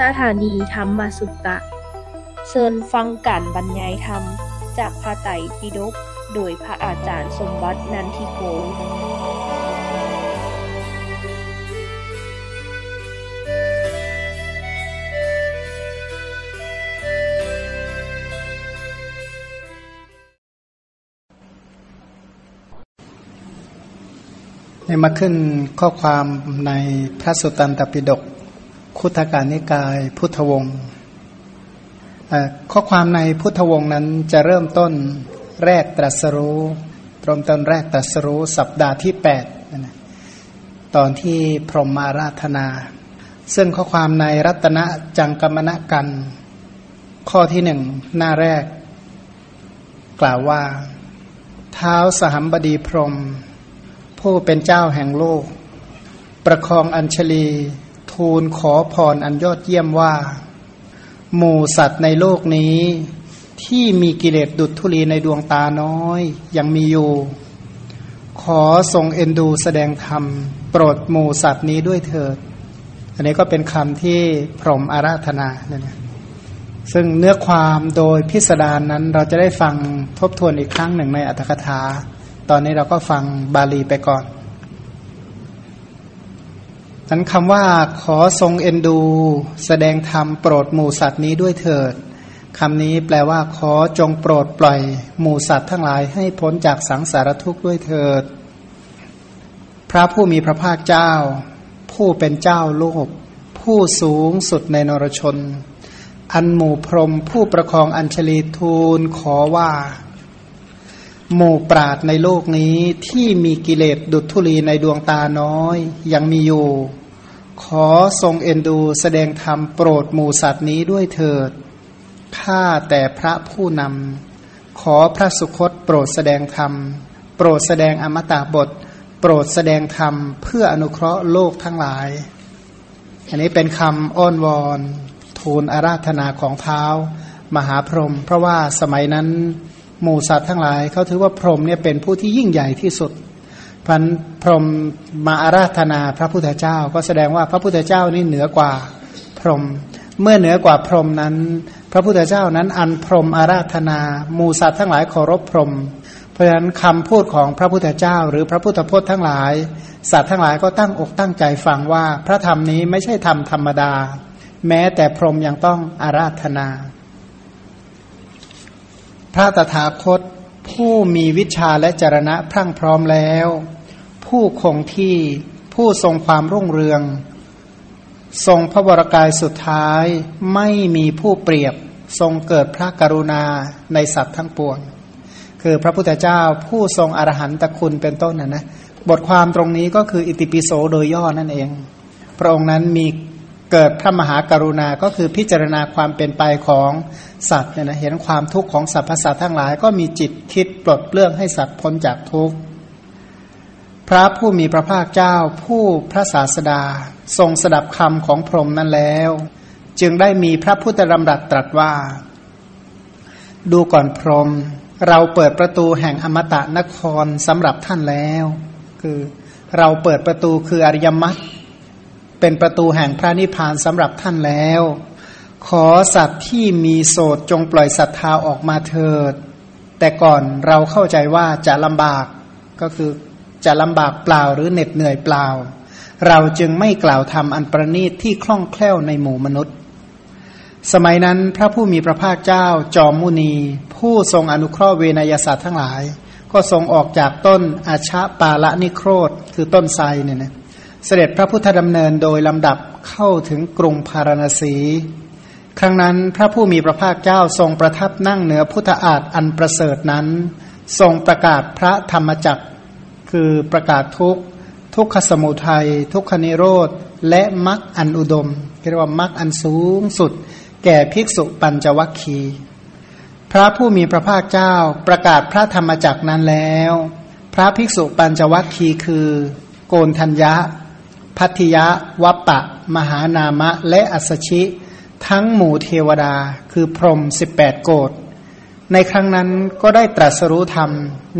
สถานีธรรมสุตตะ เชิญฟังการบรรยายธรรม จากพระไตรปิฎกโดยพระอาจารย์สมบัตินันทิโกในมาขึ้นข้อความในพระสุตตันตปิฎก คุถการนิกาย พุทธวงศ์ข้อความในพุทธวงศ์นั้นจะเริ่มต้นแรกตรัสรู้ตรงต้นแรกตรัสรู้สัปดาห์ที่แปดตอนที่พรหมาราธนา ซึ่งข้อความในรัตนจังกรรมณกัน ข้อที่หนึ่งหน้าแรก กล่าวว่า เท้าสหัมบดีพรหมผู้เป็นเจ้าแห่งโลก ประคองอัญชลี ทูลขอพรอันยอดเยี่ยมว่า หมู่สัตว์ในโลกนี้ ที่มีกิเลสดุดทุลีในดวงตาน้อย ยังมีอยู่ ขอทรงเอ็นดูแสดงธรรม โปรดหมู่สัตว์นี้ด้วยเถิด อันนี้ก็เป็นคำที่พรหมอาราธนาเนี่ยซึ่งเนื้อความโดยพิสดารนนั้นเราจะได้ฟังทบทวนอีกครั้งหนึ่งในอัตถกถา ตอนนี้เราก็ฟังบาลีไปก่อน นั้นคำว่าขอทรงเอ็นดู แสดงธรรมโปรดหมู่สัตว์นี้ด้วยเถิดคำนี้แปลว่าขอจงโปรดปล่อยหมู่สัตว์ทั้งหลายให้พ้นจากสังสารทุกข์ด้วยเถิด พระผู้มีพระภาคเจ้า ผู้เป็นเจ้าโลก ผู้สูงสุดในนรชน อันหมู่พรมผู้ประคองอัญชลีทูลขอว่า หมู่ปราดในโลกนี้ที่มีกิเลสดุจธุลีในดวงตาน้อย ยังมีอยู่ ขอทรงเอ็นดูแสดงธรรมโปรดหมู่สัตว์นี้ด้วยเถิดข้าแต่พระผู้นำ ขอพระสุคตโปรดแสดงธรรม โปรดแสดงอมตะบท โปรดแสดงธรรม เพื่ออนุเคราะห์โลกทั้งหลาย อันนี้เป็นคำอ้อนวอนทูลอาราธนาของเท้ามหาพรหมเพราะว่าสมัยนั้น หมู่สัตว์ทั้งหลายเขาถือว่าพรหมเนี่ยเป็นผู้ที่ยิ่งใหญ่ที่สุดพันพรหมมาอาราธนาพระพุทธเจ้า ก็แสดงว่าพระพุทธเจ้านี่เหนือกว่าพรหมเมื่อเหนือกว่าพรหมนั้น พระพุทธเจ้านั้นอันพรหมอาราธนาหมู่สัตว์ทั้งหลายเคารพพรหมเพราะฉะนั้นคำพูดของพระพุทธเจ้า หรือพระพุทธพจน์ทั้งหลาย สัตว์ทั้งหลายก็ตั้งอกตั้งใจฟังว่าพระธรรมนี้ไม่ใช่ธรรมธรรมดา แม้แต่พรหมยังต้องอาราธนา พระตถาคตผู้มีวิชาและจรณะพรั่งพร้อมแล้ว ผู้คงที่ผู้ทรงความรุ่งเรือง ทรงพระวรกายสุดท้ายไม่มีผู้เปรียบทรงเกิดพระกรุณาในสัตว์ทั้งปวง คือพระพุทธเจ้าผู้ทรงอรหันตคุณเป็นต้นนะนะบทความตรงนี้ก็คืออิติปิโสโดยย่อนั่นเอง พระองค์นั้นมี เกิดพระมหากรุณา ก็คือพิจารณาความเป็นไปของสัตว์เนี่ยนะเห็นความทุกข์ของสรรพสัตว์ทั้งหลาย ก็มีจิตคิดปลดเปลื้องให้สัตว์พ้นจากทุกข์พระผู้มีพระภาคเจ้าผู้พระศาสดา ทรงสดับคำของพรหมนั้นแล้ว จึงได้มีพระพุทธดำรัสตรัสว่า ดูก่อนพรหมเราเปิดประตูแห่งอมตะนครสำหรับท่านแล้ว คือเราเปิดประตูคืออริยมรรค เป็นประตูแห่งพระนิพพานสำหรับท่านแล้ว ขอสัตว์ที่มีโสดจงปล่อยศรัทธาออกมาเถิด แต่ก่อนเราเข้าใจว่าจะลำบากก็คือจะลำบากเปล่าหรือเหน็ดเหนื่อยเปล่า เราจึงไม่กล่าวทำอันประณีตที่คล่องแคล่วในหมู่มนุษย์ สมัยนั้นพระผู้มีพระภาคเจ้าจอมมุนี ผู้ทรงอนุเคราะห์เวนยศาสตร์ทั้งหลาย ก็ทรงออกจากต้นอาชาปาละนิโครธคือต้นไทรเนี่ยนะ เสด็จพระพุทธดำเนินโดยลำดับเข้าถึงกรุงพาราณสี ครั้งนั้นพระผู้มีพระภาคเจ้าทรงประทับนั่งเหนือพุทธอาฏอันประเสริฐนั้น ทรงประกาศพระธรรมจักร คือประกาศทุกทุกขสมุทัย ทุกขนิโรธ และมรรคอันอุดมเรียกว่ามรรคอันสูงสุด แก่ภิกษุปัญจวัคคีพระผู้มีพระภาคเจ้าประกาศพระธรรมจักรนั้นแล้ว พระภิกษุปัญจวัคคีย์คือ โกนทัญญะ พัทยะวัปปะ มหานามะ และอัสชิ ทั้งหมู่เทวดา คือพรหมสิบแปดโกดในครั้งนั้นก็ได้ตรัสรู้ธรรม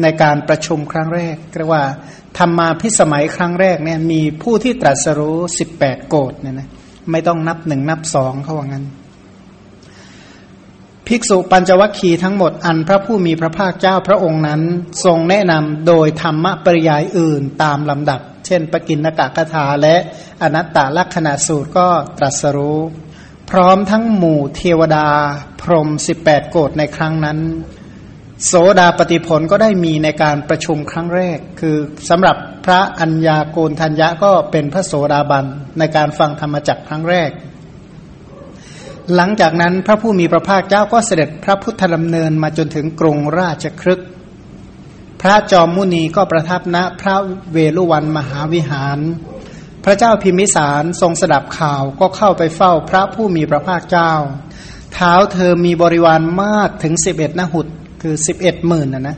ในการประชุมครั้งแรกเรียกว่าธรรมมาพิสมัยครั้งแรกเนี่ยมีผู้ที่ตรัสรู้สิบแปดโกดเนี่ยนะไม่ต้องนับหนึ่งนับสองเขาว่างั้น ภิกษุปัญจวัคคีย์ทั้งหมดอันพระผู้มีพระภาคเจ้าพระองค์นั้น ทรงแนะนำโดยธรรมปริยายอื่นตามลำดับ เช่น ปกินนกะคาถาและอนัตตลักษณะสูตรก็ตรัสรู้ พร้อมทั้งหมู่เทวดา พรหมสิบแปดโกดในครั้งนั้น โสดาปฏิผลก็ได้มีในการประชุมครั้งแรก คือสำหรับพระอัญญาโกณทัญญะก็เป็นพระโสดาบันในการฟังธรรมจักครั้งแรก หลังจากนั้นพระผู้มีพระภาคเจ้าก็เสด็จพระพุทธดำเนินมาจนถึงกรุงราชครึก พระจอมมุนีก็ประทับณพระเวลุวันมหาวิหาร พระเจ้าพิมิสารทรงสดับข่าวก็เข้าไปเฝ้าพระผู้มีพระภาคเจ้า เท้าเธอมีบริวารมากถึงสิบเอ็ดนหุดคือสิบเอ็ดหมื่นนะนะ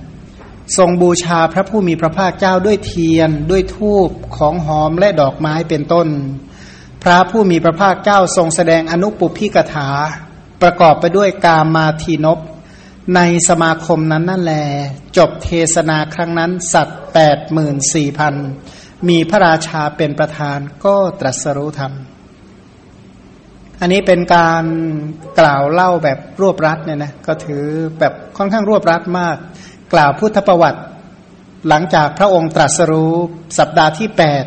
ทรงบูชาพระผู้มีพระภาคเจ้าด้วยเทียนด้วยทูบของหอมและดอกไม้เป็นต้น พระผู้มีพระภาคเจ้าทรงแสดงอนุปุพิกถา ประกอบไปด้วยกามาทีนบ ในสมาคมนั้นนั่นแล จบเทศนาครั้งนั้น สัตว์แปดหมื่นสี่พันมีพระราชาเป็นประธานก็ตรัสรู้ธรรม อันนี้เป็นการกล่าวเล่าแบบรวบรัดเนี่ยนะก็ถือแบบค่อนข้างรวบรัดมาก กล่าวพุทธประวัติ หลังจากพระองค์ตรัสรู้สัปดาห์ที่แปด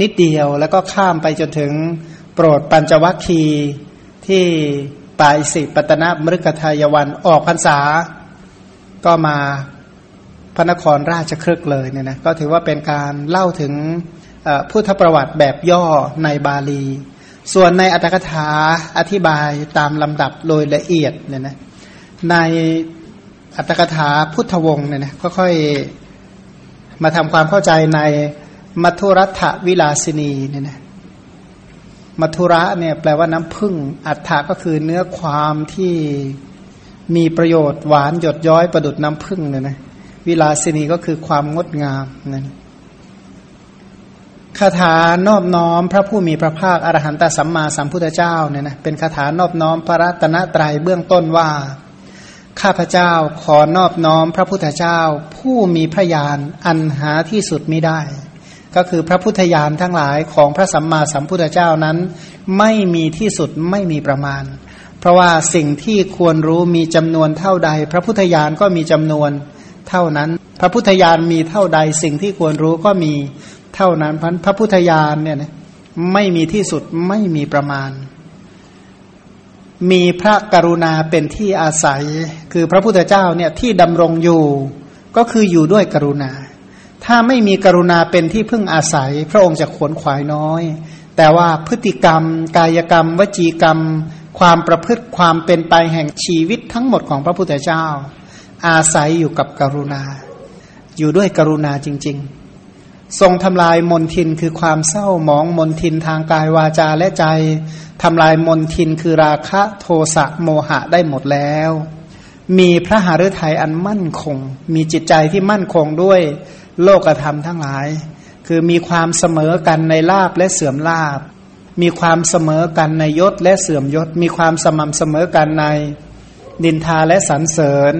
นิดเดียวแล้วก็ข้ามไปจนถึงโปรดปัญจวัคคีที่ ปายสิปตนะมฤกทายวันออกพรรษา ก็มาพระนครราชครึกเลยเนี่ยนะก็ถือว่าเป็นการเล่าถึงพุทธประวัติแบบย่อในบาลี ส่วนในอัตถกถาอธิบายตามลำดับโดยละเอียดเนี่ยนะในอัตถกถาพุทธวงศ์เนี่ยนะค่อยๆมาทำความเข้าใจในมัทุรัฐวิลาสินีเนี่ยนะ มัทุระเนี่ยแปลว่าน้ำพึ่ง อัฏฐาก็คือเนื้อความที่มีประโยชน์หวานหยดย้อยประดุดน้ำพึ่งเนี่ยนะวิลาสินีก็คือความงดงามนั่นคาถานอบน้อมพระผู้มีพระภาคอรหันตสัมมาสัมพุทธเจ้าเนี่ยนะเป็นคาถานอบน้อมพระรัตนตรัยเบื้องต้นว่า ข้าพเจ้าขอนอบน้อมพระพุทธเจ้า ผู้มีพระญาณอันหาที่สุดไม่ได้ ก็คือพระพุทธญาณทั้งหลายของพระสัมมาสัมพุทธเจ้านั้น ไม่มีที่สุดไม่มีประมาณ เพราะว่าสิ่งที่ควรรู้มีจำนวนเท่าใด พระพุทธญาณก็มีจำนวนเท่านั้น พระพุทธญาณมีเท่าใด สิ่งที่ควรรู้ก็มีเท่านั้นพันพระพุทธญาณเนี่ยไม่มีที่สุดไม่มีประมาณ มีพระกรุณาเป็นที่อาศัย คือพระพุทธเจ้าเนี่ยที่ดำรงอยู่ก็คืออยู่ด้วยกรุณา ถ้าไม่มีกรุณาเป็นที่พึ่งอาศัย พระองค์จะขวนขวายน้อย แต่ว่าพฤติกรรม กายกรรม วจีกรรม ความประพฤติความเป็นไปแห่งชีวิตทั้งหมดของพระพุทธเจ้า อาศัยอยู่กับกรุณา อยู่ด้วยกรุณาจริง ๆ ทรงทำลายมนทินคือความเศร้าหมองมนทินทางกายวาจาและใจทำลายมนทินคือราคะโทสะโมหะได้หมดแล้ว มีพระหฤทัยอันมั่นคง มีจิตใจที่มั่นคงด้วย โลกธรรมทั้งหลาย คือมีความเสมอกันในลาบและเสื่อมลาบ มีความเสมอกันในยศและเสื่อมยศ มีความสม่ำเสมอกันในดินทาและสรรเสริญ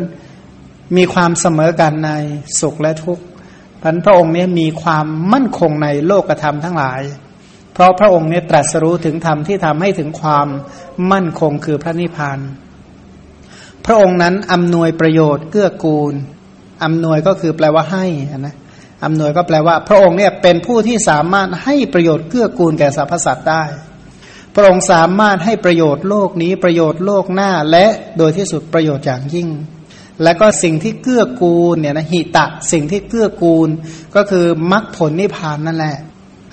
มีความเสมอกันในสุขและทุกข์พันพระองค์นี้มีความมั่นคงในโลกธรรมทั้งหลาย เพราะพระองค์เนี่ยตรัสรู้ถึงธรรมที่ทำให้ถึงความมั่นคงคือพระนิพพาน พระองค์นั้นอำนวยประโยชน์เกื้อกูลอำนวยก็คือแปลว่าให้นะ อำนวยก็แปลว่า พระองค์เนี่ยเป็นผู้ที่สามารถให้ประโยชน์เกื้อกูลแก่สรรพสัตว์ได้ พระองค์สามารถให้ประโยชน์โลกนี้ประโยชน์โลกหน้าและโดยที่สุดประโยชน์อย่างยิ่ง และก็สิ่งที่เกื้อกูลเนี่ยนะหิตะสิ่งที่เกื้อกูล ก็คือมรรคผลนิพพานนั่นแหละ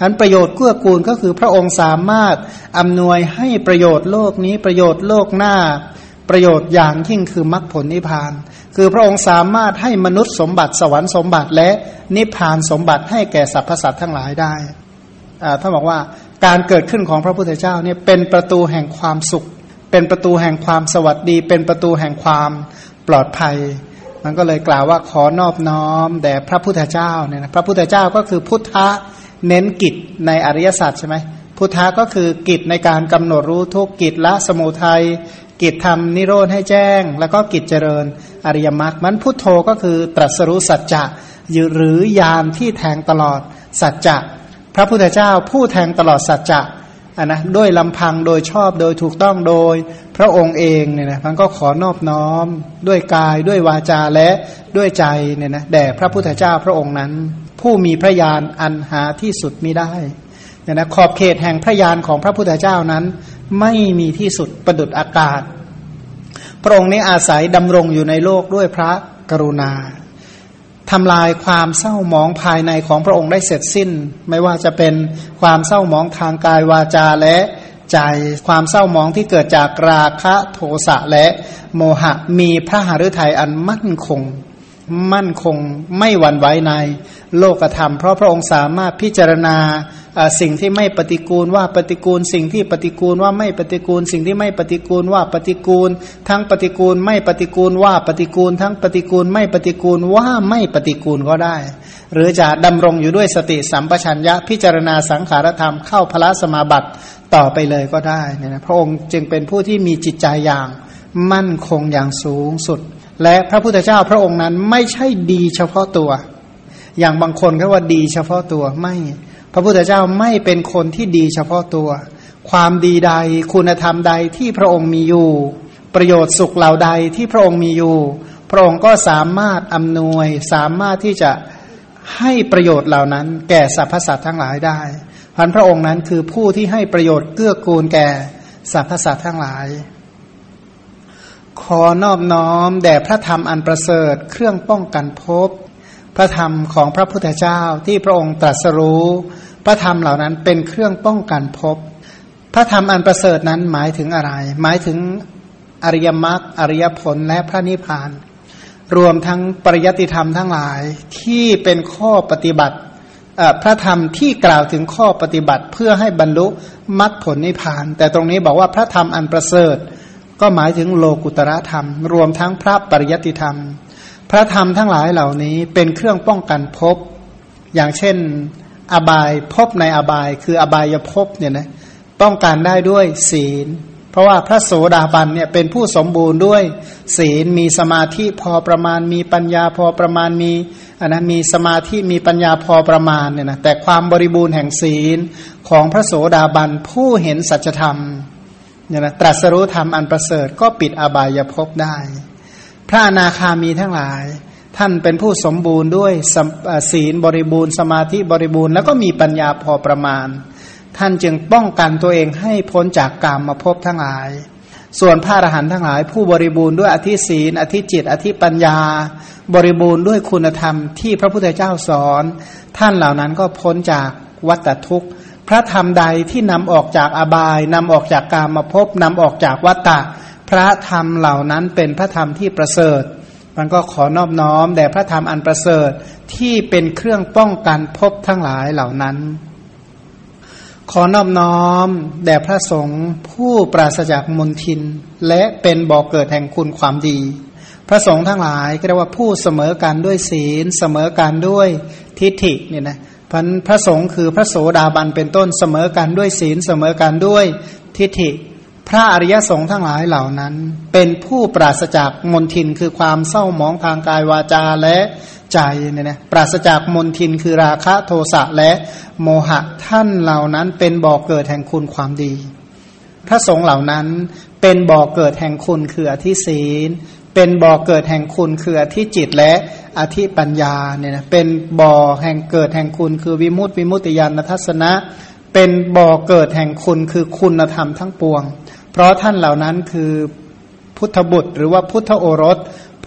อันประโยชน์เกื้อกูลก็คือพระองค์สามารถอำนวยให้ประโยชน์โลกนี้ประโยชน์โลกหน้า ประโยชน์อย่างยิ่งคือมรรคผลนิพพาน คือพระองค์สามารถให้มนุษย์สมบัติสวรรค์สมบัติและนิพพานสมบัติให้แก่สรรพสัตว์ทั้งหลายได้ท่านบอกว่าการเกิดขึ้นของพระพุทธเจ้าเนี่ยเป็นประตูแห่งความสุข เป็นประตูแห่งความสวัสดี เป็นประตูแห่งความปลอดภัยมันก็เลยกล่าวว่าขอนอบน้อมแด่พระพุทธเจ้าเนี่ยนะพระพุทธเจ้าก็คือพุทธะเน้นกิจในอริยสัจใช่ไหมพุทธะก็คือกิจในการกำหนดรู้ทุกกิจละสมุทัย กิจทำนิโรธให้แจ้ง แล้วก็กิจเจริญอริยมรรคมันพุทโธก็คือตรัสรู้สัจจะหรือยานที่แทงตลอดสัจจะพระพุทธเจ้าผู้แทงตลอดสัจจะอันนะด้วยลำพังโดยชอบโดยถูกต้องโดยพระองค์เองเนี่ยนะมันก็ขอนอบน้อม ด้วยกายด้วยวาจาและด้วยใจเนี่ยนะแด่พระพุทธเจ้าพระองค์นั้น ผู้มีพระญาณอันหาที่สุดมิได้ เนี่ยนะขอบเขตแห่งพระญาณของพระพุทธเจ้านั้น ไม่มีที่สุดประดุดอากาศ พระองค์นี้อาศัยดำรงอยู่ในโลกด้วยพระกรุณาทำลายความเศร้าหมองภายในของพระองค์ได้เสร็จสิ้น ไม่ว่าจะเป็นความเศร้าหมองทางกายวาจาและใจความเศร้าหมองที่เกิดจากราคะโทสะและโมหะมีพระหฤทัยอันมั่นคง มั่นคงไม่หวั่นไหวในโลกธรรม เพราะพระองค์สามารถพิจารณา สิ่งที่ไม่ปฏิกูลว่าปฏิกูล สิ่งที่ปฏิกูลว่าไม่ปฏิกูล สิ่งที่ไม่ปฏิกูลว่าปฏิกูล ทั้งปฏิกูลไม่ปฏิกูลว่าปฏิกูล ทั้งปฏิกูลไม่ปฏิกูลว่าไม่ปฏิกูลก็ได้ หรือจะดำรงอยู่ด้วยสติสัมปชัญญะพิจารณาสังขารธรรมเข้าพระสมาบัติต่อไปเลยก็ได้เนี่ยนะพระองค์จึงเป็นผู้ที่มีจิตใจอย่างมั่นคงอย่างสูงสุด และพระพุทธเจ้าพระองค์นั้นไม่ใช่ดีเฉพาะตัว อย่างบางคนก็ว่าดีเฉพาะตัวไม่ พระพุทธเจ้าไม่เป็นคนที่ดีเฉพาะตัว ความดีใดคุณธรรมใดที่พระองค์มีอยู่ ประโยชน์สุขเหล่าใดที่พระองค์มีอยู่ พระองค์ก็สามารถอำนวยสามารถที่จะให้ประโยชน์เหล่านั้น แก่สรรพสัตว์ทั้งหลายได้พันพระองค์นั้นคือผู้ที่ให้ประโยชน์เกื้อกูลแก่สรรพสัตว์ทั้งหลาย ขอนอบน้อมแด่พระธรรมอันประเสริฐเครื่องป้องกันภพพระธรรมของพระพุทธเจ้าที่พระองค์ตรัสรู้ พระธรรมเหล่านั้นเป็นเครื่องป้องกันภพพระธรรมอันประเสริฐนั้นหมายถึงอะไร หมายถึงอริยมรรคอริยผลและพระนิพพาน รวมทั้งปริยติธรรมทั้งหลายที่เป็นข้อปฏิบัติพระธรรมที่กล่าวถึงข้อปฏิบัติเพื่อให้บรรลุมรรคผลนิพพาน แต่ตรงนี้บอกว่าพระธรรมอันประเสริฐ ก็หมายถึงโลกุตระธรรม รวมทั้งพระปริยติธรรม พระธรรมทั้งหลายเหล่านี้เป็นเครื่องป้องกันภพอย่างเช่น อบายภพในอบาย คืออบายภพเนี่ยนะป้องกันได้ด้วยศีล เพราะว่าพระโสดาบันเนี่ยเป็นผู้สมบูรณ์ด้วย ศีลมีสมาธิพอประมาณมีปัญญาพอประมาณมีอันนะมีสมาธิมีปัญญาพอประมาณเนี่ยนะแต่ความบริบูรณ์แห่งศีลของพระโสดาบันผู้เห็นสัจธรรมเนี่ยนะตรัสรู้ธรรมอันประเสริฐก็ปิดอบายภพได้ พระอนาคามีทั้งหลาย ท่านเป็นผู้สมบูรณ์ด้วยศีลบริบูรณ์ สมาธิบริบูรณ์ แล้วก็มีปัญญาพอประมาณ ท่านจึงป้องกันตัวเองให้พ้นจากกรรมมาพบทั้งหลาย ส่วนพระอรหันต์ทั้งหลาย ผู้บริบูรณ์ด้วยอธิศีล อธิจิต อธิปัญญา บริบูรณ์ด้วยคุณธรรมที่พระพุทธเจ้าสอน ท่านเหล่านั้นก็พ้นจากวัฏทุกข์ พระธรรมใดที่นำออกจากอบายนำออกจากกามมาพบนำออกจากวัฏฏะพระธรรมเหล่านั้นเป็นพระธรรมที่ประเสริฐ มันก็ขอนอบน้อมแด่พระธรรมอันประเสริฐที่เป็นเครื่องป้องกันภพทั้งหลายเหล่านั้น ขอนอบน้อมแด่พระสงฆ์ผู้ปราศจากมนทิน และเป็นบ่อกเกิดแห่งคุณความดี พระสงฆ์ทั้งหลายก็เรียกว่าผู้เสมอกันด้วยศีล เสมอกันด้วยทิฏฐิเนี่ยนะพันพระสงฆ์คือพระโสดาบันเป็นต้นเสมอกันด้วยศีลเสมอกันด้วยทิฏฐิ พระอริยสงฆ์ทั้งหลายเหล่านั้น เป็นผู้ปราศจากมนทินคือความเศร้าหมองทางกายวาจาและใจเนี่ยนะปราศจากมนทินคือราคะโทสะและโมหะท่านเหล่านั้น เป็นบ่อกเกิดแห่งคุณความดี พระสงฆ์เหล่านั้นเป็นบ่อกเกิดแห่งคุณคืออธิศีล เป็นบ่อกเกิดแห่งคุณคืออธิจิตและอธิปัญญาเนี่ยนะเป็นบ่อแห่งเกิดแห่งคุณคือวิมุตติวิมุตติญาณทัศนะ เป็นบ่อเกิดแห่งคุณคือคุณธรรมทั้งปวง เพราะท่านเหล่านั้นคือพุทธบุตร หรือว่าพุทธโอรส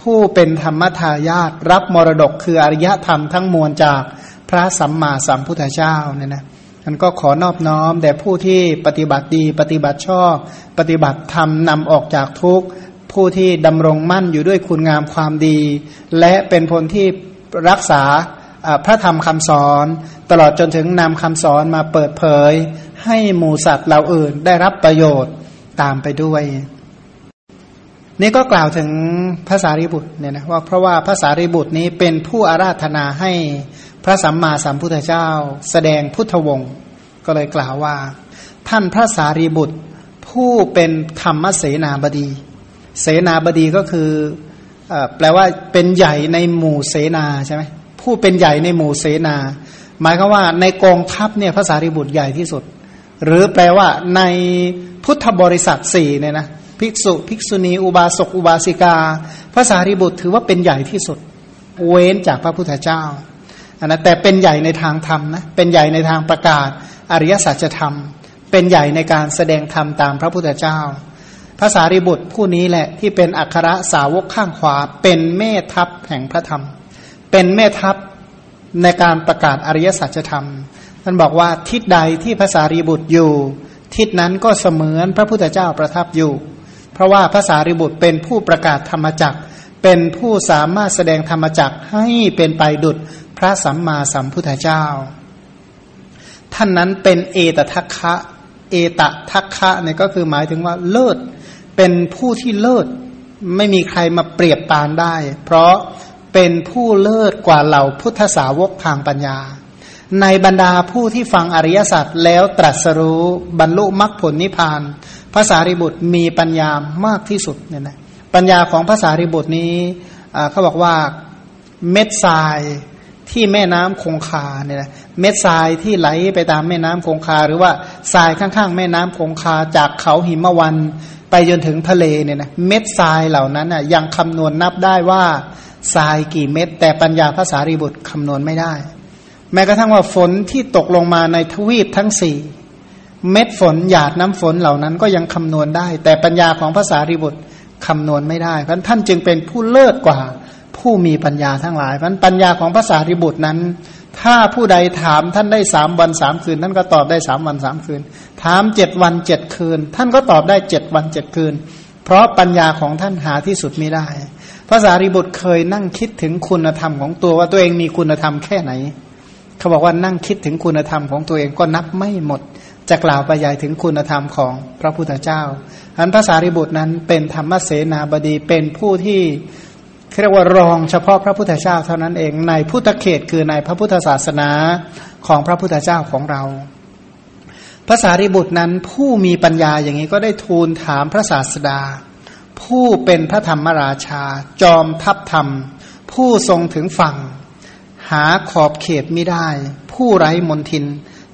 ผู้เป็นธรรมทายาทรับมรดกคืออริยธรรมทั้งมวลจากพระสัมมาสัมพุทธเจ้าเนี่ยนะมันก็ขอนอบน้อมแด่ผู้ที่ปฏิบัติดี ปฏิบัติชอบ ปฏิบัติธรรมนำออกจากทุกข์ผู้ที่ดำรงมั่นอยู่ด้วยคุณงามความดี และเป็นผลที่รักษาพระธรรมคำสอน ตลอดจนถึงนำคำสอนมาเปิดเผย ให้หมูสัตว์เหล่าอื่นได้รับประโยชน์ ตามไปด้วย นี่ก็กล่าวถึงภาษาริบุตรเนี่ยนะว่าเพราะว่าภาษาริบุตรนี้เป็นผู้อาราธนาให้พระสัมมาสัมพุทธเจ้า แสดงพุทธวงศ์ก็เลยกล่าวว่า ท่านพระสารีบุตร ผู้เป็นธรรมเสนาบดี เสนาบดีก็คืออแปลว่าเป็นใหญ่ในหมู่เสนาใช่ไหมผู้เป็นใหญ่ในหมู่เสนา หมายคือว่าในกองทัพเนี่ยพระสารีบุตรใหญ่ที่สุด หรือแปลว่าในพุทธบริษัทสี่เนี่ยนะภิกษุ ภิกษุณี อุบาสก อุบาสิกาภาษาริบุตรถือว่าเป็นใหญ่ที่สุด เว้นจากพระพุทธเจ้าอันนะแต่เป็นใหญ่ในทางธรรมนะเป็นใหญ่ในทางประกาศ อริยสัจธรรม เป็นใหญ่ในการแสดงธรรมตามพระพุทธเจ้าภาษาริบุตรผู้นี้แหละที่เป็นอัครสาวกข้างขวา เป็นแม่ทัพแห่งพระธรรม เป็นแม่ทัพในการประกาศอริยสัจธรรม ท่านบอกว่าทิศใดที่ภาษารีบุตรอยู่ ทิศนั้นก็เสมือนพระพุทธเจ้าประทับอยู่ เพราะว่าภาษารีบุตรเป็นผู้ประกาศธรรมจักเป็นผู้สามารถแสดงธรรมจักให้เป็นไปดุจพระสัมมาสัมพุทธเจ้า ท่านนั้นเป็นเอตทัคคะเอตทัคคะเนี่ยก็คือหมายถึงว่าเลิศเป็นผู้ที่เลิศไม่มีใครมาเปรียบปานได้ เพราะเป็นผู้เลิศกว่าเหล่าพุทธสาวกทางปัญญา ในบรรดาผู้ที่ฟังอริยสัจแล้วตรัสรู้บรรลุมรรคผลนิพพานภาษาริบุตรมีปัญญามากที่สุดเนี่ยนะปัญญาของภาษาริบุตรนี้เขาบอกว่าเม็ดทรายที่แม่น้ำคงคาเนี่ยนะเม็ดทรายที่ไหลไปตามแม่น้ำคงคา หรือว่าทรายข้างๆ แม่น้ำคงคาจากเขาหิมะวันไปจนถึงทะเลเนี่ยนะเม็ดทรายเหล่านั้นอะยังคำนวณนับได้ว่าทรายกี่เม็ดแต่ปัญญาภาษารีบุตรคำนวณไม่ได้ แม้กระทั่งว่าฝนที่ตกลงมาในทวีปทั้งสี่เม็ดฝนหยาดน้ำฝนเหล่านั้นก็ยังคำนวณได้ แต่ปัญญาของภาษารีบุตรคำนวณไม่ได้เพราะท่านจึงเป็นผู้เลิศกว่าผู้มีปัญญาทั้งหลายเพราะปัญญาของภาษาริบุตรนั้น ถ้าผู้ใดถามท่านได้สามวันสามคืน ท่านก็ตอบได้สามวันสามคืน ถามเจ็ดวันเจ็ดคืน ท่านก็ตอบได้เจ็ดวันเจ็ดคืน เพราะปัญญาของท่านหาที่สุดไม่ได้ภาษาริบุตรเคยนั่งคิดถึงคุณธรรมของตัวว่าตัวเองมีคุณธรรมแค่ไหน เขาบอกว่านั่งคิดถึงคุณธรรมของตัวเองก็นับไม่หมด จะกล่าวไปใหญ่ถึงคุณธรรมของพระพุทธเจ้าอันภาษาริบุตรนั้นเป็นธรรมเสนาบดีเป็นผู้ที่เรียกว่ารองเฉพาะพระพุทธเจ้าเท่านั้นเองในพุทธเขตคือในพระพุทธศาสนาของพระพุทธเจ้าของเราภาษาริบุตรนั้นผู้มีปัญญาอย่างนี้ก็ได้ทูลถามพระศาสดา ผู้เป็นพระธรรมราชา จอมทัพธรรม ผู้ทรงถึงฝั่ง หาขอบเขตไม่ได้ ผู้ไร้มนทิน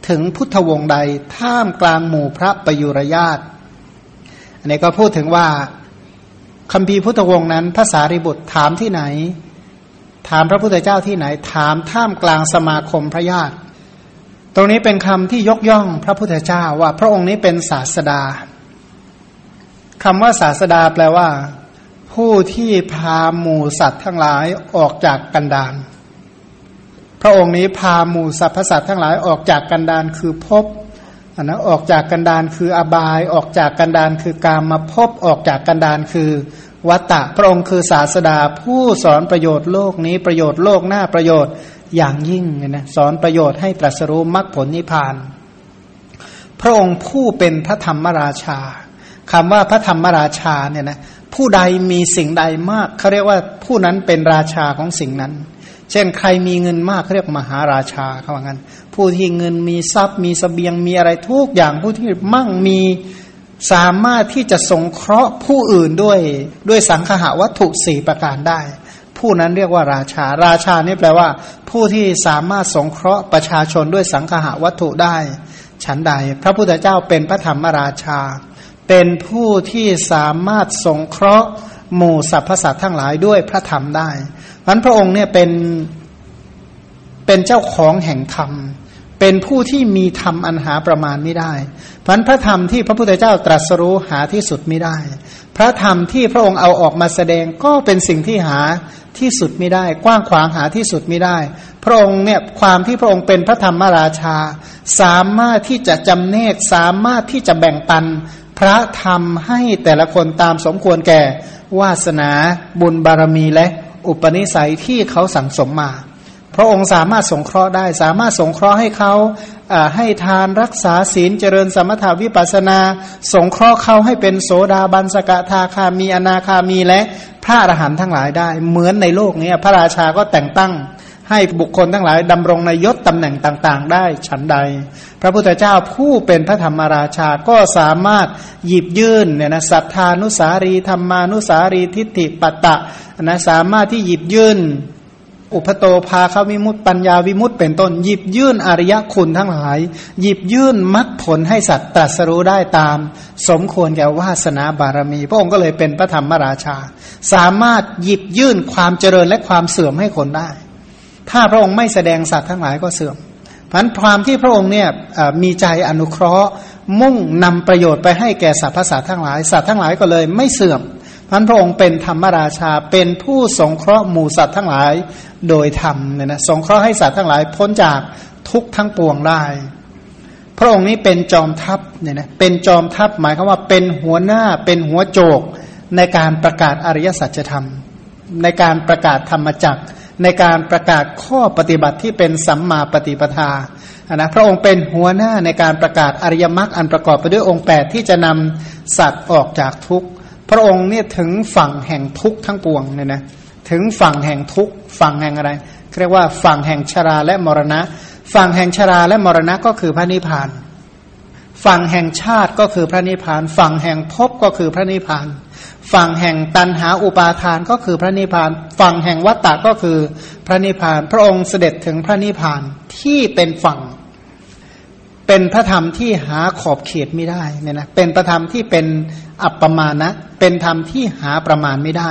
ถึงพุทธวงศ์ใด ท่ามกลางหมู่พระประยุรญาตอันนี้ก็พูดถึงว่าคำพีพุทธวงศ์นั้นภาษาริบุตรถามที่ไหน ถามพระพุทธเจ้าที่ไหน ถามท่ามกลางสมาคมพระญาติ ตรงนี้เป็นคำที่ยกย่องพระพุทธเจ้าว่าพระองค์นี้เป็นศาสดาคำว่าศาสดาแปลว่า ผู้ที่พาหมู่สัตว์ทั้งหลายออกจากกันดาน พระองค์นี้พาหมู่สัพพสัตว์ทั้งหลายออกจากกันดานคือพบอนนะออกจากกันดานคืออบาย ออกจากกันดานคือการมาพบออกจากกันดานคือวัตตะพระองค์คือศาสดาผู้สอนประโยชน์โลกนี้ประโยชน์โลกหน้าประโยชน์อย่างยิ่งนะสอนประโยชน์ให้ตรัสรู้มรรคผลนิพพาน พระองค์ผู้เป็นพระธรรมราชาคำว่าพระธรรมราชาเนี่ยนะผู้ใดมีสิ่งใดมากเขาเรียกว่าผู้นั้นเป็นราชาของสิ่งนั้น เช่นใครมีเงินมากเรียกมหาราชาเขาว่างั้น ผู้ที่เงินมีทรัพย์มีสเสบียงมีอะไรทุกอย่างผู้ที่มั่งมีสามารถที่จะสงเคราะห์ผู้อื่นด้วยด้วยสังขาวัตถุสี่ประการได้ ผู้นั้นเรียกว่าราชา ราชานี่แปลว่า ผู้ที่สามารถสงเคราะห์ประชาชนด้วยสังขาวัตถุได้ ฉันใด พระพุทธเจ้าเป็นพระธรรมราชา เป็นผู้ที่สามารถสงเคราะห์หมู่สรรพสัตว์ทั้งหลายด้วยพระธรรมได้ พันพระองค์เนี่ยเป็นเป็นเจ้าของแห่งธรรม เป็นผู้ที่มีธรรมอันหาประมาณไม่ได้พันพระธรรมที่พระพุทธเจ้าตรัสรู้หาที่สุดไม่ได้ พระธรรมที่พระองค์เอาออกมาแสดงก็เป็นสิ่งที่หาที่สุดไม่ได้ กว้างขวางหาที่สุดไม่ได้ พระองค์เนี่ยความที่พระองค์เป็นพระธรรมราชา สามารถที่จะจำเนกสามารถที่จะแบ่งปัน พระธรรมให้แต่ละคนตามสมควรแก่ วาสนาบุญบารมีและ อุปนิสัยที่เขาสั่งสมมา พระองค์สามารถสงเคราะห์ได้ สามารถสงเคราะห์ให้เขาให้ทานรักษาศีลเจริญสมถาวิปัสนา สงเคราะห์เขาให้เป็นโสดาบันสกทาคามีอนาคามีและพระอรหันต์ทั้งหลายได้ เหมือนในโลกนี้พระราชาก็แต่งตั้ง ให้บุคคลทั้งหลายดำรงในยศตำแหน่งต่างๆ ได้ฉันใด พระพุทธเจ้าผู้เป็นพระธรรมราชาก็สามารถหยิบยื่นเนี่ยนะสัทธานุสารีธรรมานุสารีทิฏฐิปัตตะนะสามารถที่หยิบยื่น อุปโตภาควิมุตติปัญญาวิมุตติเป็นต้นหยิบยื่นอริยคุณทั้งหลาย หยิบยื่นมรรคผลให้สัตว์ตรัสรู้ได้ตาม สมควรแก่วาสนาบารมี พระองค์ก็เลยเป็นพระธรรมราชา สามารถหยิบยื่นความเจริญและความเสื่อมให้คนได้ ถ้าพระองค์ไม่แสดงสัตว์ทั้งหลายก็เสื่อมพันความที่พระองค์เนี่ยมีใจอนุเคราะห์ มุ่งนำประโยชน์ไปให้แก่สรรพสัตว์ทั้งหลายสัตว์ทั้งหลายก็เลยไม่เสื่อมพันพระองค์เป็นธรรมราชาเป็นผู้สงเคราะห์หมู่สัตว์ทั้งหลายโดยธรรมเนี่ยนะสงเคราะห์ให้สัตว์ทั้งหลายพ้นจากทุกทั้งปวงได้ พระองค์นี้เป็นจอมทัพเนี่ยนะเป็นจอมทัพหมายความว่าเป็นหัวหน้าเป็นหัวโจกในการประกาศอริยสัจธรรม ในการประกาศธรรมจักร ในการประกาศข้อปฏิบัติที่เป็นสัมมาปฏิปทานะพระองค์เป็นหัวหน้าในการประกาศอริยมรรคอันประกอบไปด้วยองค์ 8 ที่จะนำสัตว์ออกจากทุกข์ พระองค์เนี่ยถึงฝั่งแห่งทุกข์ทั้งปวงเนี่ยนะถึงฝั่งแห่งทุกข์ฝั่งแห่งอะไรเรียกว่าฝั่งแห่งชราและมรณะ ฝั่งแห่งชราและมรณะก็คือพระนิพพาน ฝั่งแห่งชาติก็คือพระนิพพาน ฝั่งแห่งภพก็คือพระนิพพาน ฝั่งแห่งตันหาอุปาทานก็คือพระนิพพาน ฝั่งแห่งวัตตะก็คือพระนิพพาน พระองค์เสด็จถึงพระนิพพานที่เป็นฝั่ง เป็นพระธรรมที่หาขอบเขตไม่ได้เนี่ยนะเป็นพระธรรมที่เป็นอัปปมาณะเป็นธรรมที่หาประมาณไม่ได้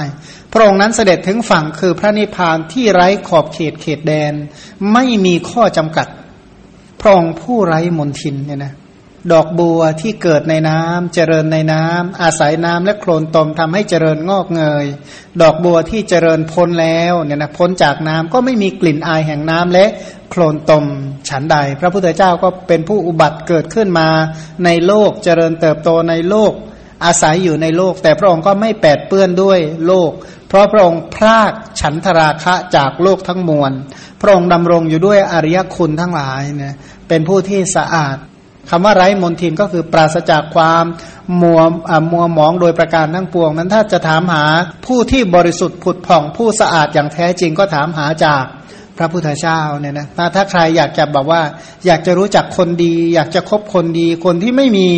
พระองค์นั้นเสด็จถึงฝั่งคือพระนิพพานที่ไร้ขอบเขตเขตแดน ไม่มีข้อจำกัด พระองค์ผู้ไร้มนทินเนี่ยนะ ดอกบัวที่เกิดในน้ำเจริญในน้ำอาศัยน้ำและโคลนตมทำให้เจริญงอกเงย ดอกบัวที่เจริญพ้นแล้วเนี่ยนะพ้นจากน้ำก็ไม่มีกลิ่นอายแห่งน้ำและโคลนตมฉันใด พระพุทธเจ้าก็เป็นผู้อุบัติเกิดขึ้นมาในโลกเจริญเติบโตในโลก อาศัยอยู่ในโลก แต่พระองค์ก็ไม่แปดเปื้อนด้วยโลก เพราะพระองค์พรากฉันทราคะจากโลกทั้งมวล พระองค์ดำรงอยู่ด้วยอริยคุณทั้งหลายเนี่ยเป็นผู้ที่สะอาด คำว่าไร้มนทินก็คือปราศจากความมัวมัวหมองโดยประการทั้งปวง นั้นถ้าจะถามหาผู้ที่บริสุทธิ์ผุดผ่องผู้สะอาดอย่างแท้จริงก็ถามหาจากพระพุทธเจ้าเนี่ยนะถ้าถ้าใครอยากจะบอกว่า อยากจะรู้จักคนดี อยากจะคบคนดี คนที่ไม่มี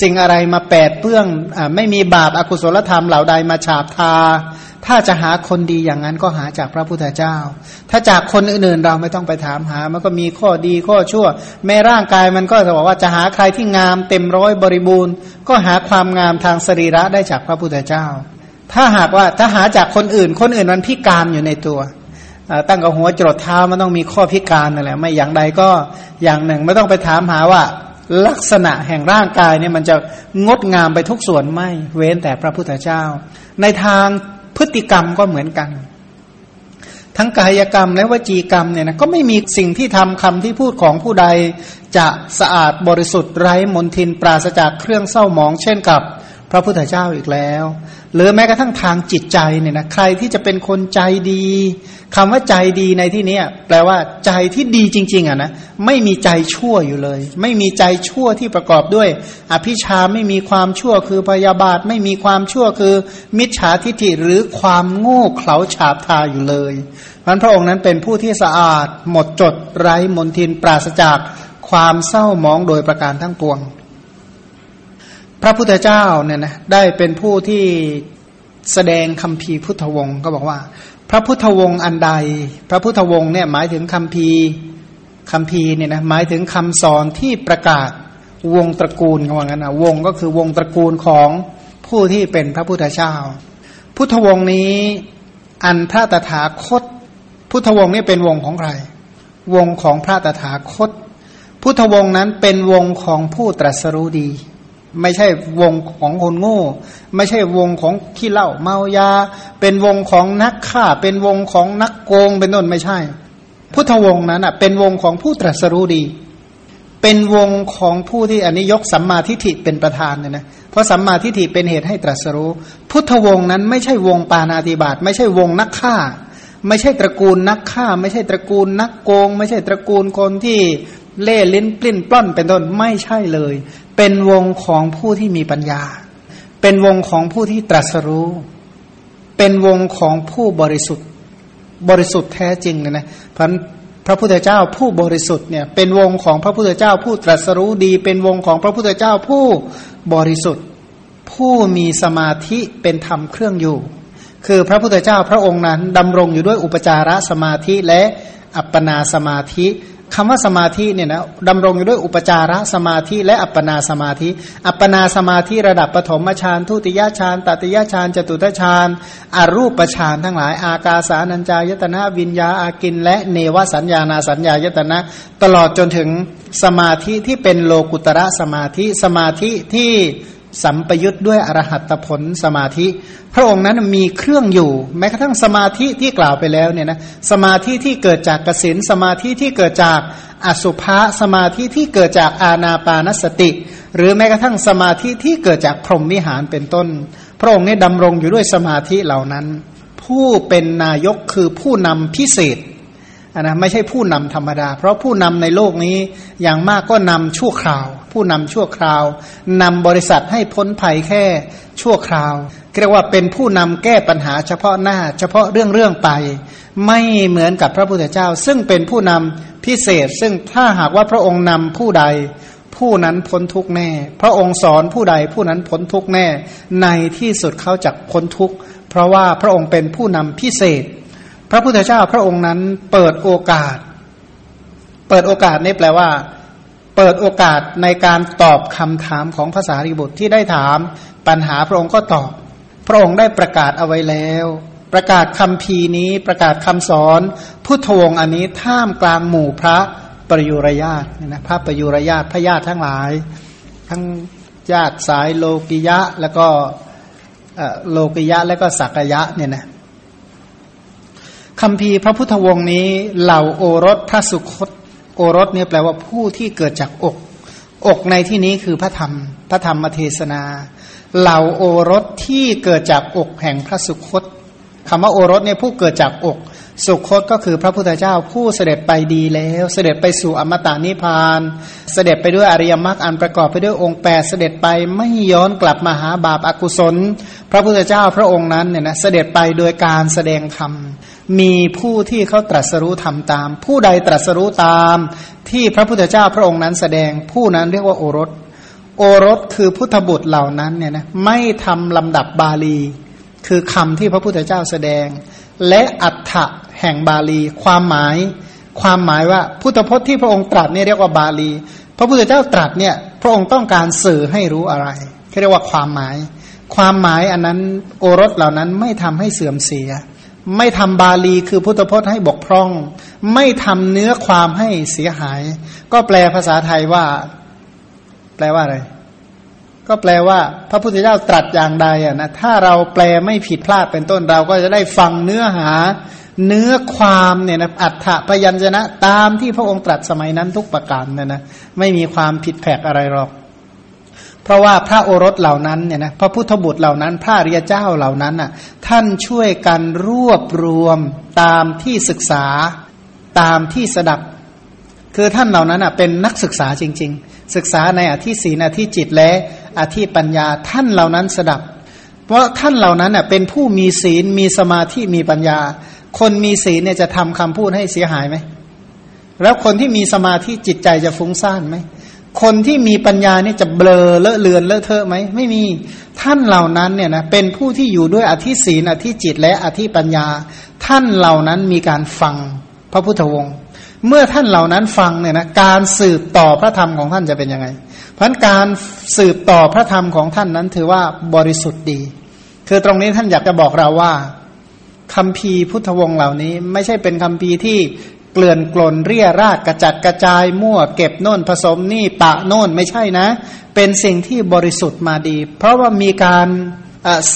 สิ่งอะไรมาแปดเปื้องอไม่มีบาปอากุศลธรรมเหล่าใดมาฉาบทา ถ้าจะหาคนดีอย่างนั้นก็หาจากพระพุทธเจ้า ถ้าจากคนอื่นๆเราไม่ต้องไปถามหา มันก็มีข้อดีข้อชั่ว แม้ร่างกายมันก็จะบอกว่าจะหาใครที่งามเต็มร้อยบริบูรณ์ ก็หาความงามทางสรีระได้จากพระพุทธเจ้า ถ้าหากว่าถ้าหาจากคนอื่น คนอื่นมันพิการอยู่ในตัวตั้งกับหัวจรดเท้ามันต้องมีข้อพิการนั่นแหละไม่อย่างใดก็อย่างหนึ่ง ไม่ต้องไปถามหาว่า ลักษณะแห่งร่างกายเนี่ยมันจะงดงามไปทุกส่วนไม่ เว้นแต่พระพุทธเจ้า ในทางพฤติกรรมก็เหมือนกัน ทั้งกายกรรมและวจีกรรมเนี่ยนะก็ไม่มีสิ่งที่ทำคำที่พูดของผู้ใด จะสะอาดบริสุทธิ์ไร้มนทินปราศจากเครื่องเศร้าหมอง เช่นกับ พระพุทธเจ้าอีกแล้ว หรือแม้กระทั่งทางจิตใจเนี่ยนะใครที่จะเป็นคนใจดีคำว่าใจดีในที่นี้แปลว่าใจที่ดีจริง ๆอะนะไม่มีใจชั่วอยู่เลย ไม่มีใจชั่วที่ประกอบด้วย อภิชาไม่มีความชั่วคือพยาบาท ไม่มีความชั่วคือ มิจฉาทิฏฐิหรือความโง่เขลาฉาบทาอยู่เลยพันพระองค์นั้นเป็นผู้ที่สะอาด หมดจดไร้มนทินปราศจากความเศร้ามองโดยประการทั้งปวง พระพุทธเจ้าเนี่ยนะได้เป็นผู้ที่แสดงคำพีพุทธวงศ์ก็บอกว่า พระพุทธวงศ์อันใด พระพุทธวงศ์เนี่ยหมายถึงคำพีคำพีเนี่ยนะหมายถึงคำสอนที่ประกาศวงตระกูลว่างั้นนะวงก็คือวงตระกูลของผู้ที่เป็นพระพุทธเจ้า พุทธวงศ์นี้อันพระตถาคต พุทธวงศ์นี่เป็นวงของใคร วงของพระตถาคต พุทธวงศ์นั้นเป็นวงของผู้ตรัสรู้ดี ไม่ใช่วงของคนโง่ ไม่ใช่วงของขี้เหล้าเมายา เป็นวงของนักฆ่า เป็นวงของนักโกงเป็นต้นไม่ใช่ พุทธวงศ์นั้นอะ เป็นวงของผู้ตรัสรู้ดี เป็นวงของผู้ที่อันนี้ยกสัมมาทิฏฐิเป็นประธานเนี่ยนะเพราะสัมมาทิฏฐิเป็นเหตุให้ตรัสรู้ พุทธวงศ์นั้นไม่ใช่วงปานาติบาตไม่ใช่วงนักฆ่า ไม่ใช่ตระกูลนักฆ่า ไม่ใช่ตระกูลนักโกง ไม่ใช่ตระกูลคนที่เล่ลิ้นปลิ้นปล้อนเป็นต้นไม่ใช่เลย เป็นวงของผู้ที่มีปัญญา เป็นวงของผู้ที่ตรัสรู้ เป็นวงของผู้บริสุทธิ์ บริสุทธิ์แท้จริงเลยนะพันพระพุทธเจ้าผู้บริสุทธิ์เนี่ยเป็นวงของพระพุทธเจ้าผู้ตรัสรู้ดี เป็นวงของพระพุทธเจ้าผู้บริสุทธิ์ ผู้มีสมาธิเป็นธรรมเครื่องอยู่ คือพระพุทธเจ้าพระองค์นั้นดำรงอยู่ด้วยอุปจารสมาธิและอัปปนาสมาธิ คำว่าสมาธิเนี่ยนะดำรงอยู่ด้วยอุปจารสมาธิและอัปปนาสมาธิ อัปปนาสมาธิระดับปฐมฌานทุติยฌานตติยฌานจตุตฌานอารูปฌานทั้งหลาย อากาสานัญจายตนะวิญญาอากิน และเนวสัญญานาสัญญายตนะ ตลอดจนถึงสมาธิที่เป็นโลกุตระสมาธิสมาธิที่ สัมปยุทธ์ด้วยอรหัตผลสมาธิ พระองค์นั้นมีเครื่องอยู่ แม้กระทั่งสมาธิที่กล่าวไปแล้วเนี่ยนะสมาธิที่เกิดจากกสินสมาธิที่เกิดจากอสุภะสมาธิที่เกิดจากอาณาปานสติ หรือแม้กระทั่งสมาธิที่เกิดจากพรหมวิหารเป็นต้น พระองค์นี้ดำรงอยู่ด้วยสมาธิเหล่านั้น ผู้เป็นนายกคือผู้นำพิเศษ นะไม่ใช่ผู้นำธรรมดา เพราะผู้นำในโลกนี้อย่างมากก็นำชั่วคราว ผู้นำชั่วคราวนำบริษัทให้พ้นภัยแค่ชั่วคราวเรียกว่าเป็นผู้นำแก้ปัญหาเฉพาะหน้า เฉพาะเรื่องเรื่องไป ไม่เหมือนกับพระพุทธเจ้า ซึ่งเป็นผู้นำพิเศษ ซึ่งถ้าหากว่าพระองค์นำผู้ใด ผู้นั้นพ้นทุกแน่ พระองค์สอนผู้ใดผู้นั้นพ้นทุกแน่ ในที่สุดเขาจะพ้นทุกเพราะว่าพระองค์เป็นผู้นำพิเศษ พระพุทธเจ้าพระองค์นั้นเปิดโอกาส เปิดโอกาสนี่แปลว่า เปิดโอกาสในการตอบคำถามของภาษาริบุตรที่ได้ถามปัญหาพระองค์ก็ตอบ พระองค์ได้ประกาศเอาไว้แล้ว ประกาศคำพีนี้ประกาศคำสอนพุทธวงอันนี้ท่ามกลางหมู่พระปริยุรญาตเนี่ยนะพระปริยุรญาตพระญาติทั้งหลาย ทั้งญาติสายโลกิยะแล้วก็โลกิยะแล้วก็สักยะเนี่ยนะ คำพีพระพุทธวงศ์นี้เหล่าโอรสพระสุคตโอรสเนี่ยแปลว่าผู้ที่เกิดจากอก อกในที่นี้คือพระธรรม พระธรรมเทศนา เหล่าโอรสที่เกิดจากอกแห่งพระสุคตคำว่าโอรสเนี่ยผู้เกิดจากอก สุคตก็คือพระพุทธเจ้าผู้เสด็จไปดีแล้ว เสด็จไปสู่อมตะนิพพาน เสด็จไปด้วยอริยมรรคอันประกอบไปด้วยองค์แปดเสด็จไปไม่ย้อนกลับมาหาบาปอากุศล พระพุทธเจ้าพระองค์นั้นเนี่ยนะเสด็จไปโดยการแสดงธรรม มีผู้ที่เขาตรัสรู้ทำตาม ผู้ใดตรัสรู้ตาม ที่พระพุทธเจ้าพระองค์นั้นแสดงผู้นั้นเรียกว่าโอรส โอรสคือพุทธบุตรเหล่านั้นเนี่ยนะไม่ทำลำดับบาลี คือคำที่พระพุทธเจ้าแสดง และอัฏฐะแห่งบาลี ความหมาย ความหมายว่าพุทธพจน์ที่พระองค์ตรัสเนี่ยเรียกว่าบาลี พระพุทธเจ้าตรัสเนี่ยพระองค์ต้องการสื่อให้รู้อะไรเรียกว่าความหมาย ความหมายอันนั้นโอรสเหล่านั้นไม่ทำให้เสื่อมเสีย ไม่ทำบาลีคือพุทธพจน์ให้บกพร่อง ไม่ทำเนื้อความให้เสียหาย ก็แปลภาษาไทยว่า แปลว่าอะไร ก็แปลว่า พระพุทธเจ้าตรัสอย่างใดอะนะถ้าเราแปลไม่ผิดพลาดเป็นต้นเราก็จะได้ฟังเนื้อหา เนื้อความเนี่ยนะอัฏฐพยัญชนะตามที่พระองค์ตรัสสมัยนั้นทุกประการเนี่ยนะไม่มีความผิดแผกอะไรหรอก เพราะว่าพระโอรสเหล่านั้นเนี่ยนะพระพุทธบุตรเหล่านั้น พระริยเจ้าเหล่านั้นน่ะท่านช่วยกันรวบรวมตามที่ศึกษาตามที่สดับ คือท่านเหล่านั้นอะเป็นนักศึกษาจริง ๆ ศึกษาในอธิศีนอธิจิตและอธิปัญญาท่านเหล่านั้นสดับ เพราะท่านเหล่านั้นอะเป็นผู้มีศีลมีสมาธิมีปัญญา คนมีศีลเนี่ยจะทำคำพูดให้เสียหายไหมแล้วคนที่มีสมาธิจิตใจจะฟุ้งซ่านไหม คนที่มีปัญญาเนี่ยจะเบลอเลอะเลือนเลอะเทอะไหมไม่มีท่านเหล่านั้นเนี่ยนะเป็นผู้ที่อยู่ด้วยอธิศีนอธิจิตและอธิปัญญา ท่านเหล่านั้นมีการฟังพระพุทธวงศ์เมื่อท่านเหล่านั้นฟังเนี่ยนะการสืบต่อพระธรรมของท่านจะเป็นยังไง เพราะการสืบต่อพระธรรมของท่านนั้นถือว่าบริสุทธิ์ดี คือตรงนี้ท่านอยากจะบอกเราว่าคำพีพุทธวงศ์เหล่านี้ ไม่ใช่เป็นคำพีที่ เกลื่อนกลนเรียราดกระจัดกระจายมั่วเก็บโน่นผสมนี่ปะโน่นไม่ใช่นะ เป็นสิ่งที่บริสุทธิ์มาดี เพราะว่ามีการ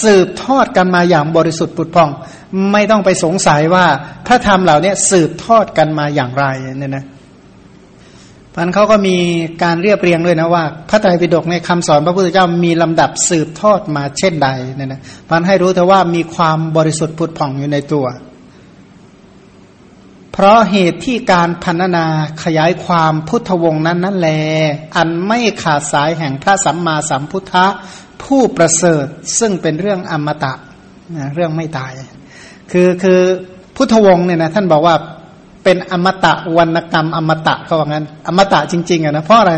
สืบทอดกันมาอย่างบริสุทธิ์ปุดพอง ไม่ต้องไปสงสัยว่าพระธรรมเหล่านี้สืบทอดกันมาอย่างไรเนี่ยนะพันเขาก็มีการเรียบเรียงด้วยนะว่า พระไตรปิฎกในคำสอนพระพุทธเจ้ามีลำดับสืบทอดมาเช่นใดเนี่ยนะพันให้รู้เถอะว่ามีความบริสุทธิ์ผุดผ่องอยู่ในตัว เพราะเหตุที่การพันนาขยายความพุทธวงศ์นั้นนั่นแล อันไม่ขาดสายแห่งพระสัมมาสัมพุทธะผู้ประเสริฐซึ่งเป็นเรื่องอมตะนะเรื่องไม่ตาย คือคือพุทธวงศ์เนี่ยนะท่านบอกว่าเป็นอมตะวรรณกรรมอมตะเขาว่างั้น อมตะจริงๆอะนะเพราะอะไร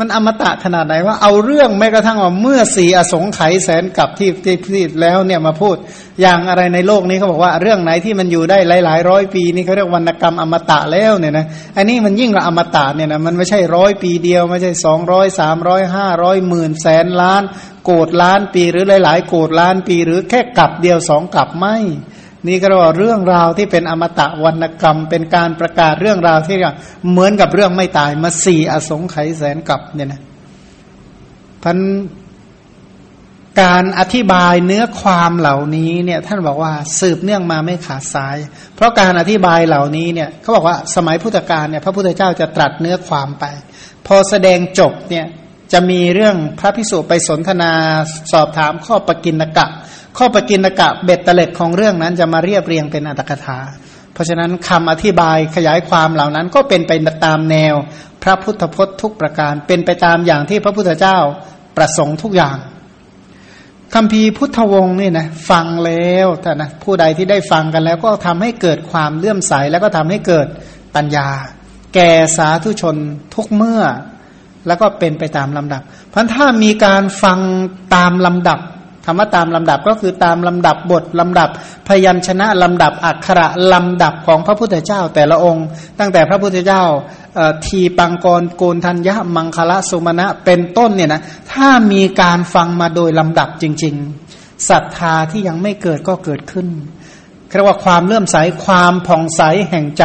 มันอมตะขนาดไหนว่าเอาเรื่องแม้กระทั่งว่าเมื่อสี่อสงไขยแสนกับที่ที่ที่แล้วเนี่ยมาพูดอย่างอะไรในโลกนี้เขาบอกว่าเรื่องไหนที่มันอยู่ได้หลายๆร้อยปีนี่เขาเรียกวรรณกรรมอมตะแล้วเนี่ยนะอันนี้มันยิ่งกว่าอมตะเนี่ยนะมันไม่ใช่ร้อยปีเดียว ไม่ใช่สองร้อยสามร้อยห้าร้อยหมื่นแสนล้าน โกดล้านปีหรือหลาย ๆ โกดล้านปีหรือแค่กลับเดียวสองกลับไม่ นี่ก็เรื่องราวที่เป็นอมตะวรรณกรรม เป็นการประกาศเรื่องราวที่เหมือนกับเรื่องไม่ตายมาสี่อสงไขยแสนกับเนี่ยนะพันการอธิบายเนื้อความเหล่านี้เนี่ยท่านบอกว่าสืบเนื่องมาไม่ขาดสาย เพราะการอธิบายเหล่านี้เนี่ยเขาบอกว่าสมัยพุทธกาลเนี่ยพระพุทธเจ้าจะตรัสเนื้อความไป พอแสดงจบเนี่ยจะมีเรื่องพระพิสุไปสนทนาสอบถามข้อปกินกะ ข้อปกินกะเบ็ดเล็ดของเรื่องนั้นจะมาเรียบเรียงเป็นอัตถกถา เพราะฉะนั้นคำอธิบายขยายความเหล่านั้นก็เป็นไปตามแนว พระพุทธพจน์ทุกประการ เป็นไปตามอย่างที่พระพุทธเจ้าประสงค์ทุกอย่างคำพีพุทธวงศ์นี่นะฟังแล้วแต่นะผู้ใดที่ได้ฟังกันแล้วก็ทำให้เกิดความเลื่อมใสแล้วก็ทำให้เกิดปัญญา แก่สาธุชนทุกเมื่อ แล้วก็เป็นไปตามลำดับ เพราะถ้ามีการฟังตามลำดับ คำว่าตามลำดับก็คือตามลำดับบทลำดับพยัญชนะลำดับอักขระลำดับของพระพุทธเจ้า แต่ละองค์ ตั้งแต่พระพุทธเจ้าทีปังกรโกนทัญญะมังคละสุมาณะเป็นต้นเนี่ยนะถ้ามีการฟังมาโดยลำดับจริง ๆศรัทธาที่ยังไม่เกิดก็เกิดขึ้นเรียกว่าความเลื่อมใสความผ่องใสแห่งใจ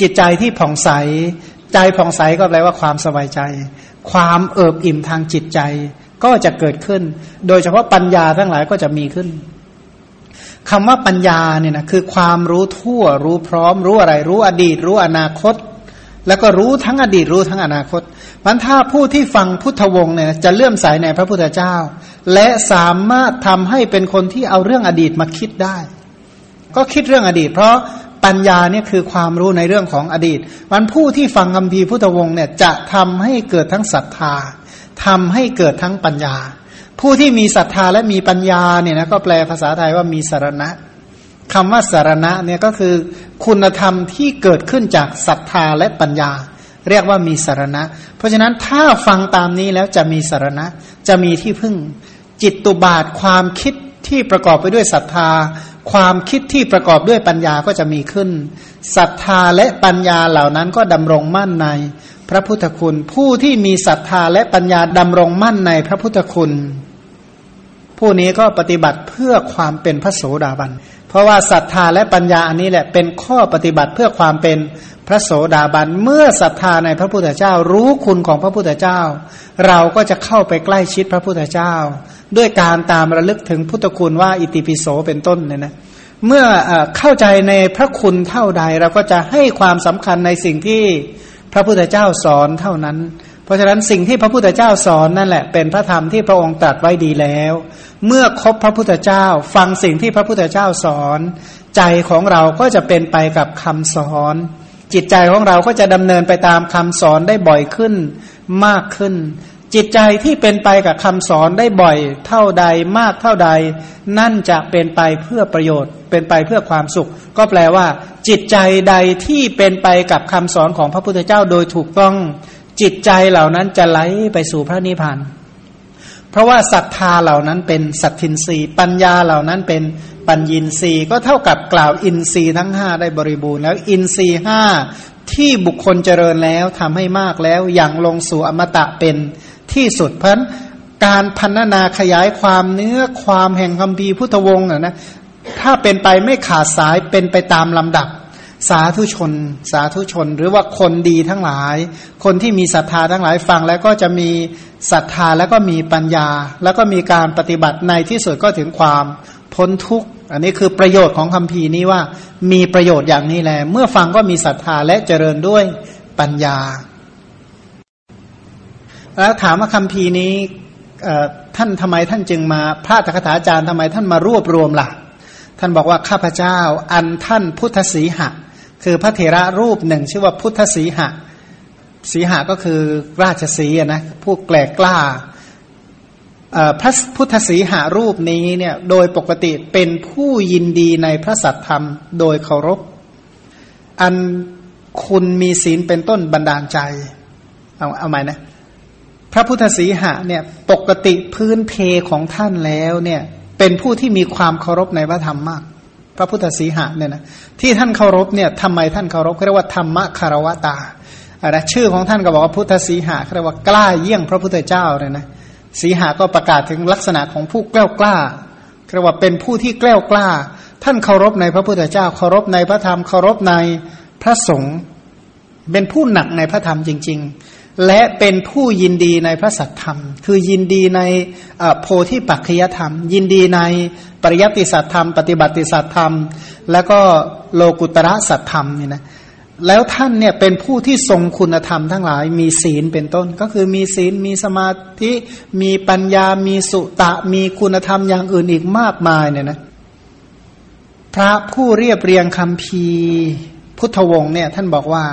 จิตใจที่ผ่องใส ใจผ่องใสก็แปลว่าความสบายใจ ความเอิบอิ่มทางจิตใจ ก็จะเกิดขึ้น โดยเฉพาะปัญญาทั้งหลายก็จะมีขึ้นคำว่าปัญญาเนี่ยนะคือความรู้ทั่ว รู้พร้อม รู้อะไร รู้อดีต รู้อนาคต แล้วก็รู้ทั้งอดีตรู้ทั้งอนาคตมันถ้าผู้ที่ฟังพุทธวงศ์เนี่ยจะเลื่อมใสในพระพุทธเจ้า และสามารถทำให้เป็นคนที่เอาเรื่องอดีตมาคิดได้ ก็คิดเรื่องอดีต เพราะปัญญาเนี่ยคือความรู้ในเรื่องของอดีต มันผู้ที่ฟังคำพีพุทธวงศ์เนี่ยจะทำให้เกิดทั้งศรัทธา ทำให้เกิดทั้งปัญญา ผู้ที่มีศรัทธาและมีปัญญาเนี่ยนะก็แปลภาษาไทยว่ามีสารณะคำว่าสารณะเนี่ยก็คือคุณธรรมที่เกิดขึ้นจากศรัทธาและปัญญา เรียกว่ามีสารณะ เพราะฉะนั้นถ้าฟังตามนี้แล้วจะมีสารณะ จะมีที่พึ่ง จิตตุบาทความคิดที่ประกอบไปด้วยศรัทธา ความคิดที่ประกอบด้วยปัญญาก็จะมีขึ้นศรัทธาและปัญญาเหล่านั้นก็ดำรงมั่นใน ระพุทธคุณ ผู้ที่มีศรัทธาและปัญญาดำรงมั่นในพระพุทธคุณ ผู้นี้ก็ปฏิบัติเพื่อความเป็นพระโสดาบัน เพราะว่าศรัทธาและปัญญาอันนี้แหละเป็นข้อปฏิบัติเพื่อความเป็นพระโสดาบัน เมื่อศรัทธาในพระพุทธเจ้ารู้คุณของพระพุทธเจ้า เราก็จะเข้าไปใกล้ชิดพระพุทธเจ้า ด้วยการตามระลึกถึงพุทธคุณว่าอิติปิโสเป็นต้นเนี่ยนะเมื่อเข้าใจในพระคุณเท่าใด เราก็จะให้ความสำคัญในสิ่งที่ พระพุทธเจ้าสอนเท่านั้น เพราะฉะนั้นสิ่งที่พระพุทธเจ้าสอนนั่นแหละเป็นพระธรรมที่พระองค์ตรัสไว้ดีแล้ว เมื่อครบพระพุทธเจ้า ฟังสิ่งที่พระพุทธเจ้าสอน ใจของเราก็จะเป็นไปกับคำสอน จิตใจของเราก็จะดำเนินไปตามคำสอนได้บ่อยขึ้นมากขึ้น จิตใจที่เป็นไปกับคำสอนได้บ่อยเท่าใดมากเท่าใด นั่นจะเป็นไปเพื่อประโยชน์ เป็นไปเพื่อความสุข ก็แปลว่า จิตใจใดที่เป็นไปกับคำสอนของพระพุทธเจ้าโดยถูกต้อง จิตใจเหล่านั้นจะไหลไปสู่พระนิพพานเพราะว่าศรัทธาเหล่านั้นเป็นสัตทินรีปัญญาเหล่านั้นเป็นปัญญินรีก็เท่ากับกล่าวอินทรีย์ทั้งห้าได้บริบูรณ์แล้วอินทรีย์ห้าที่บุคคลเจริญแล้วทำให้มากแล้วอย่างลงสู่อมตะเป็น ที่สุดเพราะการพันนาขยายความเนื้อความแห่งคำพีพุทธวงศ์นะถ้าเป็นไปไม่ขาดสายเป็นไปตามลำดับ สาธุชน สาธุชน หรือว่าคนดีทั้งหลาย คนที่มีศรัทธาทั้งหลายฟังแล้วก็จะมีศรัทธาแล้วก็มีปัญญา แล้วก็มีการปฏิบัติในที่สุดก็ถึงความพ้นทุกข์อันนี้คือประโยชน์ของคำพีนี้ว่ามีประโยชน์อย่างนี้แหละเมื่อฟังก็มีศรัทธาและเจริญด้วยปัญญา แล้วถามว่าคำพีนี้ท่านทำไมท่านจึงมาพระตถาจารย์ทำไมท่านมารวบรวมละ่ะ ท่านบอกว่าข้าพเจ้าอันท่านพุทธสีหะ คือพระเถระรูปหนึ่ง ชื่อว่าพุทธสีหะ สีหะก็คือราชสีนะผู้แกลกล้าพระพุทธสีหารูปนี้เนี่ยโดยปกติเป็นผู้ยินดีในพระสัตธรรม โดยเคารพ อันคุณมีศีลเป็นต้นบันดาลใจ เอาเอาไหมนะ พระพุทธสีหะเนี่ยปกติพื้นเพของท่านแล้วเนี่ยเป็นผู้ที่มีความเคารพในพระธรรมมาก พระพุทธสีหะเนี่ยนะที่ท่านเคารพเนี่ยทำไมท่านเคารพเรียกว่าธรรมคารวตาอะไรชื่อของท่านก็บอกว่าพุทธสีหะเรียกว่ากล้าเยี่ยงพระพุทธเจ้าเลยนะสีหะก็ประกาศถึงลักษณะของผู้กล้ากล้าเรียกว่าเป็นผู้ที่กล้ากล้า ท่านเคารพในพระพุทธเจ้าเคารพในพระธรรมเคารพในพระสงฆ์เป็นผู้หนักในพระธรรมจริง ๆ และเป็นผู้ยินดีในพระสัทธรรม คือยินดีในโพธิปัจจยธรรม ยินดีในปริยัติสัตธรรม ปฏิบัติสัตธรรม แล้วก็โลกุตระสัตธรรมเนี่ยนะแล้วท่านเนี่ยเป็นผู้ที่ทรงคุณธรรมทั้งหลาย มีศีลเป็นต้น ก็คือมีศีลมีสมาธิมีปัญญามีสุตะ มีคุณธรรมอย่างอื่นอีกมากมายเนี่ยนะพระผู้เรียบเรียงคำพีพุทธวงศ์เนี่ยท่านบอกว่า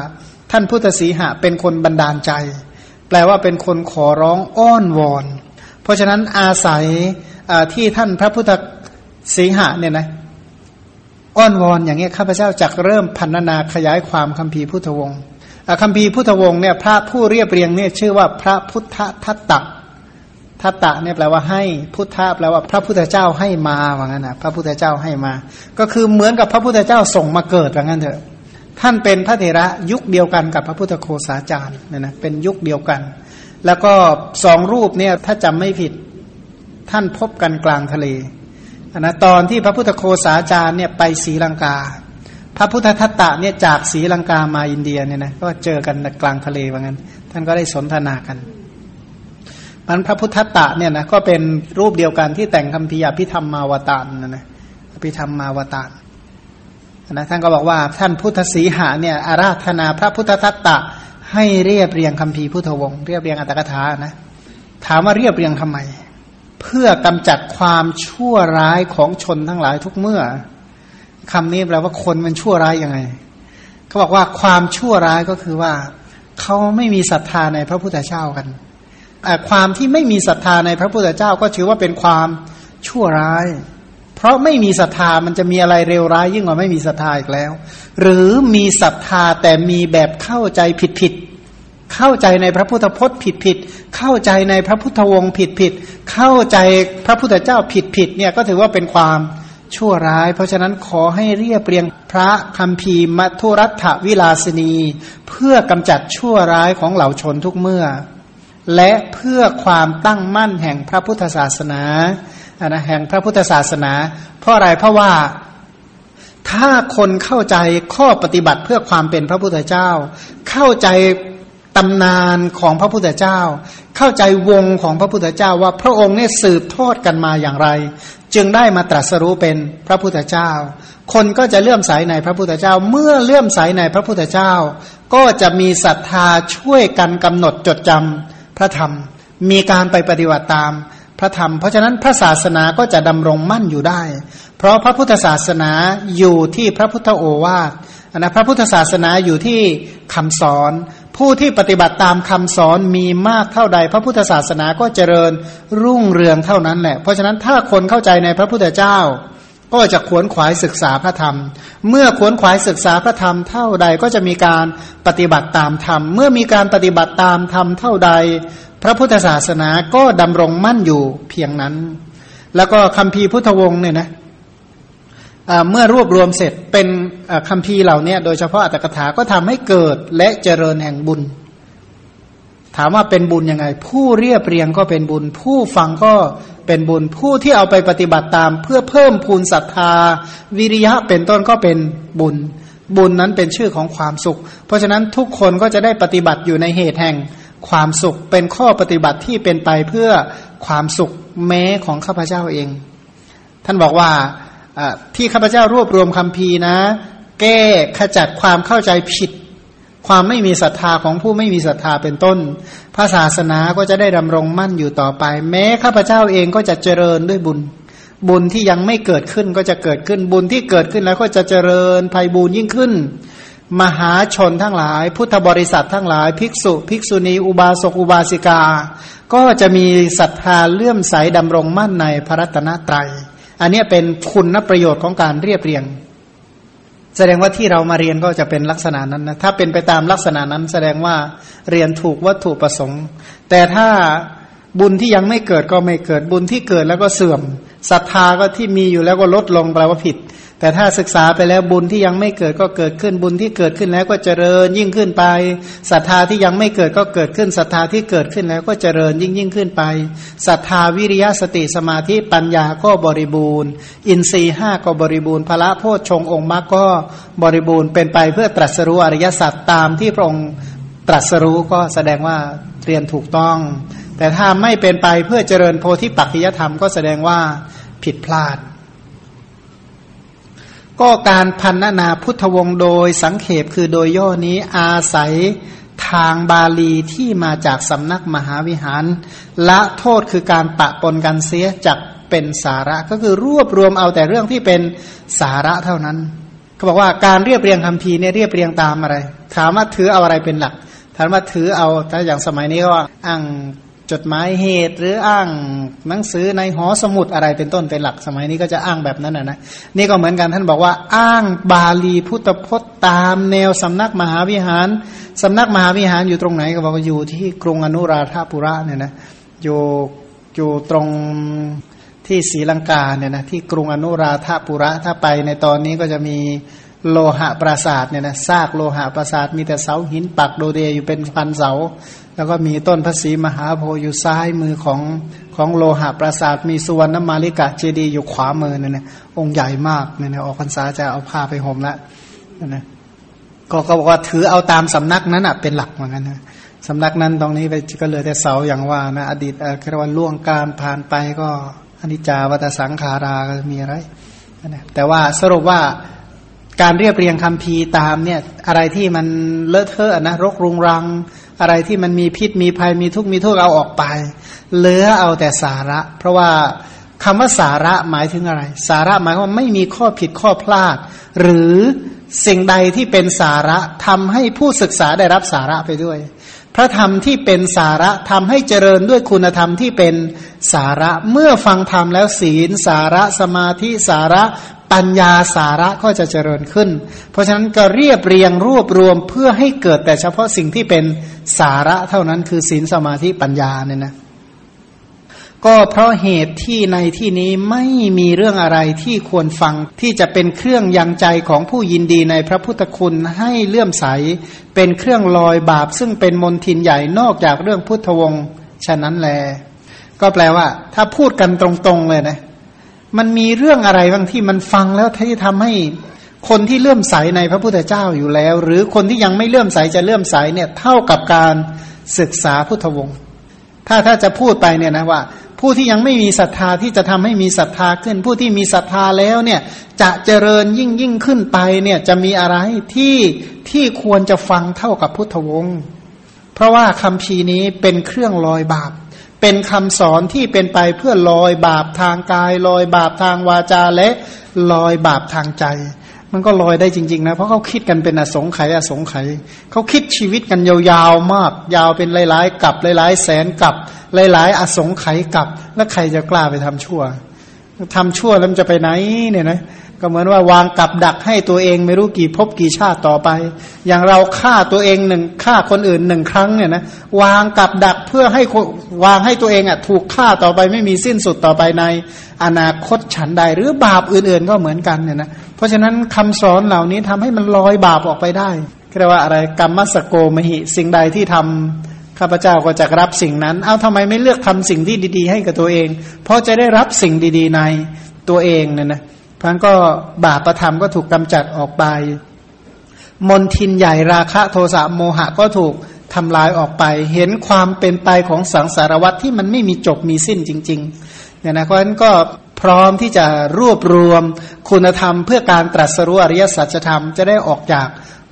ท่านพุทธสีหะเป็นคนบันดาลใจ แปลว่าเป็นคนขอร้องอ้อนวอน เพราะฉะนั้นอาศัยที่ท่านพระพุทธสีหะเนี่ยนะอ้อนวอนอย่างเงี้ยข้าพเจ้าจักเริ่มพันนาขยายความคัมภีร์พุทธวงศ์คัมภีร์พุทธวงศ์เนี่ยพระผู้เรียบเรียงเนี่ยชื่อว่าพระพุทธทัตตะทัตตะเนี่ยแปลว่าให้พุทธะแปลว่าพระพุทธเจ้าให้มาว่างั้นนะพระพุทธเจ้าให้มา ก็คือเหมือนกับพระพุทธเจ้าส่งมาเกิดว่างั้นเถอะ ท่านเป็นพระเถระยุคเดียวกันกับพระพุทธโคสาจารย์นี่นะเป็นยุคเดียวกัน แล้วก็สองรูปเนี่ยถ้าจำไม่ผิดท่านพบกันกลางทะเลนะตอนที่พระพุทธโคสาจารย์เนี่ยไปศรีลังกา พระพุทธทัตตะเนี่ยจากศรีลังกามาอินเดียเนี่ยนะก็เจอกันกลางทะเลว่างั้น ท่านก็ได้สนทนากันมันพระพุทธทัตตะเนี่ยนะก็เป็นรูปเดียวกันที่แต่งคำพิยาพิธรรมมาวตารนะนะพิธรรมมาวตาร นะท่านก็บอกว่าท่านพุทธสีหาเนี่ยอาราธนาพระพุทธทัตตะ ให้เรียบเรียงคำพีพุทธวงศ์เรียบเรียงอัตถกถานะถามว่าเรียบเรียงทำไม เพื่อกำจัดความชั่วร้ายของชนทั้งหลายทุกเมื่อคำนี้แปลว่าคนมันชั่วร้ายยังไงเขาบอกว่าความชั่วร้ายก็คือว่าเขาไม่มีศรัทธาในพระพุทธเจ้ากันความที่ไม่มีศรัทธาในพระพุทธเจ้าก็ถือว่าเป็นความชั่วร้าย เพราะไม่มีศรัทธามันจะมีอะไรเร็วร้ายยิ่งกว่าไม่มีศรัทธาอีกแล้ว หรือมีศรัทธาแต่มีแบบเข้าใจผิดผิดเข้าใจในพระพุทธพจน์ผิดผิดเข้าใจในพระพุทธวงศ์ผิดผิดเข้าใจพระพุทธเจ้าผิดผิดเนี่ยก็ถือว่าเป็นความชั่วร้าย เพราะฉะนั้นขอให้เรียบเรียงพระคัมภีร์มัทุรัฐวิลาสนี เพื่อกำจัดชั่วร้ายของเหล่าชนทุกเมื่อ และเพื่อความตั้งมั่นแห่งพระพุทธศาสนา นะแห่งพระพุทธศาสนา เพราะอะไรเพราะว่าถ้าคนเข้าใจข้อปฏิบัติเพื่อความเป็นพระพุทธเจ้า เข้าใจตำนานของพระพุทธเจ้า เข้าใจวงของพระพุทธเจ้าว่าพระองค์เนี่ยสืบทอดกันมาอย่างไร จึงได้มาตรัสรู้เป็นพระพุทธเจ้า คนก็จะเลื่อมใสในพระพุทธเจ้า เมื่อเลื่อมใสในพระพุทธเจ้า ก็จะมีศรัทธาช่วยกันกำหนดจดจำพระธรรม มีการไปปฏิบัติตาม พระธรรม เพราะฉะนั้นพระศาสนาก็จะดำรงมั่นอยู่ได้ เพราะพระพุทธศาสนาอยู่ที่พระพุทธโอวาทนะพระพุทธศาสนาอยู่ที่คำสอน ผู้ที่ปฏิบัติตามคำสอนมีมากเท่าใด พระพุทธศาสนาก็เจริญรุ่งเรืองเท่านั้นแหละ เพราะฉะนั้นถ้าคนเข้าใจในพระพุทธเจ้า ก็จะขวนขวายศึกษาพระธรรม เมื่อขวนขวายศึกษาพระธรรมเท่าใดก็จะมีการปฏิบัติตามธรรม เมื่อมีการปฏิบัติตามธรรมเท่าใด พระพุทธศาสนาก็ดำรงมั่นอยู่เพียงนั้น แล้วก็คำพีพุทธวงศ์เนี่ยนะเมื่อรวบรวมเสร็จเป็นคำพีเหล่านี้โดยเฉพาะอัตถกถาก็ทำให้เกิดและเจริญแห่งบุญ ถามว่าเป็นบุญยังไง ผู้เรียบเรียงก็เป็นบุญ ผู้ฟังก็เป็นบุญ ผู้ที่เอาไปปฏิบัติตาม เพื่อเพิ่มพูนศรัทธา วิริยะเป็นต้นก็เป็นบุญ บุญนั้นเป็นชื่อของความสุข เพราะฉะนั้นทุกคนก็จะได้ปฏิบัติอยู่ในเหตุแห่ง ความสุขเป็นข้อปฏิบัติที่เป็นไปเพื่อความสุขแม้ของข้าพเจ้าเอง ท่านบอกว่าที่ข้าพเจ้ารวบรวมคำพีนะ แก้ขจัดความเข้าใจผิด ความไม่มีศรัทธาของผู้ไม่มีศรัทธาเป็นต้น พระศาสนาก็จะได้ดำรงมั่นอยู่ต่อไป แม้ข้าพเจ้าเองก็จะเจริญด้วยบุญ บุญที่ยังไม่เกิดขึ้นก็จะเกิดขึ้นบุญที่เกิดขึ้นแล้วก็จะเจริญภัยบุญยิ่งขึ้น มหาชนทั้งหลาย พุทธบริษัททั้งหลาย ภิกษุ ภิกษุณี อุบาสกอุบาสิกา ก็จะมีศรัทธาเลื่อมใสดำรงมั่นในพระรัตนตรัย อันนี้เป็นคุณนประโยชน์ของการเรียบเรียง แสดงว่าที่เรามาเรียนก็จะเป็นลักษณะนั้นนะถ้าเป็นไปตามลักษณะนั้น แสดงว่าเรียนถูกวัตถุประสงค์ แต่ถ้าบุญที่ยังไม่เกิดก็ไม่เกิดบุญที่เกิดแล้วก็เสื่อม ศรัทธาก็ที่มีอยู่แล้วก็ลดลงแปลว่าผิด แต่ถ้าศึกษาไปแล้วบุญที่ยังไม่เกิดก็เกิดขึ้นบุญที่เกิดขึ้นแล้วก็เจริญยิ่งขึ้นไปศรัทธาที่ยังไม่เกิดก็เกิดขึ้นศรัทธาที่เกิดขึ้นแล้วก็เจริญยิ่งยิ่งขึ้นไปศรัทธาวิริยะสติสมาธิปัญญาก็บริบูรณ์ อินทรีห้าก็บริบูรณ์พระโพชฌงองค์มรรคก็บริบูรณ์เป็นไปเพื่อตรัสรู้อริยสัจตามที่พระองค์ตรัสรู้ก็แสดงว่าเรียนถูกต้อง แต่ถ้าไม่เป็นไปเพื่อเจริญโพธิปักขิยธรรมก็แสดงว่าผิดพลาด ก็การพันนาพุทธวงศ์โดยสังเขปคือโดยย่อนี้อาศัยทางบาลีที่มาจากสำนักมหาวิหาร ละโทษคือการปะปนกันเสียจากเป็นสาระก็คือรวบรวมเอาแต่เรื่องที่เป็นสาระเท่านั้นเขาบอกว่าการเรียบเรียงคำพีเนี่ยเรียบเรียงตามอะไร ถามว่าถือเอาอะไรเป็นหลัก ถามว่าถือเอาถ้าอย่างสมัยนี้ก็อ้าง จดหมายเหตุหรืออ้างหนังสือในหอสมุดอะไรเป็นต้นเป็นหลักสมัยนี้ก็จะอ้างแบบนั้นนะนะนี่ก็เหมือนกันท่านบอกว่าอ้างบาลีพุทธพจน์ตามแนวสำนักมหาวิหารสำนักมหาวิหารอยู่ตรงไหนก็บอกว่าอยู่ที่กรุงอนุราธาปุระเนี่ยนะอยู่อยู่ตรงที่ศรีลังกาเนี่ยนะที่กรุงอนุราธาปุระถ้าไปในตอนนี้ก็จะมีโลหะปราสาทเนี่ยนะซากโลหะปราสาทมีแต่เสาหินปักโดเดอยู่เป็นพันเสา แล้วก็มีต้นพระศรีมหาโพธิ์อยู่ซ้ายมือของของโลหะปราสาท มีสุวรรณมาลิกะเจดีย์อยู่ขวามือเนี่ยนะองค์ใหญ่มากเนี่ยนะออกพรรษาจะเอาผ้าไปห่มละนะก็ก็บอกว่าถือเอาตามสำนักนั้นอะเป็นหลักเหมือนกันนะสำนักนั้นตรงนี้ไปก็เหลือแต่เสาอย่างว่านะอดีตเออควันล่วงการผ่านไปก็อนิจจาวัตสังขาราก็มีอะไรนะแต่ว่าสรุปว่าการเรียบเรียงคำพีตามเนี่ยอะไรที่มันเลอะเทอะนะรกรุงรัง อะไรที่มันมีพิษมีภัยมีทุกข์มีโทษเอาออกไป เหลือเอาแต่สาระ เพราะว่าคำว่าสาระหมายถึงอะไร สาระหมายว่าไม่มีข้อผิดข้อพลาด หรือสิ่งใดที่เป็นสาระทำให้ผู้ศึกษาได้รับสาระไปด้วย พระธรรมที่เป็นสาระทำให้เจริญด้วยคุณธรรมที่เป็นสาระเมื่อฟังธรรมแล้วศีล สาระสมาธิสาระ ปัญญาสาระก็จะเจริญขึ้น เพราะฉะนั้นก็เรียบเรียงรวบรวมเพื่อให้เกิดแต่เฉพาะสิ่งที่เป็นสาระเท่านั้นคือศีลสมาธิปัญญาเนี่ยนะก็เพราะเหตุที่ในที่นี้ไม่มีเรื่องอะไรที่ควรฟังที่จะเป็นเครื่องยังใจของผู้ยินดีในพระพุทธคุณให้เลื่อมใส เป็นเครื่องลอยบาป ซึ่งเป็นมนทินใหญ่นอกจากเรื่องพุทธวงศ์ฉะนั้นแล ก็แปลว่า ถ้าพูดกันตรงๆเลยนะ มันมีเรื่องอะไรบางที่มันฟังแล้วที่ทำให้คนที่เลื่อมใสในพระพุทธเจ้าอยู่แล้ว หรือคนที่ยังไม่เลื่อมใสจะเลื่อมใสเนี่ยเท่ากับการศึกษาพุทธวงศ์ถ้าถ้าจะพูดไปเนี่ยนะว่า ผู้ที่ยังไม่มีศรัทธาที่จะทำให้มีศรัทธาขึ้น ผู้ที่มีศรัทธาแล้วเนี่ยจะเจริญยิ่งยิ่งขึ้นไปเนี่ยจะมีอะไรที่ที่ควรจะฟังเท่ากับพุทธวงศ์เพราะว่าคำพีนี้เป็นเครื่องลอยบาป เป็นคำสอนที่เป็นไปเพื่อลอยบาปทางกาย ลอยบาปทางวาจาและลอยบาปทางใจ มันก็ลอยได้จริง ๆ นะ เพราะเขาคิดกันเป็นอสงไขยอสงไขยเขาคิดชีวิตกันยาวๆมาก ยาวเป็นหลายๆกับหลายๆแสนกับหลายๆ อสงไขยกับ แล้วใครจะกล้าไปทำชั่วทำชั่วแล้วมันจะไปไหนเนี่ยนะ ก็เหมือนว่าวางกับดักให้ตัวเองไม่รู้กี่ภพกี่ชาติต่อไป อย่างเราฆ่าตัวเองหนึ่งฆ่าคนอื่นหนึ่งครั้งเนี่ยนะวางกับดักเพื่อให้วางให้ตัวเองอะถูกฆ่าต่อไปไม่มีสิ้นสุดต่อไปในอนาคตฉันใดหรือบาปอื่นๆก็เหมือนกันเนี่ยนะเพราะฉะนั้นคำสอนเหล่านี้ทำให้มันลอยบาปออกไปได้เรียกว่าอะไรกรรมสโกมหิ สิ่งใดที่ทำข้าพเจ้าก็จะรับสิ่งนั้น เอาทำไมไม่เลือกทำสิ่งที่ดี ๆ ให้กับตัวเอง เพราะจะได้รับสิ่งดี ๆ ในตัวเองเนี่ยนะ พันก็บาปประธรรมก็ถูกกำจัดออกไป มนทินใหญ่ราคะโทสะโมหะก็ถูกทำลายออกไป เห็นความเป็นไปของสังสารวัตที่มันไม่มีจบมีสิ้นจริงๆเนี่ยนะเพราะฉะนั้นก็พร้อมที่จะรวบรวมคุณธรรม เพื่อการตรัสรู้อริยสัจธรรมจะได้ออกจาก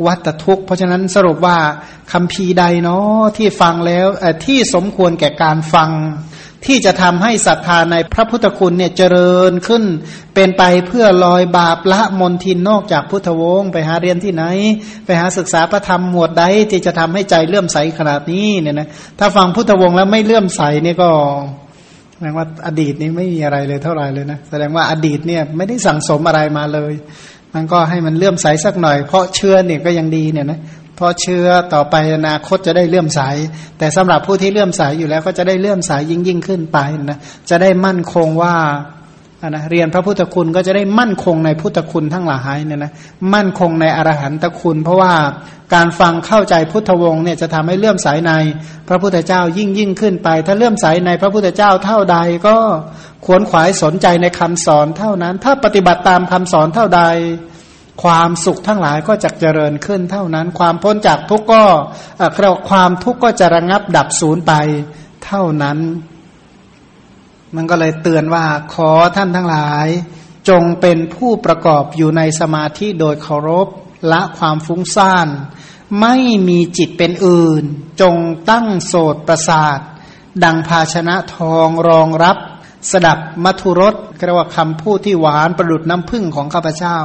วัตทุกข์ เพราะฉะนั้นสรุปว่าคำพีใดเนาะที่ฟังแล้วที่สมควรแก่การฟัง ที่จะทำให้ศรัทธาในพระพุทธคุณเนี่ยเจริญขึ้น เป็นไปเพื่อลอยบาปละมนทินนอกจากพุทธวงศ์ไปหาเรียนที่ไหน ไปหาศึกษาพระธรรมหมวดใดที่จะทำให้ใจเลื่อมใสขนาดนี้เนี่ยนะถ้าฟังพุทธวงศ์แล้วไม่เลื่อมใสเนี่ยก็แสดงว่าอดีตนี้ไม่มีอะไรเลยเท่าไหร่เลยนะแสดงว่าอดีตเนี่ยไม่ได้สั่งสมอะไรมาเลย มันก็ให้มันเลื่อมใสสักหน่อย เพราะเชื่อเนี่ยก็ยังดีเนี่ยนะ เพราะเชื่อต่อไปอนาคตจะได้เลื่อมใส แต่สำหรับผู้ที่เลื่อมใสอยู่แล้วก็จะได้เลื่อมใสยิ่งยิ่งขึ้นไปนะจะได้มั่นคงว่านะเรียนพระพุทธคุณก็จะได้มั่นคงในพุทธคุณทั้งหลายเนี่ยนะมั่นคงในอรหันตคุณ เพราะว่าการฟังเข้าใจพุทธวงศ์เนี่ยจะทำให้เลื่อมใสในพระพุทธเจ้ายิ่งยิ่งขึ้นไป ถ้าเลื่อมใสในพระพุทธเจ้าเท่าใดก็ขวนขวายสนใจในคำสอนเท่านั้น ถ้าปฏิบัติตามคำสอนเท่าใด ความสุขทั้งหลายก็จะเจริญขึ้นเท่านั้น ความพ้นจากทุกข์ก็เรียกความทุกข์ก็จะระงับดับศูนย์ไปเท่านั้น มันก็เลยเตือนว่าขอท่านทั้งหลาย จงเป็นผู้ประกอบอยู่ในสมาธิโดยเคารพละความฟุ้งซ่าน ไม่มีจิตเป็นอื่น จงตั้งโสดประสาท ดังภาชนะทองรองรับ สดับมัทุรสเรียกว่าคำพูดที่หวานประดุดน้ำพึ่งของข้าพเจ้า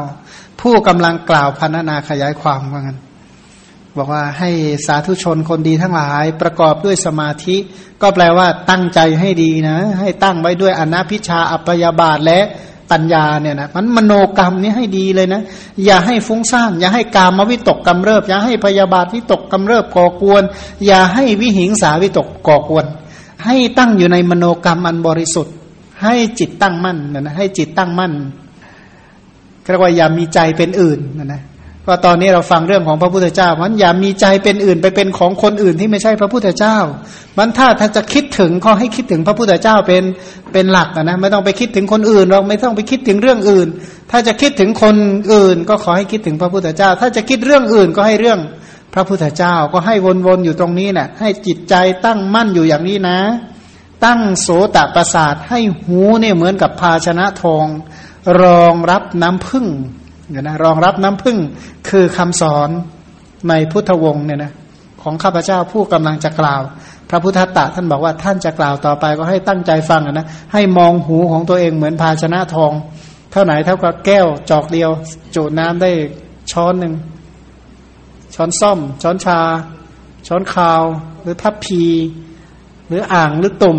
ผู้กำลังกล่าวพันนาขยายความว่างั้นบอกว่าให้สาธุชนคนดีทั้งหลายประกอบด้วยสมาธิ ก็แปลว่าตั้งใจให้ดีนะ ให้ตั้งไว้ด้วยอนัพิชาอัปยาบาทและปัญญาเนี่ยนะมันมโนกรรมนี้ให้ดีเลยนะ อย่าให้ฟุ้งซ่านอย่าให้กามวิตกกำเริบ อย่าให้พยาบาทวิตกกำเริบก่อกวน อย่าให้วิหิงสาวิตกก่อกวน ให้ตั้งอยู่ในมโนกรรมอันบริสุทธิ์ ให้จิตตั้งมั่นนะให้จิตตั้งมั่นเรียกว่าอย่ามีใจเป็นอื่นนะนะก็ตอนนี้เราฟังเรื่องของพระพุทธเจ้ามันอย่ามีใจเป็นอื่นไปเป็นของคนอื่นที่ไม่ใช่พระพุทธเจ้า มันถ้าถ้าจะคิดถึงก็ให้คิดถึงพระพุทธเจ้าเป็นเป็นหลักนะไม่ต้องไปคิดถึงคนอื่นเราไม่ต้องไปคิดถึงเรื่องอื่น ถ้าจะคิดถึงคนอื่น ก็ขอให้คิดถึงพระพุทธเจ้า ถ้าจะคิดเรื่องอื่นก็ให้เรื่องพระพุทธเจ้าก็ให้วนๆอยู่ตรงนี้นะ่ะให้จิตใจตั้งมั่นอยู่อย่างนี้นะ ตั้งโสตประสาทให้หูเนี่ยเหมือนกับภาชนะทอง รองรับน้ำพึ่งเนี่ยนะรองรับน้ำพึ่งคือคำสอนในพุทธวงศ์เนี่ยนะของข้าพเจ้าผู้กำลังจะกล่าว พระพุทธตะท่านบอกว่าท่านจะกล่าวต่อไปก็ให้ตั้งใจฟังนะให้มองหูของตัวเองเหมือนภาชนะทอง เท่าไหนเท่ากับแก้วจอกเดียว จุน้ำได้ช้อนหนึ่งช้อนซ่อม ช้อนชา ช้อนคาว หรือทัพพี รืออ่างหรือตุ่ม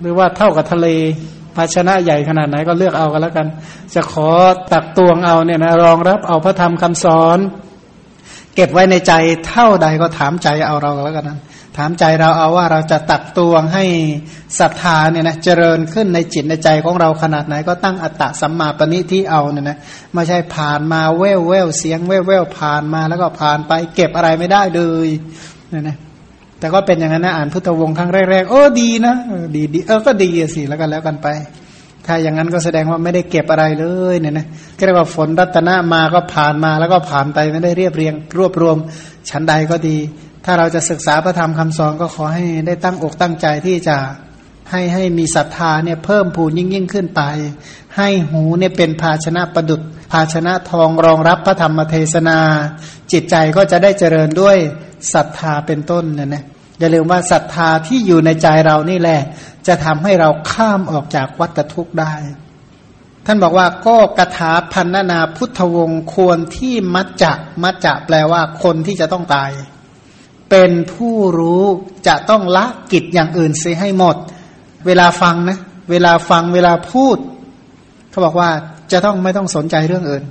หรือว่าเท่ากับทะเล ภาชนะใหญ่ขนาดไหนก็เลือกเอากันแล้วกัน จะขอตักตวงเอาเนี่ยนะรองรับเอาพระธรรมคำสอน เก็บไว้ในใจเท่าใดก็ถามใจเอาเราแล้วกันนะถามใจเราเอาว่าเราจะตักตวงให้ศรัทธาเนี่ยนะเจริญขึ้นในจิตในใจของเราขนาดไหน ก็ตั้งอัตตะสัมมาปณิที่เอาเนี่ยนะไม่ใช่ผ่านมาแววแววเสียงแววแววผ่านมาแล้วก็ผ่านไป เก็บอะไรไม่ได้เลยเนี่ยนะ แต่ก็เป็นอย่างนั้นนะอ่านพุทธวงศ์ครั้งแรกๆโอ้ดีนะดีดีเออก็ดีสิแล้วกันแล้วกันไป ถ้าอย่างนั้นก็แสดงว่าไม่ได้เก็บอะไรเลยเนี่ยนะก็เรียกว่าฝนรัตนะมาก็ผ่านมาแล้วก็ผ่านไปไม่ได้เรียบเรียง รวบรวมชั้นใดก็ดี ถ้าเราจะศึกษาพระธรรมคำสอนก็ขอให้ได้ตั้งอกตั้งใจที่จะให้ให้มีศรัทธาเนี่ยเพิ่มพูนยิ่งยิ่งขึ้นไป ให้หูเนี่ยเป็นภาชนะประดุด ภาชนะทองรองรับพระธรรมเทศนา จิตใจก็จะได้เจริญด้วยศรัทธาเป็นต้นเนี่ยนะอย่าลืมว่าศรัทธาที่อยู่ในใจเรานี่แหละ จะทำให้เราข้ามออกจากวัฏทุกข์ได้ ท่านบอกว่าก็กถาพันนาพุทธวงศ์ควรที่มัจจะมัจจะแปลว่าคนที่จะต้องตาย เป็นผู้รู้จะต้องละกิจอย่างอื่นเสียให้หมด เวลาฟังนะ เวลาฟังเวลาพูด เขาบอกว่า จะต้องไม่ต้องสนใจเรื่องอื่น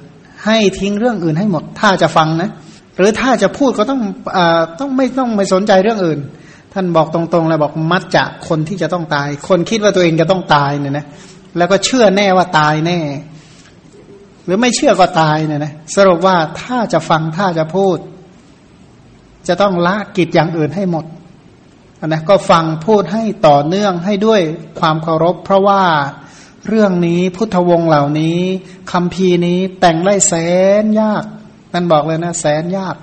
ให้ทิ้งเรื่องอื่นให้หมด ถ้าจะฟังนะ หรือถ้าจะพูดก็ต้องอต้องไม่ต้องไม่สนใจเรื่องอื่น ท่านบอกตรงๆเลยบอกมัดจะคนที่จะต้องตาย คนคิดว่าตัวเองจะต้องตายเนี่ยนะแล้วก็เชื่อแน่ว่าตายแน่ หรือไม่เชื่อก็ตายเนี่ยนะสรุปว่าถ้าจะฟังถ้าจะพูด จะต้องละกิจอย่างอื่นให้หมดนะก็ฟังพูดให้ต่อเนื่องให้ด้วยความเคารพ เพราะว่า เรื่องนี้พุทธวงศ์เหล่านี้คำพีนี้แต่งได้แสนยากนั่นบอกเลยนะแสนยาก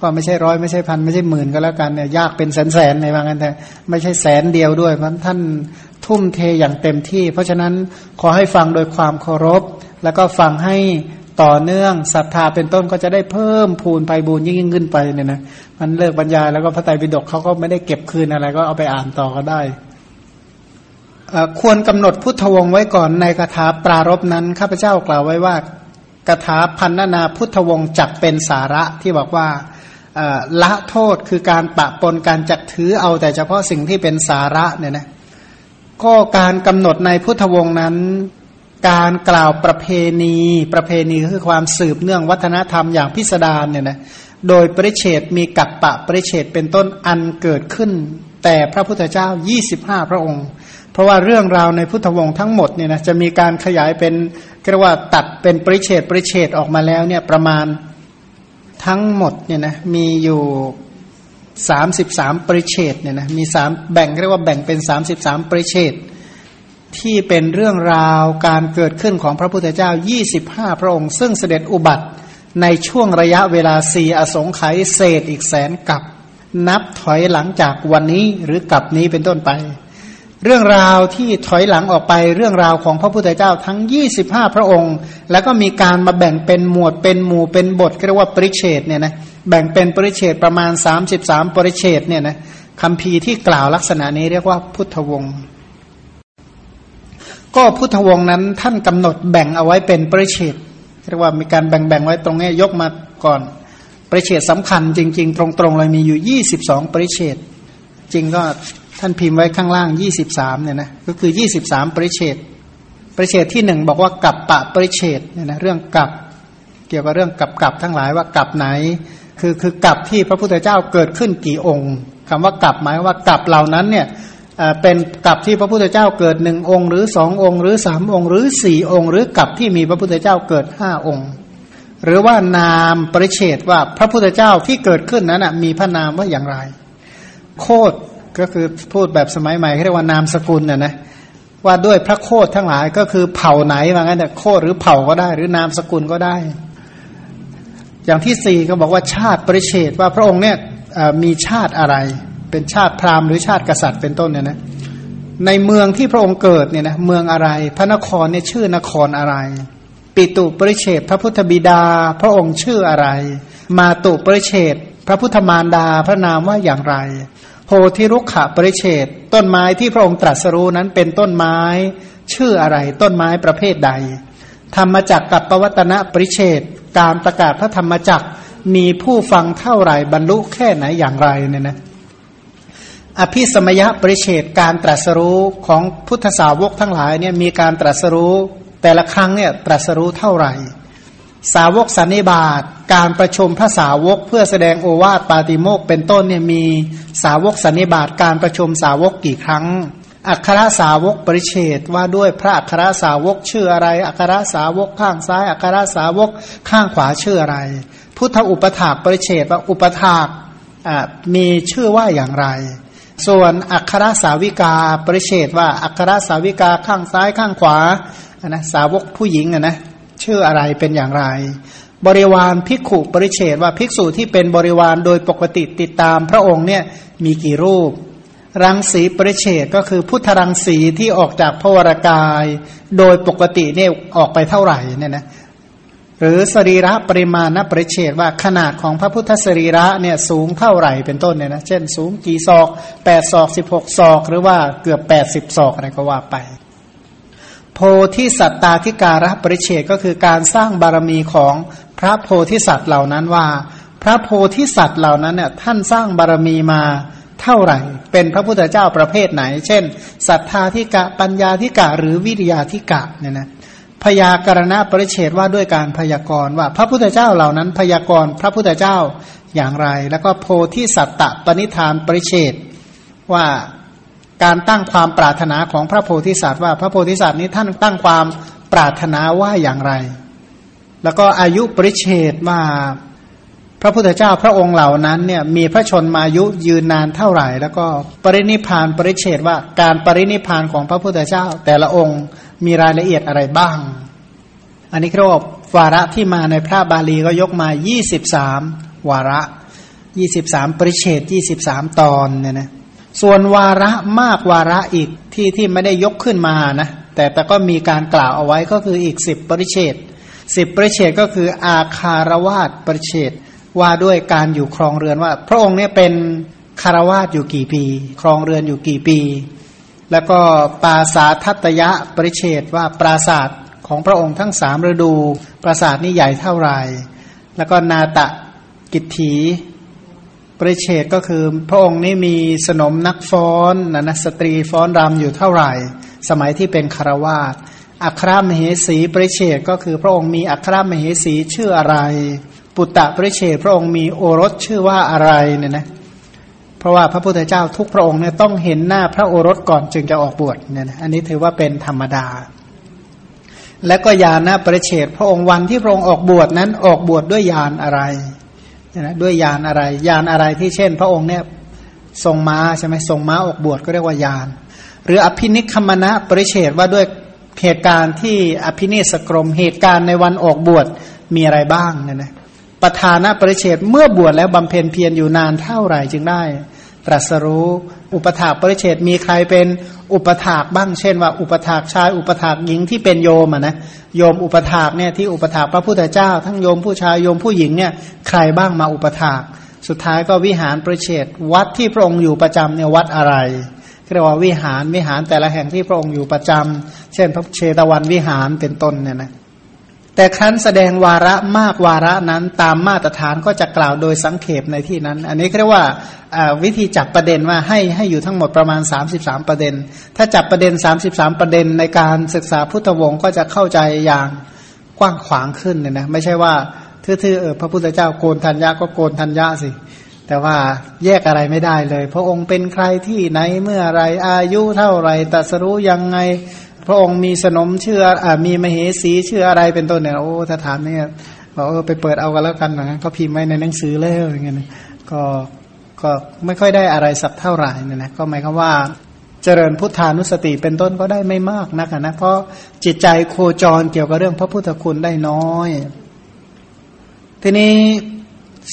ก็ไม่ใช่ร้อยไม่ใช่พันไม่ใช่หมื่นก็แล้วกันเนี่ยยากเป็นแสนแสนในบางกันแต่ไม่ใช่แสนเดียวด้วยเพราะท่านทุ่มเทอย่างเต็มที่ เพราะฉะนั้นขอให้ฟังโดยความเคารพ แล้วก็ฟังให้ต่อเนื่องศรัทธาเป็นต้นก็จะได้เพิ่มพูนไปบูญยิ่งยิ่งขึ้นไปเนี่ยนะมันเลิกบรรยายแล้วก็พระไตรปิฎกเขาก็ไม่ได้เก็บคืนอะไร ก็เอาไปอ่านต่อก็ได้ ควรกำหนดพุทธวงศ์ไว้ก่อนในคาถาปรารบนั้นข้าพเจ้ากล่าวไว้ว่ากถาพันนานาพุทธวงศ์จักเป็นสาระที่บอกว่าละโทษคือการปะปนการจักถือเอาแต่เฉพาะสิ่งที่เป็นสาระเนี่ยนะก็การกำหนดในพุทธวงศ์นั้น การกล่าวประเพณี ประเพณีคือความสืบเนื่องวัฒนธรรมอย่างพิสดารเนี่ยนะโดยปริเฉดมีกัปปะปริเฉดเป็นต้นอันเกิดขึ้น แต่พระพุทธเจ้า 25 พระองค์ เพราะว่าเรื่องราวในพุทธวงศ์ทั้งหมดเนี่ยนะจะมีการขยายเป็นเรียกว่าตัดเป็นปริเฉดปริเฉดออกมาแล้วเนี่ยประมาณทั้งหมดเนี่ยนะมีอยู่สามสิบสามปริเฉดเนี่ยนะมีสามแบ่งเรียกว่าแบ่งเป็นสามสิบสามปริเฉดที่เป็นเรื่องราวการเกิดขึ้นของพระพุทธเจ้า25พระองค์ ซึ่งเสด็จอุบัติในช่วงระยะเวลาสี่อสงไขยเศษอีกแสนกับ นับถอยหลังจากวันนี้หรือกับนี้เป็นต้นไป เรื่องราวที่ถอยหลังออกไปเรื่องราวของพระพุทธเจ้าทั้ง 25 พระองค์ แล้วก็มีการมาแบ่งเป็นหมวดเป็นหมู่เป็นบทเรียกว่าปริเชตเนี่ยนะแบ่งเป็นปริเชตประมาณ 33 ปริเชตเนี่ยนะคำพีที่กล่าวลักษณะนี้เรียกว่าพุทธวงศ์ก็พุทธวงศ์นั้นท่านกำหนดแบ่งเอาไว้เป็นปริเชตเรียกว่ามีการแบ่งๆไว้ตรงนี้ยกมาก่อน ปริเชตสำคัญจริง ๆ ตรงๆเลยมีอยู่ 22 ปริเชตจริงก็ ท่านพิมพ์ไว้ข้างล่าง23เนี่ยนะก็คือ23ปริเชตปริเชตที่หนึ่งบอกว่ากับปะปริเชตเนี่ยนะเรื่องกับเกี่ยวกับเรื่องกับกับทั้งหลายว่ากับไหน คือคือกับที่พระพุทธเจ้าเกิดขึ้นกี่องค์คำว่ากับหมายว่ากับเหล่านั้นเนี่ยเป็นกับที่พระพุทธเจ้าเกิดหนึ่งองค์หรือสององค์ หรือสามองค์ หรือสี่องค์ หรือกับที่มีพระพุทธเจ้าเกิดห้าองค์ หรือว่านามปริเฉดว่าพระพุทธเจ้าที่เกิดขึ้นนั้นมีพระนามว่าอย่างไร โคด ก็คือพูดแบบสมัยใหม่เรียกว่านามสกุลน่ะนะว่าด้วยพระโคดทั้งหลายก็คือเผ่าไหนว่างั้นแต่โคดหรือเผ่าก็ได้ หรือนามสกุลก็ได้ อย่างที่สี่ก็บอกว่าชาติปริเฉดว่าพระองค์เนี่ยมีชาติอะไร เป็นชาติพราหมณ์หรือชาติกษัตริย์เป็นต้นเนี่ยนะในเมืองที่พระองค์เกิดเนี่ยนะเมืองอะไร พระนครเนี่ยชื่อนครอะไร ปิตุปริเฉดพระพุทธบิดา พระองค์ชื่ออะไร มาตุปริเฉดพระพุทธมารดาพระนามว่าอย่างไร โพธิรุกขะปริเฉดต้นไม้ที่พระองค์ตรัสรู้นั้นเป็นต้นไม้ ชื่ออะไรต้นไม้ประเภทใด ธรรมจักกับปวัตนะปริเฉดการประกาศพระธรรมจักมีผู้ฟังเท่าไหร่บรรลุแค่ไหนอย่างไรเนี่ยนะอภิสมยปริเฉดการตรัสรู้ของพุทธสาวกทั้งหลายเนี่ยมีการตรัสรู้แต่ละครั้งเนี่ยตรัสรู้เท่าไหร่ สาวกสันนิบาตการประชุมพระสาวกเพื่อแสดงโอวาทปาติโมกเป็นต้นเนี่ยมีสาวกสันนิบาตการประชุมสาวกกี่ครั้ง อัครสาวกปริเฉดว่าด้วยพระอัครสาวกชื่ออะไร อัครสาวกข้างซ้าย อัครสาวกข้างขวาชื่ออะไร พุทธอุปถากปริเฉดว่าอุปถากมีชื่อว่าอย่างไร ส่วนอัครสาวิกาปริเชตว่าอัครสาวิกาข้างซ้ายข้างขวานะสาวกผู้หญิงนะ ชื่ออะไรเป็นอย่างไร บริวารภิกขุปริเชตว่าภิกษุที่เป็นบริวารโดยปกติติดตามพระองค์เนี่ยมีกี่รูป รังสีปริเชตก็คือพุทธรังสีที่ออกจากพระวรากาย โดยปกติเนี่ยออกไปเท่าไหร่เนี่ยนะหรือสรีระปริมาณนปริเฉดว่าขนาดของพระพุทธสรีระเนี่ยสูงเท่าไหร่เป็นต้นเนี่ยนะเช่นสูงกี่ศอกแปดศอกสิบหกศอก หรือว่าเกือบแปดสิบศอกอะไรก็ว่าไป โพธิสัตตาธิการะปริเฉดก็คือการสร้างบารมีของพระโพธิสัตว์เหล่านั้นว่า พระโพธิสัตว์เหล่านั้นเนี่ยท่านสร้างบารมีมาเท่าไหร่ เป็นพระพุทธเจ้าประเภทไหน เช่นศรัทธาธิกะปัญญาธิกะหรือวิริยาธิกะเนี่ยนะพยากรณะปริเฉดว่าด้วยการพยากรณ์ว่าพระพุทธเจ้าเหล่านั้นพยากรณ์พระพุทธเจ้าอย่างไร แล้วก็โพธิสัตตปณิธานปริเฉดว่า การตั้งความปรารถนาของพระโพธิสัตว์ว่าพระโพธิสัตว์นี้ท่านตั้งความปรารถนาว่าอย่างไร แล้วก็อายุปริเฉดว่าพระพุทธเจ้าพระองค์เหล่านั้นเนี่ยมีพระชนมายุยืนนานเท่าไหร่ แล้วก็ปรินิพานปริเฉดว่าการปรินิพานของพระพุทธเจ้า แต่ละองค์มีรายละเอียดอะไรบ้าง อันนี้ครบวาระที่มาในพระบาลีก็ยกมา 23 วาระ 23 ปริเฉด23 ตอนเนี่ยนะ ส่วนวาระมากวาระอีกที่ที่ไม่ได้ยกขึ้นมานะแต่แต่ก็มีการกล่าวเอาไว้ก็คืออีก10ปริเฉด10ปริเฉดก็คืออาคารวาสปริเฉดว่าด้วยการอยู่ครองเรือนว่า พระองค์เนี่ยเป็นคารวาสอยู่กี่ปี ครองเรือนอยู่กี่ปี แล้วก็ปราสาทัตยะปริเชตว่าปราศาสของพระองค์ทั้งสามฤดู ปราสาทนี้ใหญ่เท่าไหร่ แล้วก็นาตะกิถี ปริเชตก็คือพระองค์นี้มีสนมนักฟ้อนนะนะสตรีฟ้อนรำอยู่เท่าไหร่ สมัยที่เป็นคารวาสอัครมเหสีปริเชตก็คือพระองค์มีอัครมเหสีชื่ออะไร ปุตตะปริเชตพระองค์มีโอรสชื่อว่าอะไรเนี่ยนะเพราะว่าพระพุทธเจ้าทุกพระองค์เนี่ยต้องเห็นหน้าพระโอรสก่อนจึงจะออกบวชเนี่ยนะอันนี้ถือว่าเป็นธรรมดา และก็ยาณปริเชตพระองค์วันที่พระองค์ออกบวชนั้นออกบวชดด้วยยานอะไร นะด้วยยานอะไร ยานอะไรที่เช่น พระองค์เนี่ยทรงม้าใช่ไหมทรงม้าออกบวชก็เรียกว่ายาน หรืออภินิคมณะปริเชตว่าด้วยเหตุการณ์ที่อภินิสกรมเหตุการณ์ในวันออกบวชมีอะไรบ้างเนี่ยนะประธานะปริเชตเมื่อบวชแล้วบำเพ็ญเพียรอยู่นานเท่าไหร่จึงได้ ตรัสรู้ อุปถากปริเชตมีใครเป็นอุปถากบ้างเช่นว่าอุปถากชาย อุปถากหญิงที่เป็นโยมอะนะโยมอุปถากเนี่ยที่อุปถากพระพุทธเจ้า ทั้งโยมผู้ชายโยมผู้หญิงเนี่ยใครบ้างมาอุปถาก สุดท้ายก็วิหารปริเชตวัดที่พระองค์อยู่ประจำเนี่ยวัดอะไรเรียกว่าวิหารวิหารแต่ละแห่งที่พระองค์อยู่ประจำเช่น พระเชตวันวิหารเป็นต้นเนี่ยนะ แต่ครั้นแสดงวาระมากวาระนั้นตามมาตรฐานก็จะกล่าวโดยสังเขปในที่นั้น อันนี้เรียกว่าวิธีจับประเด็นว่าให้ให้อยู่ทั้งหมดประมาณ 33 ประเด็น ถ้าจับประเด็น 33 ประเด็นในการศึกษาพุทธวงศ์ก็จะเข้าใจอย่างกว้างขวางขึ้นเนี่ยนะไม่ใช่ว่าทื่อๆเออพระพุทธเจ้าโกนทัญญาก็โกนทัญญาสิ แต่ว่าแยกอะไรไม่ได้เลย พระองค์เป็นใครที่ไหนเมื่อไรอายุเท่าไรตัสรู้ยังไง พระองค์มีสนมเชื่ออมีมเหสีเชื่ออะไรเป็นต้นเนี่ยโอ้ถ้าถามเนี่ยบอกเออไปเปิดเอากันแล้วกันนะเขาพิมพ์ไว้ในหนังสือแล้วอย่างเงี้ยก็ก็ไม่ค่อยได้อะไรสักเท่าไหร่นะนะก็หมายความว่าเจริญพุทธานุสติเป็นต้นก็ได้ไม่มากนักนะเพราะจิตใจโคจรเกี่ยวกับเรื่องพระพุทธคุณได้น้อย ทีนี้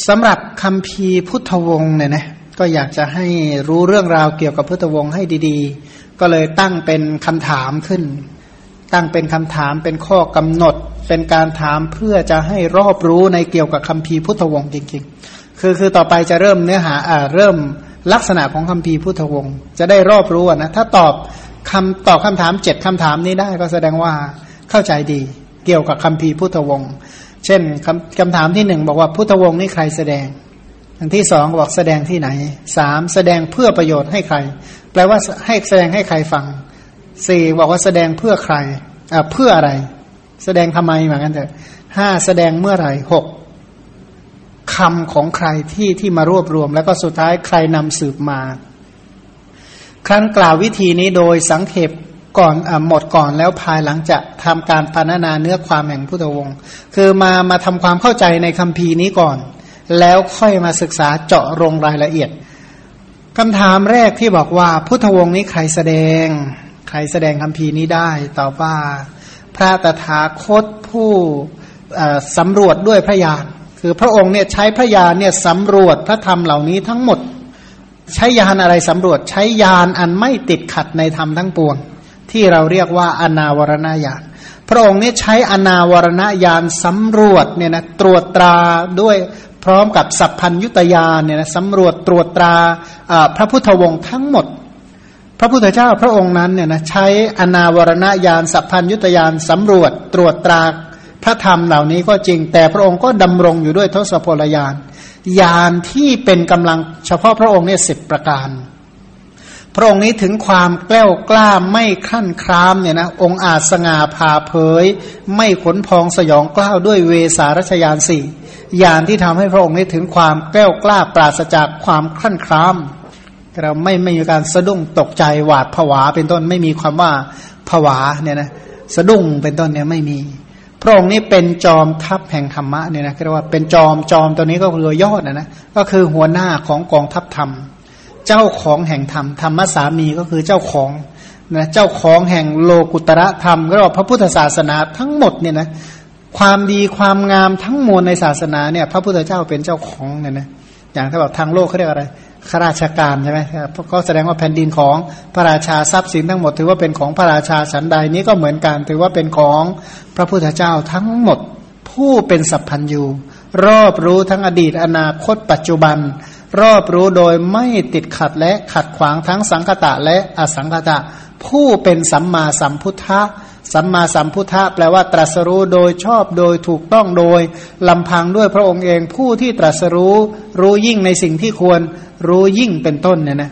สำหรับคำพีพุทธวงศ์เนี่ยนะก็อยากจะให้รู้เรื่องราวเกี่ยวกับพุทธวงศ์ให้ดี ๆ ก็เลยตั้งเป็นคำถามขึ้น ตั้งเป็นคำถามเป็นข้อกำหนด เป็นการถามเพื่อจะให้รอบรู้ในเกี่ยวกับคำพีพุทธวงศ์จริง ๆ คือคือต่อไปจะเริ่มเนื้อหาอ่าเริ่มลักษณะของคำพีพุทธวงศ์จะได้รอบรู้นะถ้าตอบคำตอบคำถามเจ็ดคำถามนี้ได้ก็แสดงว่าเข้าใจดี เกี่ยวกับคำพีพุทธวงศ์เช่นคำคำถามที่หนึ่งบอกว่าพุทธวงศ์นี่ใครแสดงอันที่สองบอกแสดงที่ไหนสามแสดงเพื่อประโยชน์ให้ใคร แปลว่าให้แสดงให้ใครฟังสี่บอกว่าแสดงเพื่อใครอ่าเพื่ออะไร แสดงทำไมเหมือนกันเถอะห้าแสดงเมื่อไหร่หกคำของใครที่ที่มารวบรวม แล้วก็สุดท้ายใครนำสืบมา ครั้นกล่าววิธีนี้โดยสังเขปก่อนอหมดก่อนแล้วภายหลังจะทำการพรรณนาเนื้อความแห่งพุทธวงศ์คือมามาทำความเข้าใจในคัมภีร์นี้ก่อน แล้วค่อยมาศึกษาเจาะลงรายละเอียด คำถามแรกที่บอกว่า พุทธวงศ์นี้ใครแสดง ใครแสดงคัมภีนี้ได้ตอบว่าพระตถาคตผู้สำรวจด้วยพระญาณคือพระองค์เนี่ยใช้พระญาณเนี่ยสำรวจพระธรรมเหล่านี้ทั้งหมด ใช้ยานอะไรสำรวจใช้ยานอันไม่ติดขัดในธรรมทั้งปวง ที่เราเรียกว่าอนาวรณญาณพระองค์เนี้ใช้อนาวรณญาณสำรวจเนี่ยนะตรวจตราด้วย พร้อมกับสัพพัญยุตยานเนี่ยนะสำรวจตรวจตราพระพุทธวงศ์ทั้งหมด พระพุทธเจ้าพระองค์นั้นเนี่ยนะใช้อนาวรณญาณสัพพัญยุตยานสำรวจตรวจตราพระธรรมเหล่านี้ก็จริง แต่พระองค์ก็ดำรงอยู่ด้วยทศพลยานยานที่เป็นกำลังเฉพาะพระองค์เนี่ยสิบประการ พระองค์นี้ถึงความแกล้วกล้าไม่ขั้นครามเนี่ยนะองค์อาจสง่าผ่าเผย ไม่ขนพองสยองกล้าวด้วยเวสารชยานสี่ ยานที่ทำให้พระองค์นี้ถึงความแกล้วกล้าปราศจากความขั้นครามเราไม่ไม่มีการสะดุ้งตกใจหวาดผวา เป็นต้นไม่มีความว่าผวาเนี่ยนะสะดุ้งเป็นต้นเนี่ยไม่มี พระองค์นี้เป็นจอมทัพแห่งธรรมะเนี่ยนะเรียกว่าเป็นจอมจอมตัวนี้ก็คือยอดนะนะก็คือหัวหน้าของกองทัพธรรม เจ้าของแห่งธรรมธรรมสามีก็คือเจ้าของนะเจ้าของแห่งโลกุตระธรรมก็เรียกว่าพระพุทธศาสนาทั้งหมดเนี่ยนะ ความดีความงามทั้งมวลในศาสนาเนี่ยพระพุทธเจ้าเป็นเจ้าของเนี่ยนะอย่างถ้าแบบทางโลกเขาเรียกอะไรข้าราชการใช่ไหมก็แสดงว่าแผ่นดินของพระราชาทรัพย์สินทั้งหมด ถือว่าเป็นของพระราชาฉันใดนี้ก็เหมือนกันถือว่าเป็นของพระพุทธเจ้าทั้งหมดผู้เป็นสัพพัญยูรอบรู้ทั้งอดีตอนาคตปัจจุบัน รอบรู้โดยไม่ติดขัดและขัดขวางทั้งสังคตะและอสังคตะ ผู้เป็นสัมมาสัมพุทธะ สัมมาสัมพุทธะแปลว่าตรัสรู้โดยชอบโดยถูกต้องโดยลำพังด้วยพระองค์เองผู้ที่ตรัสรู้รู้ยิ่งในสิ่งที่ควรรู้ยิ่งเป็นต้นเนี่ยนะ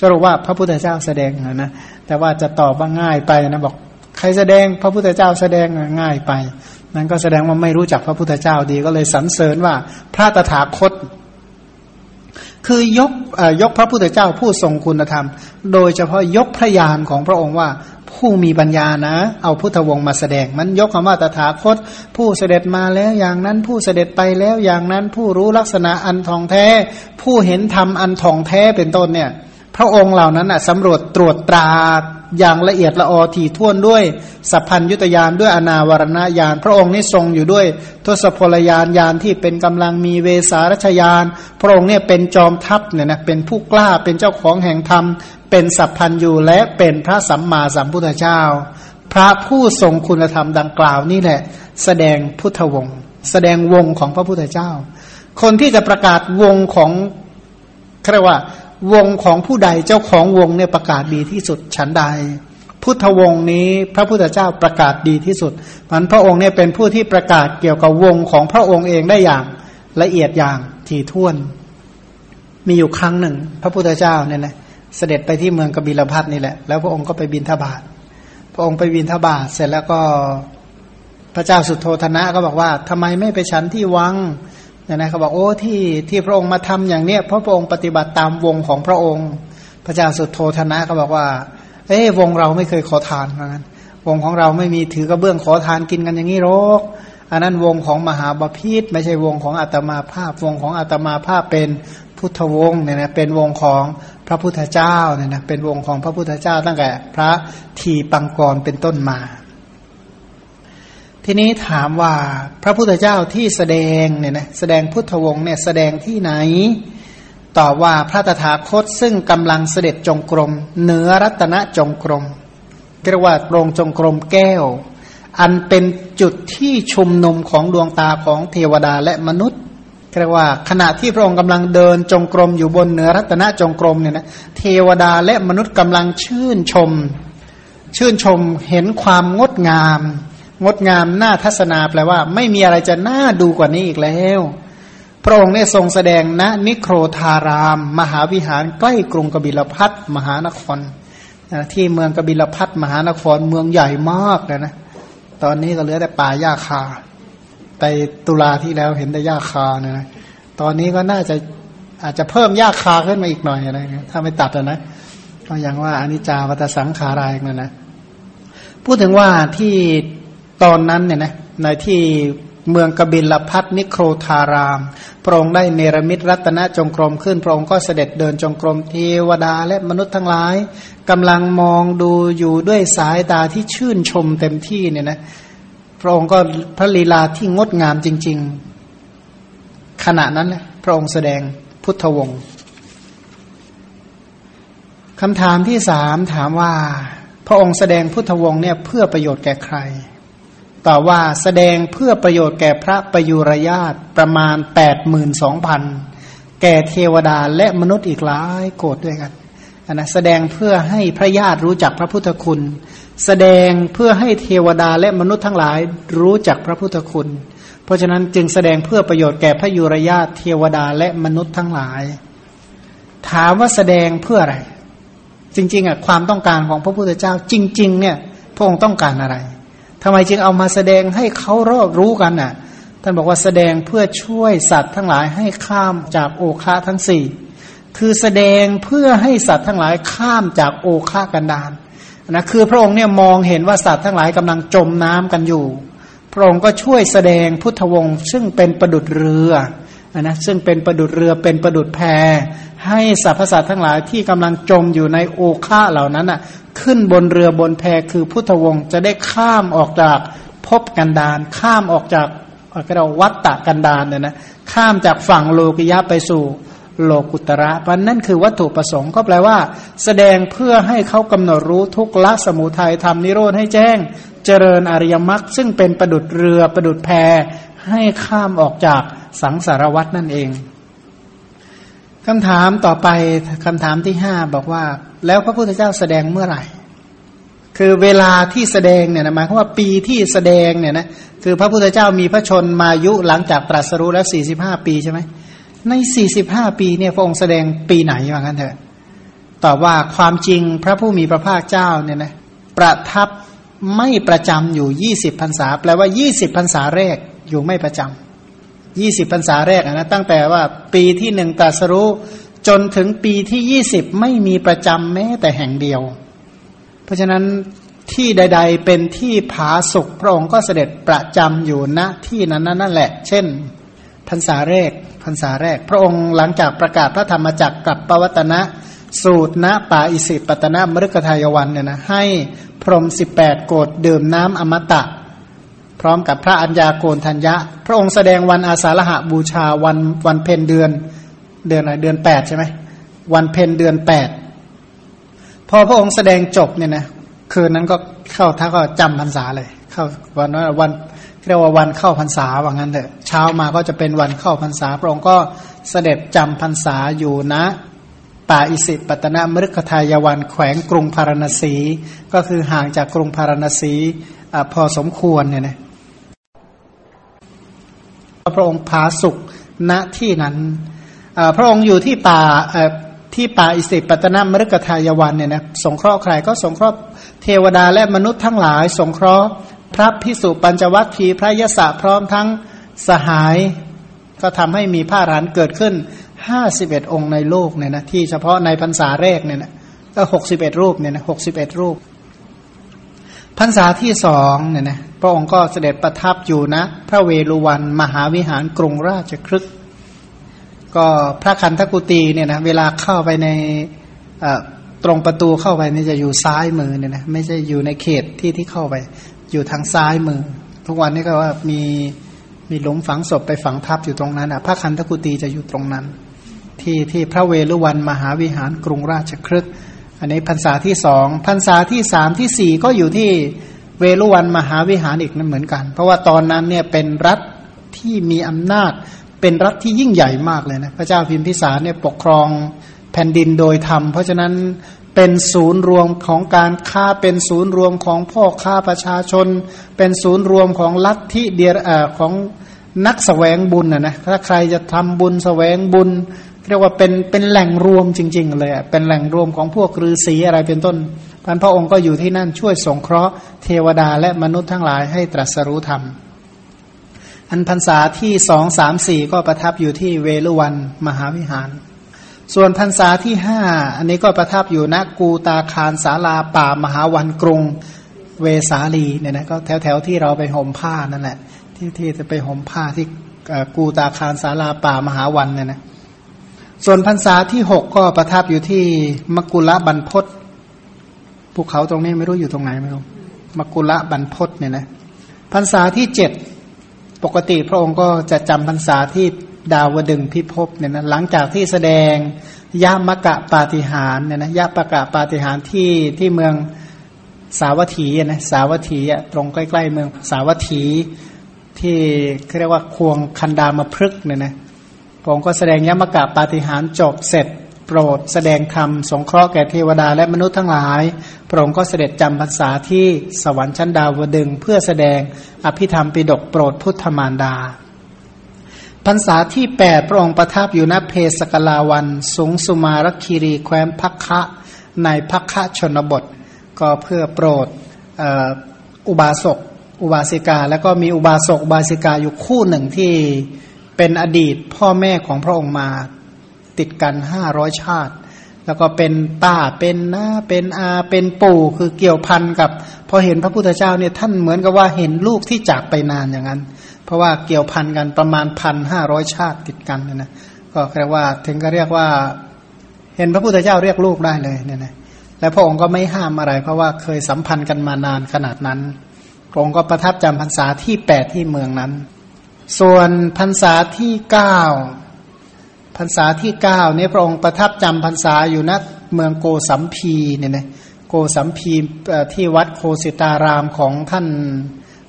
สรุปว่าพระพุทธเจ้าแสดงนะแต่ว่าจะตอบว่าง่ายไปนะบอกใครแสดงพระพุทธเจ้าแสดงง่ายไป นั้นก็แสดงว่าไม่รู้จักพระพุทธเจ้าดีก็เลยสรรเสริญว่าพระตถาคต คือยกยกพระพุทธเจ้าผู้ทรงคุณธรรม โดยเฉพาะยกพระยานของพระองค์ว่า ผู้มีปัญญานะ เอาพุทธวงศ์มาแสดง มันยกคำว่าตถาคต ผู้เสด็จมาแล้วอย่างนั้นผู้เสด็จไปแล้วอย่างนั้นผู้รู้ลักษณะอันทองแท้ ผู้เห็นธรรมอันทองแท้เป็นต้นเนี่ย พระองค์เหล่านั้นอะสำรวจตรวจตราอย่างละเอียดละออถี่ถ้วนด้วยสัพพัญยุตยานด้วยอนาวรณญาณพระองค์นี่ทรงอยู่ด้วยทศพลยานยานที่เป็นกำลังมีเวสารชยาน พระองค์เนี่ยเป็นจอมทัพเนี่ยนะเป็นผู้กล้าเป็นเจ้าของแห่งธรรม เป็นสัพพัญยูและเป็นพระสัมมาสัมพุทธเจ้า พระผู้ทรงคุณธรรมดังกล่าวนี่แหละ แสดงพุทธวงศ์แสดงวงของพระพุทธเจ้า คนที่จะประกาศวงของเรียกว่า วงของผู้ใดเจ้าของวงเนี่ยประกาศดีที่สุดฉันใด พุทธวงศ์นี้พระพุทธเจ้าประกาศดีที่สุดมันพระองค์เนี่ยเป็นผู้ที่ประกาศเกี่ยวกับวงของพระองค์เองได้อย่างละเอียดอย่างถี่ถ้วน มีอยู่ครั้งหนึ่ง พระพุทธเจ้าเนี่ยนะเสด็จไปที่เมืองกบิลพัทนี่แหละ แล้วพระองค์ก็ไปบินทบาทพระองค์ไปบินทบาทเสร็จแล้วก็พระเจ้าสุโธธนะก็บอกว่าทำไมไม่ไปฉันที่วัง เนี่ยนะเขาบอกโอ้ที่ที่พระองค์มาทำอย่างเนี้ยเพราะพระองค์ปฏิบัติตามวงของพระองค์ พระเจ้าสุดโทธนะก็บอกว่า เอ้วงเราไม่เคยขอทานเหมือนกันวงของเราไม่มีถือกระเบื้องขอทานกินกันอย่างนี้หรอกอันนั้นวงของมหาบาพิษไม่ใช่วงของอาตมาภาพ วงของอาตมาภาพเป็นพุทธวงศ์เนี่ยนะเป็นวงของพระพุทธเจ้าเนี่ยนะเป็นวงของพระพุทธเจ้าตั้งแต่พระทีปังกรเป็นต้นมา ทีนี้ถามว่าพระพุทธเจ้าที่แสดงเนี่ยนะแสดงพุทธวงศ์เนี่ยแสดงที่ไหนตอบว่าพระตถาคตซึ่งกำลังเสด็จจงกรมเหนือรัตนจงกรมเรียกว่าโรงจงกรมแก้ว อันเป็นจุดที่ชุมนุมของดวงตาของเทวดาและมนุษย์เรียกว่าขณะที่พระองค์กำลังเดินจงกรมอยู่บนเหนือรัตนจงกรมเนี่ยนะเทวดาและมนุษย์กำลังชื่นชม ชื่นชมเห็นความงดงาม งดงามน้าทัศนาแปลว่า ไม่มีอะไรจะน่าดูกว่านี้อีกแล้ว พระองค์ได้ทรงแสดงณนิโครธาราม มหาวิหารใกล้กรุงกบิลพัทมหานครที่เมืองกบิลพัทมหานครเมืองใหญ่มากเลยนะ ตอนนี้ก็เหลือแต่ป่าหญ้าคาไปตุลาที่แล้วเห็นแต่หญ้าคาเนี่ยนะตอนนี้ก็น่าจะอาจจะเพิ่มหญ้าคาขึ้นมาอีกหน่อยอะไรเงี้ยถ้าไม่ตัดนะก็อย่างว่าอนิจจาวัตสังขารายนั่นนะพูดถึงว่าที่ ตอนนั้นเนี่ยนะในที่เมืองกบิลพัทนิโครธาราม พระองค์ได้เนรมิตรัตนจงกรมขึ้น พระองค์ก็เสด็จเดินจงกรมเทวดาและมนุษย์ทั้งหลายกำลังมองดูอยู่ด้วยสายตาที่ชื่นชมเต็มที่เนี่ยนะพระองค์ก็พระลีลาที่งดงามจริง ๆ ขณะนั้นพระองค์แสดงพุทธวงศ์คำถามที่สามถามว่า พระองค์แสดงพุทธวงศ์เนี่ยเพื่อประโยชน์แก่ใคร ต่อว่าแสดงเพื่อประโยชน์แก่พระประยุรญาตประมาณแปดหมื่นสองพันแก่เทวดาและมนุษย์อีกหลายโกรธด้วยกันนะแสดงเพื่อให้พระญาติรู้จักพระพุทธคุณ แสดงเพื่อให้เทวดาและมนุษย์ทั้งหลายรู้จักพระพุทธคุณ เพราะฉะนั้นจึงแสดงเพื่อประโยชน์แก่พระยุรญาตเทวดาและมนุษย์ทั้งหลาย ถามว่าแสดงเพื่ออะไร จริง ๆอะความต้องการของพระพุทธเจ้า จริง ๆ เนี่ยพระองค์ต้องการอะไร ทำไมจึงเอามาแสดงให้เขารอบรู้กันน่ะ ท่านบอกว่าแสดงเพื่อช่วยสัตว์ทั้งหลายให้ข้ามจากโอคาทั้งสี่ คือแสดงเพื่อให้สัตว์ทั้งหลายข้ามจากโอคากันดานนะคือพระองค์เนี่ยมองเห็นว่าสัตว์ทั้งหลายกำลังจมน้ำกันอยู่ พระองค์ก็ช่วยแสดงพุทธวงศ์ซึ่งเป็นประดุดเรือนะซึ่งเป็นประดุดเรือเป็นประดุดแพ ให้สรรพสัตว์ทั้งหลายที่กำลังจมอยู่ในโอคาเหล่านั้นอะ ขึ้นบนเรือบนแพคือพุทธวงศ์จะได้ข้ามออกจากภพกันดานข้ามออกจากเราวัตตะกันดานเนี่ยนะข้ามจากฝั่งโลกิยะไปสู่โลกุตระเพราะนั่นคือวัตถุประสงค์ก็แปลว่า แสดงเพื่อให้เขากำหนดรู้ทุกละสมุทัยทำนิโรธให้แจ้ง เจริญอริยมรรคซึ่งเป็นประดุดเรือประดุดแพให้ข้ามออกจากสังสารวัตนั่นเอง คำถามต่อไปคำถามที่ห้าบอกว่า แล้วพระพุทธเจ้าแสดงเมื่อไหร่ คือเวลาที่แสดงเนี่ยนะหมายความว่าปีที่แสดงเนี่ยนะคือพระพุทธเจ้ามีพระชนมายุหลังจากตรัสรู้แล้วสี่สิบห้าปีใช่ไหมในสี่สิบห้าปีเนี่ยพระองค์แสดงปีไหนว่างั้นเถอะตอบว่าความจริงพระผู้มีพระภาคเจ้าเนี่ยนะประทับไม่ประจำอยู่ยี่สิบพรรษา แปลว่ายี่สิบพรรษาแรกอยู่ไม่ประจำ ยี่สิบพรรษาแรกนะตั้งแต่ว่าปีที่หนึ่งตรัสรู้จนถึงปีที่ยี่สิบไม่มีประจำแม้แต่แห่งเดียว เพราะฉะนั้นที่ใด ๆ เป็นที่ผาสุกพระองค์ก็เสด็จประจำอยู่ณที่นั้นนั่นแหละ เช่นพรรษาแรกพรรษาแรก พระองค์หลังจากประกาศพระธรรมจักรกับปวัตนะสูตรณป่าอิสิปตนะมฤคทายวันเนี่ยนะให้พรหมสิบแปดโกดดื่มน้ำอมตะ ร้อมกับพระอัญญาโกนทัญญะ พระองค์แสดงวันอาสาฬหะบูชาวันวันเพ็ญเดือนเดือนอะไรเดือนแปดใช่ไหมวันเพ็ญเดือนแปดพอพระองค์แสดงจบเนี่ยนะคืนนั้นก็เข้าท่าก็จำพรรษาเลย เข้าวันนั้นวันเรียกว่าวันเข้าพรรษาว่างั้นเถอะเช้ามาก็จะเป็นวันเข้าพรรษา พระองค์ก็เสด็จจำพรรษาอยู่นะป่าอิสิปตนมฤคทายวันแขวงกรุงพาราณสี ก็คือห่างจากกรุงพาราณสีอพอสมควรเนี่ยนะ พระองค์พาสุขณที่นั้นพระองค์อยู่ที่ป่าที่ป่าอิสิปตนมฤคทายวันเนี่ยนะสงเคราะห์ใครก็สงเคราะห์เทวดาและมนุษย์ทั้งหลาย สงเคราะห์พระพิสุปัญจวัคคีย์พระยศพร้อมทั้งสหาย ก็ทำให้มีผ้ารันเกิดขึ้นห้าสิบเอ็ดองค์ในโลกเนี่ยนะที่เฉพาะในพรรษาแรกเนี่ยนะก็หกสิบเอ็ดรูปเนี่ยนะหกสิบเอ็ดรูป พรรษาที่สองเนี่ยนะพระองค์ก็เสด็จประทับอยู่นะ พระเวรุวันมหาวิหารกรุงราชครึกก็พระคันธกุตีเนี่ยนะเวลาเข้าไปในตรงประตูเข้าไปนี่จะอยู่ซ้ายมือเนี่ยนะไม่ใช่อยู่ในเขตที่ที่เข้าไป อยู่ทางซ้ายมือ ทุกวันนี้ก็ว่ามีมีหลุมฝังศพไปฝังทับอยู่ตรงนั้นอะพระคันธกุตีจะอยู่ตรงนั้น ที่ที่พระเวรุวันมหาวิหารกรุงราชครึก อันนี้พรรษาที่สองพรรษาที่สามที่สี่ก็อยู่ที่เวรุวันมหาวิหารอีกนั่นเหมือนกัน เพราะว่าตอนนั้นเนี่ยเป็นรัฐที่มีอำนาจ เป็นรัฐที่ยิ่งใหญ่มากเลยนะพระเจ้าพิมพิสารเนี่ยปกครองแผ่นดินโดยธรรม เพราะฉะนั้นเป็นศูนย์รวมของการค้าเป็นศูนย์รวมของพ่อค้าประชาชน เป็นศูนย์รวมของลัทธิเดียรของนักสแสวงบุญนะนะถ้าใครจะทำบุญสแสวงบุญ เรียกว่าเป็นเป็นแหล่งรวมจริง ๆ เลยเป็นแหล่งรวมของพวกฤาษีอะไรเป็นต้นพันพระองค์ก็อยู่ที่นั่นช่วยสงเคราะห์เทวดาและมนุษย์ทั้งหลายให้ตรัสรู้ธรรม อันพรรษาที่สองสามสี่ก็ประทับอยู่ที่เวลุวันมหาวิหาร ส่วนพรรษาที่ห้าอันนี้ก็ประทับอยู่ณกูตาคารสาลาป่ามหาวันกรุงเวสาลีเนี่ยนะก็แถวแถวที่เราไปห่มผ้านั่นแหละที่ที่จะไปห่มผ้าที่กูตาคารสาลาป่ามหาวันเนี่ยนะ ส่วนพรรษาที่หกก็ประทับอยู่ที่มกุละบันพศภูเขาตรงนี้ไม่รู้อยู่ตรงไหนไม่รู้มกุละบันพศเนี่ยนะพรรษาที่เจ็ดปกติพระองค์ก็จะจำพรรษาที่ดาวดึงพิภพเนี่ยนะหลังจากที่แสดงยามะกะปาฏิหารเนี่ยนะยาปะกะปาฏิหารที่ที่เมืองสาวัตถีนะสาวัตถีอะตรงใกล้ ๆ เมืองสาวัตถีที่เรียกว่าควงคันดามาพฤกเนี่ยนะ องค์ก็แสดงยมกะปาฏิหารจบเสร็จ โปรดแสดงธรรมสงเคราะห์แก่เทวดาและมนุษย์ทั้งหลาย พระองค์ก็เสด็จจำพรรษาที่สวรรค์ชั้นดาวดึงเพื่อแสดงอภิธรรมปิดกโปรดพุทธมารดาพรรษาที่แปดพระองค์ประทับอยู่ณเพสกลาวัน สูงสุมารคีรีแคว้นพักคะในพักคะชนบท ก็เพื่อโปรดอุบาสกอุบาสิกา แล้วก็มีอุบาสกอุบาสิกาอยู่คู่หนึ่งที่ เป็นอดีตพ่อแม่ของพระองค์มาติดกันห้าร้อยชาติ แล้วก็เป็นป้าเป็นน้าเป็นอาเป็นปู่คือเกี่ยวพันกับ พอเห็นพระพุทธเจ้าเนี่ยท่านเหมือนกับว่าเห็นลูกที่จากไปนานอย่างนั้น เพราะว่าเกี่ยวพันกันประมาณพันห้าร้อยชาติติดกันนะก็เรียกว่าถึงก็เรียกว่า เห็นพระพุทธเจ้าเรียกลูกได้เลยเนี่ยนะและพระองค์ก็ไม่ห้ามอะไร เพราะว่าเคยสัมพันธ์กันมานานขนาดนั้นพระองค์ก็ประทับจำพรรษาที่แปดที่เมืองนั้น ส่วนพรรษาที่เก้าพรรษาที่เก้านี้พระองค์ประทับจำพรรษาอยู่ณเมืองโกสัมพีเนี่ยนะโกสัมพีที่วัดโคสิตารามของท่าน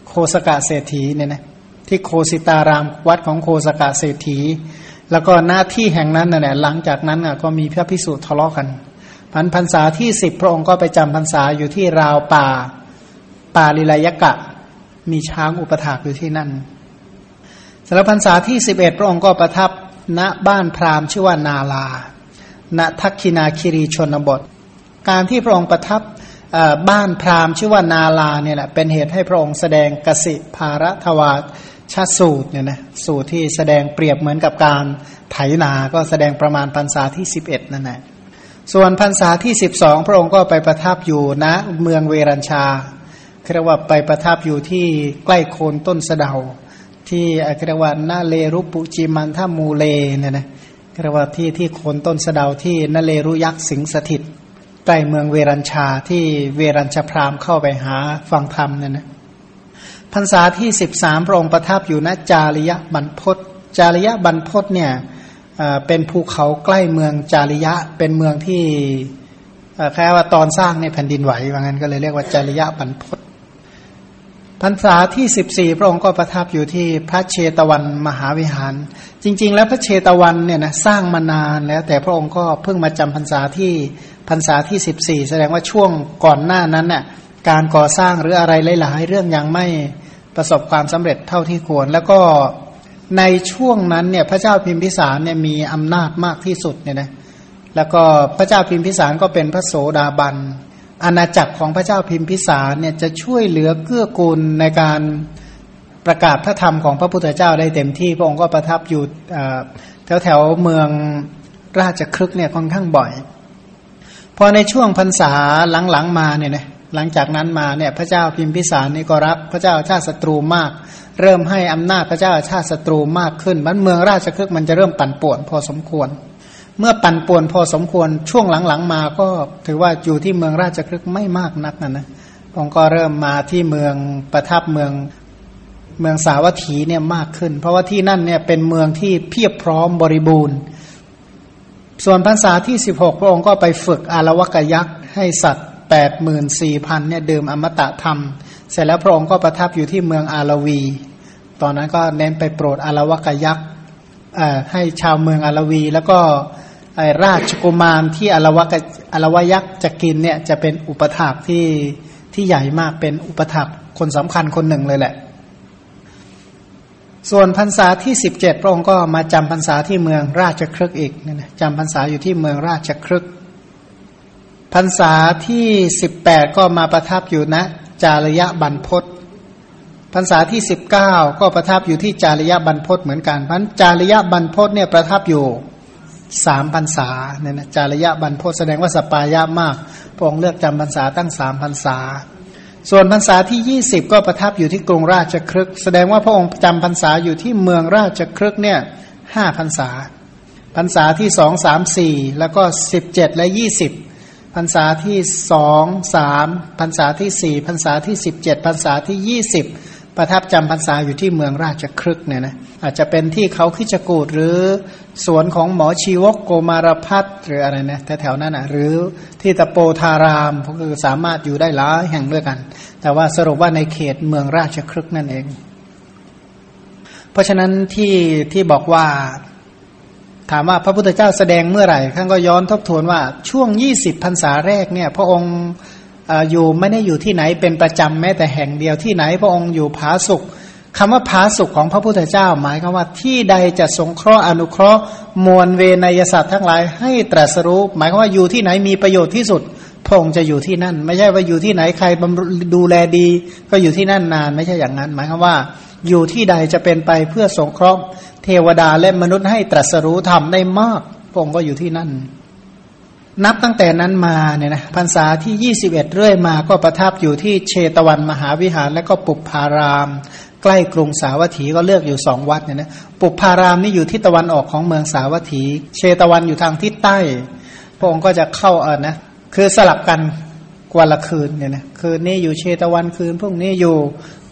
โคสกะเศรษฐีเนี่ยนะที่โคสิตารามวัดของโคสกะเศรษฐี แล้วก็หน้าที่แห่งนั้นน่ะหลังจากนั้นก็มีพระพิสุทะเลาะกันพันพรรษาที่สิบพระองค์ก็ไปจำพรรษาอยู่ที่ราวป่าป่าลิลายกะ มีช้างอุปถากอยู่ที่นั่น สารพรรษาที่สิบเอ็ดพระองค์ก็ประทับณบ้านพราหมณ์ชื่อว่านาลา ณทักคินาคิรีชนบท การที่พระองค์ประทับบ้านพราหมณ์ชื่อว่านาลาเนี่ยแหละเป็นเหตุให้พระองค์แสดงกสิภารทวาชาสูตรเนี่ยนะสูตรที่แสดงเปรียบเหมือนกับการไถนาก็แสดงประมาณพรรษาที่11นั่นแหละส่วนพรรษาที่12พระองค์ก็ไปประทับอยู่ณนะเมืองเวรัญชาเรียกว่าไปประทับอยู่ที่ใกล้โคนต้นสะเดา ที่เรียกว่านาเลรุปุจิมันท่ามูเลเนี่ยนะเรียกว่าที่ที่โคนต้นสะดาวที่นาเลรุยักษ์สิงสถิตใกล้เมืองเวรัญชาที่เวรัญชพรามเข้าไปหาฟังธรรมเนี่ยนะพรรษาที่สิบสามพระองค์ประทับอยู่ณจาริยบรรพศจาริยบรรพศเนี่ยเป็นภูเขาใกล้เมืองจาริยะเป็นเมืองที่แค่ว่าตอนสร้างในแผ่นดินไหวว่างั้นก็เลยเรียกว่าจาริยะบรรพศ พรรษาที่สิบสี่พระองค์ก็ประทับอยู่ที่พระเชตวันมหาวิหาร จริง ๆ แล้วพระเชตวันเนี่ยนะสร้างมานานแล้ว แต่พระองค์ก็เพิ่งมาจำพรรษาที่พรรษาที่สิบสี่แสดงว่าช่วงก่อนหน้านั้นน่ะการก่อสร้างหรืออะไรหลาย ๆ เรื่องยังไม่ประสบความสำเร็จเท่าที่ควร แล้วก็ในช่วงนั้นเนี่ยพระเจ้าพิมพิสารเนี่ยมีอำนาจมากที่สุดเนี่ยนะแล้วก็พระเจ้าพิมพิสารก็เป็นพระโสดาบัน อาณาจักรของพระเจ้าพิมพิสารเนี่ยจะช่วยเหลือเกื้อกูลในการประกาศพระธรรมของพระพุทธเจ้าได้เต็มที่พระองค์ก็ประทับอยู่แถวแถวเมืองราชครึกเนี่ยค่อนข้างบ่อย พอในช่วงพรรษาหลังๆมาเนี่ยนะหลังจากนั้นมาเนี่ยพระเจ้าพิมพิสารนี่ก็รับพระเจ้าชาติศัตรูมาก เริ่มให้อำนาจพระเจ้าชาติศัตรูมากขึ้นมันเมืองราชครึกมันจะเริ่มปั่นป่วนพอสมควร เมื่อปั่นป่วนพอสมควรช่วงหลังๆมาก็ถือว่าอยู่ที่เมืองราชครึกไม่มากนักนะนะองค์ก็เริ่มมาที่เมืองประทับเมืองเมืองสาวัตถีเนี่ยมากขึ้น เพราะว่าที่นั่นเนี่ยเป็นเมืองที่เพียบพร้อมบริบูรณ์ ส่วนพรรษาที่สิบหกพระองค์ก็ไปฝึกอารวกยักษ์ให้สัตว์แปดหมื่นสี่พันเนี่ยเดิมอมตะธรรม เสร็จแล้วพระองค์ก็ประทับอยู่ที่เมืองอารวี ตอนนั้นก็เน้นไปโปรดอารวกยักษ์ให้ชาวเมืองอารวี แล้วก็ ไอราชกุมารที่อลวะอลวยักษ์จะกินเนี่ยจะเป็นอุปถากที่ที่ใหญ่มากเป็นอุปถากคนสำคัญคนหนึ่งเลยแหละ ส่วนพรรษาที่สิบเจ็ดพระองค์ก็มาจำพรรษาที่เมืองราชครึกอีกนะจำพรรษาอยู่ที่เมืองราชครึกพรรษาที่สิบแปดก็มาประทับอยู่ณนะจารยะบรรพศพรรษาที่สิบเก้าก็ประทับอยู่ที่จารยะบรรพศเหมือนกันพันจารยะบรรพศเนี่ยประทับอยู่ สามพรรษาเนี่ยนะจารยะบรรพแสดงว่าสปายะมากพระองค์เลือกจำพรรษาตั้งสามพรรษา ส่วนพรรษาที่ยี่สิบก็ประทับอยู่ที่กรุงราชครึก แสดงว่าพระองค์จำพรรษาอยู่ที่เมืองราชครึกเนี่ยห้าพรรษาพรรษาที่สองสามสี่แล้วก็สิบเจ็ดและยี่สิบพรรษาที่สองสามพรรษาที่สี่พรรษาที่สิบเจ็ดพรรษาที่ยี่สิบ ประทับจำพรรษาอยู่ที่เมืองราชครึกเนี่ยนะอาจจะเป็นที่เขาขิจกูดหรือสวนของหมอชีวกโกมารพัฒหรืออะไรนะแถวๆนั้นอะหรือที่ตะโปธารามก็คือสามารถอยู่ได้หลายแห่งด้วยกัน แต่ว่าสรุปว่าในเขตเมืองราชครึกนั่นเอง เพราะฉะนั้นที่ที่บอกว่าถามว่าพระพุทธเจ้าแสดงเมื่อไหร่ท่านก็ย้อนทบทวนว่าช่วงยี่สิบพรรษาแรกเนี่ย พระองค์ อยู่ไม่ได้อยู่ที่ไหนเป็นประจำแม้แต่แห่งเดียวที่ไหนพระองค์อยู่ผาสุกคำว่าผาสุกของพระพุทธเจ้า หมายความว่าที่ใดจะสงเคราะห์อนุเคราะห์มวลเวนยสัตว์ทั้งหลายให้ตรัสรู้หมายความว่าอยู่ที่ไหนมีประโยชน์ที่สุดพระองค์จะอยู่ที่นั่น ไม่ใช่ว่าอยู่ที่ไหนใครบำดูแลดี ก็อยู่ที่นั่นนานไม่ใช่อย่างนั้น หมายความว่า อยู่ที่ใดจะเป็นไปเพื่อสงเคราะห์ เทวดาและมนุษย์ให้ตรัสรู้ทำได้มากพระองค์ก็อยู่ที่นั่น นับตั้งแต่นั้นมาเนี่ยนะพรรษาที่ 21 เรื่อยมาก็ประทับอยู่ที่เชตวันมหาวิหารและก็ปุพาราม ใกล้กรุงสาวัตถีก็เลือกอยู่สองวัดเนี่ยนะปุพารามนี่อยู่ที่ตะวันออกของเมืองสาวัตถี เชตวันอยู่ทางทิศใต้ พระองค์ก็จะเข้าเออนะคือสลับกันกว่าละคืนเนี่ยนะคืนนี้อยู่เชตวันคืนพรุ่งนี้อยู่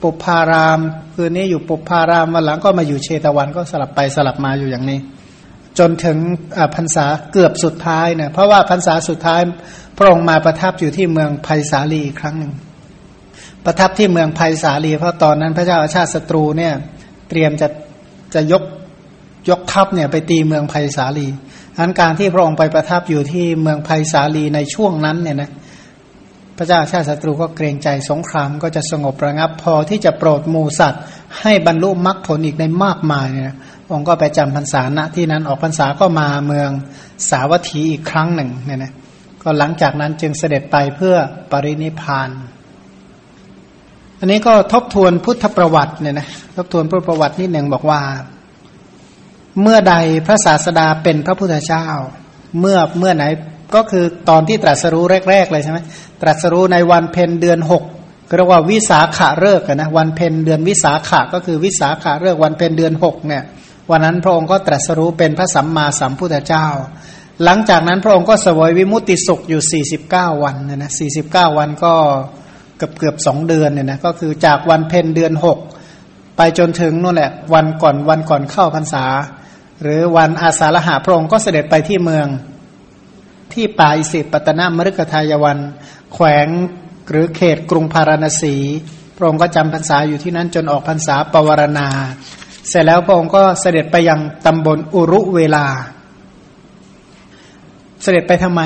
ปุพาราม คืนนี้อยู่ปุพารามวันหลังก็มาอยู่เชตวันก็สลับไปสลับมาอยู่อย่างนี้ จนถึงพรรษาเกือบสุดท้ายเนี่ยเพราะว่าพรรษาสุดท้ายพระองค์มาประทับอยู่ที่เมืองไผ่สาลีอีกครั้งหนึ่ง ประทับที่เมืองไผ่สาลี เพราะตอนนั้นพระเจ้าอาชาติศัตรูเนี่ยเตรียมจะจะยกยกทัพเนี่ยไปตีเมืองไผ่สาลีอันการที่พระองค์ไปประทับอยู่ที่เมืองไผ่สาลีในช่วงนั้นเนี่ยนะพระเจ้าชาติศัตรูก็เกรงใจสงครามก็จะสงบระงับ พอที่จะโปรดมูสัตว์ ให้บรรลุมรรคผลอีกในมากมายเนี่ย องค์ก็ไปจำพรรษาณที่นั้นออกพรรษาก็มาเมืองสาวัตถีอีกครั้งหนึ่งเนี่ยนะก็หลังจากนั้นจึงเสด็จไปเพื่อปรินิพาน อันนี้ก็ทบทวนพุทธประวัติเนี่ยนะทบทวนพุทธประวัตินิดหนึ่งบอกว่า เมื่อใดพระศาสดาเป็นพระพุทธเจ้า เมื่อเมื่อไหนก็คือตอนที่ตรัสรู้แรก ๆ เลยใช่ไหมตรัสรู้ในวันเพ็ญเดือนหกเรียกว่าวิสาขะเลิกนะวันเพ็ญเดือนวิสาขะก็คือวิสาขะเลิกวันเพ็ญเดือนหกเนี่ย วันนั้นพระองค์ก็ตรัสรู้เป็นพระสัมมาสัมพุทธเจ้า หลังจากนั้นพระองค์ก็สวยวิมุตติสุขอยู่ 49 วันเนี่ยนะ49 วันก็เกือบเกือบสองเดือนเนี่ยนะก็คือจากวันเพ็ญเดือนหกไปจนถึงนู่นแหละวันก่อนวันก่อนเข้าพรรษา หรือวันอาสาฬหาพระองค์ก็เสด็จไปที่เมืองที่ป่าอิสิปตนามฤกทายวัน แขวงหรือเขตกรุงพาราณสี พระองค์ก็จำพรรษาอยู่ที่นั้นจนออกพรรษาปวารณา เสร็จแล้วพระองค์ก็เสด็จไปยังตำบลอุรุเวลา เสด็จไปทำไม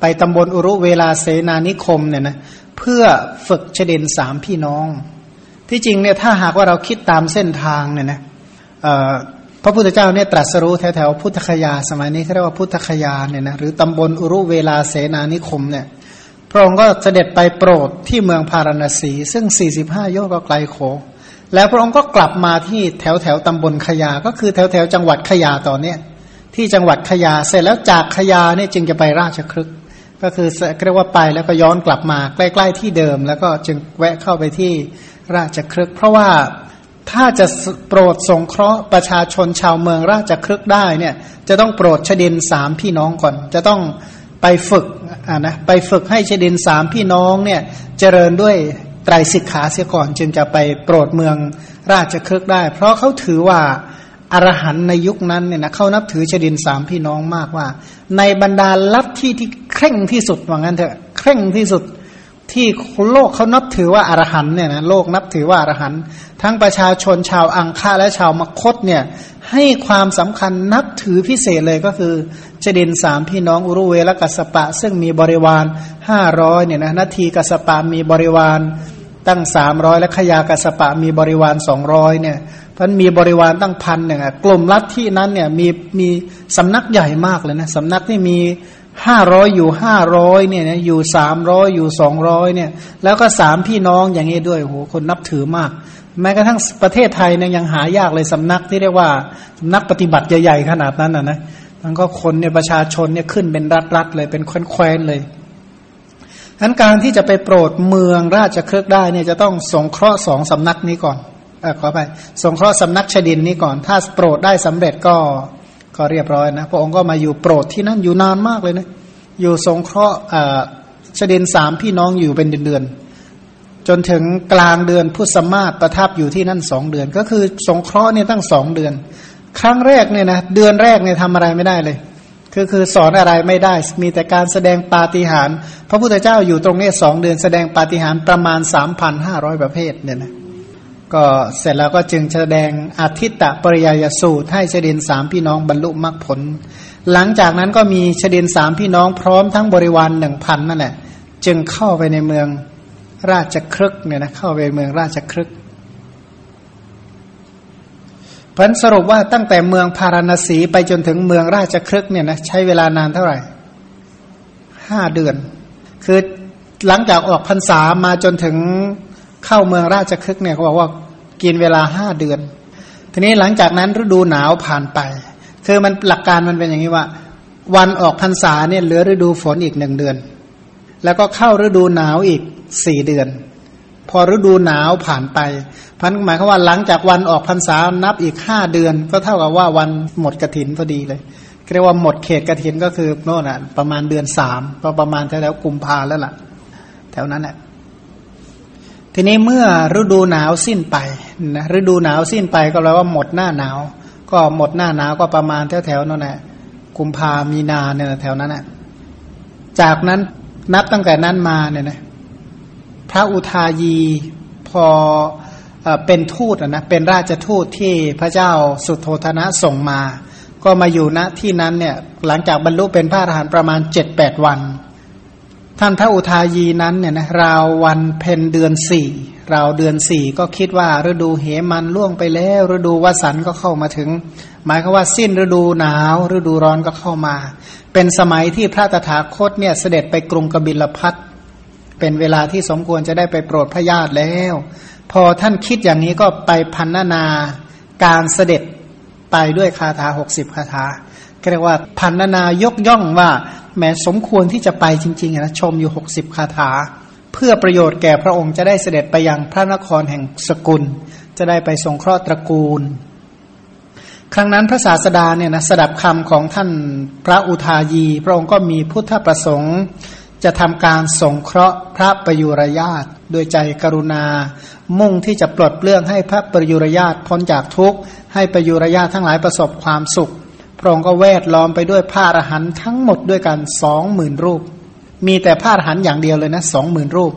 ไปตำบลอุรุเวลาเสนานิคมเนี่ยนะเพื่อฝึกเฉดนสามพี่น้อง ที่จริงเนี่ยถ้าหากว่าเราคิดตามเส้นทางเนี่ยนะพระพุทธเจ้าเนี่ยตรัสรู้แถวๆพุทธคยาสมัยนี้เขาเรียกว่าพุทธคยาเนี่ยนะหรือตำบลอุรุเวลาเสนานิคมเนี่ยพระองค์ก็เสด็จไปโปรดที่เมืองพาราณสี ซึ่ง 45 โยชน์ก็ไกลโข แล้วพระองค์ก็กลับมาที่แถวแถวตำบลขยา ก็คือแถวแถวจังหวัดขยาตอนเนี้ยที่จังหวัดขยาเสร็จแล้วจากขยาเนี่ยจึงจะไปราชครึกก็คือเรียกว่าไปแล้วก็ย้อนกลับมาใกล้ ๆ ที่เดิม แล้วก็จึงแวะเข้าไปที่ราชครึก เพราะว่าถ้าจะโปรดสงเคราะห์ประชาชนชาวเมืองราชครึกได้เนี่ยจะต้องโปรดชดินสามพี่น้องก่อน จะต้องไปฝึกอ่านะไปฝึกให้ชดินสามพี่น้องเนี่ยเจริญด้วย ไตรสิกขาเสียก่อนจึงจะไปโปรดเมืองราชครึกได้ เพราะเขาถือว่าอรหันในยุคนั้นเนี่ยนะเขานับถือชดินสามพี่น้องมากว่า ในบรรดาลัทธิที่เคร่งที่สุดว่างั้นเถอะเคร่งที่สุดที่โลกเขานับถือว่าอารหันเนี่ยนะโลกนับถือว่าอารหันทั้งประชาชนชาวอังคาและชาวมคตเนี่ยให้ความสำคัญนับถือพิเศษเลยก็คือเจดินสามพี่น้องอุรุเวและกัสปะ ซึ่งมีบริวารห้าร้อยเนี่ยนะนาทีกัสปะมีบริวาร ตั้งสามร้อยและขยากัสปะมีบริวารสองร้อยเนี่ยพันมีบริวารตั้งพันหนึ่งกลุ่มลัทธินั้นเนี่ยมีมีสำนักใหญ่มากเลยนะสำนักที่มีห้าร้อยอยู่ห้าร้อยเนี่ยอยู่สามร้อยอยู่สองร้อยเนี่ยแล้วก็สามพี่น้องอย่างนี้ด้วยโหคนนับถือมาก แม้กระทั่งประเทศไทยเนี่ยยังหายากเลยสำนักที่เรียกว่าสำนักปฏิบัติใหญ่ๆขนาดนั้นนะนะมันก็คนเนี่ยประชาชนเนี่ยขึ้นเป็นรัฐๆเลยเป็นแคว้นๆเลย ทั้นการที่จะไปโปรดเมืองราชเครือได้เนี่ยจะต้องสงเคราะห์สองสำนักนี้ก่อนอขอไปสงเคราะห์สำนักชดินนี้ก่อน ถ้าโปรดได้สำเร็จก็ก็เรียบร้อยนะ พระองค์ก็มาอยู่โปรดที่นั่นอยู่นานมากเลยนะ อยู่สงเคราะห์เฉดนสามพี่น้องอยู่เป็นเดือนๆจนถึงกลางเดือนพุทธสมาศประทับอยู่ที่นั่นสองเดือน ก็คือสงเคราะห์เนี่ยตั้งสองเดือน ครั้งแรกเนี่ยนะเดือนแรกเนี่ยทำอะไรไม่ได้เลย คือคือสอนอะไรไม่ได้ มีแต่การแสดงปาฏิหาริย์พระพุทธเจ้าอยู่ตรงนี้สองเดือนแสดงปาฏิหาริย์ประมาณสามพันห้าร้อยประเภทเนี่ยนะก็เสร็จแล้วก็จึงแสดงอาทิตตปริยยสูตร ให้เฉดินสามพี่น้องบรรลุมรรคผล หลังจากนั้นก็มีเฉดินสามพี่น้องพร้อมทั้งบริวารหนึ่งพันนั่นแหละจึงเข้าไปในเมืองราชครึกเนี่ยนะเข้าไปเมืองราชครึก ผลสรุปว่าตั้งแต่เมืองพาราณสีไปจนถึงเมืองราชครึกเนี่ยนะใช้เวลานานเท่าไหร่ห้าเดือน คือหลังจากออกพรรษามาจนถึงเข้าเมืองราชครึกเนี่ยเขาบอกว่ากินเวลาห้าเดือน ทีนี้หลังจากนั้นฤดูหนาวผ่านไป คือมันหลักการมันเป็นอย่างนี้ว่า วันออกพรรษาเนี่ยเหลือฤดูฝนอีกหนึ่งเดือน แล้วก็เข้าฤดูหนาวอีกสี่เดือน พอฤดูหนาวผ่านไปพันหมายความว่าหลังจากวันออกพรรษานับอีกห้าเดือน ก็เท่ากับว่าวันหมดกระถินพอดีเลยเรียกว่าหมดเขตกระถินก็คือโน่นอะประมาณเดือนสามก็ประมาณแถวๆกุมภาแล้วล่ะ แถวนั้นแหละทีนี้เมื่อฤดูหนาวสิ้นไปนะฤดูหนาวสิ้นไปก็แปลว่าหมดหน้าหนาว ก็หมดหน้าหนาวก็ประมาณแถวแถวนั่นแหละกุมภามีนาเนี่ยแถวนั้นแหละจากนั้นนับตั้งแต่นั้นมาเนี่ยนะ พระอุทายีพอเป็นทูตนะเป็นราชทูตที่พระเจ้าสุโธธนะส่งมา ก็มาอยู่ณที่นั้นเนี่ยหลังจากบรรลุเป็นพระอรหันต์ประมาณเจ็ดแปดวัน ท่านพระอุทายีนั้นเนี่ยนะราววันเพ็ญเดือนสี่ราวเดือนสี่ก็คิดว่าฤดูเหมันล่วงไปแล้ว ฤดูวสันก็เข้ามาถึง หมายคือว่าสิ้นฤดูหนาว ฤดูร้อนก็เข้ามา เป็นสมัยที่พระตถาคตเนี่ยเสด็จไปกรุงกบิลพัท เป็นเวลาที่สมควรจะได้ไปโปรดพระญาติแล้ว พอท่านคิดอย่างนี้ก็ไปพันนานาการเสด็จไปด้วยคาถาหกสิบคาถาเรียกว่าพันนานายกย่องว่าแม้สมควรที่จะไปจริงๆนะชมอยู่หกสิบคาถา เพื่อประโยชน์แก่พระองค์จะได้เสด็จไปยังพระนครแห่งสกุล จะได้ไปสงเคราะห์ตระกูล ครั้งนั้นพระศาสดาเนี่ยนะสดับคำของท่านพระอุทายี พระองค์ก็มีพุทธประสงค์ จะทำการสงเคราะห์พระประยุรญาตโดยใจกรุณา มุ่งที่จะปลดเปลื้องให้พระประยุรญาตพ้นจากทุกข์ให้ประยุรญาตทั้งหลายประสบความสุข พระองค์ก็แวดล้อมไปด้วยผ้าอรหันทั้งหมดด้วยกันสองหมื่นรูป มีแต่ผ้าอรหันอย่างเดียวเลยนะสองหมื่นรูป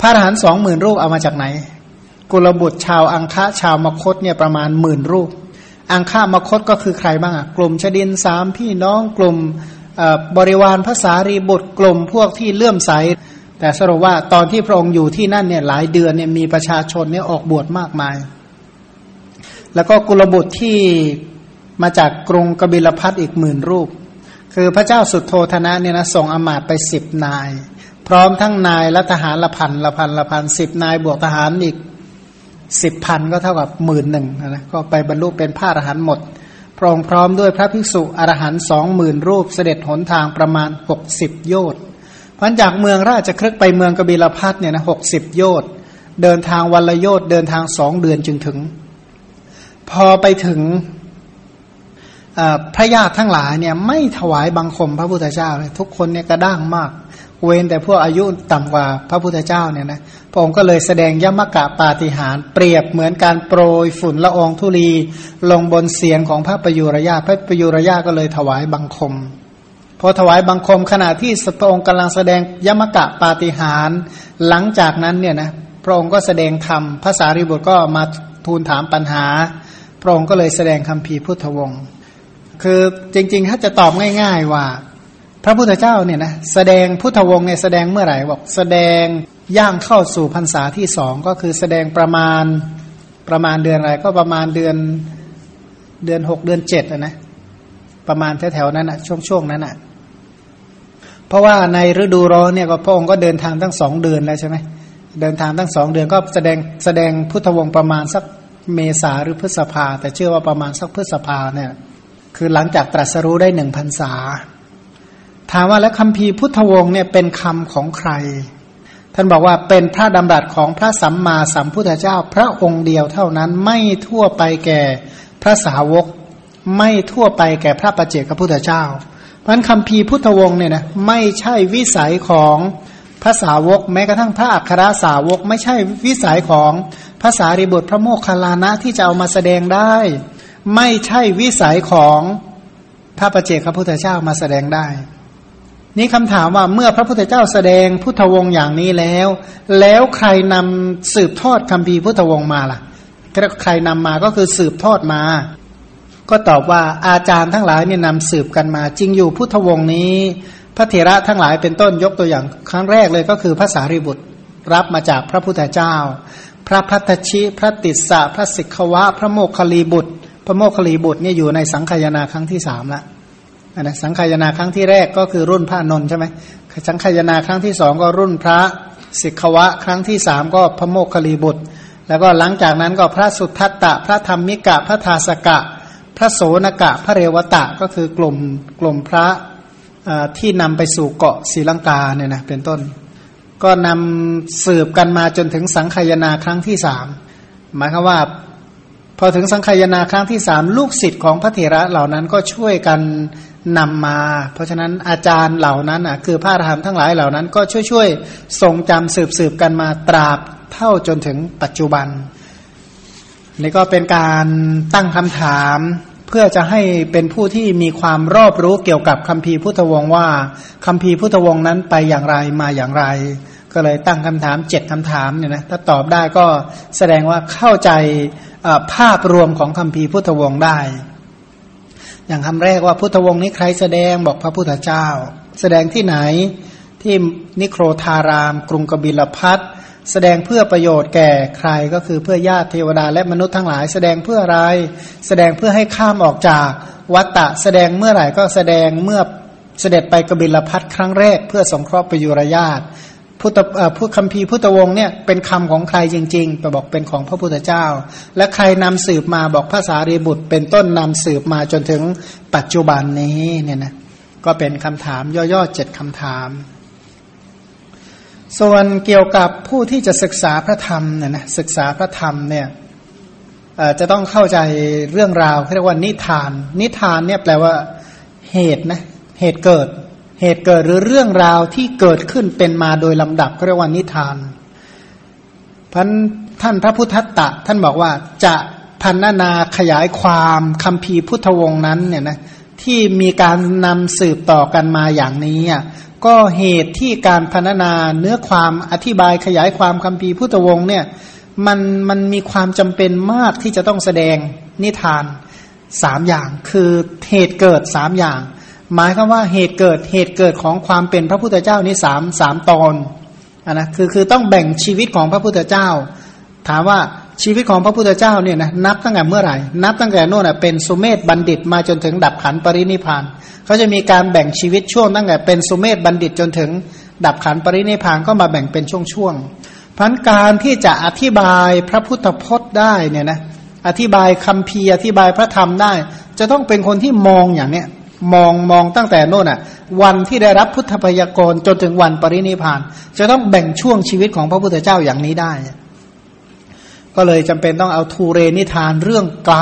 ผ้าอรหันสองหมื่นรูปเอามาจากไหน กุลบุตรชาวอังคะชาวมคตเนี่ยประมาณหมื่นรูป อังคะมคตก็คือใครบ้างอะกลุ่มชดินสามพี่น้องกลุ่ม บริวารภาษารีบุตรกลุ่มพวกที่เลื่อมใส แต่สรุปว่าตอนที่พระองค์อยู่ที่นั่นเนี่ยหลายเดือนเนี่ยมีประชาชนเนี่ยออกบวชมากมาย แล้วก็กุลบุตรที่มาจากกรุงกบิลพัทอีกหมื่นรูป คือพระเจ้าสุดโทธนะเนี่ยนะส่งอมาตไปสิบนาย พร้อมทั้งนายและทหารละพันละพันละพันสิบนายบวกทหารอีกสิบพันก็เท่ากับหมื่นหนึ่งนะก็ไปบรรลุเป็นพระอรหันต์หมด พร้อมพร้อมด้วยพระภิกษุอรหันต์สองหมื่นรูปเสด็จหนทางประมาณหกสิบโยชน์พันจากเมืองราชครึกไปเมืองกบิลพัทเนี่ยนะหกสิบโยชน์เดินทางวันละโยชน์เดินทางสองเดือนจึงถึง พอไปถึงพระญาติทั้งหลายเนี่ยไม่ถวายบังคมพระพุทธเจ้าเลยทุกคนเนี่ยกระด้างมาก เว้นแต่พวกอายุต่ำกว่าพระพุทธเจ้าเนี่ยนะ พระองค์ก็เลยแสดงยมกะปาฏิหารเปรียบเหมือนการโปรยฝุ่นละอองธุลีลงบนเสียงของพระประยุรญาพระประยุรญาก็เลยถวายบังคมพอถวายบังคมขณะที่พระองค์กำลังแสดงยมกะปาฏิหารหลังจากนั้นเนี่ยนะพระองค์ก็แสดงธรรมภาษาริบุตรก็มาทูลถามปัญหา พระองค์ก็เลยแสดงคำพีพุทธวงศ์คือจริง ๆ ถ้าจะตอบง่าย ๆว่า พระพุทธเจ้าเนี่ยนะแสดงพุทธวงศ์เนี่ยแสดงเมื่อไหร่บอกแสดง ย่างเข้าสู่พรรษาที่สองก็คือแสดงประมาณประมาณเดือนอะไร ก็ประมาณเดือนเดือนหกเดือนเจ็ดนะประมาณแถวๆนั้นอะ ช่วงๆนั้นอะ เพราะว่าในฤดูร้อนเนี่ยก็พระองค์ก็เดินทางตั้งสองเดือนแล้วใช่ไหมเดินทางตั้งสองเดือนก็แสดงแสดงพุทธวงศ์ประมาณสักเมษาหรือพฤษภา แต่เชื่อว่าประมาณสักพฤษภาเนี่ย คือหลังจากตรัสรู้ได้หนึ่งพันษา ถามว่าแล้วคำพีพุทธวงศ์เนี่ยเป็นคำของใคร ท่านบอกว่าเป็นพระดำรัสของพระสัมมาสัมพุทธเจ้า พระองค์เดียวเท่านั้นไม่ทั่วไปแก่พระสาวก ไม่ทั่วไปแก่พระประเจกพระพุทธเจ้าเพราะนั้นคำพีพุทธวงศ์เนี่ยนะไม่ใช่วิสัยของพระสาวก แม้กระทั่งพระอัครสาวก ไม่ใช่วิสัยของภาษาริบุตรพระโมคคัลลานะที่จะเอามาแสดงได้ ไม่ใช่วิสัยของพระประเจกพระพุทธเจ้ามาแสดงได้ นี่คำถามว่าเมื่อพระพุทธเจ้าแสดงพุทธวงศ์อย่างนี้แล้ว แล้วใครนำสืบทอดคำพีพุทธวงศ์มาล่ะใครนำมาก็คือสืบทอดมา ก็ตอบว่าอาจารย์ทั้งหลายเนี่ยนำสืบกันมา จริงอยู่พุทธวงศ์นี้ พระเถระทั้งหลายเป็นต้นยกตัวอย่าง ครั้งแรกเลยก็คือพระสารีบุตรรับมาจากพระพุทธเจ้า พระพัทชิ พระติสสะพระสิกขวะ พระโมคคลีบุตร พระโมคคิริบุตรเนี่ยอยู่ในสังขยาครั้งที่สามละ นะสังขยาครั้งที่แรกก็คือรุ่นพระนนท์ใช่ไหมสังขยาครั้งที่สองก็รุ่นพระสิกขวะ ครั้งที่สามก็พระโมคคิริบุตร แล้วก็หลังจากนั้นก็พระสุทัตตะ พระธรรมิกะ พระทาสกะ พระโสนกะ พระเรวตะก็คือกลุ่มกลุ่มพระที่นำไปสู่เกาะศรีลังกาเนี่ยนะเป็นต้น ก็นำสืบกันมาจนถึงสังขยาครั้งที่สามหมายความว่าพอถึงสังขยาครั้งที่สามลูกศิษย์ของพระเถระเหล่านั้นก็ช่วยกัน นำมา เพราะฉะนั้นอาจารย์เหล่านั้นอะคือพระอรหันต์ทั้งหลายเหล่านั้น ก็ช่วยๆทรงจำสืบสืบกันมาตราบเท่าจนถึงปัจจุบันนี่ก็เป็นการตั้งคำถามเพื่อจะให้เป็นผู้ที่มีความรอบรู้เกี่ยวกับคัมภีร์พุทธวงศ์ว่าคัมภีร์พุทธวงศ์นั้นไปอย่างไรมาอย่างไร ก็เลยตั้งคำถามเจ็ดคำถามเนี่ยนะถ้าตอบได้ก็แสดงว่าเข้าใจภาพรวมของคำพีพุทธวงศ์ได้ อย่างคำแรกว่าพุทธวงศ์นี้ใครแสดงบอกพระพุทธเจ้า แสดงที่ไหนที่นิโครธาราม กรุงกบิลพัทแสดงเพื่อประโยชน์แก่ใครก็คือเพื่อญาติเทวดาและมนุษย์ทั้งหลาย แสดงเพื่ออะไร แสดงเพื่อให้ข้ามออกจากวัตตะ แสดงเมื่อไหร่ก็แสดงเมื่อเสด็จไปกบิลพัทครั้งแรก เพื่อสงเคราะห์ประยุรญาติ พุทธผู้คัมภีร์พุทธวงศ์เนี่ยเป็นคำของใครจริงๆไปบอกเป็นของพระพุทธเจ้า และใครนำสืบมาบอกภาษารีบุตร เป็นต้นนำสืบมาจนถึงปัจจุบันนี้เนี่ยนะก็เป็นคำถามย่อๆเจ็ดคำถาม ส่วนเกี่ยวกับผู้ที่จะศึกษาพระธรรมเนี่ยนะศึกษาพระธรรมเนี่ยจะต้องเข้าใจเรื่องราวเรียกว่านิทาน นิทานเนี่ยแปลว่าเหตุนะเหตุเกิด เหตุเกิดหรือเรื่องราวที่เกิดขึ้นเป็นมาโดยลำดับเรียกว่านิทานพันท่านพระพุทธตะ ท่านบอกว่าจะพันนาขยายความคำพีพุทธวงศ์นั้นเนี่ยนะที่มีการนำสืบต่อกันมาอย่างนี้ก็เหตุที่การพันนาเนื้อความอธิบายขยายความคำพีพุทธวงศ์เนี่ยมันมันมีความจำเป็นมากที่จะต้องแสดงนิทานสามอย่าง คือเหตุเกิดสามอย่าง หมายคือว่าเหตุเกิดเหตุเกิดของความเป็นพระพุทธเจ้านี่สามสามตอนอนนะคือคือต้องแบ่งชีวิตของพระพุทธเจ้า ถามว่าชีวิตของพระพุทธเจ้าเนี่ยนะนับตั้งแต่เมื่อไหร่ นับตั้งแต่โน่นเป็นสุเมธบัณฑิตมาจนถึงดับขันปรินิพานเขาจะมีการแบ่งชีวิตช่วงตั้งแต่เป็นสุเมธบัณฑิตจนถึง ดับขันปรินิพานก็มาแบ่งเป็นช่วงๆพันการที่จะอธิบายพระพุทธพจน์ได้เนี่ยนะอธิบายคำพีอธิบายพระธรรมได้ จะต้องเป็นคนที่มองอย่างเนี้ย มองมองตั้งแต่โน่นอะ วันที่ได้รับพุทธพยากรจนถึงวันปรินิพาน จะต้องแบ่งช่วงชีวิตของพระพุทธเจ้าอย่างนี้ได้ ก็เลยจำเป็นต้องเอาทูเรนิทานเรื่องไกล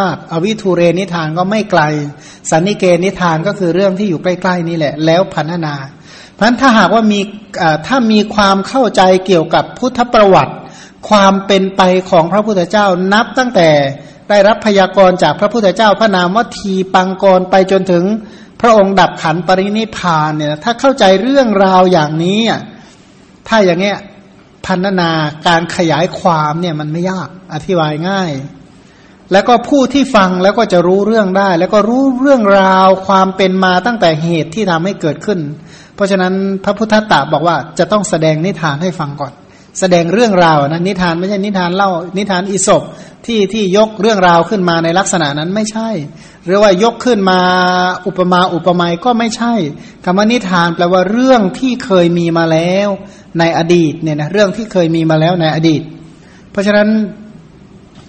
มาก อวิทูเรนิทานก็ไม่ไกล สันนิเกนิทานก็คือเรื่องที่อยู่ใกล้ๆนี่แหละ แล้วพันนาเพราะถ้าหากว่ามีถ้ามีความเข้าใจเกี่ยวกับพุทธประวัติ ความเป็นไปของพระพุทธเจ้านับตั้งแต่ ได้รับพยากรณ์จากพระพุทธเจ้าพระนามว่าทีปังกรไปจนถึงพระองค์ดับขันปรินิพานเนี่ยถ้าเข้าใจเรื่องราวอย่างนี้ถ้าอย่างเงี้ยพันนาการขยายความเนี่ยมันไม่ยากอธิบายง่าย แล้วก็ผู้ที่ฟังแล้วก็จะรู้เรื่องได้ แล้วก็รู้เรื่องราวความเป็นมาตั้งแต่เหตุที่ทำให้เกิดขึ้น เพราะฉะนั้นพระพุทธตาบอกว่าจะต้องแสดงนิทานให้ฟังก่อน แสดงเรื่องราวนะนิทานไม่ใช่นิทานเล่า นิทานอิศบที่ที่ยกเรื่องราวขึ้นมาในลักษณะนั้นไม่ใช่ หรือว่ายกขึ้นมาอุปมาอุปไมยก็ไม่ใช่คำว่านิทานแปลว่าเรื่องที่เคยมีมาแล้วในอดีตเนี่ยนะเรื่องที่เคยมีมาแล้วในอดีต เพราะฉะนั้น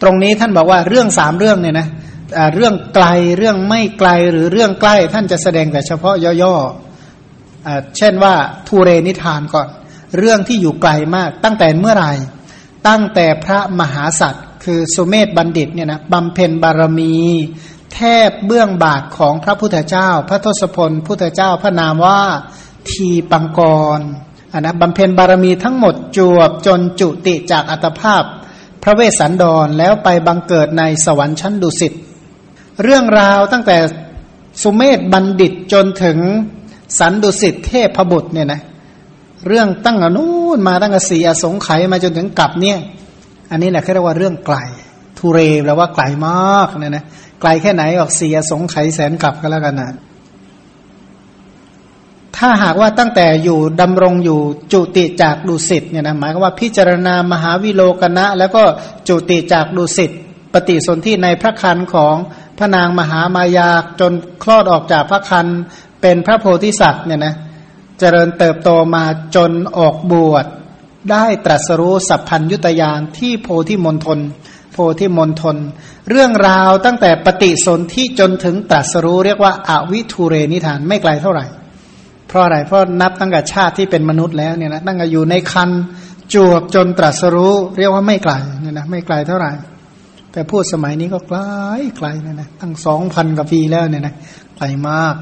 ตรงนี้ท่านบอกว่าเรื่องสามเรื่องเนี่ยนะเรื่องไกลเรื่องไม่ไกลหรือเรื่องใกล้ท่านจะแสดงแต่เฉพาะย่อๆเช่นว่าทูเรนิทานก่อน เรื่องที่อยู่ไกลมากตั้งแต่เมื่อไหร่ ตั้งแต่พระมหาสัตว์ คือสุเมธบัณฑิตเนี่ยนะบำเพ็ญบารมี แทบเบื้องบาทของพระพุทธเจ้า พระทศพลพุทธเจ้าพระนามว่าทีปังกรอันนะบำเพ็ญบารมีทั้งหมดจวบจนจุติจากอัตภาพ พระเวสสันดรแล้วไปบังเกิดในสวรรค์ชั้นดุสิตเรื่องราวตั้งแต่สุเมธบัณฑิตจนถึงสันดุสิตเทพบุตรเนี่ยนะ เรื่องตั้งอนู้นมาตั้งแต่สี่อสงไขยมาจนถึงกลับเนี่ย อันนี้แหละเขาเรียกว่าเรื่องไกลทุเรแปลว่าไกลมากเนี่ยนะไกลแค่ไหนออกสี่อสงไขยแสนกลับก็แล้วกันนะถ้าหากว่าตั้งแต่อยู่ดำรงอยู่จุติจากดุสิตเนี่ยนะหมายก็ว่าพิจารณามหาวิโลกนะ แล้วก็จุติจากดุสิตปฏิสนธิในพระคันของพระนางมหามายาจนคลอดออกจากพระคันเป็นพระโพธิสัตว์เนี่ยนะ เจริญเติบโตมาจนออกบวช ได้ตรัสรู้สัพพัญยุตยานที่โพธิมณฑลโพธิมณฑลเรื่องราวตั้งแต่ปฏิสนธิจนถึงตรัสรู้เรียกว่าอาวิทูเรนิทานไม่ไกลเท่าไหร่ เพราะอะไรเพราะนับตั้งแต่ชาติที่เป็นมนุษย์แล้วเนี่ยนะตั้งแต่อยู่ในคันจวบจนตรัสรู้เรียกว่าไม่ไกลเนี่ยนะไม่ไกลเท่าไหร่ แต่พูดสมัยนี้ก็ไกลไกลนะนะตั้งสองพันกว่าปีแล้วเนี่ยนะไกลมาก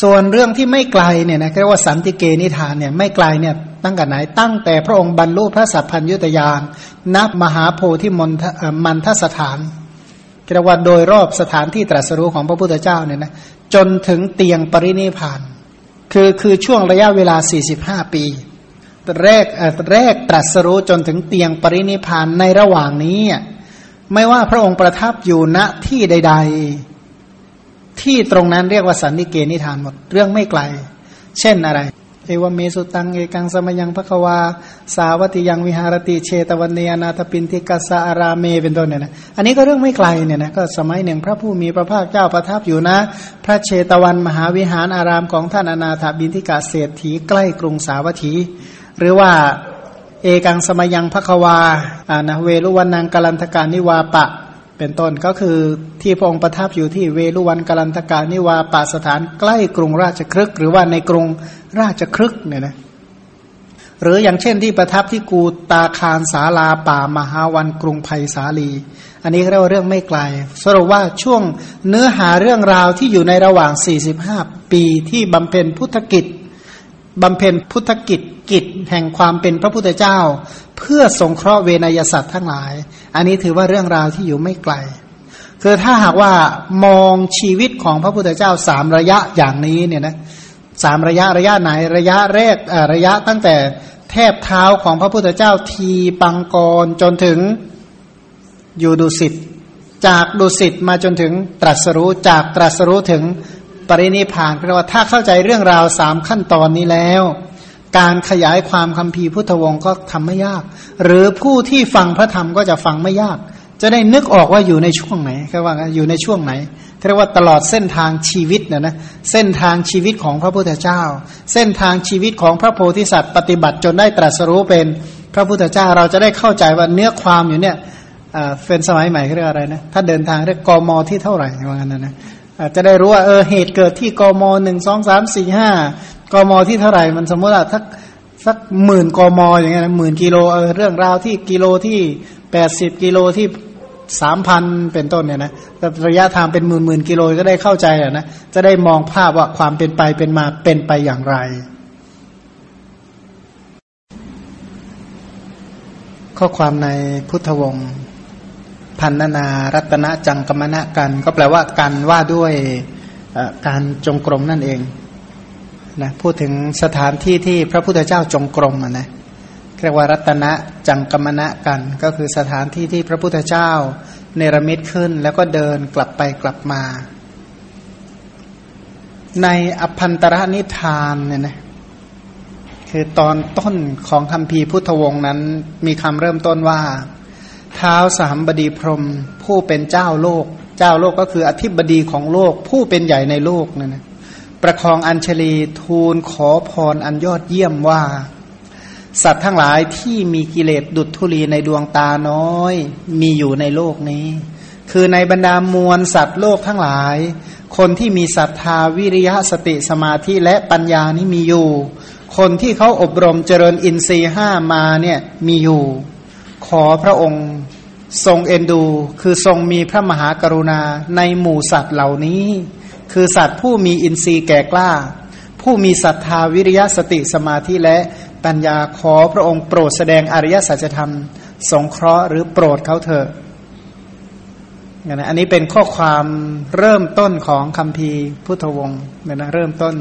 ส่วนเรื่องที่ไม่ไกลเนี่ยนะเรียกว่าสันติเกนิทานเนี่ยไม่ไกลเนี่ยตั้งแต่ไหนตั้งแต่พระองค์บรรลุพระสัพพัญยุตยานนับมหาโพธิมนมันทสถานเรียกว่าโดยรอบสถานที่ตรัสรู้ของพระพุทธเจ้าเนี่ยนะจนถึงเตียงปรินิพาน คือคือช่วงระยะเวลา 45 ปี แรกแรกตรัสรู้จนถึงเตียงปรินิพานในระหว่างนี้ ไม่ว่าพระองค์ประทับอยู่ณที่ใด ๆ ที่ตรงนั้นเรียกว่าสันนิเกนิทานหมดเรื่องไม่ไกล เช่นอะไรเอวเมสุตังเอกังสมยังพระควา สาวัติยังวิหารติเชตวันเนอนาถปินทิกัสาราเมเป็นต้นเนี่ยนะอันนี้ก็เรื่องไม่ไกลเนี่ยนะก็สมัยหนึ่งพระผู้มีพระภาคเจ้าประทับอยู่นะ พระเชตวันมหาวิหารอารามของท่านอนาถบินทิกาเศรษฐีใกล้กรุงสาวัตถี หรือว่าเอกังสมยังพระควาอ่านะเวลุวันนางกลันทการนิวาปะ เป็นต้นก็คือที่พระองค์ประทับอยู่ที่เวลุวันกลันทการนิวาปะสถานใกล้กรุงราชครึกหรือว่าในกรุงราชครึกเนี่ยนะหรืออย่างเช่นที่ประทับที่กูตาคารสาลาป่ามหาวันกรุงไผ่สาลี อันนี้เรียกว่าเรื่องไม่ไกลสรุปว่าช่วงเนื้อหาเรื่องราวที่อยู่ในระหว่าง 45 ปีที่บำเพ็ญพุทธกิจ บำเพ็ญพุทธกิจกิจแห่งความเป็นพระพุทธเจ้า เพื่อสงเคราะห์เวนยสัตว์ทั้งหลาย อันนี้ถือว่าเรื่องราวที่อยู่ไม่ไกล คือถ้าหากว่ามองชีวิตของพระพุทธเจ้าสามระยะอย่างนี้เนี่ยนะสามระยะระยะไหนระยะแรกระยะตั้งแต่แทบเท้าของพระพุทธเจ้าทีปังกรจนถึงอยู่ดุสิตจากดุสิตมาจนถึงตรัสรู้จากตรัสรู้ถึง ปรินิพานแปลว่าถ้าเข้าใจเรื่องราวสามขั้นตอนนี้แล้ว การขยายความคำพีพุทธวงศ์ก็ทำไม่ยาก หรือผู้ที่ฟังพระธรรมก็จะฟังไม่ยาก จะได้นึกออกว่าอยู่ในช่วงไหนแค่ว่าอยู่ในช่วงไหนเรียกว่าตลอดเส้นทางชีวิตนะนะเส้นทางชีวิตของพระพุทธเจ้า เส้นทางชีวิตของพระโพธิสัตว์ ปฏิบัติจนได้ตรัสรู้เป็นพระพุทธเจ้าเราจะได้เข้าใจว่าเนื้อความอยู่เนี่ยเป็นสมัยใหม่เรียกอะไรนะถ้าเดินทางเรียกกมที่เท่าไหร่ว่างั้นนะนะ อาจจะได้รู้ว่าเออเหตุเกิดที่กมหนึ่งสองสามสี่ห้ากมที่เท่าไหร่มันสมมติว่าสักสักหมื่นกมอย่างเงี้ยหมื่นกิโลเออเรื่องราวที่กิโลที่แปดสิบกิโลที่สามพันเป็นต้นเนี่ยนะระยะทางเป็นหมื่นหมื่นกิโลก็ได้เข้าใจอะนะจะได้มองภาพว่าความเป็นไปเป็นมาเป็นไปอย่างไร ข้อความในพุทธวงศ์ พันนารัตนจังกรรมณะกัน ก็แปลว่าการว่าด้วยการจงกรมนั่นเองนะพูดถึงสถานที่ที่พระพุทธเจ้าจงกรมนะเรียกว่ารัตนะจังกรรมณะกัน ก็คือสถานที่ที่พระพุทธเจ้าเนรมิตขึ้น แล้วก็เดินกลับไปกลับมา ในอภันตรนิทานเนี่ยนะคือตอนต้นของคำพีพุทธวงศ์นั้นมีคำเริ่มต้นว่า เท้าสามบดีพรม ผู้เป็นเจ้าโลก เจ้าโลกก็คืออธิบดีของโลก ผู้เป็นใหญ่ในโลกนั่นนะประคองอัญชลีทูลขอพรอันยอดเยี่ยมว่า สัตว์ทั้งหลายที่มีกิเลสดุดทุลีในดวงตาน้อย มีอยู่ในโลกนี้ คือในบรรดามวลสัตว์โลกทั้งหลาย คนที่มีศรัทธาวิริยะสติสมาธิและปัญญานี้มีอยู่ คนที่เขาอบรมเจริญอินทรีห้ามาเนี่ยมีอยู่ อพระองค์ทรงเอ็นดู คือทรงมีพระมหากรุณาในหมู่สัตว์เหล่านี้ คือสัตว์ผู้มีอินทรีย์แก่กล้า ผู้มีศรัทธาวิริยะสติสมาธิและปัญญาขอพระองค์โปรดแสดงอริยสัจธรรม สงเคราะห์หรือโปรดเขาเถอะนะอันนี้เป็นข้อความเริ่มต้นของคำพีพุทธวงศ์เนี่ยนะเริ่มต้น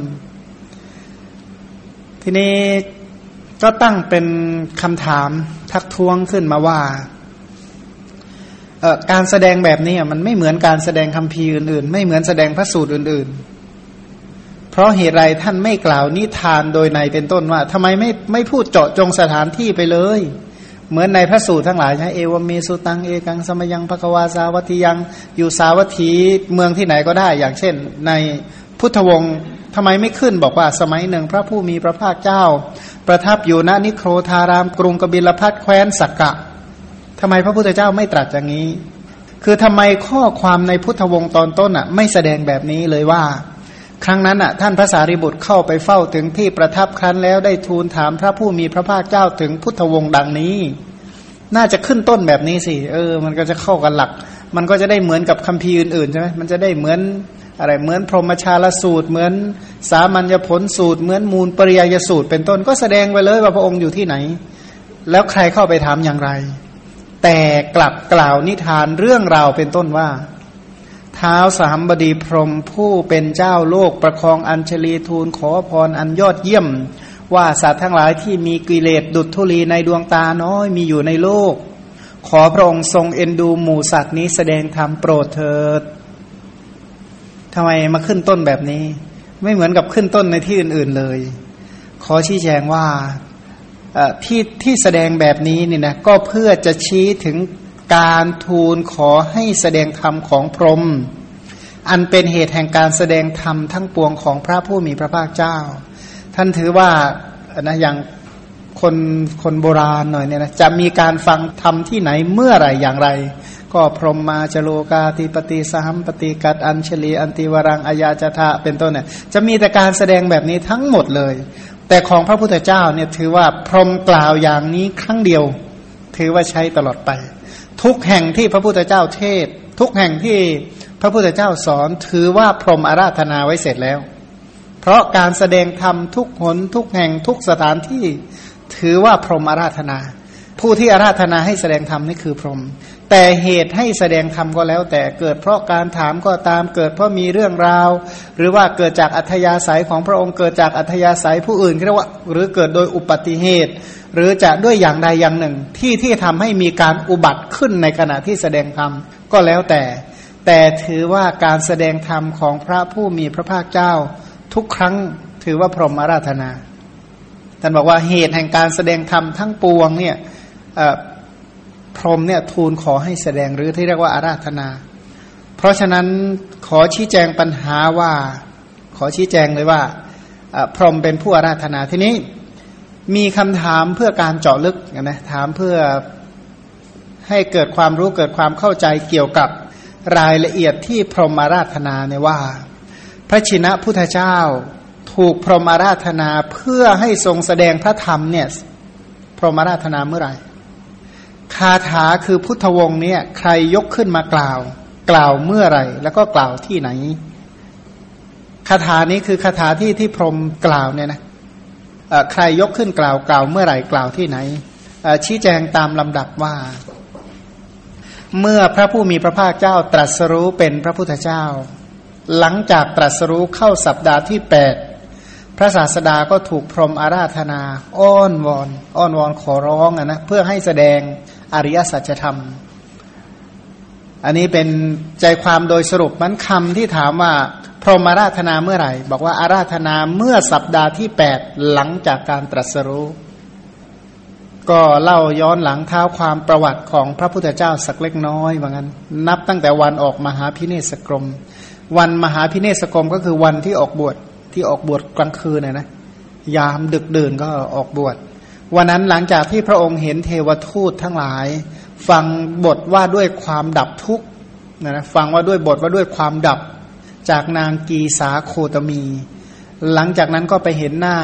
ทีนี้ ก็ตั้งเป็นคำถามทักท้วงขึ้นมาว่าการแสดงแบบนี้มันไม่เหมือนการแสดงคำพีอื่นๆ ไม่เหมือนแสดงพระสูตรอื่นๆ เพราะเหตุไรท่านไม่กล่าวนิทานโดยในเป็นต้นว่าทำไมไม่ไม่พูดเจาะจงสถานที่ไปเลย เหมือนในพระสูตรทั้งหลายใช่เอวเมสุตังเอกังสมยังภควาสาวัติยังอยู่สาวัตถีเมืองที่ไหนก็ได้ อย่างเช่น ในพุทธวงศ์ทำไมไม่ขึ้นบอกว่าสมัยหนึ่ง พระผู้มีพระภาคเจ้า ประทับอยู่ณนิโครธารามกรุงกบิลพัทแคว้นสักกะทำไมพระพุทธเจ้าไม่ตรัสอย่างนี้ คือทำไมข้อความในพุทธวงศ์ตอนต้นอะ ไม่แสดงแบบนี้เลยว่า ครั้งนั้นอะ ท่านพระสารีบุตรเข้าไปเฝ้าถึงที่ประทับครั้นแล้วได้ทูลถามพระผู้มีพระภาคเจ้าถึงพุทธวงศ์ดังนี้ น่าจะขึ้นต้นแบบนี้สิเออ มันก็จะเข้ากันหลัก มันก็จะได้เหมือนกับคัมภีร์อื่นๆใช่ไหมมันจะได้เหมือน อะไรเหมือนพรหมชาลสูตร เหมือนสามัญญผลสูตร เหมือนมูลปริยยสูตร เป็นต้นก็แสดงไปเลยว่าพระองค์อยู่ที่ไหน แล้วใครเข้าไปถามอย่างไร แต่กลับกล่าวนิทานเรื่องราวเป็นต้นว่า เท้าสามบดีพรหมผู้เป็นเจ้าโลกประคองอัญชลีทูลขอพรอันยอดเยี่ยม ว่าสัตว์ทั้งหลายที่มีกิเลสดุจทุลีในดวงตาน้อยมีอยู่ในโลก ขอพระองค์ทรงเอ็นดูหมู่สัตว์นี้แสดงธรรมโปรดเถิด ทำไมมาขึ้นต้นแบบนี้ ไม่เหมือนกับขึ้นต้นในที่อื่น ๆเลย ขอชี้แจงว่าที่ที่แสดงแบบนี้นี่นะก็เพื่อจะชี้ถึงการทูลขอให้แสดงธรรมของพรหมอันเป็นเหตุแห่งการแสดงธรรมทั้งปวงของพระผู้มีพระภาคเจ้า ท่านถือว่านะอย่าง คนคนโบราณหน่อยเนี่ยนะจะมีการฟังธรรมที่ไหนเมื่อไรอย่างไร ก็พรหมมาจโลกาติปฏิสหัมปฏิกัดอัญชลี อันติวรังอายาจทะเป็นต้นเนี่ยจะมีแต่การแสดงแบบนี้ทั้งหมดเลย แต่ของพระพุทธเจ้าเนี่ยถือว่าพรหมกล่าวอย่างนี้ครั้งเดียว ถือว่าใช้ตลอดไป ทุกแห่งที่พระพุทธเจ้าเทศ ทุกแห่งที่พระพุทธเจ้าสอนถือว่าพรหมอาราธนาไว้เสร็จแล้ว เพราะการแสดงธรรมทุกหนทุกแห่งทุกสถานที่ ถือว่าพรหมอาราธนา ผู้ที่อาราธนาให้แสดงธรรมนี่คือพรหมแต่เหตุให้แสดงธรรมก็แล้ว แต่เกิดเพราะการถามก็ตามเกิดเพราะมีเรื่องราว หรือว่าเกิดจากอัธยาศัยของพระองค์เกิดจากอัธยาศัยผู้อื่นเรียกว่า หรือเกิดโดยอุปัติเหตุ หรือจะด้วยอย่างใดอย่างหนึ่ง ที่ที่ทำให้มีการอุบัติขึ้นในขณะที่แสดงธรรมก็แล้วแต่ แต่ถือว่าการแสดงธรรมของพระผู้มีพระภาคเจ้า ทุกครั้งถือว่าพรหมอาราธนา ท่านบอกว่าเหตุแห่งการแสดงธรรมทั้งปวงเนี่ยพรหมเนี่ยทูลขอให้แสดงหรือที่เรียกว่าอาราธนา เพราะฉะนั้นขอชี้แจงปัญหาว่า ขอชี้แจงเลยว่าพรหมเป็นผู้อาราธนาทีนี้มีคำถามเพื่อการเจาะลึกนะถามเพื่อให้เกิดความรู้เกิดความเข้าใจเกี่ยวกับรายละเอียดที่พรหมอาราธนาเนี่ยว่า พระชินะพุทธเจ้า ถูกพรหมาราธนาเพื่อให้ทรงแสดงพระธรรมเนี่ยพรหมาราธนาเมื่อไหร่คาถาคือพุทธวงศ์เนี่ย ใครยกขึ้นมากล่าว กล่าวเมื่อไหร่ แล้วก็กล่าวที่ไหนคาถานี้คือคาถาที่ที่พรหมกล่าวเนี่ยนะใครยกขึ้นกล่าวกล่าวเมื่อไหร่กล่าวที่ไหนชี้แจงตามลำดับว่า เมื่อพระผู้มีพระภาคเจ้าตรัสรู้เป็นพระพุทธเจ้า หลังจากตรัสรู้เข้าสัปดาห์ที่แปด ระศาสดาก็ถูกพรหมอาราธนา อ้อนวอนอ้อนวอนขอร้องอะนะเพื่อให้แสดงอริยสัจธรรม อันนี้เป็นใจความโดยสรุปมันคำที่ถามว่า พรหมอาราธนาเมื่อไหร่ บอกว่าอาราธนาเมื่อสัปดาห์ที่แปดหลังจากการตรัสรู้ก็เล่าย้อนหลังเท้าความประวัติของพระพุทธเจ้าสักเล็กน้อยว่างั้น นับตั้งแต่วันออกมหาพิเนศกรม วันมหาพิเนศกรมก็คือวันที่ออกบวช ที่ออกบวชกลางคืนน่ยนะยามดึกดื่นก็ออกบวชวันนั้นหลังจากที่พระองค์เห็นเทวทูตทั้งหลาย ฟังบทว่าด้วยความดับทุกข์นะฟังว่าด้วยบทว่าด้วยความดับจากนางกีสาโคตมี หลังจากนั้นก็ไปเห็นหน้า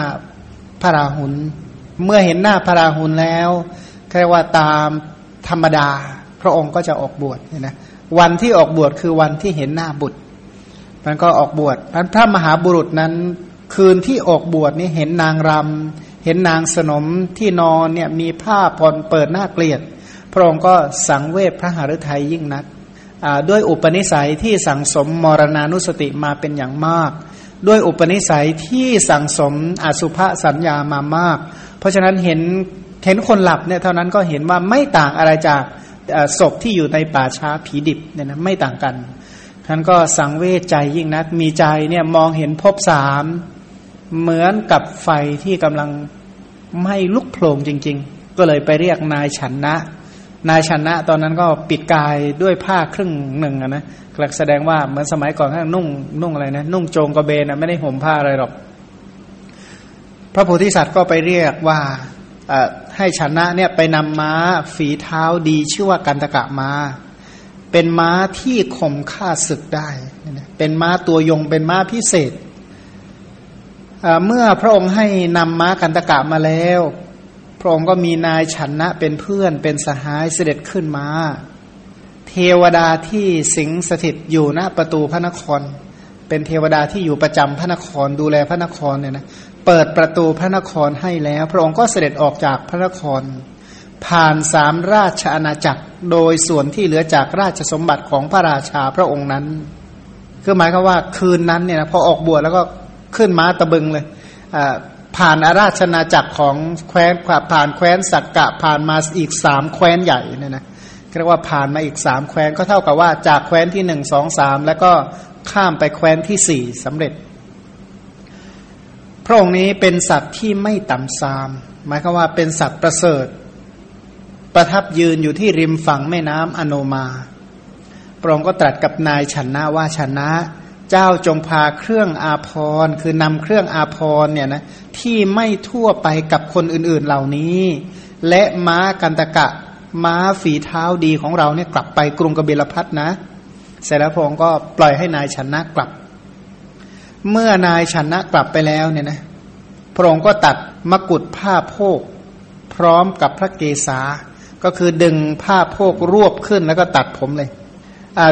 พระราหุลเมื่อเห็นหน้าพระราหุลแล้วแค่ว่าตามธรรมดา พระองค์ก็จะออกบวชเนี่ยนะวันที่ออกบวชคือวันที่เห็นหน้าบุตร มันก็ออกบวชพระมหาบุรุษนั้น คืนที่ออกบวชนี่เห็นนางรำเห็นนางสนมที่นอนเนี่ยมีผ้าผ่อนเปิดหน้าเกลียด พระองค์ก็สังเวชพระหฤทัยยิ่งนักด้วยอุปนิสัยที่สั่งสมมรณานุสติมาเป็นอย่างมาก ด้วยอุปนิสัยที่สั่งสมอสุภสัญญามามาก เพราะฉะนั้นเห็นเห็นคนหลับเนี่ยเท่านั้นก็เห็นว่าไม่ต่างอะไรจากศพที่อยู่ในป่าช้าผีดิบเนี่ยนะไม่ต่างกัน ท่านก็สังเวชใจยิ่งนัก มีใจเนี่ยมองเห็นภพสามเหมือนกับไฟที่กำลังไหม่ลุกโผล่จริง ๆ ก็เลยไปเรียกนายชันนะ นายชันนะ ตอนนั้นก็ปิดกายด้วยผ้าครึ่งหนึ่งนะกลักแสดงว่าเหมือนสมัยก่อนท่านนุ่งนุ่งอะไรนะนุ่งโจงกระเบนนะไม่ได้ห่มผ้าอะไรหรอก พระโพธิสัตว์ก็ไปเรียกว่าให้ชนะเนี่ยไปนำม้าฝีเท้าดีชื่อว่ากันตะกะมา เป็นม้าที่ข่มฆ่าศึกได้ เป็นม้าตัวยงเป็นม้าพิเศษ เมื่อพระองค์ให้นำม้ากันตะกะมาแล้ว พระองค์ก็มีนายฉันนะเป็นเพื่อนเป็นสหายเสด็จขึ้นมา เทวดาที่สิงสถิตอยู่หน้าประตูพระนคร เป็นเทวดาที่อยู่ประจำพระนครดูแลพระนครเนี่ยนะ เปิดประตูพระนครให้แล้ว พระองค์ก็เสด็จออกจากพระนคร ผ่านสามราชอาณาจักร โดยส่วนที่เหลือจากราชสมบัติของพระราชาพระองค์นั้น คือหมายความว่าคืนนั้นเนี่ยนะพอออกบวชแล้วก็ขึ้นม้าตะบึงเลยผ่านอาราชนาจักรของแคว้นผ่านแคว้นสักกะผ่านมาอีกสามแคว้นใหญ่เนี่ยนะเรียกว่าผ่านมาอีกสามแคว้นก็เท่ากับว่าจากแคว้นที่หนึ่งสองสามแล้วก็ข้ามไปแคว้นที่สี่สำเร็จ พระองค์นี้เป็นสัตว์ที่ไม่ต่ำซาม หมายความว่าเป็นสัตว์ประเสริฐ ประทับยืนอยู่ที่ริมฝั่งแม่น้ำอโนมา พระองค์ก็ตรัสกับนายชนะว่าชนะ เจ้าจงพาเครื่องอาภรคือนำเครื่องอาภรเนี่ยนะที่ไม่ทั่วไปกับคนอื่นๆเหล่านี้ และม้ากันตะกะม้าฝีเท้าดีของเราเนี่ยกลับไปกรุงกบิลพัทนะ เสร็จแล้วพระองค์ก็ปล่อยให้นายชนะกลับ เมื่อนายชนะกลับไปแล้วเนี่ยนะพระองค์ก็ตัดมกุฎผ้าโพกพร้อมกับพระเกศา ก็คือดึงผ้าโพกรวบขึ้นแล้วก็ตัดผมเลย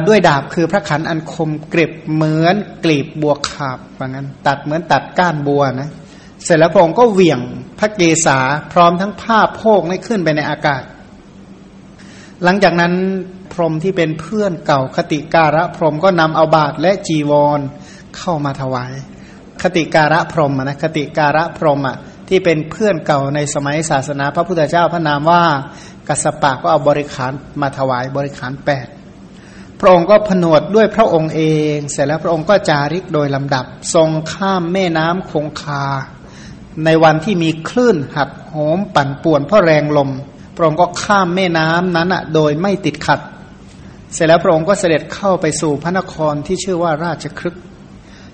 ด้วยดาบคือพระขันอันคมกริบเหมือนกลีบบัวขาบว่างั้น ตัดเหมือนตัดก้านบัวนะ เสร็จแล้วพระองค์ก็เหวี่ยงพระเกศาพร้อมทั้งผ้าโพกให้ขึ้นไปในอากาศ หลังจากนั้นพรหมที่เป็นเพื่อนเก่าคติการะพรหมก็นำเอาบาทและจีวรเข้ามาถวาย คติการะพรหมนะคติการะพรหมอะที่เป็นเพื่อนเก่าในสมัยศาสนาพระพุทธเจ้าพระนามว่า กัสปะก็เอาบริขารมาถวายบริขารแปดพระองค์ก็ผนวดด้วยพระองค์เอง เสร็จแล้วพระองค์ก็จาริกโดยลำดับ ทรงข้ามแม่น้ำคงคา ในวันที่มีคลื่นหักโหมปั่นป่วนเพราะแรงลม พระองค์ก็ข้ามแม่น้ำนั้นอะโดยไม่ติดขัด เสร็จแล้วพระองค์ก็เสด็จเข้าไปสู่พระนครที่ชื่อว่าราชครึก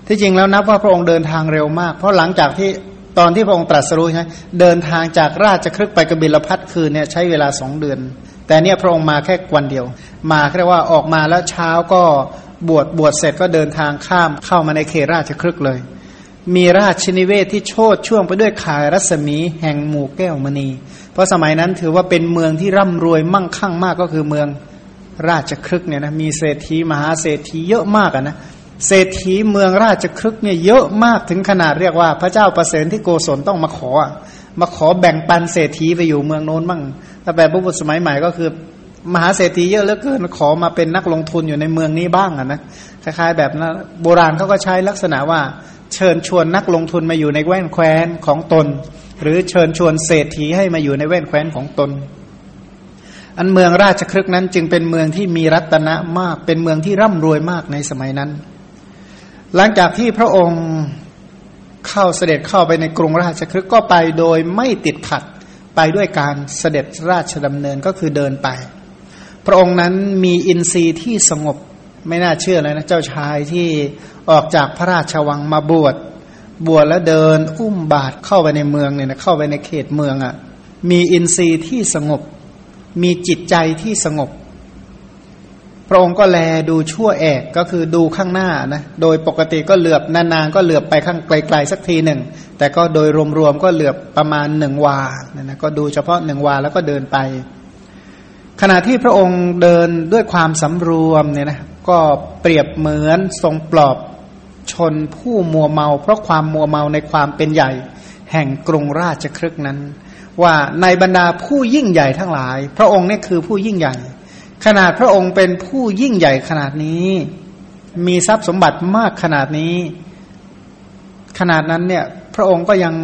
ที่จริงแล้วนับว่าพระองค์เดินทางเร็วมาก เพราะหลังจากที่ ตอนที่พระองค์ตรัสรู้ใช่ไหมเดินทางจากราชครึกไปกบิลพัทคืนเนี่ยใช้เวลาสองเดือน แต่เนี่ยพระองค์มาแค่วันเดียว มาเรียกว่าออกมาแล้วเช้าก็บวชบวชเสร็จก็เดินทางข้ามเข้ามาในเขตราชครึกเลย มีราชนิเวศที่โชดช่วงไปด้วยขายรัศมีแห่งหมู่แก้วมณี เพราะสมัยนั้นถือว่าเป็นเมืองที่ร่ำรวยมั่งคั่งมากก็คือเมืองราชครึกเนี่ยนะมีเศรษฐีมหาเศรษฐีเยอะมากนะ เศรษฐีเมืองราชครึกเนี่ยเยอะมากถึงขนาดเรียกว่า พระเจ้าประเสริฐที่โกศลต้องมาขอ มาขอแบ่งปันเศรษฐีไปอยู่เมืองโน้นบ้างถ้าแบบพระพุทธสมัยใหม่ก็คือ มหาเศรษฐีเยอะเหลือเกินขอมาเป็นนักลงทุนอยู่ในเมืองนี้บ้างนะคล้ายๆ แบบนั้นโบราณเขาก็ใช้ลักษณะว่า เชิญชวนนักลงทุนมาอยู่ในแว่นแคว้นของตน หรือเชิญชวนเศรษฐีให้มาอยู่ในแว่นแคว้นของตนอันเมืองราชครึกนั้นจึงเป็นเมืองที่มีรัตนะมาก เป็นเมืองที่ร่ำรวยมากในสมัยนั้น หลังจากที่พระองค์เข้าเสด็จเข้าไปในกรุงราชครึกก็ไปโดยไม่ติดขัดไปด้วยการเสด็จราชดำเนินก็คือเดินไป พระองค์นั้นมีอินทรีย์ที่สงบไม่น่าเชื่อเลยนะเจ้าชายที่ออกจากพระราชวังมาบวชบวชแล้วเดินอุ้มบาทเข้าไปในเมืองเนี่ยนะเข้าไปในเขตเมืองอะ่ะมีอินทรีย์ที่สงบ มีจิตใจที่สงบ ระองค์ก็แลดูชั่วแอกก็คือดูข้างหน้านะโดยปกติก็เหลือบนานๆก็เหลือบไปข้างไกลๆสักทีหนึ่ง แต่ก็โดยรวมๆก็เหลือบประมาณหนึ่งวานะนะก็ดูเฉพาะหนึ่งวาแล้วก็เดินไป ขณะที่พระองค์เดินด้วยความสำรวมเนี่ยนะก็เปรียบเหมือนทรงปลอบชนผู้มัวเมา เพราะความมัวเมาในความเป็นใหญ่ แห่งกรุงราชครึกนั้น ว่าในบรรดาผู้ยิ่งใหญ่ทั้งหลาย พระองค์นี่คือผู้ยิ่งใหญ่ ขนาดพระองค์เป็นผู้ยิ่งใหญ่ขนาดนี้ มีทรัพย์สมบัติมากขนาดนี้ ขนาดนั้นเนี่ย พระองค์ก็ยัง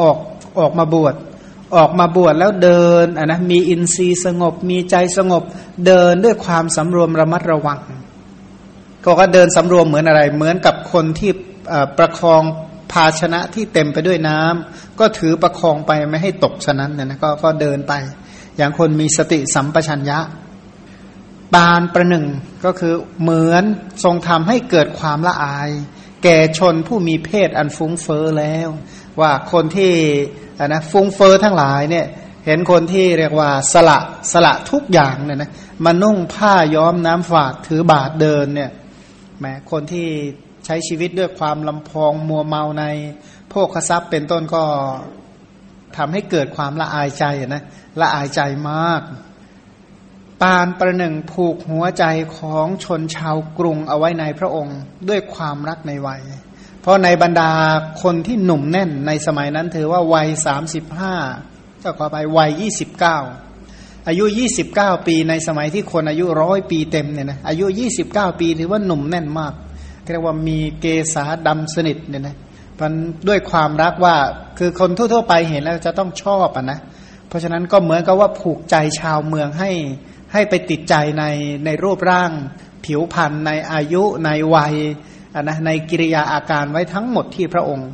ออกออกมาบวชออกมาบวชแล้วเดินะนะมีอินทรีย์สงบ มีใจสงบ เดินด้วยความสำรวมระมัดระวัง ก็ก็เดินสำรวมเหมือนอะไร เหมือนกับคนที่ประคองภาชนะที่เต็มไปด้วยน้ำก็ถือประคองไปไม่ให้ตกฉะนั้นเนี่ยนะก็ก็เดินไป อย่างคนมีสติสัมปชัญญะ ปานประหนึ่งก็คือเหมือนทรงทำให้เกิดความละอาย แก่ชนผู้มีเพศอันฟุ้งเฟอ้อแล้ว ว่าคนที่นะฟุ้งเฟอ้อทั้งหลายเนี่ยเห็นคนที่เรียกว่าสละสละทุกอย่างเนี่ยนะมานุ่งผ้าย้อมน้ำฝาดถือบาทเดินเนี่ยแม้คนที่ใช้ชีวิตด้วยความลำพองมัวเมาในโภคทรัพย์เป็นต้นก็ทำให้เกิดความละอายใจนะละอายใจมาก ปานประหนึ่งผูกหัวใจของชนชาวกรุงเอาไว้ในพระองค์ด้วยความรักในวัย เพราะในบรรดาคนที่หนุ่มแน่นในสมัยนั้นถือว่าวัยสามสิบห้าก็ขอไปวัยยี่สิบเก้าอายุยี่สิบเก้าปีในสมัยที่คนอายุร้อยปีเต็มเนี่ยนะอายุยี่สิบเก้าปีถือว่าหนุ่มแน่นมากเรียกว่ามีเกษาดำสนิทเนี่ยนะมันด้วยความรักว่าคือคนทั่วๆ ไปเห็นแล้วจะต้องชอบอะนะเพราะฉะนั้นก็เหมือนกับว่าผูกใจชาวเมืองให้ ให้ไปติดใจในในรูปร่าง ผิวพรรณในอายุในวัยนะในกิริยาอาการไว้ทั้งหมดที่พระองค์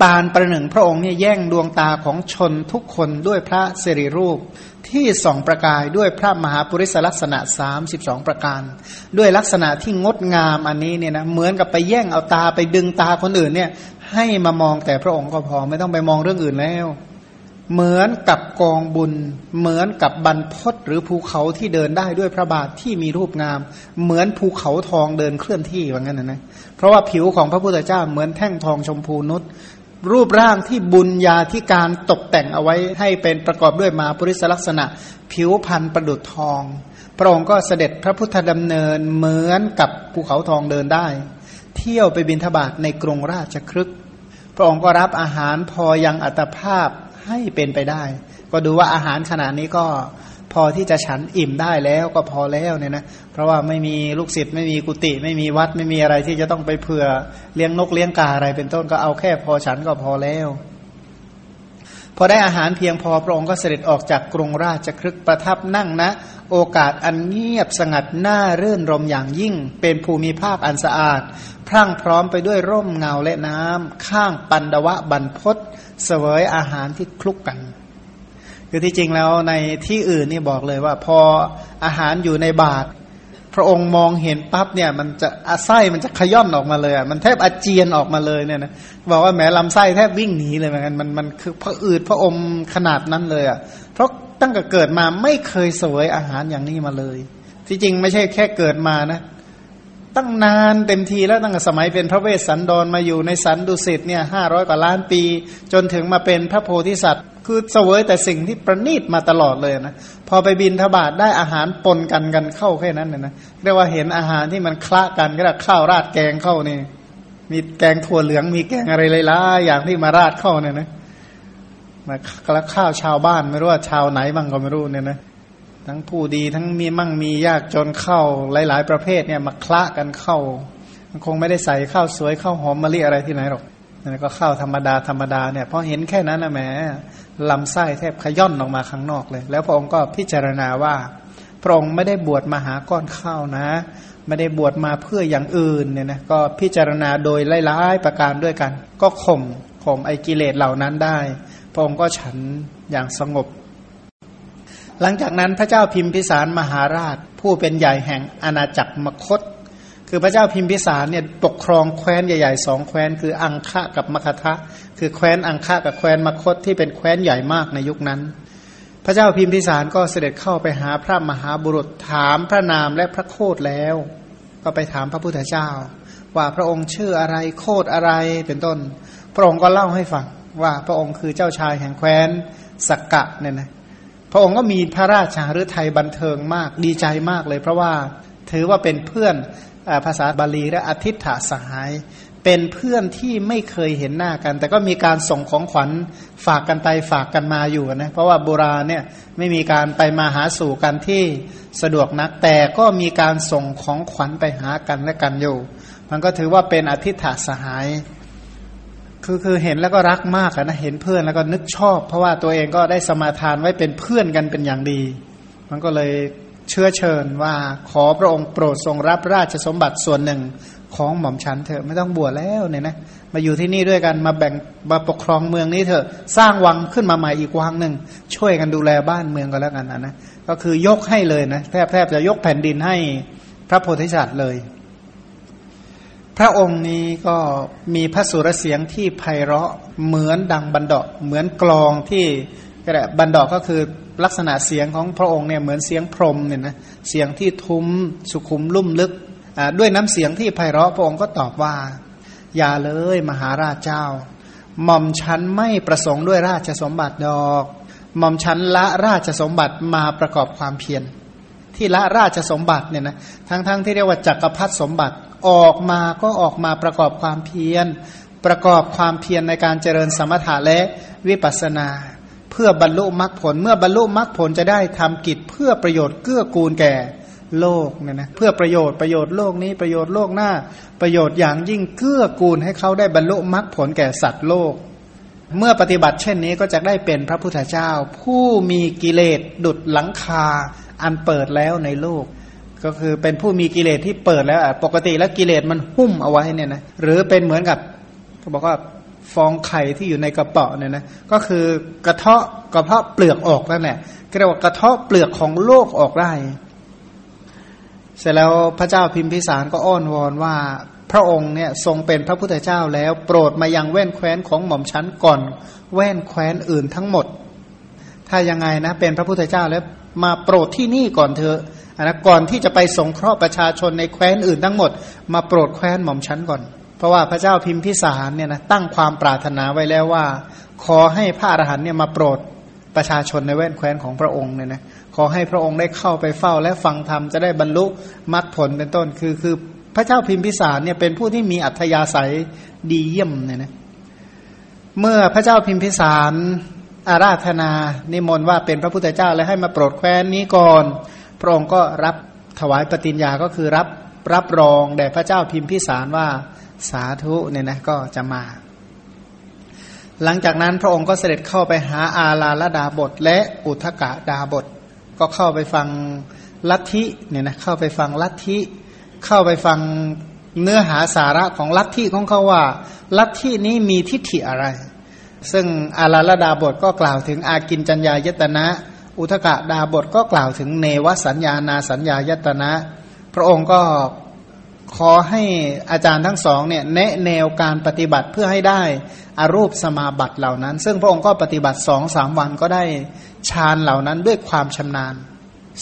ปานประหนึ่งพระองค์เนี่ยแย่งดวงตาของชนทุกคนด้วยพระสิริรูปที่ส่องประกายด้วยพระมหาปุริสลักษณะ 32 ประการ ด้วยลักษณะที่งดงามอันนี้เนี่ยนะเหมือนกับไปแย่งเอาตาไปดึงตาคนอื่นเนี่ยให้มามองแต่พระองค์ก็พอไม่ต้องไปมองเรื่องอื่นแล้ว เหมือนกับกองบุญ เหมือนกับบรรพศหรือภูเขาที่เดินได้ด้วยพระบาทที่มีรูปงาม เหมือนภูเขาทองเดินเคลื่อนที่ว่างั้นนะนะเพราะว่าผิวของพระพุทธเจ้าเหมือนแท่งทองชมพูนุชรูปร่างที่บุญญาธิการตกแต่งเอาไว้ให้เป็นประกอบด้วยมาปริศลักษณะ ผิวพันธ์ประดุดทอง พระองค์ก็เสด็จพระพุทธดำเนินเหมือนกับภูเขาทองเดินได้ เที่ยวไปบินทบาทในกรุงราชครึก พระองค์ก็รับอาหารพอยังอัตภาพ ให้เป็นไปได้ ก็ดูว่าอาหารขนาดนี้ก็พอที่จะฉันอิ่มได้แล้วก็พอแล้วเนี่ยนะเพราะว่าไม่มีลูกศิษย์ไม่มีกุฏิไม่มีวัดไม่มีอะไรที่จะต้องไปเผื่อเลี้ยงนกเลี้ยงกาอะไรเป็นต้นก็เอาแค่พอฉันก็พอแล้วพอได้อาหารเพียงพอพระองค์ก็เสด็จออกจากกรุงราชครึกประทับนั่งนะ โอกาสอันเงียบสงัดน่าเรื่นรมอย่างยิ่ง เป็นภูมิภาคอันสะอาด พรั่งพร้อมไปด้วยร่มเงาและน้ำข้างปันดวะบรรพศ เสวยอาหารที่คลุกกัน คือที่จริงแล้วในที่อื่นนี่บอกเลยว่า พออาหารอยู่ในบาตรพระองค์มองเห็นปั๊บเนี่ย มันจะอาไส้มันจะขย่อนออกมาเลยอะมันแทบอาเจียนออกมาเลยเนี่ยนะบอกว่าแหมลำไส้แทบวิ่งหนีเลยเหมือนกันมันมันคือพระอืดพระอมขนาดนั้นเลยอะเพราะตั้งแต่เกิดมาไม่เคยเสวยอาหารอย่างนี้มาเลย ที่จริงไม่ใช่แค่เกิดมานะ ตั้งนานเต็มทีแล้วตั้งแต่สมัยเป็นพระเวสสันดรมาอยู่ในสันดุสิตเนี่ยห้าร้อยกว่าล้านปี จนถึงมาเป็นพระโพธิสัตว์ คือเสวยแต่สิ่งที่ประณีตมาตลอดเลยนะพอไปบินทบาทได้อาหารปนกันกันเข้าแค่นั้นนะเรียกว่าเห็นอาหารที่มันคละกันก็ได้ข้าวราดแกงเข้านี่มีแกงถั่วเหลืองมีแกงอะไรเลยล่ะอย่างที่มาราดเข้าเนี่ยนะมาข้าวชาวบ้านไม่รู้ว่าชาวไหนบ้างก็ไม่รู้เนี่ยนะ ทั้งผู้ดีทั้งมีมั่งมียากจนเข้าหลาย ๆ ประเภทเนี่ยมาคละกันเข้ามันคงไม่ได้ใส่ข้าวสวยข้าวหอมมะลิอะไรที่ไหนหรอกนี่นก็ข้าวธรรมดาธรรมดาเนี่ยพอเห็นแค่นั้นนะแหมลำไส้แทบขย่อนออกมาข้างนอกเลย แล้วพระองค์ก็พิจารณาว่าพระองค์ไม่ได้บวชมาหาก้อนข้าวนะ ไม่ได้บวชมาเพื่ออย่างอื่นเนี่ยนะก็พิจารณาโดยไล่ๆประการด้วยกัน ก็ข่มข่มไอกิเลสเหล่านั้นได้ พระองค์ก็ฉันอย่างสงบ หลังจากนั้นพระเจ้าพิมพิสารมหาราช ผู้เป็นใหญ่แห่งอาณาจักรมคต คือพระเจ้าพิมพิสารเนี่ยปกครองแคว้นใหญ่ๆสองแคว้นคืออังคะกับมคทะ คือแคว้นอังคะกับแคว้นมคตที่เป็นแคว้นใหญ่มากในยุคนั้น พระเจ้าพิมพิสารก็เสด็จเข้าไปหาพระมหาบุรุษถามพระนามและพระโคดแล้ว ก็ไปถามพระพุทธเจ้า ว่าพระองค์ชื่ออะไรโคดอะไรเป็นต้น พระองค์ก็เล่าให้ฟังว่าพระองค์คือเจ้าชายแห่งแคว้นสักกะเนี่ยนะ ระองค์ก็มีพระราชาหรือไทยบันเทิงมากดีใจมากเลย เพราะว่าถือว่าเป็นเพื่อนภาษาบาลีและอธิษฐาสหาย เป็นเพื่อนที่ไม่เคยเห็นหน้ากัน แต่ก็มีการส่งของขวัญฝากกันไปฝากกันมาอยู่นะเพราะว่าโบราณเนี่ยไม่มีการไปมาหาสู่กันที่สะดวกนักแต่ก็มีการส่งของขวัญไปหากันและกันอยู่ มันก็ถือว่าเป็นอธิษฐาสหาย คือคือเห็นแล้วก็รักมากนะเห็นเพื่อนแล้วก็นึกชอบ เพราะว่าตัวเองก็ได้สมาทานไว้เป็นเพื่อนกันเป็นอย่างดี มันก็เลยเชื้อเชิญว่าขอพระองค์โปรดทรงรับราชสมบัติส่วนหนึ่งของหม่อมฉันเถอะไม่ต้องบวชแล้วเนี่ยนะมาอยู่ที่นี่ด้วยกันมาแบ่งมาปกครองเมืองนี้เถอะสร้างวังขึ้นมาใหม่อีกวังหนึ่งช่วยกันดูแลบ้านเมืองก็แล้วกันนะนะก็คือยกให้เลยนะแทบแทบจะยกแผ่นดินให้พระโพธิสัตว์เลย พระองค์นี้ก็มีพระสุรเสียงที่ไพเราะเหมือนดังบันดาเหมือนกลองที่ก็แหละบันดาก็คือลักษณะเสียงของพระองค์เนี่ยเหมือนเสียงพรมเนี่ยนะเสียงที่ทุ้มสุขุมลุ่มลึกด้วยน้ำเสียงที่ไพเราะพระองค์ก็ตอบว่า อย่าเลยมหาราชเจ้า หม่อมฉันไม่ประสงค์ด้วยราชสมบัติดอก หม่อมฉันละราชสมบัติมาประกอบความเพียรที่ละราชสมบัติเนี่ยนะทั้งๆทที่เรียกว่าจักรพรรดิสมบัติ ออกมาก็ออกมาประกอบความเพียร ประกอบความเพียรในการเจริญสมถะและวิปัสนา เพื่อบรรลุมรรคผลเมื่อบรรลุมรรคผลจะได้ทำกิจเพื่อประโยชน์เกื้อกูลแก่โลกเนี่ยนะเพื่อประโยชน์ประโยชน์โลกนี้ประโยชน์โลกหน้า ประโยชน์อย่างยิ่งเกื้อกูลให้เขาได้บรรลุมรรคผลแก่สัตว์โลก เมื่อปฏิบัติเช่นนี้ก็จะได้เป็นพระพุทธเจ้า ผู้มีกิเลสดุดหลังคาอันเปิดแล้วในโลก ก็คือเป็นผู้มีกิเลสที่เปิดแล้วปกติแล้วกิเลสมันหุ้มเอาไว้เนี่ยนะหรือเป็นเหมือนกับเขาบอกว่าฟองไข่ที่อยู่ในกระเป๋าเนี่ยนะก็คือกระเทาะกระเพาะเปลือกออกนั่นแหละเรียกว่ากระเทาะเปลือกของโลกออกได้ เสร็จแล้วพระเจ้าพิมพิสารก็อ้อนวอนว่า พระองค์เนี่ยทรงเป็นพระพุทธเจ้าแล้ว โปรดมายังแว่นแคว้นของหม่อมชั้นก่อนแว่นแคว้นอื่นทั้งหมด ถ้ายังไงนะเป็นพระพุทธเจ้าแล้วมาโปรดที่นี่ก่อนเถอะ นะก่อนที่จะไปสงเคราะห์ประชาชนในแคว้นอื่นทั้งหมด มาโปรดแคว้นหม่อมชั้นก่อน เพราะว่าพระเจ้าพิมพิสารเนี่ยนะตั้งความปรารถนาไว้แล้วว่า ขอให้พระอรหันต์เนี่ยมาโปรดประชาชนในแว่นแคว้นของพระองค์เนี่ยนะขอให้พระองค์ได้เข้าไปเฝ้าและฟังธรรมจะได้บรรลุมรรคผลเป็นต้นคือคือพระเจ้าพิมพิสารเนี่ยเป็นผู้ที่มีอัธยาศัยดีเยี่ยมเนี่ยนะเมื่อพระเจ้าพิมพิสารอาราธนา นิมนต์ว่าเป็นพระพุทธเจ้าและให้มาโปรดแคว้นนี้ก่อน พระองค์ก็รับถวายปฏิญญาก็คือรับรับรองแด่พระเจ้าพิมพิสารว่าสาธุเนี่ยนะก็จะมา หลังจากนั้นพระองค์ก็เสด็จเข้าไปหาอาลาลดาบท และอุทกะดาบท ก็เข้าไปฟังลัทธิเนี่ยนะเข้าไปฟังลัทธิ เข้าไปฟังเนื้อหาสาระของลัทธิของเขาว่า ลัทธินี้มีทิฏฐิอะไร ซึ่งอาลาลดาบทก็กล่าวถึงอากินจัญญายตนะ อุทกะดาบทก็กล่าวถึงเนวสัญญานาสัญญายตนะ พระองค์ก็ขอให้อาจารย์ทั้งสองเนี่ยแนะแนวการปฏิบัติเพื่อให้ได้อารูปสมาบัติเหล่านั้น ซึ่งพระองค์ก็ปฏิบัติสองสามวันก็ได้ฌานเหล่านั้นด้วยความชำนาญ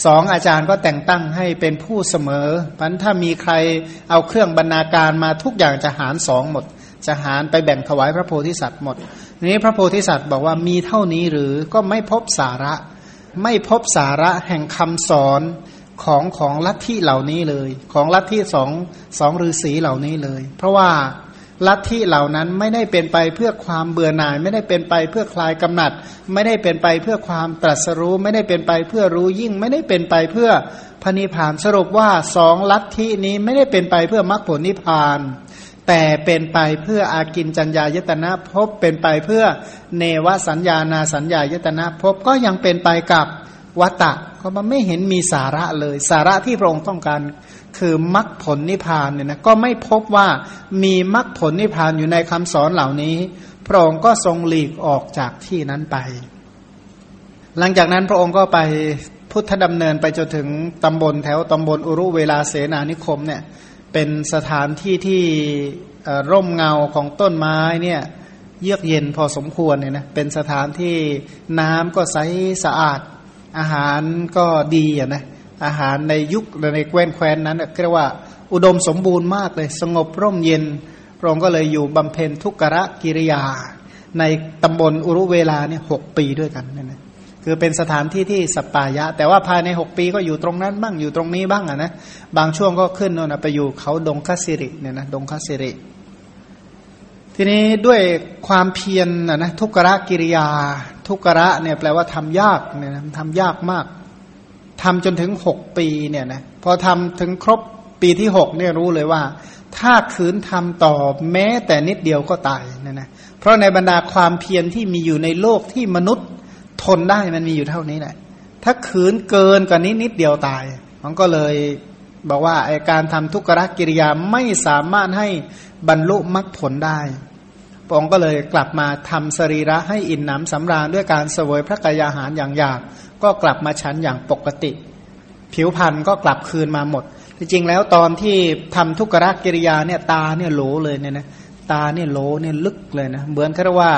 สองอาจารย์ก็แต่งตั้งให้เป็นผู้เสมอพันถ้ามีใครเอาเครื่องบรรณาการมาทุกอย่างจะหารสองหมด จะหารไปแบ่งถวายพระโพธิสัตว์หมดนี้พระโพธิสัตว์บอกว่ามีเท่านี้หรือก็ไม่พบสาระ ไม่พบสาระแห่งคำสอนของของลัทธิเหล่านี้เลย ของลัทธิสองสองฤาษีเหล่านี้เลย เพราะว่าลัทธิเหล่านั้นไม่ได้เป็นไปเพื่อความเบื่อหน่าย ไม่ได้เป็นไปเพื่อคลายกำหนัด ไม่ได้เป็นไปเพื่อความตรัสรู้ ไม่ได้เป็นไปเพื่อรู้ยิ่ง ไม่ได้เป็นไปเพื่อพระนิพพานสรุปว่าสองลัทธินี้ไม่ได้เป็นไปเพื่อมรรคผลนิพพาน แต่เป็นไปเพื่ออากินจัญญายตนะพบเป็นไปเพื่อเนวสัญญานาสัญญายตนะพบก็ยังเป็นไปกับวัตตะก็มันไม่เห็นมีสาระเลย สาระที่พระองค์ต้องการคือมรรคผลนิพพานเนี่ยนะก็ไม่พบว่ามีมรรคผลนิพพานอยู่ในคำสอนเหล่านี้ พระองค์ก็ทรงหลีกออกจากที่นั้นไป หลังจากนั้นพระองค์ก็ไปพุทธดำเนินไปจนถึงตำบลแถวตำบลอุรุเวลาเสนานิคมเนี่ย เป็นสถานที่ที่ร่มเงาของต้นไม้เนี่ยเยือกเย็นพอสมควรเนี่ยนะเป็นสถานที่น้ำก็ใสสะอาด อาหารก็ดีอะนะอาหารในยุคในแคว้นแคว้นนั้นเรียกว่าอุดมสมบูรณ์มากเลย สงบร่มเย็นพระองค์ก็เลยอยู่บำเพ็ญทุกขะกิริยา ในตำบลอุรุเวลาเนี่ยหกปีด้วยกันเนั่นนะ คือเป็นสถานที่ที่สปายะ แต่ว่าภายในหกปีก็อยู่ตรงนั้นบ้างอยู่ตรงนี้บ้างอะนะบางช่วงก็ขึ้นโน่นไปอยู่เขาดงคัสิริเนี่ยนะดงคัสิริ ทีนี้ด้วยความเพียรนะนะทุกขะกิริยา ทุกขะเนี่ยแปลว่าทำยากเนี่ยทำยากมากทำจนถึงหกปีเนี่ยนะพอทำถึงครบปีที่หกเนี่ยรู้เลยว่า ถ้าขืนทำต่อแม้แต่นิดเดียวก็ตายเนี่ยนะเพราะในบรรดาความเพียรที่มีอยู่ในโลกที่มนุษย์ ทนได้มันมีอยู่เท่านี้แหละ ถ้าขืนเกินกว่านี้นิดเดียวตาย มันก็เลยบอกว่าไอการทำทุกขกิริยาไม่สามารถให้บรรลุมรรคผลได้พระองค์ก็เลยกลับมาทำสรีระให้อิ่มหนำสำราญด้วยการเสวยพระกายอาหารอย่างยาบก็กลับมาชั้นอย่างปกติ ผิวพรรณก็กลับคืนมาหมด จริงๆแล้วตอนที่ทำทุกขกิริยาเนี่ยตาเนี่ยโหลเลยเนี่ยนะ ตาเนี่ยโลเนี่ยลึกเลยนะเหมือนแค่ว่า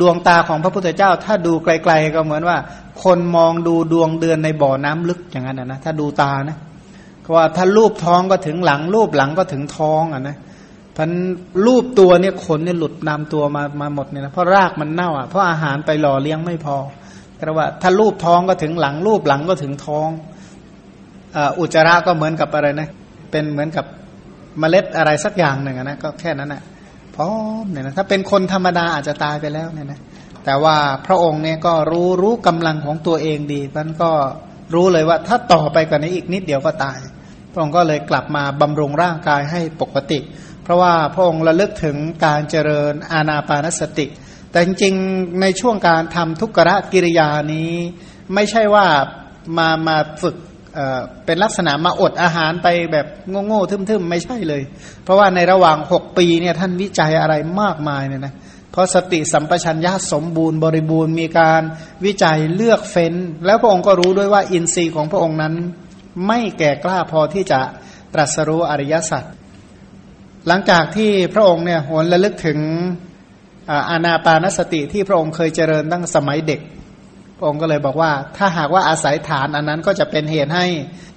ดวงตาของพระพุทธเจ้า ถ้าดูไกล ๆ ก็เหมือนว่า คนมองดูดวงเดือนในบ่อน้ำลึกอย่างนั้นนะถ้าดูตานะเพราะว่าถ้ารูปท้องก็ถึงหลัง รูปหลังก็ถึงท้องอะนะพันรูปตัวเนี่ยขนเนี่ยหลุดนำตัวมามาหมดเนี่ยนะเพราะรากมันเน่าอะเพราะอาหารไปหล่อเลี้ยงไม่พอก็ว่าถ้ารูปท้องก็ถึงหลัง รูปหลังก็ถึงท้องอุจจาระก็เหมือนกับอะไรนะเป็นเหมือนกับเมล็ดอะไรสักอย่างหนึ่งนะก็แค่นั้นแหะ พร้อมเนี่ยนะถ้าเป็นคนธรรมดาอาจจะตายไปแล้วเนี่ยนะแต่ว่าพระองค์เนี่ยก็รู้รู้กำลังของตัวเองดีมันก็รู้เลยว่าถ้าต่อไปกว่านี้อีกนิดเดียวก็ตาย พระองค์ก็เลยกลับมาบำรุงร่างกายให้ปกติ เพราะว่าพระองค์ระลึกถึงการเจริญอาณาปานสติ แต่จริงๆในช่วงการทำทุกขะกิริยานี้ ไม่ใช่ว่ามามาฝึก เป็นลักษณะมาอดอาหารไปแบบโง่ๆทึมๆ ไม่ใช่เลย เพราะว่าในระหว่างหกปีเนี่ยท่านวิจัยอะไรมากมายเนี่ยนะเพราะสติสัมปชัญญะสมบูรณ์บริบูรณ์มีการวิจัยเลือกเฟ้น แล้วพระองค์ก็รู้ด้วยว่าอินทรีย์ของพระองค์นั้น ไม่แก่กล้าพอที่จะตรัสรู้อริยสัจหลังจากที่พระองค์เนี่ยหวนระลึกถึงอาณาปานสติที่พระองค์เคยเจริญตั้งสมัยเด็ก องค์ก็เลยบอกว่า ถ้าหากว่าอาศัยฐานอันนั้นก็จะเป็นเหตุให้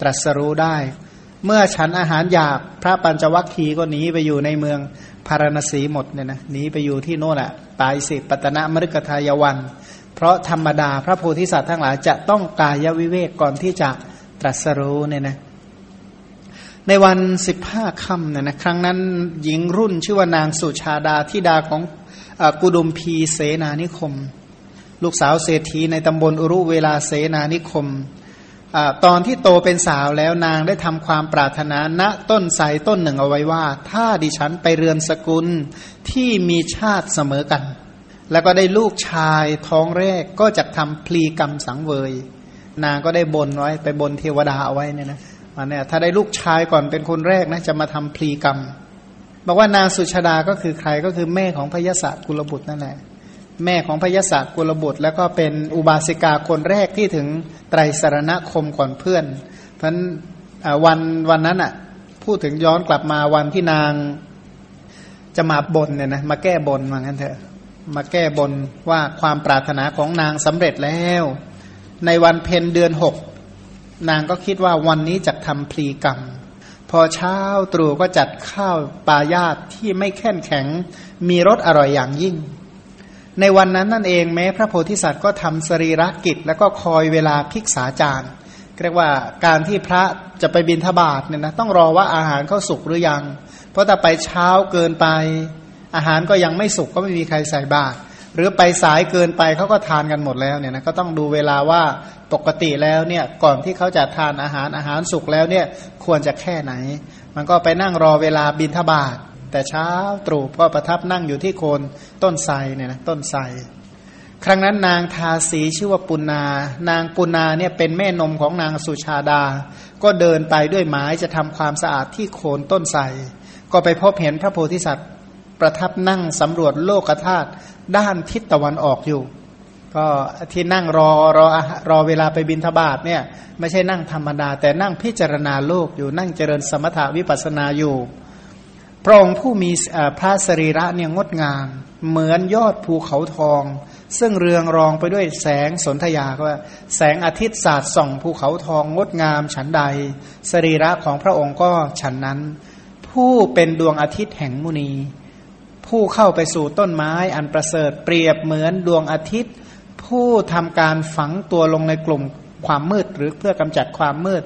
ตรัสรู้ได้ เมื่อฉันอาหารหยาบพระปัญจวัคคีย์ก็หนีไปอยู่ในเมืองพารณสีหมดเนี่ยนะหนีไปอยู่ที่โน่นแหละตายสิปัตนะมฤกทายวัน เพราะธรรมดาพระโพธิสัตว์ทั้งหลายจะต้องกายวิเวกก่อนที่จะตรัสรู้เนี่ยนะในวันสิบห้าค่ำเนี่ยนะครั้งนั้นหญิงรุ่นชื่อว่านางสุชาดาทิดาของอกุดุมพีเสนานิคม ลูกสาวเศรษฐีในตำบลอุรุเวลาเสนานิคมอตอนที่โตเป็นสาวแล้วนางได้ทำความปรารถนาณต้นไทรต้นหนึ่งเอาไว้ว่า ถ้าดิฉันไปเรือนสกุลที่มีชาติเสมอกัน แล้วก็ได้ลูกชายท้องแรกก็จะทำพลีกรรมสังเวย นางก็ได้บนไว้ไปบนเทวดาเอาไว้เนี่ยนะอันนี้ถ้าได้ลูกชายก่อนเป็นคนแรกนะจะมาทำพลีกรรมบอกว่านางสุชาดาก็คือใครก็คือแม่ของพยศกุลบุตรนั่นแหละ แม่ของพยศกุลบุตร แล้วก็เป็นอุบาสิกาคนแรกที่ถึงไตรสารณคมก่อนเพื่อนเพราะนั้นวันวันนั้นอะพูดถึงย้อนกลับมาวันที่นางจะมาบนเนี่ยนะมาแก้บนว่างั้นเถอะมาแก้บนว่าความปรารถนาของนางสำเร็จแล้ว ในวันเพ็ญเดือนหกนางก็คิดว่าวันนี้จะทำพลีกรรม พอเช้าตรู่ก็จัดข้าวปลายาตที่ไม่แข็งแข็ง มีรสอร่อยอย่างยิ่ง ในวันนั้นนั่นเองแม้พระโพธิสัตว์ก็ทำสรีระกิจ แล้วก็คอยเวลาพิกษาจารเรียกว่าการที่พระจะไปบินทบาทเนี่ยนะต้องรอว่าอาหารเขาสุกหรือยัง เพราะถ้าไปเช้าเกินไป อาหารก็ยังไม่สุกก็ไม่มีใครใส่บาตรหรือไปสายเกินไปเขาก็ทานกันหมดแล้วเนี่ยนะก็ต้องดูเวลาว่าปกติแล้วเนี่ยก่อนที่เขาจะทานอาหารอาหารสุกแล้วเนี่ยควรจะแค่ไหน มันก็ไปนั่งรอเวลาบินทบาท แต่เช้าตรู่ก็ประทับนั่งอยู่ที่โคนต้นไทรเนี่ยนะต้นไทรครั้งนั้นนางทาสีชื่อว่าปุณานางปุณาเนี่ยเป็นแม่นมของนางสุชาดา ก็เดินไปด้วยไม้จะทำความสะอาดที่โคนต้นไทรก็ไปพบเห็นพระโพธิสัตว์ประทับนั่งสำรวจโลกธาตุด้านทิศตะวันออกอยู่ ก็ที่นั่งรอรอรอเวลาไปบินทบาทเนี่ยไม่ใช่นั่งธรรมดา แต่นั่งพิจารณาโลกอยู่นั่งเจริญสมถาวิปัสนาอยู่ พระองค์ผู้มีพระสรีระเนี่ยงดงาม เหมือนยอดภูเขาทอง ซึ่งเรืองรองไปด้วยแสงสนธยาก็ว่าแสงอาทิตย์สาดส่องภูเขาทองงดงามฉันใด สรีระของพระองค์ก็ฉันนั้น ผู้เป็นดวงอาทิตย์แห่งมุนี ผู้เข้าไปสู่ต้นไม้อันประเสริฐเปรียบเหมือนดวงอาทิตย์ ผู้ทำการฝังตัวลงในกลุ่มความมืดหรือเพื่อกำจัดความมืด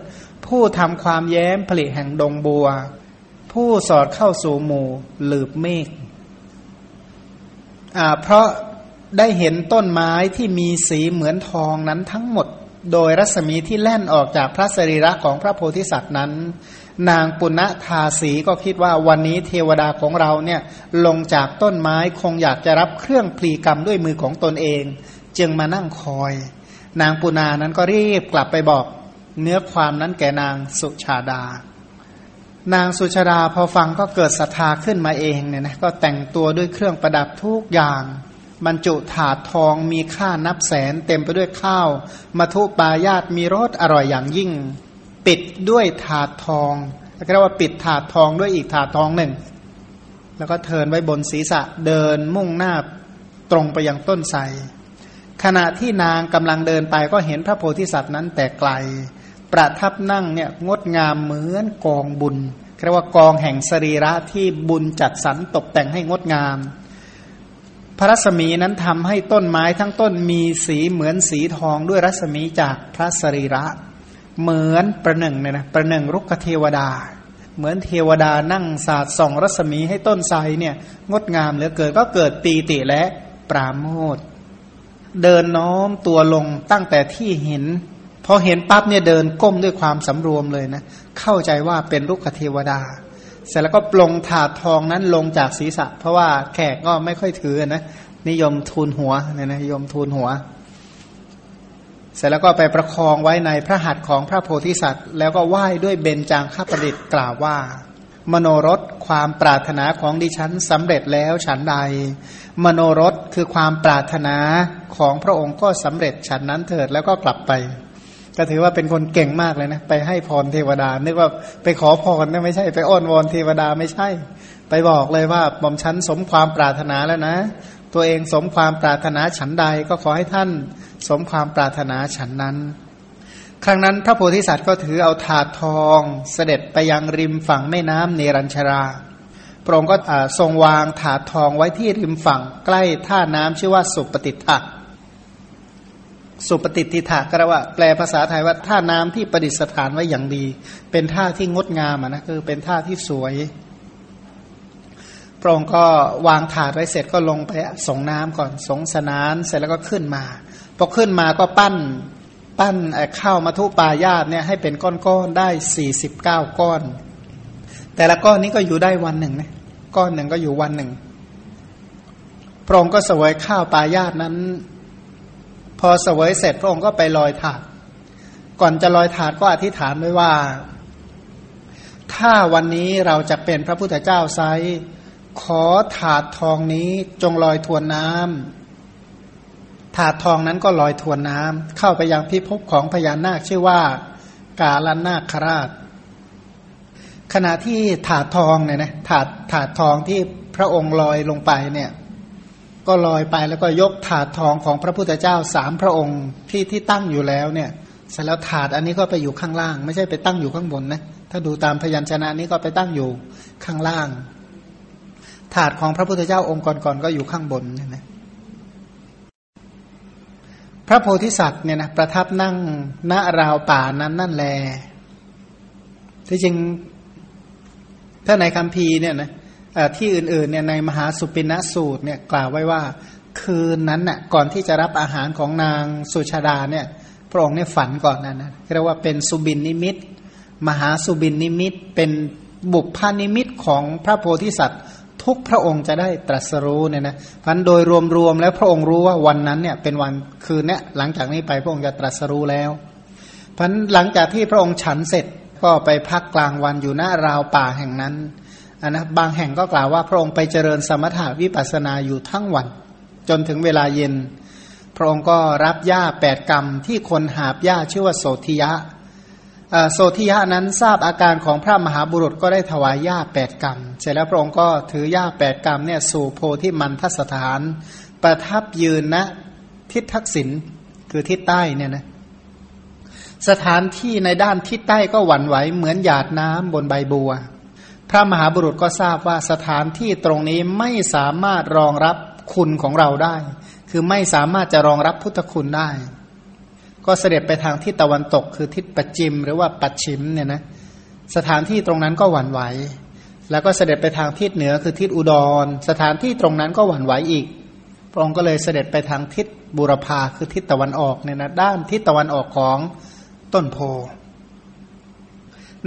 ผู้ทำความแย้มผลิแห่งดงบัว ผู้สอดเข้าสู่หมู่หลืบเมฆเพราะได้เห็นต้นไม้ที่มีสีเหมือนทองนั้นทั้งหมด โดยรัศมีที่แล่นออกจากพระสรีระของพระโพธิสัตว์นั้น นางปุณณทาสีก็คิดว่าวันนี้เทวดาของเราเนี่ยลงจากต้นไม้คงอยากจะรับเครื่องพลีกรรมด้วยมือของตนเอง จึงมานั่งคอย นางปุณานั้นก็รีบกลับไปบอกเนื้อความนั้นแก่นางสุชาดา นางสุชาดาพอฟังก็เกิดศรัทธาขึ้นมาเองเนี่ยนะก็แต่งตัวด้วยเครื่องประดับทุกอย่างบรรจุถาดทองมีค่านับแสน เต็มไปด้วยข้าวมาทุปายาตมีรสอร่อยอย่างยิ่ง ปิดด้วยถาดทองเรียกว่าปิดถาดทองด้วยอีกถาดทองหนึ่ง แล้วก็เทินไว้บนศีรษะเดินมุ่งหน้าตรงไปยังต้นไทรขณะที่นางกำลังเดินไปก็เห็นพระโพธิสัตว์นั้นแต่ไกล ประทับนั่งเนี่ยงดงามเหมือนกองบุญเรียกว่ากองแห่งสรีระที่บุญจัดสรรตกแต่งให้งดงาม พระรัศมีนั้นทำให้ต้นไม้ทั้งต้นมีสีเหมือนสีทองด้วยรัศมีจากพระสรีระ เหมือนประหนึ่งเนี่ยนะประหนึ่งรุกขเทวดา เหมือนเทวดานั่งสาดส่องรัศมีให้ต้นไทรเนี่ยงดงามเหลือเกินก็เกิดปีติและปราโมทเดินน้อมตัวลงตั้งแต่ที่เห็น อเห็นปั๊บเนี่ยเดินก้มด้วยความสำรวมเลยนะ เข้าใจว่าเป็นรุกเทวดา เสร็จแล้วก็ปลงถาดทองนั้นลงจากศีรษะ เพราะว่าแขกก็ไม่ค่อยถือนะนิยมทูลหัวเนี่ยนะนิยมทูลหัว เสร็จแล้วก็ไปประคองไว้ในพระหัตถ์ของพระโพธิสัตว์ แล้วก็ไหว้ด้วยเบญจางข้าประดิษฐ์กล่าวว่า มโนรสความปรารถนาของดิฉันสำเร็จแล้วฉันใด มโนรสคือความปรารถนาของพระองค์ก็สำเร็จฉันนั้นเถิดแล้วก็กลับไป ก็ถือว่าเป็นคนเก่งมากเลยนะ ไปให้พรเทวดา นึกว่าไปขอพรนะไม่ใช่ ไปอ้อนวอนเทวดาไม่ใช่ ไปบอกเลยว่าหม่อมฉันสมความปรารถนาแล้วนะ ตัวเองสมความปรารถนาฉันใด ก็ขอให้ท่านสมความปรารถนาฉันนั้น ครั้งนั้นพระโพธิสัตว์ก็ถือเอาถาดทองเสด็จไปยังริมฝั่งแม่น้ำเนรัญชราพระองค์ก็ทรงวางถาดทองไว้ที่ริมฝั่งใกล้ท่าน้ำชื่อว่าสุปฏิทะ สุปฏิทิถะก็เรียกว่าแปลภาษาไทยว่าท่าน้ำที่ประดิษฐานไว้อย่างดี เป็นท่าที่งดงามนะคือเป็นท่าที่สวย พระองค์ก็วางถาดไว้เสร็จก็ลงไปส่งน้ำก่อนสงสนานเสร็จแล้วก็ขึ้นมาพอขึ้นมาก็ปั้นปั้นข้าวมาทุปายาตเนี่ยให้เป็นก้อนๆได้สี่สิบเก้าก้อน แต่ละก้อนนี้ก็อยู่ได้วันหนึ่งนะก้อนหนึ่งก็อยู่วันหนึ่งพระองค์ก็สวยข้าวปายาตนั้น พอเสวยเสร็จพระองค์ก็ไปลอยถาด ก่อนจะลอยถาดก็อธิษฐานไว้ว่า ถ้าวันนี้เราจะเป็นพระพุทธเจ้าไซขอถาดทองนี้จงลอยทวนน้ำถาดทองนั้นก็ลอยทวนน้ำเข้าไปยังพิภพของพญานาคชื่อว่า กาลนาคราช ขณะที่ถาดทองเนี่ยนะถาดถาดทองที่พระองค์ลอยลงไปเนี่ย ก็ลอยไปแล้วก็ยกถาดทองของพระพุทธเจ้าสามพระองค์ที่ที่ตั้งอยู่แล้วเนี่ยเสร็จแล้วถาดอันนี้ก็ไปอยู่ข้างล่าง ไม่ใช่ไปตั้งอยู่ข้างบนนะถ้าดูตามพยัญชนะนี้ก็ไปตั้งอยู่ข้างล่าง ถาดของพระพุทธเจ้าองค์ก่อนๆก็อยู่ข้างบนเนี่ยนะพระโพธิสัตว์เนี่ยนะประทับนั่งณราวป่านั้นนั่นแลที่จริงถ้าในคัมภีร์เนี่ยนะ ที่อื่นๆเนี่ยในมหาสุปินสูตรเนี่ยกล่าวไว้ว่าคืนนั้นน่ะก่อนที่จะรับอาหารของนางสุชาดาเนี่ยพระองค์เนี่ยฝันก่อนนั้นนะเรียกว่าเป็นสุบินนิมิต มหาสุบินนิมิต เป็นบุพพานิมิตของพระโพธิสัตว์ ทุกพระองค์จะได้ตรัสรู้เนี่ยนะพันโดยรวมๆแล้วพระองค์รู้ว่าวันนั้นเนี่ยเป็นวันคืนเนี้ยหลังจากนี้ไปพระองค์จะตรัสรู้แล้วพันหลังจากที่พระองค์ฉันเสร็จก็ไปพักกลางวันอยู่หน้าราวป่าแห่งนั้น นนะบางแห่งก็กล่าวว่าพระองค์ไปเจริญสมถาวิปัสนาอยู่ทั้งวัน จนถึงเวลาเย็น พระองค์ก็รับหญ้าแปดกรรมที่คนหาบหญ้าชื่อว่าโสธิยะโสธิยะนั้นทราบอาการของพระมหาบุรุษก็ได้ถวายหญ้าแปดกรรมเสร็จแล้วพระองค์ก็ถือหญ้าแปดกรรมเนี่ยสู่โพธิมันทสถาน ประทับยืนณนะทิศทักษิณคือทิศใต้เนี่ยนะสถานที่ในด้านทิศใต้ก็หวั่นไหวเหมือนหยาดน้ำบนใบบัว พระมหาบุรุษก็ทราบว่าสถานที่ตรงนี้ไม่สามารถรองรับคุณของเราได้ คือไม่สามารถจะรองรับพุทธคุณได้ ก็เสด็จไปทางทิศตะวันตก คือทิศปัจจิม หรือว่าปัจฉิมเนี่ยนะสถานที่ตรงนั้นก็หวั่นไหว แล้วก็เสด็จไปทางทิศเหนือคือทิศอุดร สถานที่ตรงนั้นก็หวั่นไหวอีก พระองค์ก็เลยเสด็จไปทางทิศบุรพาคือทิศตะวันออกเนี่ยนะด้านทิศตะวันออกของต้นโพ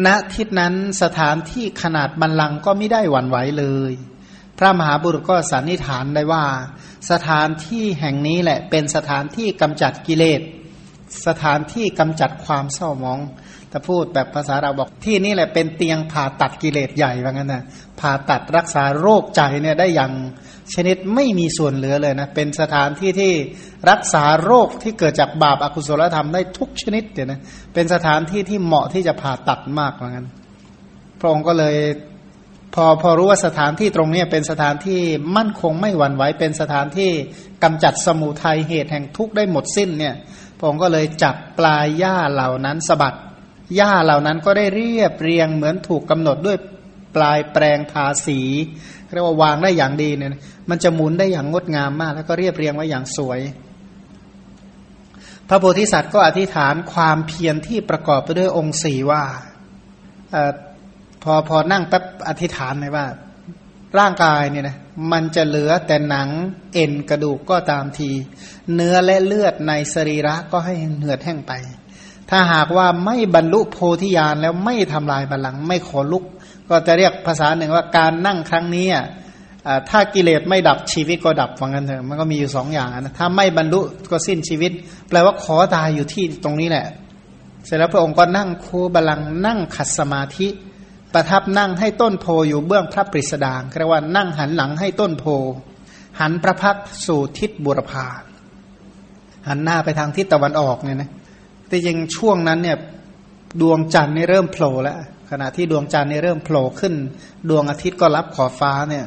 ณทิศนั้นสถานที่ขนาดบันลังก็ไม่ได้หวั่นไหวเลย พระมหาบุรุษก็สันนิษฐานได้ว่า สถานที่แห่งนี้แหละเป็นสถานที่กำจัดกิเลส สถานที่กำจัดความเศร้ามองถ้าพูดแบบภาษาเราบอกที่นี่แหละเป็นเตียงผ่าตัดกิเลสใหญ่ว่างั้นนะ ผ่าตัดรักษาโรคใจเนี่ยได้อย่างชนิดไม่มีส่วนเหลือเลยนะ เป็นสถานที่ที่รักษาโรคที่เกิดจากบาปอากุศลธรรมได้ทุกชนิดเดี๋ยนะเป็นสถานที่ที่เหมาะที่จะผ่าตัดมากเหมือนกันพระองค์ก็เลยพอพอรู้ว่าสถานที่ตรงนี้เป็นสถานที่มั่นคงไม่หวั่นไหวเป็นสถานที่กำจัดสมุทัยเหตุแห่งทุกข์ได้หมดสิ้นเนี่ยพระองค์ก็เลยจับปลายหญ้าเหล่านั้นสะบัดหญ้าเหล่านั้นก็ได้เรียบเรียงเหมือนถูกกำหนดด้วย ปลายแปลงทาสีเรียกว่าวางได้อย่างดีเนี่ยมันจะหมุนได้อย่างงดงามมาก แล้วก็เรียบเรียงไว้อย่างสวย พระโพธิสัตว์ก็อธิษฐานความเพียรที่ประกอบไปด้วยองค์สี่ว่าอพอพอนั่งแป๊บอธิษฐานเลยว่า ร่างกายเนี่ยนะมันจะเหลือแต่หนังเอ็นกระดูกก็ตามที เนื้อและเลือดในสรีระก็ให้เหือดแห้งไป ถ้าหากว่าไม่บรรลุโพธิญาณแล้วไม่ทำลายบัลลังก์ไม่ขอลุก ก็จะเรียกภาษาหนึ่งว่าการนั่งครั้งนี้ถ้ากิเลสไม่ดับชีวิตก็ดับฟังกันเถอะมันก็มีอยู่สองอย่างนะถ้าไม่บรรลุก็สิ้นชีวิต แปลว่าขอตายอยู่ที่ตรงนี้แหละ เสร็จแล้วพระองค์ก็นั่งคูบาลังนั่งขัดสมาธิ ประทับนั่งให้ต้นโพอยู่เบื้องพระปริสดางเรียกว่านั่งหันหลังให้ต้นโพ หันพระพักสู่ทิศบุรพาหันหน้าไปทางทิศตะวันออกเนี่ยนะแต่ยังช่วงนั้นเนี่ยดวงจันทร์นี่เริ่มโผล่แล้ว ขณะที่ดวงจันทร์นี่เริ่มโผล่ขึ้น ดวงอาทิตย์ก็รับขอบฟ้าเนี่ย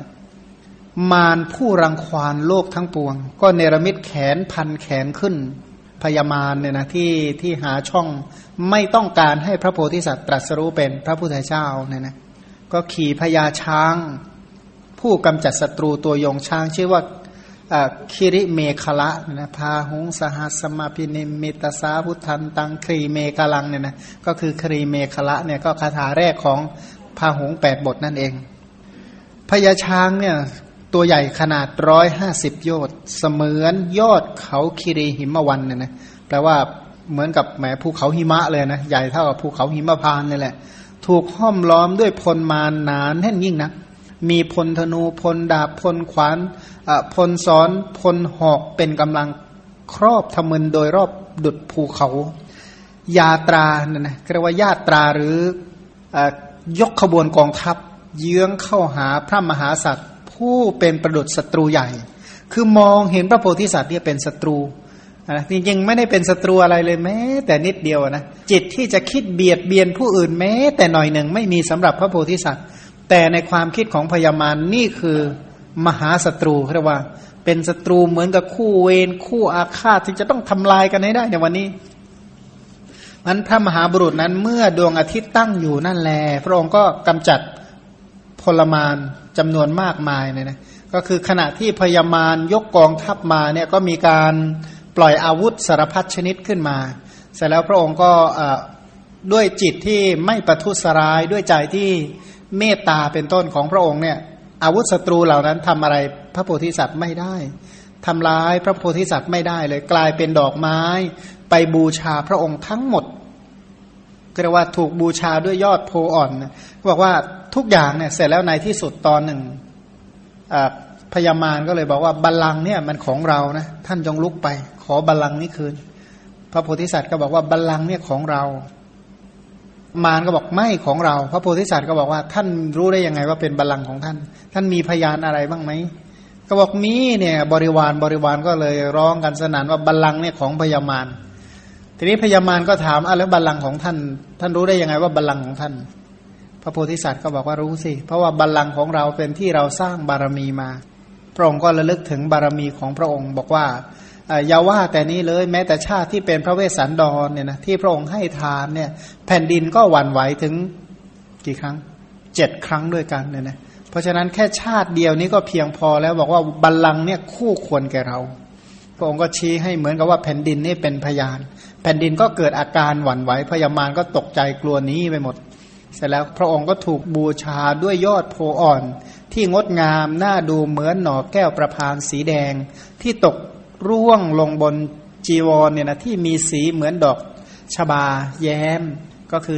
มารผู้รังควานโลกทั้งปวง ก็เนรมิตแขนพันแขนขึ้น พยามารเนี่ยนะที่ที่หาช่องไม่ต้องการให้พระโพธิสัตว์ตรัสรู้เป็นพระพุทธเจ้าเนี่ยนะก็ขี่พญาช้าง ผู้กำจัดศัตรูตัวยงช้างชื่อว่า คิริเมฆละนะพาหงสหัสมาพินิมิตสาพุทธันตังครีเมฆลังเนี่ยนะก็คือครีเมฆละเนี่ยก็คาถาแรกของพาหงแปดบทนั่นเองพญาช้างเนี่ยตัวใหญ่ขนาดร้อยห้าสิบโยชน์เสมือนยอดเขาคิริหิมวันเนี่ยนะแปลว่าเหมือนกับแหมภูเขาหิมะเลยนะใหญ่เท่ากับภูเขาหิมะพานนี่แหละ ถูกห้อมล้อมด้วยพลมานหนานแน่นยิ่งนะ มีพลธนูพลดาบพลขวานพลซ้อนพลหอกเป็นกำลังครอบทมึนโดยรอบดุดภูเขา ยาตราเนี่ยนะเรียกว่าญาตราหรือยกขบวนกองทัพ เยื้องเข้าหาพระมหาสัตว์ผู้เป็นประดุษศัตรูใหญ่ คือมองเห็นพระโพธิสัตว์เนี่ยเป็นศัตรูนะจริงๆไม่ได้เป็นศัตรูอะไรเลยแม้ แต่นิดเดียวนะจิตที่จะคิดเบียดเบียนผู้อื่นแม้ แต่หน่อยหนึ่งไม่มีสำหรับพระโพธิสัตว์ แต่ในความคิดของพญามารนี่คือมหาศัตรูเรียกว่า เป็นศัตรูเหมือนกับคู่เวรคู่อาฆาตที่จะต้องทำลายกันให้ได้ในวันนี้มันพระมหาบุรุษนั้นเมื่อดวงอาทิตย์ตั้งอยู่นั่นแล พระองค์ก็กำจัดพลมานจำนวนมากมายเนี่ยนะก็คือขณะที่พญามารยกกองทัพมาเนี่ยก็มีการปล่อยอาวุธสารพัดชนิดขึ้นมา เสร็จแล้วพระองค์ก็ด้วยจิตที่ไม่ประทุษร้ายด้วยใจที่ เมตตาเป็นต้นของพระองค์เนี่ยอาวุธศัตรูเหล่านั้นทำอะไรพระโพธิสัตว์ไม่ได้ทำร้ายพระโพธิสัตว์ไม่ได้เลย กลายเป็นดอกไม้ ไปบูชาพระองค์ทั้งหมดเรียกว่าถูกบูชาด้วยยอดโพอ่อนบอกว่าทุกอย่างเนี่ยเสร็จแล้วในที่สุดตอนหนึ่งพญามารก็เลยบอกว่าบัลลังก์เนี่ยมันของเรานะท่านจงลุกไป ขอบัลลังก์นี้คืน พระโพธิสัตว์ก็บอกว่าบัลลังก์เนี่ยของเรา มารก็บอกไม่ของเรา พระโพธิสัตว์ก็บอกว่าท่านรู้ได้ยังไงว่าเป็นบัลลังก์ของท่าน ท่านมีพยานอะไรบ้างไหมก็บอกมีเนี่ยบริวารบริวารก็เลยร้องกันสนานว่าบัลลังก์เนี่ยของพญามารทีนี้พญามารก็ถามอะแล้วบัลลังก์ของท่าน ท่านรู้ได้ยังไงว่าบัลลังก์ของท่าน พระโพธิสัตว์ก็บอกว่ารู้สิ เพราะว่าบัลลังก์ของเราเป็นที่เราสร้างบารมีมา พระองค์ก็ระลึกถึงบารมีของพระองค์ บอกว่า อย่าว่าแต่นี้เลยแม้แต่ชาติที่เป็นพระเวสสันดรเนี่ยนะที่พระองค์ให้ทานเนี่ยแผ่นดินก็หวั่นไหวถึงกี่ครั้งเจ็ดครั้งด้วยกันเนี่ยนะเพราะฉะนั้นแค่ชาติเดียวนี้ก็เพียงพอแล้วบอกว่าบัลลังก์เนี่ยคู่ควรแก่เรา พระองค์ก็ชี้ให้เหมือนกับว่าแผ่นดินนี่เป็นพยาน แผ่นดินก็เกิดอาการหวั่นไหวพยามารก็ตกใจกลัวนี้ไปหมด เสร็จแล้วพระองค์ก็ถูกบูชาด้วยยอดโพอ่อน ที่งดงามน่าดูเหมือนหน่อแก้วประพานสีแดงที่ตก ร่วงลงบนจีวรเนี่ยนะที่มีสีเหมือนดอกชบา แย้ม ก็คือ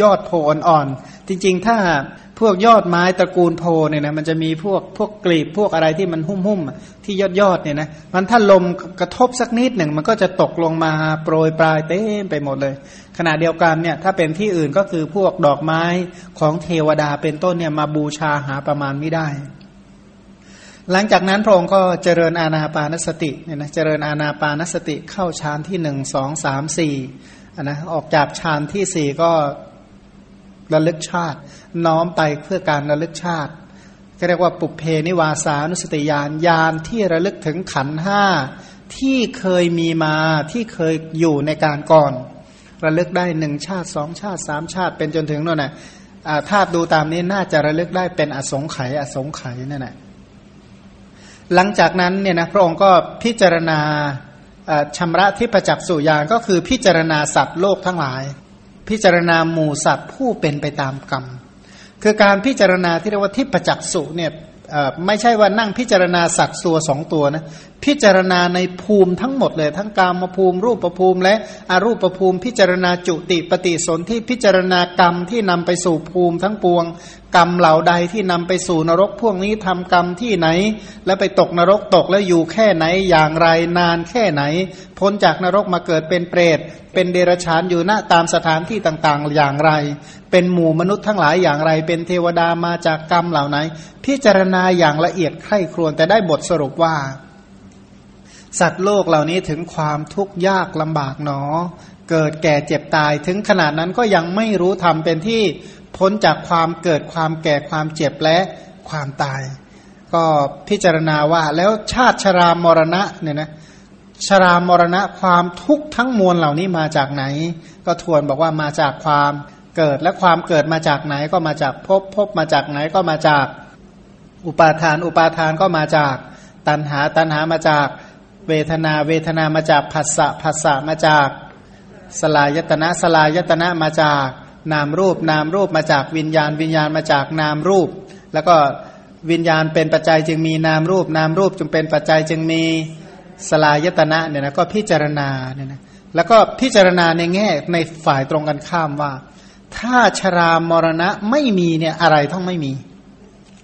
ยอดโพอ่อนๆจริง ๆ ถ้าพวกยอดไม้ตระกูลโพเนี่ยนะมันจะมีพวกพวกกลีบพวกอะไรที่มันหุ้มๆที่ยอดยอดเนี่ยนะมันถ้าลมกระทบสักนิดหนึ่ง มันก็จะตกลงมาโปรยปลายเต็มไปหมดเลย ขณะเดียวกันเนี่ยถ้าเป็นที่อื่นก็คือพวกดอกไม้ของเทวดาเป็นต้นเนี่ยมาบูชาหาประมาณไม่ได้ หลังจากนั้นพระองค์ก็เจริญอาณาปานสติเนี่ยนะเจริญอาณาปานสติเข้าฌานที่หนึ่งสองสามสี่นะออกจากฌานที่สี่ก็ระลึกชาติ น้อมไปเพื่อการระลึกชาติเรียกว่าปุเพนิวาสานุสติญาณญาณที่ระลึกถึงขันห้าที่เคยมีมาที่เคยอยู่ในการก่อน ระลึกได้หนึ่งชาติสองชาติสามชาติเป็นจนถึงนั่นแหละถ้าดูตามนี้น่าจะระลึกได้เป็นอสงไขยอสงไขยนั่นแหละ หลังจากนั้นเนี่ยนะพระองค์ก็พิจารณาชำระที่ประจักษ์สุญาณก็คือพิจารณาสัตว์โลกทั้งหลาย พิจารณาหมู่สัตว์ผู้เป็นไปตามกรรม คือการพิจารณาที่เรียกว่าทิพจักสุเนี่ยไม่ใช่ว่านั่งพิจารณาสัตว์ตัวสองตัวนะพิจารณาในภูมิทั้งหมดเลย ทั้งกามภูมิรูปภูมิ และอรูปภูมิ พิจารณาจุติปฏิสนธิพิจารณากรรมที่นำไปสู่ภูมิทั้งปวง กรรมเหล่าใดที่นำไปสู่นรกพวกนี้ทำกรรมที่ไหน แล้วไปตกนรกตกแล้วอยู่แค่ไหนอย่างไรนานแค่ไหน พ้นจากนรกมาเกิดเป็นเปรต เป็นเดรัจฉานอยู่ณตามสถานที่ต่างๆ อย่างไร เป็นหมู่มนุษย์ทั้งหลายอย่างไร เป็นเทวดามาจากกรรมเหล่าไหน พิจารณาอย่างละเอียดใคร่ครวญแต่ได้บทสรุปว่า สัตว์โลกเหล่านี้ถึงความทุกข์ยากลำบากหนอเกิดแก่เจ็บตายถึงขนาดนั้นก็ยังไม่รู้ทำเป็นที่ พ้นจากความเกิดความแก่ความเจ็บและความตาย ก็พิจารณาว่าแล้วชาติชรามรณะเนี่ยนะชรามรณะความทุกข์ทั้งมวลเหล่านี้มาจากไหน ก็ทวนบอกว่ามาจากความเกิดและความเกิดมาจากไหนก็มาจากภพภพมาจากไหนก็มาจากอุปาทาน อุปาทานก็มาจากตัณหาตัณหามาจากเวทนาเวทนามาจากผัสสะผัสสะมาจากสลายตนะสลายตนะมาจาก นามรูปนามรูปมาจากวิญญาณ วิญญาณมาจากนามรูป แล้วก็วิญญาณเป็นปัจจัยจึงมีนามรูป นามรูปจึงเป็นปัจจัยจึงมีสลายตนะเนี่ยนะก็พิจารณาเนี่ยนะแล้วก็พิจารณาในแง่ในฝ่ายตรงกันข้ามว่า ถ้าชรามรณะไม่มีเนี่ยอะไรต้องไม่มี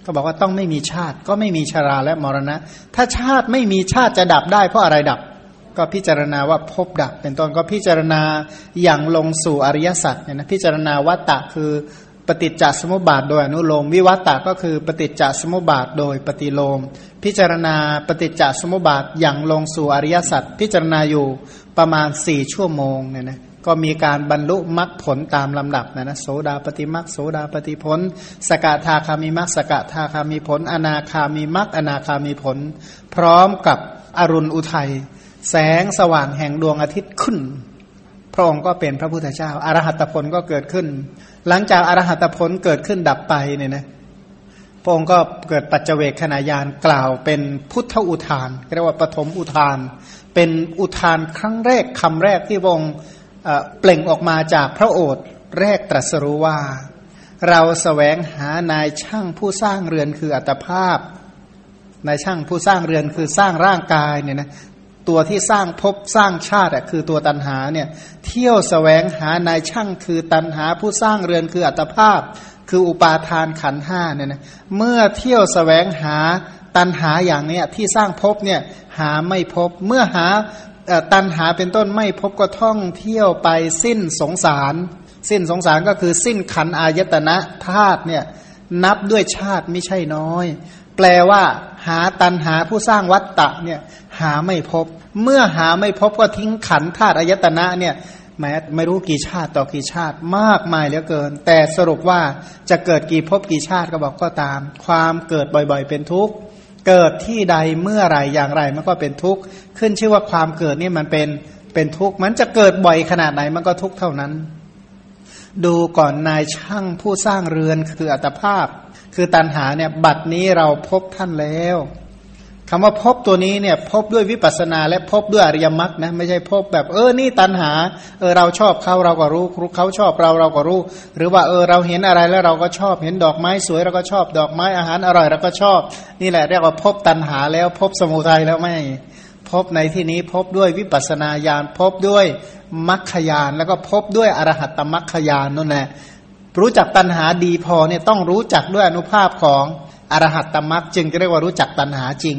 ก็บอกว่าต้องไม่มีชาติ ก็ไม่มีชราและมรณะ ถ้าชาติไม่มีชาติจะดับได้เพราะอะไรดับ ก็พิจารณาว่าพบดับ เป็นต้นก็พิจารณาอย่างลงสู่อริยสัจเนี่ยนะพิจารณาวัตตะคือปฏิจจสมุปบาทโดยอนุโลม วิวัตตะก็คือปฏิจจสมุปบาทโดยปฏิโลม พิจารณาปฏิจจสมุปบาทอย่างลงสู่อริยสัจพิจารณาอยู่ประมาณสี่ชั่วโมงเนี่ยนะก็มีการบรรลุมรรคผลตามลำดับนะนะโสดาปฏิมรรคโสดาปฏิผล สกทาคามีมรรคสกทาคามีผล อนาคามีมรรคอนาคามีผล พร้อมกับอรุณอุทัย แสงสว่างแห่งดวงอาทิตย์ขึ้น พระองค์ก็เป็นพระพุทธเจ้าอารหัตผลก็เกิดขึ้น หลังจากอารหัตผลเกิดขึ้นดับไปเนี่ยนะพระองค์ก็เกิดปัจเจเวกขณะยานกล่าวเป็นพุทธอุทานเรียกว่าปฐมอุทาน เป็นอุทานครั้งแรกคำแรกที่พระองค์เปล่งออกมาจากพระโอษฐ์แรกตรัสรู้ว่า เราสแสวงหานายช่างผู้สร้างเรือนคืออัตภาพนายช่างผู้สร้างเรือนคือสร้างร่างกายเนี่ยนะ ตัวที่สร้างภพสร้างชาติอะคือตัวตันหาเนี่ยเที่ยวสแสวงหานายช่างคือตันหาผู้สร้างเรือนคืออัตภาพ คืออุปาทานขันห้าเนี่ยนะเมื่อเที่ยวสแสวงหาตันหาอย่างเนี้ยที่สร้างภพเนี่ยหาไม่พบเมื่อหาตันหาเป็นต้นไม่พบก็ท่องเที่ยวไปสิ้นสงสาร สิ้นสงสารก็คือสิ้นขันอายตนะธาตุเนี่ยนับด้วยชาติไม่ใช่น้อย แปลว่าหาตันหาผู้สร้างวัตตะเนี่ย หาไม่พบ เมื่อหาไม่พบก็ทิ้งขันธาตุอายตนะเนี่ยแม้ไม่รู้กี่ชาติต่อกี่ชาติมากมายเหลือเกิน แต่สรุปว่าจะเกิดกี่ภพกี่ชาติก็บอกก็ตาม ความเกิดบ่อยๆ เป็นทุกข์เกิดที่ใดเมื่อไรอย่างไรมันก็เป็นทุกข์ขึ้นชื่อว่าความเกิดนี่มันเป็นเป็นทุกข์มันจะเกิดบ่อยขนาดไหนมันก็ทุกข์เท่านั้น ดูก่อนนายช่างผู้สร้างเรือนคืออัตภาพ คือตันหาเนี่ยบัดนี้เราพบท่านแล้ว คำว่าพบตัวนี้เนี่ยพบด้วยวิปัสนาและพบด้วยอริยมรรคนะไม่ใช่พบแบบเออนี่ตันหาเออเราชอบเขาเราก็รู้เขาชอบเราเราก็รู้ หรือว่าเออเราเห็นอะไรแล้วเราก็ชอบเห็นดอกไม้สวยเราก็ชอบดอกไม้อาหารอร่อยเราก็ชอบ นี่แหละเรียกว่าพบตันหาแล้วพบสมุทัยแล้วไม่พบในที่นี้พบด้วยวิปัสนาญาณพบด้วยมรรคญาณแล้วก็พบด้วยอรหัตตมรรคญาณนั่นแหละรู้จักตันหาดีพอเนี่ยต้องรู้จักด้วยอนุภาพของ อรหัตตมรักจึงจะเรียกว่ารู้จักตัณหาจริง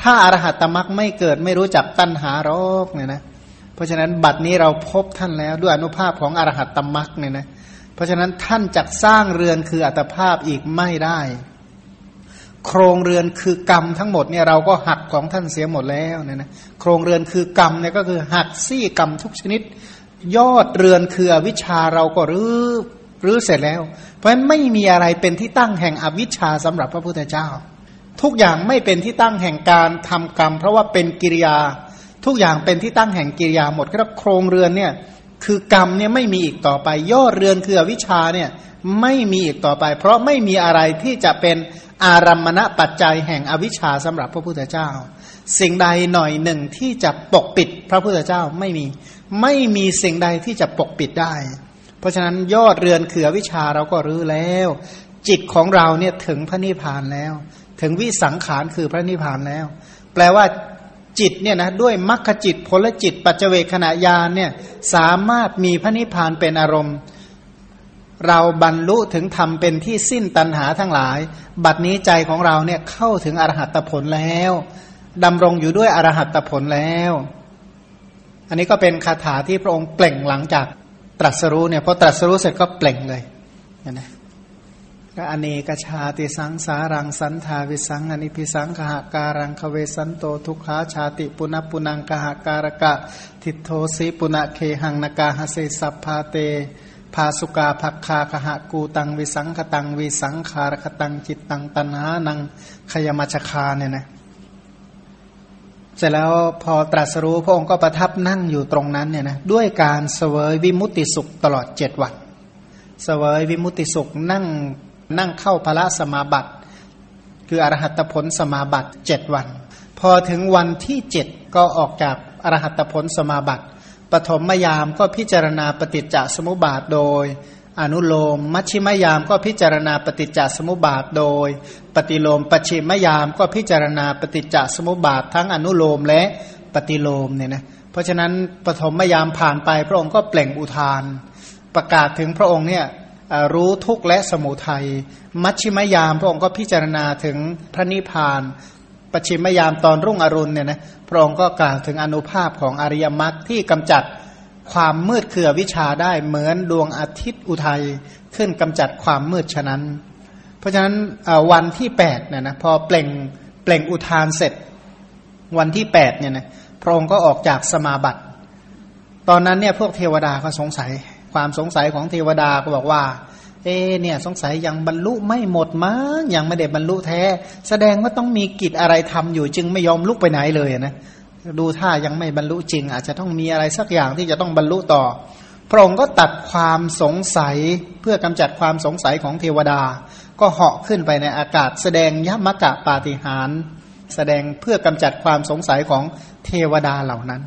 ถ้าอรหัตตมรักไม่เกิดไม่รู้จักตัณหารอกเนี่ยนะ เพราะฉะนั้นบัดนี้เราพบท่านแล้วด้วยอนุภาพของอรหัตตมรักเนี่ยนะ เพราะฉะนั้นท่านจักสร้างเรือนคืออัตภาพอีกไม่ได้ โครงเรือนคือกรรมทั้งหมดเนี่ยเราก็หักของท่านเสียหมดแล้วเนี่ยนะ โครงเรือนคือกรรมเนี่ยก็คือหักซี่กรรมทุกชนิด ยอดเรือนคือวิชาเราก็รื้อรื้อเสร็จแล้ว ราะฉะนั้นไม่มีอะไรเป็นที่ตั้งแห่งอวิชชาสำหรับพระพุทธเจ้า ทุกอย่างไม่เป็นที่ตั้งแห่งการทำกรรม เพราะว่าเป็นกิริยา ทุกอย่างเป็นที่ตั้งแห่งกิริยาหมดก็โครงเรือนเนี่ยคือกรรมเนี่ยไม่มีอีกต่อไป ย่อเรือนคืออวิชชาเนี่ยไม่มีอีกต่อไป เพราะไม่มีอะไรที่จะเป็นอารัมมณปัจจัยแห่งอวิชชาสำหรับพระพุทธเจ้า สิ่งใดหน่อยหนึ่งที่จะปกปิดพระพุทธเจ้าไม่มี ไม่มีสิ่งใดที่จะปกปิดได้ ราะฉะนั้นยอดเรือนเขือวิชาเราก็รื้อแล้ว จิตของเราเนี่ยถึงพระนิพพานแล้ว ถึงวิสังขารคือพระนิพพานแล้ว แปลว่าจิตเนี่ยนะด้วยมรรคจิตผลจิต ปัจเจเวขณะยานเนี่ยสามารถมีพระนิพพานเป็นอารมณ์ เราบรรลุถึงธรรมเป็นที่สิ้นตัณหาทั้งหลาย บัดนี้ใจของเราเนี่ยเข้าถึงอรหัตผลแล้วดำรงอยู่ด้วยอรหัตผลแล้ว อันนี้ก็เป็นคาถาที่พระองค์เปล่งหลังจาก ตรัสรู้เนี่ยพอตรัสรู้เสร็จก็เปล่งเลยนะก็อเนกชาติสังสารังสันธาวิสสังอนิพพิสัง คหการังคเวสันโตทุกขาชาติปุนัปปุนัง คหการกะ ทิฏโฐสิ ปุนะ เคหัง นะ กาหะสิ สัพพาเต ผาสุกาภัคคาคหกูฏังวิสังขตังวิสังขารคตังจิตตังตัณหานังขยมัชฌคาเนี่ยนะ เสร็จแล้วพอตรัสรู้พระองค์ก็ประทับนั่งอยู่ตรงนั้นเนี่ยนะด้วยการเสวยวิมุตติสุขตลอดเจ็ดวัน เสวยวิมุตติสุขนั่งนั่งเข้าพระสมาบัติ คืออรหัตผลสมาบัติเจ็ดวัน พอถึงวันที่เจ็ดก็ออกจากอรหัตผลสมาบัติ ปฐมยามก็พิจารณาปฏิจจสมุปบาทโดย อนุโลม มัชชิมยามก็พิจารณาปฏิจจสมุปบาทโดย ปฏิโลมปชิมยามก็พิจารณาปฏิจจสมุปบาททั้งอนุโลมและปฏิโลมเนี่ยนะเพราะฉะนั้นปฐมยามผ่านไปพระองค์ก็เปล่งอุทาน ประกาศถึงพระองค์เนี่ยรู้ทุกข์และสมุทัยมัชชิมยามพระองค์ก็พิจารณาถึงพระนิพพานปชิมยามตอนรุ่งอรุณเนี่ยนะพระองค์ก็กล่าวถึงอนุภาพของอริยมรรคที่กำจัด ความมืดเคือวิชาได้เหมือนดวงอาทิตย์อุทัยขึ้นกำจัดความมืดฉะนั้น เพราะฉะนั้นวันที่แปดเนี่ยนะพอเปล่งเปล่งอุทานเสร็จ วันที่แปดเนี่ยนะพระองค์ก็ออกจากสมาบัติ ตอนนั้นเนี่ยพวกเทวดาก็สงสัย ความสงสัยของเทวดาก็บอกว่า เอเนี่ยสงสัยยังบรรลุไม่หมดมั้งยังไม่ได้บรรลุแท้ แสดงว่าต้องมีกิจอะไรทำอยู่จึงไม่ยอมลุกไปไหนเลยนะ ดูท่ายังไม่บรรลุจริง อาจจะต้องมีอะไรสักอย่างที่จะต้องบรรลุต่อ พระองค์ก็ตัดความสงสัยเพื่อกำจัดความสงสัยของเทวดา ก็เหาะขึ้นไปในอากาศ แสดงยมกะปาฏิหาร แสดงเพื่อกำจัดความสงสัยของเทวดาเหล่านั้น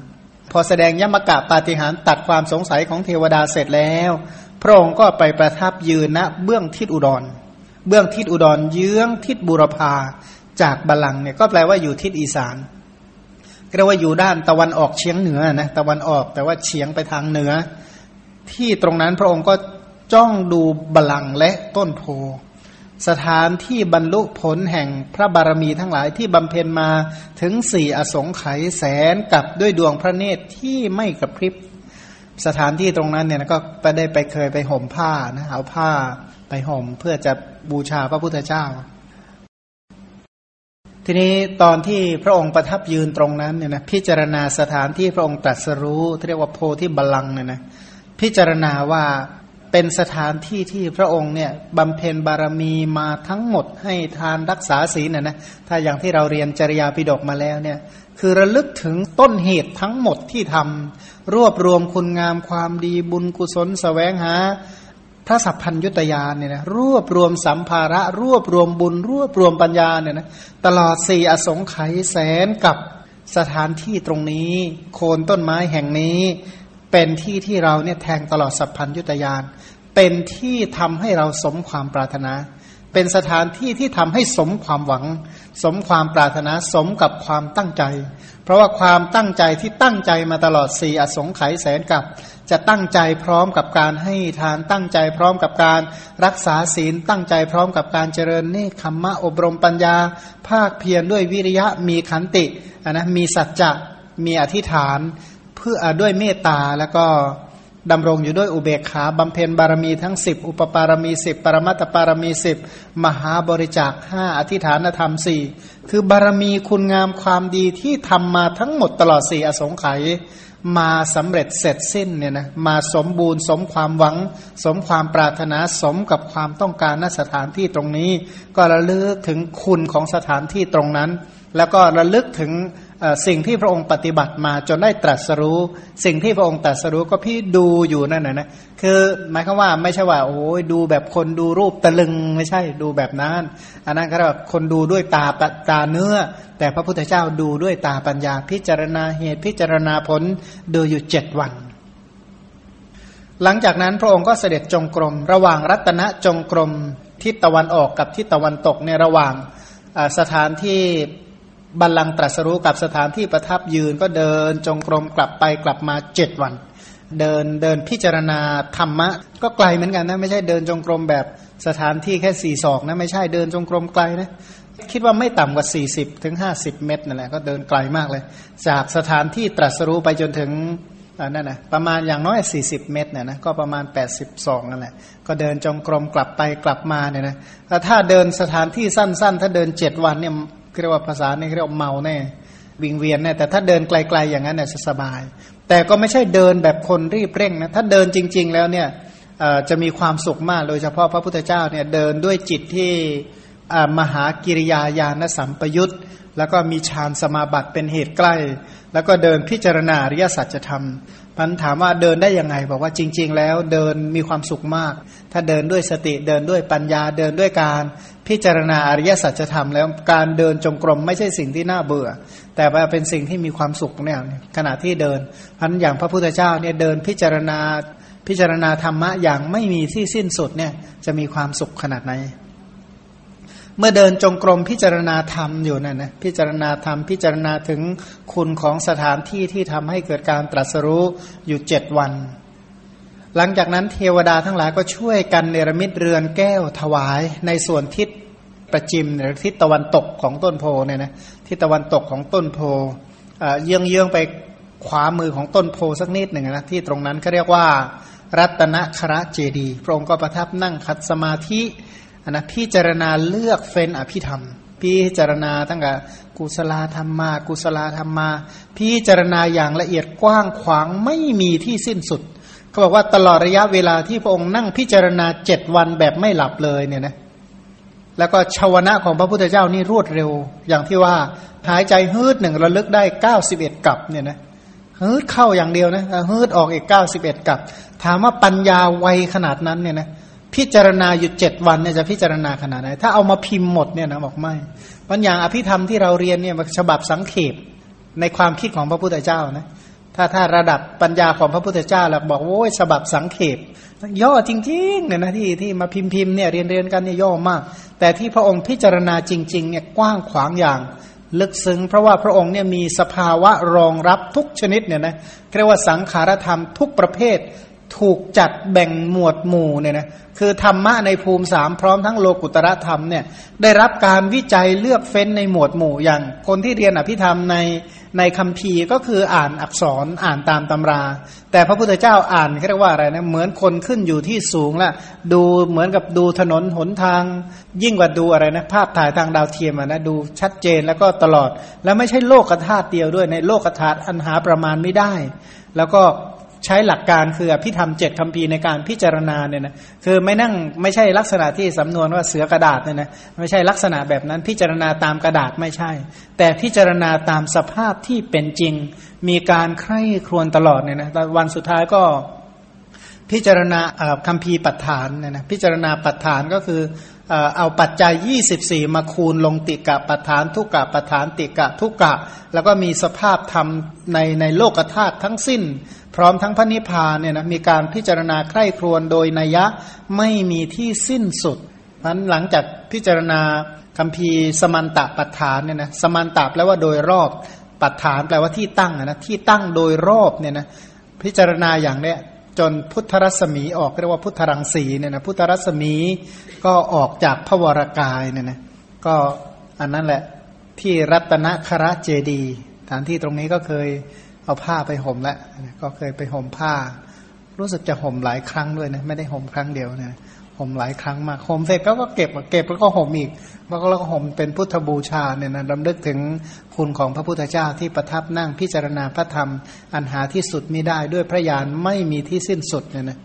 พอแสดงยมกะปาฏิหารตัดความสงสัยของเทวดาเสร็จแล้ว พระองค์ก็ไปประทับยืนณเบื้องทิศอุดร เบื้องทิศอุดรเยื้องทิศบุรพาจากบาลังเนี่ยก็แปลว่าอยู่ทิศอีสาน เรียกว่าอยู่ด้านตะวันออกเฉียงเหนือนะตะวันออกแต่ว่าเฉียงไปทางเหนือ ที่ตรงนั้นพระองค์ก็จ้องดูบลังและต้นโพสถานที่บรรลุผลแห่งพระบารมีทั้งหลายที่บำเพ็ญมาถึงสี่อสงไขยแสนกับด้วยดวงพระเนตรที่ไม่กระพริบ สถานที่ตรงนั้นเนี่ยก็ไปได้ไปเคยไปห่มผ้านะเอาผ้าไปห่มเพื่อจะบูชาพระพุทธเจ้า ทีนี้ตอนที่พระองค์ประทับยืนตรงนั้นเนี่ยนะพิจารณาสถานที่พระองค์ตรัสรู้เรียกว่าโพธิบัลลังเนี่ยนะพิจารณาว่าเป็นสถานที่ที่พระองค์เนี่ยบำเพ็ญบารมีมาทั้งหมดให้ทานรักษาศีลน่ะนะถ้าอย่างที่เราเรียนจริยาปิฎกมาแล้วเนี่ยคือระลึกถึงต้นเหตุทั้งหมดที่ทำรวบรวมคุณงามความดีบุญกุศลสแสวงหา พระสัพพัญยุตยานเนี่ยนะรวบรวมสัมภาระ รวบรวมบุญ รวบรวมปัญญาเนี่ยนะตลอดสี่อสงไขยแสนกับสถานที่ตรงนี้ โคนต้นไม้แห่งนี้ เป็นที่ที่เราเนี่ยแทงตลอดสัพพัญยุตยาน เป็นที่ทำให้เราสมความปรารถนา เป็นสถานที่ที่ทำให้สมความหวัง สมความปรารถนาสมกับความตั้งใจ เพราะว่าความตั้งใจที่ตั้งใจมาตลอดสี่อสงไขยแสนกับ จะตั้งใจพร้อมกับการให้ทานตั้งใจพร้อมกับการรักษาศีลตั้งใจพร้อมกับการเจริญเนคขมมะอบรมปัญญา ภาคเพียรด้วยวิริยะมีขันตินะมีสัจจะมีอธิษฐาน เพื่อด้วยเมตตาแล้วก็ ดำรงอยู่ด้วยอุเบกขาบำเพ็ญบารมีทั้งสิบอุปปารมีสิบปรมัตถปารมีสิบมหาบริจาคห้าอธิฐานธรรมสี่คือบารมีคุณงามความดีที่ทำมาทั้งหมดตลอดสี่อสงไขยมาสำเร็จเสร็จสิ้นเนี่ยนะมาสมบูรณ์ สมความหวัง สมความปรารถนาสมกับความต้องการณสถานที่ตรงนี้ ก็ระลึกถึงคุณของสถานที่ตรงนั้น แล้วก็ระลึกถึง สิ่งที่พระองค์ปฏิบัติมาจนได้ตรัสรู้ สิ่งที่พระองค์ตรัสรู้ก็พี่ดูอยู่นั่นนะนะคือหมายความว่าไม่ใช่ว่า โอ้ยดูแบบคนดูรูปตะลึงไม่ใช่ดูแบบนั้นอันนั้นก็เรียกว่าคนดูด้วยตาตาเนื้อ แต่พระพุทธเจ้าดูด้วยตาปัญญา พิจารณาเหตุพิจารณาผลดูอยู่เจ็ดวัน หลังจากนั้นพระองค์ก็เสด็จจงกรม ระหว่างรัตนจงกรมทิศตะวันออกกับทิศตะวันตกในระหว่างสถานที่ บัลลังก์ตรัสรู้กับสถานที่ประทับยืนก็เดินจงกรมกลับไปกลับมาเจ็ดวัน เดินเดินพิจารณาธรรมะ ก็ไกลเหมือนกันนะไม่ใช่เดินจงกรมแบบสถานที่แค่สี่ศอกนะไม่ใช่เดินจงกรมไกลนะคิดว่าไม่ต่ำกว่า 40ถึง50 เมตรนั่นแหละก็เดินไกลมากเลย จากสถานที่ตรัสรู้ไปจนถึงนั่นนะประมาณอย่างน้อย 40 เมตรเนี่ยนะก็ประมาณ 82นั่นแหละก็เดินจงกรมกลับไปกลับมาเนี่ยนะถ้าเดินสถานที่สั้น ๆ ถ้าเดิน 7 วันเนี่ย เรียกว่าภาษาเนี่ยเรียกว่าเมาแน่วิงเวียนเนี่ยแต่ถ้าเดินไกล ๆอย่างนั้นเนี่ยสบาย แต่ก็ไม่ใช่เดินแบบคนรีบเร่งนะถ้าเดินจริง ๆ แล้วเนี่ยจะมีความสุขมากโดยเฉพาะพระพุทธเจ้าเนี่ยเดินด้วยจิตที่มหากิริยาญาณสัมปยุตแล้วก็มีฌานสมาบัติเป็นเหตุใกล้ แล้วก็เดินพิจารณาอริยสัจธรรม พันถามว่าเดินได้ยังไง บอกว่าจริง ๆ แล้วเดินมีความสุขมาก ถ้าเดินด้วยสติเดินด้วยปัญญาเดินด้วยการพิจารณาอริยสัจธรรมแล้วการเดินจงกรมไม่ใช่สิ่งที่น่าเบื่อ แต่ว่าเป็นสิ่งที่มีความสุขเนี่ยขณะที่เดินพันอย่างพระพุทธเจ้าเนี่ยเดินพิจารณาพิจารณาธรรมะอย่างไม่มีที่สิ้นสุดเนี่ยจะมีความสุขขนาดไหน เมื่อเดินจงกรมพิจารณาธรรมอยู่นั่นนะพิจารณาธรรมพิจารณาถึงคุณของสถานที่ที่ทำให้เกิดการตรัสรู้อยู่เจ็ดวัน หลังจากนั้นเทวดาทั้งหลายก็ช่วยกันเนรมิตเรือนแก้วถวายในส่วนทิศประจิมหรือทิศตะวันตกของต้นโพเนี่ยนะทิศตะวันตกของต้นโพเยื้องเยื้องไปขวามือของต้นโพสักนิดหนึ่งนะที่ตรงนั้นเขาเรียกว่า รัตนคระเจดี พระองค์ก็ประทับนั่งคัดสมาธิ นะพิจารณาเลือกเฟ้นอภิธรรม พิจารณาตั้งแต่กุศลธรรมมากุศลธรรมมา พิจารณาอย่างละเอียดกว้างขวางไม่มีที่สิ้นสุดเขาบอกว่าตลอดระยะเวลาที่พระองค์นั่งพิจารณาเจ็ดวันแบบไม่หลับเลยเนี่ยนะแล้วก็ชาวนะของพระพุทธเจ้านี่รวดเร็ว อย่างที่ว่าหายใจฮืดหนึ่งระลึกได้เก้าสิบเอ็ดกับเนี่ยนะฮืดเข้าอย่างเดียวนะฮืดออกอีกเก้าสิบเอ็ดกับ ถามว่าปัญญาไวขนาดนั้นเนี่ยนะ พิจารณาอยู่เจ็ดวันเนี่ยจะพิจารณาขนาดไหน ถ้าเอามาพิมพ์หมดเนี่ยนะบอกไม่บางอย่างอภิธรรมที่เราเรียนเนี่ยฉบับสังเขปในความคิดของพระพุทธเจ้านะถ้าถ้าระดับปัญญาของพระพุทธเจ้าเราบอกโอ้ยฉบับสังเขปย่อจริงๆเนี่ยนะที่ที่มาพิมพ์พิมพ์เนี่ยเรียนเรียนกันเนี่ยย่อมาก แต่ที่พระองค์พิจารณาจริงๆเนี่ยกว้างขวางอย่างลึกซึ้งเพราะว่าพระองค์เนี่ยมีสภาวะรองรับทุกชนิดเนี่ยนะเรียกว่าสังขารธรรมทุกประเภท ถูกจัดแบ่งหมวดหมู่เนี่ยนะคือธรรมะในภูมิสามพร้อมทั้งโลกุตระธรรมเนี่ยได้รับการวิจัยเลือกเฟ้นในหมวดหมู่อย่าง คนที่เรียนอภิธรรมในในคำพีก็คืออ่านอักษรอ่านตามตำรา แต่พระพุทธเจ้าอ่านเรียกว่าอะไรนะเหมือนคนขึ้นอยู่ที่สูงละดูเหมือนกับดูถนนหนทาง ยิ่งกว่าดูอะไรนะภาพถ่ายทางดาวเทียมนะดูชัดเจนแล้วก็ตลอด แล้วไม่ใช่โลกธาตุเดียวด้วยในโลกธาตุอันหาประมาณไม่ได้ แล้วก็ ใช้หลักการคืออภิธรรมเจ็ดคำพีในการพิจารณาเนี่ยนะคือไม่นั่งไม่ใช่ลักษณะที่สำนวนว่าเสือกระดาษเนี่ยนะไม่ใช่ลักษณะแบบนั้นพิจารณาตามกระดาษไม่ใช่ แต่พิจารณาตามสภาพที่เป็นจริง มีการใคร่ครวญตลอดเนี่ยนะวันสุดท้ายก็พิจารณาคำพีปัฏฐานเนี่ยนะพิจารณาปัฏฐานก็คือเอาปัจจัย 24 มาคูณลงติกะปัฏฐานทุกกะปัฏฐานติกะทุกกะ แล้วก็มีสภาพธรรมในในโลกธาตุทั้งสิ้น พร้อมทั้งพระนิพพานเนี่ยนะมีการพิจารณาใคร่ครวญโดยนัยยะไม่มีที่สิ้นสุดนั้นหลังจากพิจารณาคำพีสมันตะปัฏฐานเนี่ยนะสมันตะแปลว่าโดยรอบปัฏฐานแปลว่าที่ตั้งนะที่ตั้งโดยรอบเนี่ยนะพิจารณาอย่างเนี้ยจนพุทธรัศมีออกเรียกว่าพุทธรังสีเนี่ยนะพุทธรัศมีก็ออกจากพระวรากายเนี่ยนะก็อันนั้นแหละที่รัตนคระเจดี ฐานที่ตรงนี้ก็เคย เอาผ้าไปห่มแล้วก็เคยไปห่มผ้า รู้สึกจะห่มหลายครั้งด้วยนะไม่ได้ห่มครั้งเดียวนะห่มหลายครั้งมากห่มเสร็จก็ก็เก็บเก็บแล้วก็ห่มอีกแล้วก็แล้วก็ห่มเป็นพุทธบูชาเนี่ยนะรำลึกถึงคุณของพระพุทธเจ้าที่ประทับนั่งพิจารณาพระธรรม อันหาที่สุดไม่ได้ด้วยพระญาณไม่มีที่สิ้นสุดเนี่ยนะ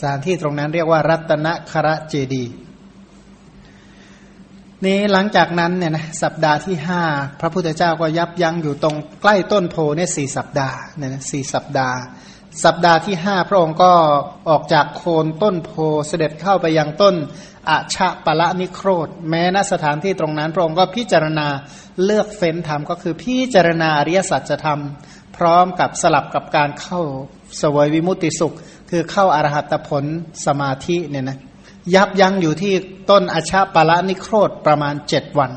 สถานที่ตรงนั้นเรียกว่ารัตนคระเจดี นี้หลังจากนั้นเนี่ยนะสัปดาห์ที่ห้าพระพุทธเจ้าก็ยับยั้งอยู่ตรงใกล้ต้นโพเนี่ยสี่สัปดาห์เนี่ยนะสี่สัปดาห์ สัปดาห์ที่ห้าพระองค์ก็ออกจากโคนต้นโพเสด็จเข้าไปยังต้นอาชะปะละนิโครธ แม้ณสถานที่ตรงนั้นพระองค์ก็พิจารณาเลือกเฟ้นธรรมก็คือพิจารณาอริยสัจธรรม พร้อมกับสลับกับการเข้าสวยวิมุตติสุข คือเข้าอรหัตผลสมาธิเนี่ยนะ ยับยั้งอยู่ที่ต้นอชาปละนิโครธประมาณเจ็ดวัน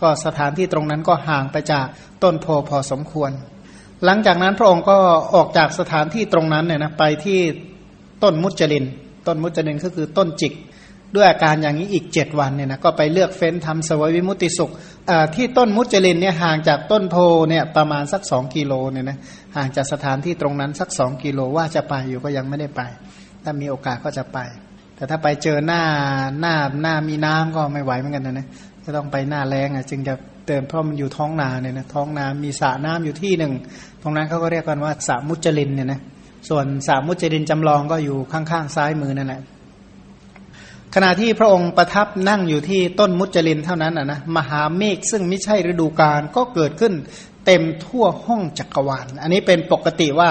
ก็สถานที่ตรงนั้นก็ห่างไปจากต้นโพพอสมควร หลังจากนั้นพระองค์ก็ออกจากสถานที่ตรงนั้นเนี่ยนะไปที่ต้นมุจลิน ต้นมุจลินก็คือต้นจิก ด้วยอาการอย่างนี้อีกเจ็ดวันเนี่ยนะก็ไปเลือกเฟ้นทำสวยวิมุติสุขที่ต้นมุจลินเนี่ยห่างจากต้นโพเนี่ยประมาณสักสองกิโลเนี่ยนะห่างจากสถานที่ตรงนั้นสักสองกิโลว่าจะไปอยู่ก็ยังไม่ได้ไป ถ้ามีโอกาสก็จะไป แต่ถ้าไปเจอหน้าหน้าหน้ามีน้ำก็ไม่ไหวเหมือนกันนะนะก็ต้องไปหน้าแรงอะจึงจะเติมเพราะมันอยู่ท้องนาเนี่ยนะท้องนามีสระน้ำอยู่ที่หนึ่ง ตรงนั้นเขาก็เรียกกันว่าสระมุจลินเนี่ยนะส่วนสระมุจลินจำลองก็อยู่ข้างๆซ้ายมือนั่นแหละขณะที่พระองค์ประทับนั่งอยู่ที่ต้นมุจลินเท่านั้นนะมหาเมฆซึ่งไม่ใช่ฤดูกาลก็เกิดขึ้น เต็มทั่วห้องจักรวาล อันนี้เป็นปกติว่า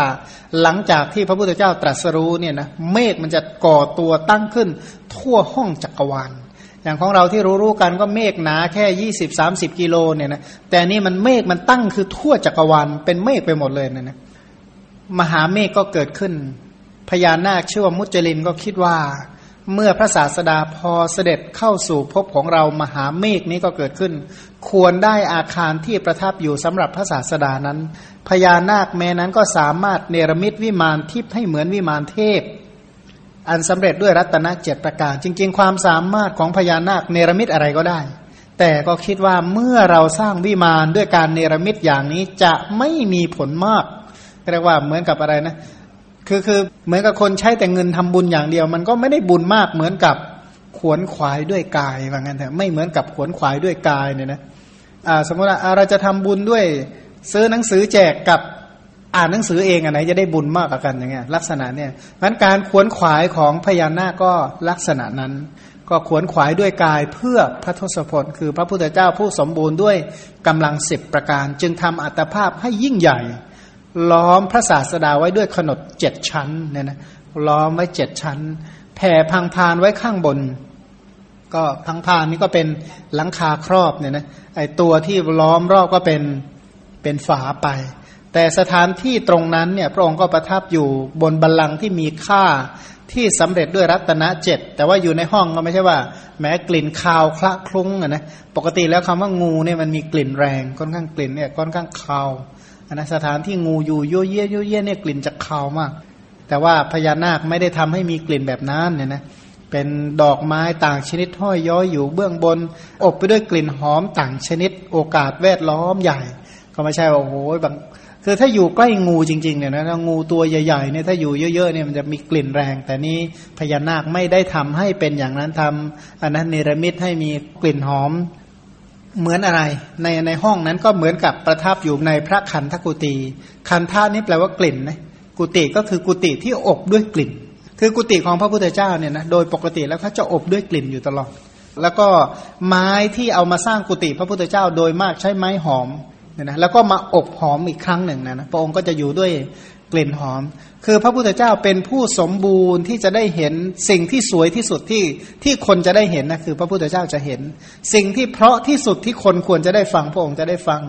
หลังจากที่พระพุทธเจ้าตรัสรู้เนี่ยนะเมฆมันจะก่อตัวตั้งขึ้นทั่วห้องจักรวาล อย่างของเราที่รู้ๆกันก็เมฆหนาแค่ยี่สิบสามสิบกิโลเนี่ยนะแต่นี่มันเมฆมันตั้งคือทั่วจักรวาลเป็นเมฆไปหมดเลยนะนะมหาเมฆก็เกิดขึ้น พญานาคชื่อว่ามุจลินก็คิดว่า เมื่อพระศาสดาพอเสด็จเข้าสู่ภพของเรามหาเมฆนี้ก็เกิดขึ้น ควรได้อาคารที่ประทับอยู่สำหรับพระศาสดานั้น พญานาคแม้นั้นก็สามารถเนรมิตวิมานทิพย์ให้เหมือนวิมานเทพ อันสำเร็จด้วยรัตนเจตประการ จริง ๆ ความสามารถของพญานาคเนรมิตอะไรก็ได้ แต่ก็คิดว่าเมื่อเราสร้างวิมานด้วยการเนรมิตอย่างนี้จะไม่มีผลมากเรียกว่าเหมือนกับอะไรนะ คือคือเหมือนกับคนใช้แต่เงินทำบุญอย่างเดียว มันก็ไม่ได้บุญมากเหมือนกับขวนขวายด้วยกายว่างั้นเถอะไม่เหมือนกับขวนขวายด้วยกายเนี่ยนะอ่า สมมติว่าเราจะทำบุญด้วย ซื้อหนังสือแจกกับอ่านหนังสือเองอันไหนจะได้บุญมากกว่ากันอย่างเงี้ยลักษณะเนี่ยมันการขวนขวายของพญานาคก็ลักษณะนั้น ก็ขวนขวายด้วยกายเพื่อพระทศพล คือพระพุทธเจ้าผู้สมบูรณ์ด้วยกำลังสิบประการ จึงทำอัตภาพให้ยิ่งใหญ่ ล้อมพระศาสดาไว้ด้วยขนดเจ็ดชั้นเนี่ยนะล้อมไว้เจ็ดชั้นแผ่พังพานไว้ข้างบน ก็พังพานนี้ก็เป็นหลังคาครอบเนี่ยนะ ไอตัวที่ล้อมรอบก็เป็นเป็นฝาไป แต่สถานที่ตรงนั้นเนี่ยพระองค์ก็ประทับอยู่บนบัลลังก์ที่มีค่าที่สำเร็จด้วยรัตนเจ็ดแต่ว่าอยู่ในห้องก็ไม่ใช่ว่า แม้กลิ่นคาวคละคลุ้งอะนะปกติแล้วคำว่างูเนี่ยมันมีกลิ่นแรงค่อนข้างกลิ่นเนี่ยค่อนข้างคาวนะสถานที่งูอยู่โยเยโยยเย่เนี่ยกลิ่นจะคาวมาก แต่ว่าพญานาคไม่ได้ทำให้มีกลิ่นแบบนั้นเนี่ยนะ เป็นดอกไม้ต่างชนิดห้อยย้อยอยู่เบื้องบน อบไปด้วยกลิ่นหอมต่างชนิด โอกาสแวดล้อมใหญ่ ก็ไม่ใช่ว่าโอ้โหบางคือถ้าอยู่ใกล้งูจริงๆเนี่ยนะงูตัวใหญ่ๆเนี่ยถ้าอยู่เยอะๆเนี่ยมันจะมีกลิ่นแรง แต่นี้พญานาคไม่ได้ทำให้เป็นอย่างนั้นทำอันนั้นเนรมิตให้มีกลิ่นหอมเหมือนอะไร ในในห้องนั้นก็เหมือนกับประทับอยู่ในพระคันธกุตีคันธานี่แปลว่ากลิ่นนะกุติก็คือกุติที่อบด้วยกลิ่น คือกุติของพระพุทธเจ้าเนี่ยนะโดยปกติแล้วเขาจะอบด้วยกลิ่นอยู่ตลอด แล้วก็ไม้ที่เอามาสร้างกุติพระพุทธเจ้าโดยมากใช้ไม้หอมเนี่ยนะแล้วก็มาอบหอมอีกครั้งหนึ่งนะนะพระองค์ก็จะอยู่ด้วยกลิ่นหอม คือพระพุทธเจ้าเป็นผู้สมบูรณ์ที่จะได้เห็นสิ่งที่สวยที่สุดที่ที่คนจะได้เห็นนะคือพระพุทธเจ้าจะเห็น สิ่งที่เพราะที่สุดที่คนควรจะได้ฟังพระองค์จะได้ฟัง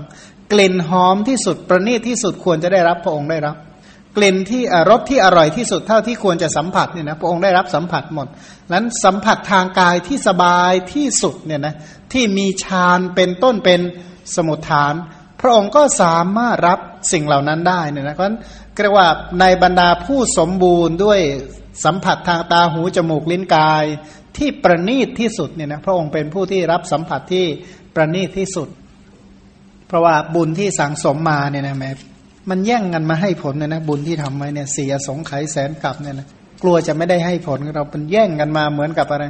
กลิ่นหอมที่สุดประณีตที่สุดควรจะได้รับพระองค์ได้รับ กลิ่นที่รสที่อร่อยที่สุดเท่าที่ควรจะสัมผัสเนี่ยนะพระองค์ได้รับสัมผัสหมดนั้นสัมผัสทางกายที่สบายที่สุดเนี่ยนะที่มีฌานเป็นต้นเป็นสมุทฐาน พระองค์ก็สามารถรับสิ่งเหล่านั้นได้เนี่ยนะเพราะเรียกว่าในบรรดาผู้สมบูรณ์ด้วยสัมผัสทางตาหูจมูกลิ้นกายที่ประณีตที่สุดเนี่ยนะพระองค์เป็นผู้ที่รับสัมผัสที่ประณีตที่สุด เพราะว่าบุญที่สังสมมาเนี่ยนะแม้ มันแย่งกันมาให้ผลเนี่ยนะบุญที่ทำไว้เนี่ยเสียสงไขแสนกลับเนี่ยนะกลัวจะไม่ได้ให้ผลเราเป็นแย่งกันมาเหมือนกับอะไร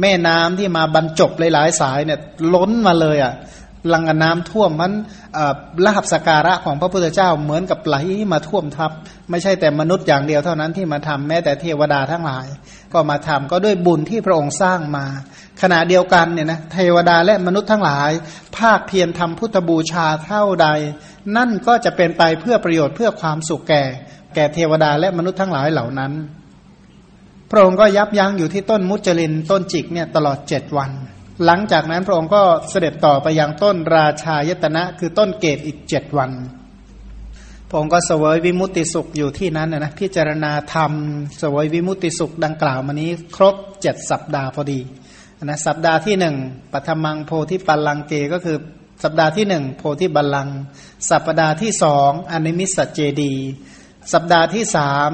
แม่น้ำที่มาบรรจบหลายๆสายเนี่ยล้นมาเลยอะ่ะลังน้ำท่วมมันลาบสการะของพระพุทธเจ้าเหมือนกับไหลมาท่วมทับ ไม่ใช่แต่มนุษย์อย่างเดียวเท่านั้นที่มาทำแม้แต่เทวดาทั้งหลาย ก็มาทำก็ด้วยบุญที่พระองค์สร้างมา ขณะเดียวกันเนี่ยนะเทวดาและมนุษย์ทั้งหลาย ภาคเพียรทำพุทธบูชาเท่าใด นั่นก็จะเป็นไปเพื่อประโยชน์เพื่อความสุขแก่ แก่เทวดาและมนุษย์ทั้งหลายเหล่านั้น พระองค์ก็ยับยั้งอยู่ที่ต้นมุจลินต้นจิกเนี่ยตลอดเจ็ดวัน หลังจากนั้นพระองค์ก็เสด็จต่อไปยังต้นราชายตนะ คือต้นเกตอีกเจ็ดวันพระองค์ก็เสวยวิมุติสุขอยู่ที่นั้นนะพิจารณาธรรมเสวยวิมุติสุขดังกล่าวมานี้ ครบเจ็ดสัปดาห์พอดี นะสัปดาห์ที่หนึ่งปัทมังโพธิปัลลังเกก็คือสัปดาห์ที่หนึ่งโพธิบัลลัง สัปดาห์ที่สองอนิมิสเจดี สัปดาห์ที่สาม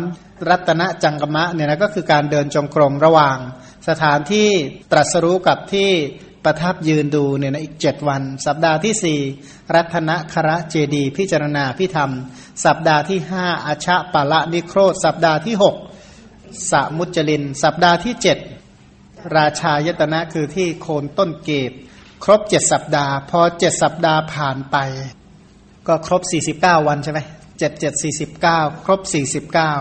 รัตนจังกมะเนี่ยนะก็คือการเดินจงกรมระหว่าง สถานที่ตรัสรู้กับที่ประทับยืนดูเนี่ยนะอีกเจ็ดวัน สัปดาห์ที่สี่รัตนคระเจดี พิจารณาพิธรรม สัปดาห์ที่ห้าอาชะปะละนิโครธสัปดาห์ที่หกสมุจลิน สัปดาห์ที่เจ็ด ราชายตนะคือที่โคนต้นเกตครบเจ็ดสัปดาห์ พอเจ็ดสัปดาห์ผ่านไป ก็ครบสี่สิบเก้าวันใช่ไหมเจ็ดเจ็ดสี่สิบเก้าครบสี่สิบเก้า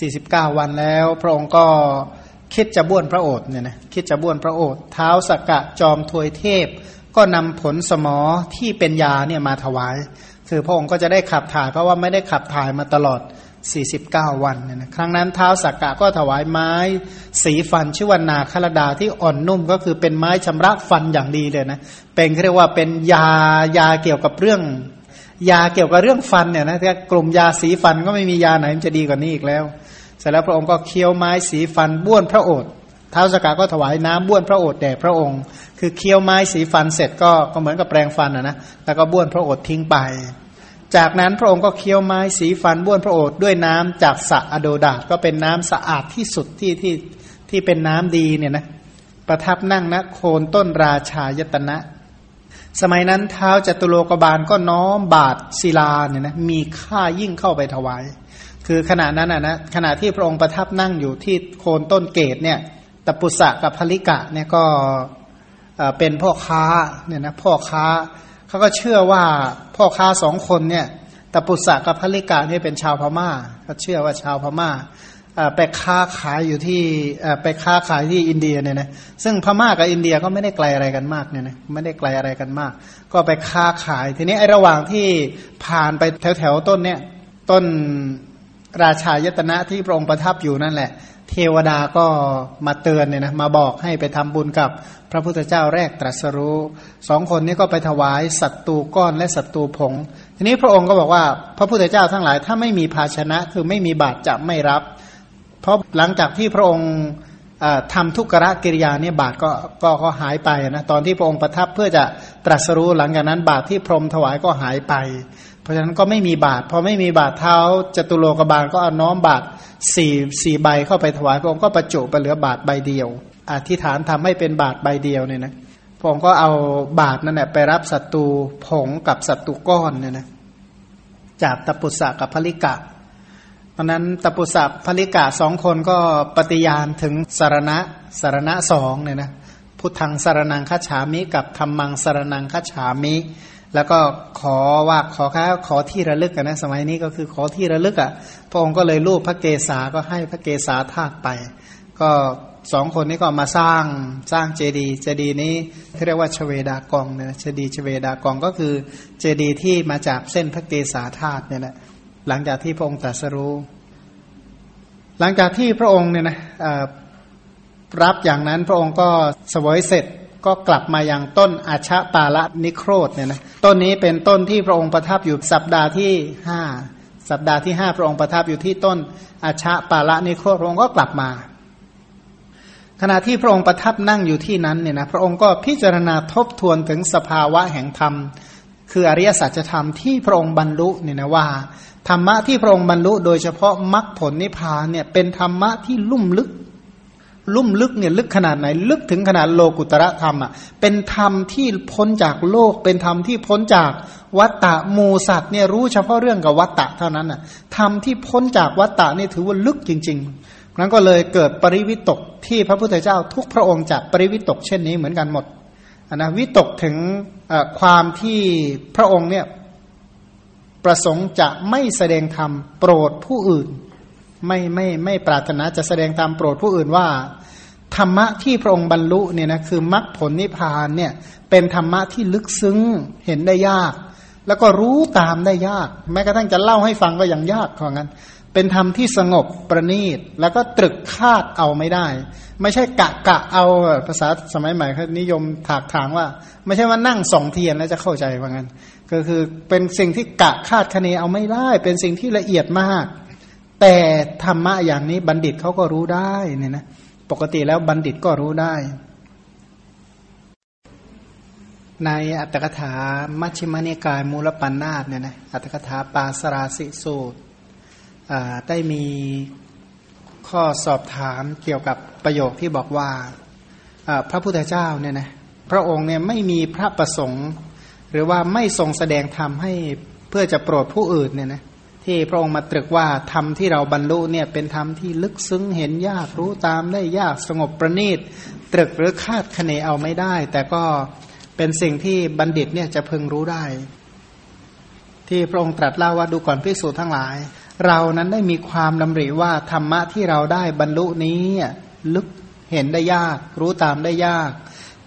สี่สิบเก้าวันแล้ว พระองค์ก็คิดจะบ้วนพระโอษฐ์เนี่ยนะคิดจะบ้วนพระโอษฐ์เท้าสกกะจอมทวยเทพ ก็นำผลสมอที่เป็นยาเนี่ยมาถวาย คือพระองค์ก็จะได้ขับถ่ายเพราะว่าไม่ได้ขับถ่ายมาตลอด 49 วันเนี่ยนะครั้งนั้นเท้าสักกะก็ถวายไม้ สีฟันชื่อว่านาคลดาที่อ่อนนุ่มก็คือเป็นไม้ชำระฟันอย่างดีเลยนะเป็นเรียกว่าเป็นยายาเกี่ยวกับเรื่อง ยาเกี่ยวกับเรื่องฟันเนี่ยนะถ้ากลุ่มยาสีฟันก็ไม่มียาไหนมันจะดีกว่านี้อีกแล้ว เสร็จแล้วพระองค์ก็เคี้ยวไม้สีฟันบ้วนพระโอษฐ์ท้าวสกาก็ถวายน้ำบ้วนพระโอษฐ์แด่พระองค์ คือเคี้ยวไม้สีฟันเสร็จก็ก็เหมือนกับแปรงฟันนะนะแล้วก็บ้วนพระโอษฐ์ทิ้งไป จากนั้นพระองค์ก็เคี้ยวไม้สีฟันบ้วนพระโอษฐ์ด้วยน้ำจากสระอโดดาก็เป็นน้ำสะอาดที่สุดที่ที่ที่เป็นน้ำดีเนี่ยนะประทับนั่งณโคนต้นราชายตนะ สมัยนั้นเท้าจตุโลกบาลก็น้อมบาทศิลาเนี่ยนะมีค่ายิ่งเข้าไปถวาย คือขณะนั้นนะนะขณะที่พระองค์ประทับนั่งอยู่ที่โคนต้นเกตเนี่ยตปุสะกับพลิกะเนี่ยก็เป็นพ่อค้าเนี่ยนะพ่อค้า เขาก็เชื่อว่าพ่อค้าสองคนเนี่ยตปุสะกับพลิกะนี่ยเป็นชาวพม่าเขาเชื่อว่าชาวพม่าไปค้าขายอยู่ที่ไปค้าขายที่อินเดียเนี่ยนะซึ่งพม่ากับอินเดียก็ไม่ได้ไกลอะไรกันมากเนี่ยนะไม่ได้ไกลอะไรกันมาก ก็ไปค้าขายทีนี้ไอ้ระหว่างที่ผ่านไปแถวแถวต้นเนี่ยต้นราชายตนะที่พระองค์ประทับอยู่นั่นแหละ เทวดาก็มาเตือนเนี่ยนะมาบอกให้ไปทำบุญกับพระพุทธเจ้าแรกตรัสรู้สองคนนี้ก็ไปถวายสัตตูก้อนและสัตตูผง ทีนี้พระองค์ก็บอกว่าพระพุทธเจ้าทั้งหลายถ้าไม่มีภาชนะคือไม่มีบาตรจะไม่รับ เพราะหลังจากที่พระองค์ทำทุกขะกิริยาเนี่ยบาตรก็ก็ก็หายไปนะตอนที่พระองค์ประทับเพื่อจะตรัสรู้หลังจากนั้นบาตรที่พรมถวายก็หายไป ราะฉะนั้นก็ไม่มีบาตรพอไม่มีบาตรเท้าจตุโลกบาลก็เอาน้อมบาตรสี่สี่ใบเข้าไปถวายพระองค์ก็ประจุไปเหลือบาตรใบเดียวอธิษฐานทำให้เป็นบาตรใบเดียวเนี่ยนะพระองค์ก็เอาบาตรนั่นแหละไปรับศัตรูผงกับศัตรูก้อนเนี่ยนะจากตปุสะกับพลิกะเพราะนั้นตปุสัพพลิกะสองคนก็ปฏิญาณถึงสารณะสารณะสองเนี่ยนะพุทธังสารนังคัจฉามิกับธรรมังสารนังคัจฉามิ แล้วก็ขอว่าขอค่าขอที่ระลึกกันนะสมัยนี้ก็คือขอที่ระลึกอะ่ะพระองค์ก็เลยรูปพระเกศาก็ให้พระเกศาธาตุไป ก็สองคนนี้ก็มาสร้างสร้างเจดีย์เจดีย์นี้เรียกว่าชเวดากองเนี่ยเจดีย์ชเวดากองก็คือเจดีย์ที่มาจากเส้นพระเกศาธาตุเนี่ยแหละหลังจากที่พระองค์ตรัสรู้ หลังจากที่พระองค์เนี่ยนะรับอย่างนั้นพระองค์ก็สวยเสร็จ ก็กลับมาอย่างต้นอาชะปาละนิโครธเนี่ยนะต้นนี้เป็นต้นที่พระองค์ประทับอยู่สัปดาห์ที่ห้าสัปดาห์ที่ห้าพระองค์ประทับอยู่ที่ต้นอาชะปาละนิโครธพระองค์ก็กลับมา ขณะที่พระองค์ประทับนั่งอยู่ที่นั้นเนี่ยนะพระองค์ก็พิจารณาทบทวนถึงสภาวะแห่งธรรม คืออริยสัจธรรมที่พระองค์บรรลุเนี่ยนะว่าธรรมะที่พระองค์บรรลุ โดยเฉพาะมรรคผลนิพพานเนี่ยเป็นธรรมะที่ลุ่มลึก ลุ่มลึกเนี่ยลึกขนาดไหน ลึกถึงขนาดโลกุตระธรรมอะเป็นธรรมที่พ้นจากโลก เป็นธรรมที่พ้นจากวัตตะมูสัตว์เนี่ยรู้เฉพาะเรื่องกับวัตตะเท่านั้นอะธรรมที่พ้นจากวัตตะนี่ถือว่าลึกจริง ๆ นั้นก็เลยเกิดปริวิตกที่พระพุทธเจ้าทุกพระองค์จะปริวิตกเช่นนี้เหมือนกันหมดนะวิตกถึงความที่พระองค์เนี่ยประสงค์จะไม่แสดงธรรมโปรดผู้อื่น ไม่ไม่ไม่ปรารถนาจะแสดงธรรมโปรดผู้อื่นว่า ธรรมะที่พระองค์บรรลุเนี่ยนะคือมรรคผลนิพพานเนี่ยเป็นธรรมะที่ลึกซึ้งเห็นได้ยาก แล้วก็รู้ตามได้ยาก แม้กระทั่งจะเล่าให้ฟังก็ยังยากเพราะงั้นเป็นธรรมที่สงบประณีต แล้วก็ตรึกคาดเอาไม่ได้ ไม่ใช่กะกะเอาภาษาสมัยใหม่เขานิยมถากถางว่า ไม่ใช่ว่านั่งส่องเทียนแล้วจะเข้าใจว่างั้น ก็คือเป็นสิ่งที่กะคาดคะเนเอาไม่ได้ เป็นสิ่งที่ละเอียดมาก แต่ธรรมะอย่างนี้บัณฑิตเขาก็รู้ได้เนี่ยนะปกติแล้วบัณฑิตก็รู้ได้ ในอัตถกถามัชฌิมานิกายมูลปัญนาตเนี่ยนะอัตถกถาปาสราสิสูตรได้มีข้อสอบถามเกี่ยวกับประโยคที่บอกว่าพระพุทธเจ้าเนี่ยนะพระองค์เนี่ยไม่มีพระประสงค์ หรือว่าไม่ทรงแสดงธรรมให้เพื่อจะโปรดผู้อื่นเนี่ยนะ ที่พระองค์มาตรึกว่าธรรมที่เราบรรลุเนี่ยเป็นธรรมที่ลึกซึ้งเห็นยากรู้ตามได้ยากสงบประณีตตรึกหรือคาดคะเนเอาไม่ได้ แต่ก็เป็นสิ่งที่บัณฑิตเนี่ยจะพึงรู้ได้ ที่พระองค์ตรัสเล่าว่าดูก่อนพิสูจน์ทั้งหลาย เรานั้นได้มีความดำริว่าธรรมะที่เราได้บรรลุนี้ลึกเห็นได้ยาก รู้ตามได้ยาก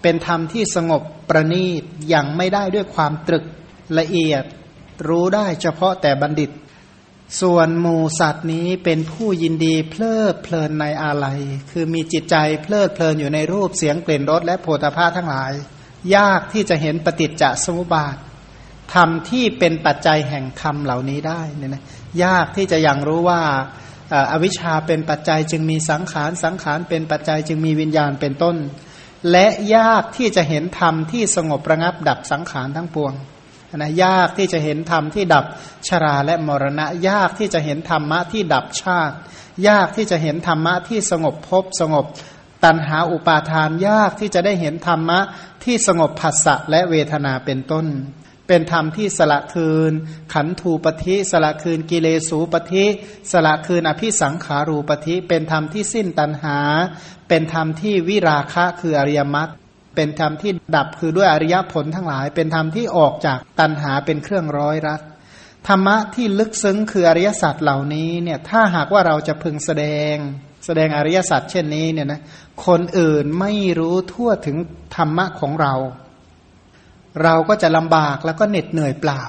เป็นธรรมที่สงบประณีตอย่างไม่ได้ด้วยความตรึกละเอียด รู้ได้เฉพาะแต่บัณฑิต ส่วนหมูสัตว์นี้เป็นผู้ยินดีเพลิดเพลินในอาลัย คือมีจิตใจเพลิดเพลินอยู่ในรูปเสียงกลิ่นรสและโผฏฐาทั้งหลาย ยากที่จะเห็นปฏิจจสมุปบาทธรรมที่เป็นปัจจัยแห่งธรรมเหล่านี้ได้เนี่ยนะยากที่จะยังรู้ว่าอวิชชาเป็นปัจจัยจึงมีสังขารสังขารเป็นปัจจัยจึงมีวิญญาณเป็นต้น และยากที่จะเห็นธรรมที่สงบระงับดับสังขารทั้งปวง นะยากที่จะเห็นธรรมที่ดับชราและมรณะ ยากที่จะเห็นธรรมะที่ดับชาติ ยากที่จะเห็นธรรมะที่สงบภพสงบตันหาอุปาทานยากที่จะได้เห็นธรรมะที่สงบผัสสะและเวทนาเป็นต้น เป็นธรรมที่สละคืน ขันธูปธิสละคืนกิเลสูปธิสละคืนอภิสังขารูปธิเป็นธรรมที่สิ้นตันหา เป็นธรรมที่วิราคะคืออริยมรรค เป็นธรรมที่ดับคือด้วยอริยผลทั้งหลาย เป็นธรรมที่ออกจากตันหาเป็นเครื่องร้อยรัดธรรมะที่ลึกซึ้งคืออริยสัจเหล่านี้เนี่ยถ้าหากว่าเราจะพึงแสดง แสดงอริยสัจเช่นนี้เนี่ยนะคนอื่นไม่รู้ทั่วถึงธรรมะของเรา เราก็จะลำบากแล้วก็เหน็ดเหนื่อยเปล่า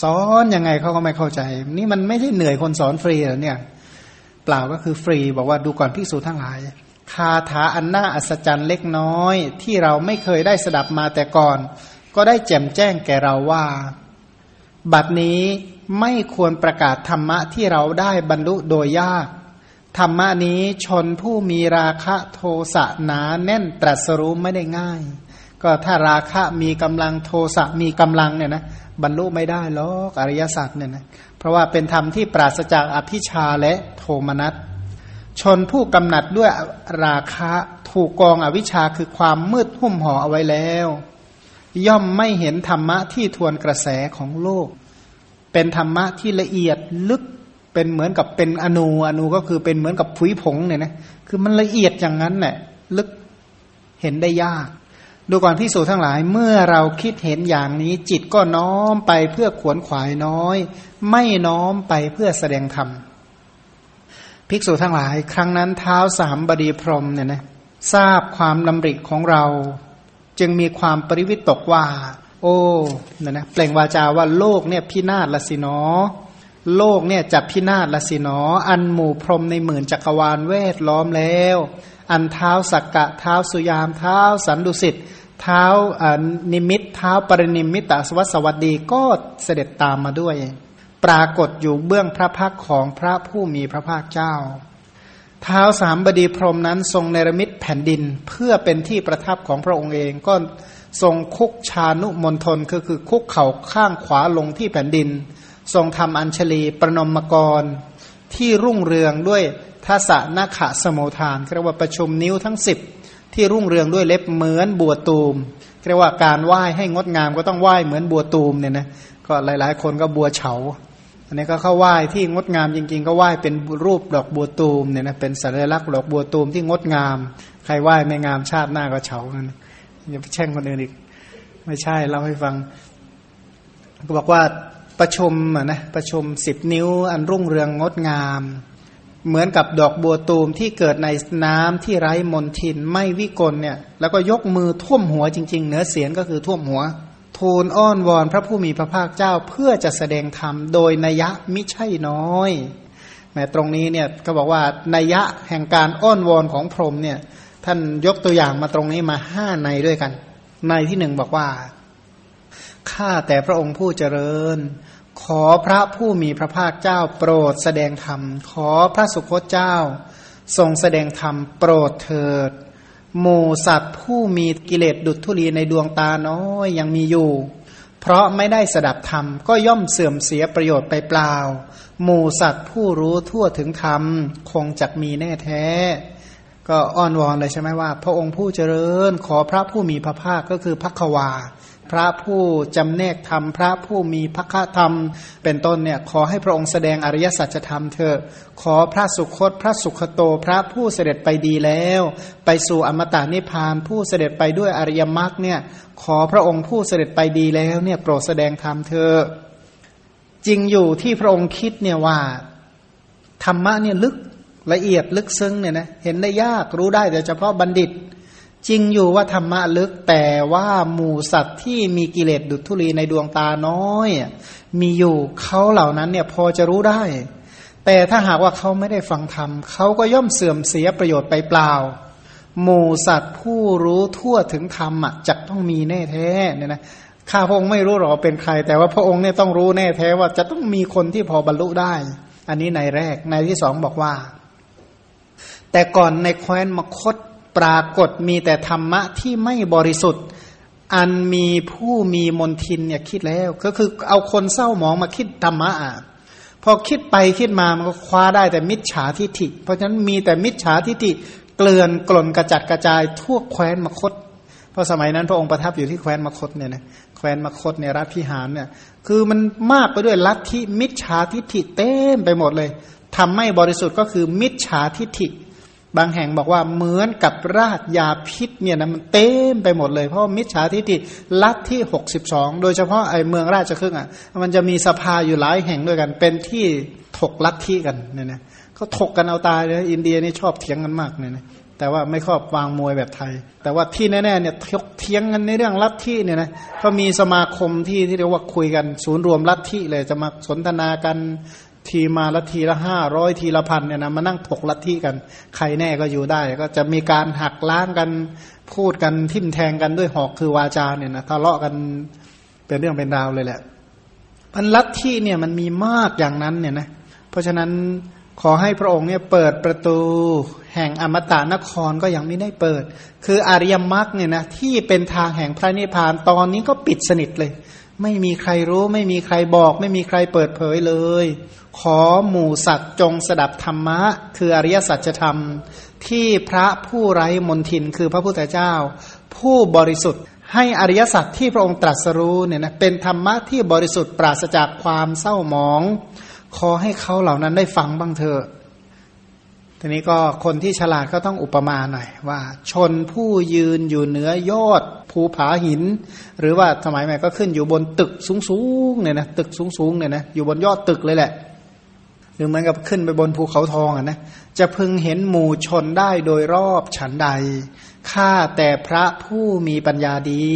สอนยังไงเขาก็ไม่เข้าใจ นี่มันไม่ใช่เหนื่อยคนสอนฟรีหรอเนี่ย เปล่าก็คือฟรีบอกว่าดูก่อนพิสูจทั้งหลาย คาถาอันน่าอัศจรรย์เล็กน้อย ที่เราไม่เคยได้สดับมาแต่ก่อน ก็ได้แจ่มแจ้งแก่เราว่า บัดนี้ไม่ควรประกาศธรรมะที่เราได้บรรลุโดยยาก ธรรมะนี้ชนผู้มีราคะโทสะหนาแน่นตรัสรู้ไม่ได้ง่าย ก็ถ้าราคะมีกำลังโทสะมีกำลังเนี่ยนะบรรลุไม่ได้หรอกอริยสัจเนี่ยนะเพราะว่าเป็นธรรมที่ปราศจากอภิชาและโทมนัส ชนผู้กำหนัดด้วยราคะถูกกองอวิชชาคือความมืดหุ้มห่อเอาไว้แล้ว ย่อมไม่เห็นธรรมะที่ทวนกระแสของโลก เป็นธรรมะที่ละเอียดลึกเป็นเหมือนกับเป็นอนูอนูก็คือเป็นเหมือนกับผุยผงเนี่ยนะคือมันละเอียดอย่างนั้นแหละลึกเห็นได้ยาก ดูก่อนพิสูจทั้งหลายเมื่อเราคิดเห็นอย่างนี้ จิตก็น้อมไปเพื่อขวนขวายน้อย ไม่น้อมไปเพื่อแสดงธรรม ภิกษุทั้งหลาย ครั้งนั้นเท้าสามบดีพรมเนี่ยนะทราบความดำริของเรา จึงมีความปริวิตกว่า โอ้เนี่ยนะเปล่งวาจาว่าโลกเนี่ยพินาศละสินอโลกเนี่ยจับพินาศละสินอ อันหมู่พรมในหมื่นจักรวาลเวทล้อมแล้ว อันเท้าสักกะเท้าสุยามเท้าสันดุสิตเท้านิมมิต ท้าวปรนิมมิตวสวัตดีก็เสด็จตามมาด้วย ปรากฏอยู่เบื้องพระพักตร์ของพระผู้มีพระภาคเจ้า ท้าวสหัมบดีพรหมนั้นทรงเนรมิตแผ่นดินเพื่อเป็นที่ประทับของพระองค์เองก็ทรงคุกชานุมณฑลก็คือคุกเข่าข้างขวาลงที่แผ่นดิน ทรงทำอัญชลีประนมกร ที่รุ่งเรืองด้วยทัศนาขะสมุทานเรียกว่าประชุมนิ้วทั้งสิบที่รุ่งเรืองด้วยเล็บเหมือนบัวตูมเรียกว่าการไหว้ให้งดงามก็ต้องไหว้เหมือนบัวตูมเนี่ยนะก็หลาย ๆ คนก็บัวเฉา อันนี้ก็เข้าไหว้ที่งดงามจริงๆ ก็ไหว้เป็นรูปดอกบัวตูมเนี่ยนะเป็นสัญลักษณ์ดอกบัวตูมที่งดงาม ใครไหว้ไม่งามชาติหน้าก็เฉากันอย่าไปแช่งคนอื่นอีก ไม่ใช่เล่าให้ฟัง ก็บอกว่าประชุมนะประชุมสิบนิ้ว อันรุ่งเรืองงดงาม เหมือนกับดอกบัวตูมที่เกิดในน้ำที่ไร้มนทินไม่วิกลเนี่ย แล้วก็ยกมือท่วมหัวจริงๆ เหนือเสียงก็คือท่วมหัว ทูลอ้อนวอนพระผู้มีพระภาคเจ้าเพื่อจะแสดงธรรมโดยนัยะมิใช่น้อยแม้ตรงนี้เนี่ยก็บอกว่านัยะแห่งการอ้อนวอนของพรหมเนี่ยท่านยกตัวอย่างมาตรงนี้มาห้าในด้วยกัน ในที่หนึ่งบอกว่าข้าแต่พระองค์ผู้เจริญ ขอพระผู้มีพระภาคเจ้า โปรดแสดงธรรม ขอพระสุคตเจ้า ทรงแสดงธรรมโปรดเถิด หมูสัตว์ผู้มีกิเลสดุจทุลีในดวงตาน้อยยังมีอยู่ เพราะไม่ได้สดับธรรม ก็ย่อมเสื่อมเสียประโยชน์ไปเปล่า หมูสัตว์ผู้รู้ทั่วถึงธรรม คงจักมีแน่แท้ ก็อ้อนวอนเลยใช่ไหมว่า พระองค์ผู้เจริญขอพระผู้มีพระภาคก็คือพักวา พระผู้จำแนกธรรม พระผู้มีพระคธรรม เป็นต้นเนี่ยขอให้พระองค์แสดงอริยสัจธรรมเถอะขอพระสุคต พระสุขโต พระผู้เสด็จไปดีแล้ว ไปสู่อมตะนิพพาน ผู้เสด็จไปด้วยอริยมรรคเนี่ยขอพระองค์ผู้เสด็จไปดีแล้วเนี่ยโปรดแสดงธรรมเถอะจริงอยู่ที่พระองค์คิดเนี่ยว่าธรรมะเนี่ยลึกละเอียดลึกซึ้งเนี่ยนะเห็นได้ยากรู้ได้แต่เฉพาะบัณฑิต จริงอยู่ว่าธรรมะลึกแต่ว่าหมู่สัตว์ที่มีกิเลสดุจทุลีในดวงตาน้อย มีอยู่เขาเหล่านั้นเนี่ยพอจะรู้ได้ แต่ถ้าหากว่าเขาไม่ได้ฟังธรรมเขาก็ย่อมเสื่อมเสียประโยชน์ไปเปล่า หมู่สัตว์ผู้รู้ทั่วถึงธรรมอะจะต้องมีแน่แท้เนี่ยนะข้าพระองค์ไม่รู้หรอกเป็นใคร แต่ว่าพระองค์เนี่ยต้องรู้แน่แท้ว่าจะต้องมีคนที่พอบรรลุได้ อันนี้ในแรกในที่สองบอกว่า แต่ก่อนในแคว้นมคต ปรากฏมีแต่ธรรมะที่ไม่บริสุทธิ์ อันมีผู้มีมนทินเนี่ยคิดแล้ว ก็คือเอาคนเศร้าหมองมาคิดธรรมะอะพอคิดไปคิดมามันก็คว้าได้แต่มิจฉาทิฐิ เพราะฉะนั้นมีแต่มิจฉาทิฐิเกลื่อนกล่นกระจัดกระจายทั่วแคว้นมคต เพราะสมัยนั้นพระองค์ประทับอยู่ที่แคว้นมคตเนี่ยนะแคว้นมคตในรัฐพิหารเนี่ยคือมันมากไปด้วยลัทธิมิจฉาทิฐิเต็มไปหมดเลยทำไม่บริสุทธิ์ก็คือมิจฉาทิฐิ บางแห่งบอกว่าเหมือนกับราดยาพิษเนี่ยนะมันเต็มไปหมดเลยเพราะมิจฉาทิฏฐิลัทที่หกสิบสองโดยเฉพาะไอ้เมืองราชครึ่งอะ มันจะมีสภาอยู่หลายแห่งด้วยกัน เป็นที่ถกลัทธิกันเนี่ยนะเขาถกกันเอาตายเลยอินเดียนี่ชอบเถียงกันมากเนี่ยนะแต่ว่าไม่ชอบวางมวยแบบไทย แต่ว่าที่แน่ๆเนี่ยเถียงกันในเรื่องลัทธิเนี่ยนะเขามีสมาคมที่ที่เรียกว่าคุยกัน ศูนย์รวมลัทธิเลยจะมาสนทนากัน ทีมาละทีละห้าร้อยทีละพันเนี่ยนะมานั่งถกลัทธิกัน ใครแน่ก็อยู่ได้ ก็จะมีการหักล้างกันพูดกันทิ่มแทงกันด้วยหอกคือวาจาเนี่ยนะทะเลาะกันเป็นเรื่องเป็นราวเลยแหละมันลัทธิเนี่ยมันมีมากอย่างนั้นเนี่ยนะเพราะฉะนั้นขอให้พระองค์เนี่ยเปิดประตูแห่งอมตะนครก็ยังไม่ได้เปิด คืออริยมรรคเนี่ยนะที่เป็นทางแห่งพระนิพพานตอนนี้ก็ปิดสนิทเลย ไม่มีใครรู้ ไม่มีใครบอก ไม่มีใครเปิดเผยเลย ขอหมู่สัตว์จงสดับธรรมะ คืออริยสัจธรรม ที่พระผู้ไร้มนทินคือพระพุทธเจ้า ผู้บริสุทธิ์ให้อริยสัจที่พระองค์ตรัสรู้เนี่ยนะเป็นธรรมะที่บริสุทธิ์ปราศจากความเศร้าหมอง ขอให้เขาเหล่านั้นได้ฟังบ้างเถอะทีนี้ก็คนที่ฉลาดก็ต้องอุปมาหน่อยว่า ชนผู้ยืนอยู่เหนือยอดภูผาหิน หรือว่าสมัยใหม่ก็ขึ้นอยู่บนตึกสูงๆเนี่ยนะตึกสูงๆเนี่ยนะอยู่บนยอดตึกเลยแหละ หรือเหมือนกับขึ้นไปบนภูเขาทองอะนะจะพึงเห็นหมู่ชนได้โดยรอบฉันใดข้าแต่พระผู้มีปัญญาดี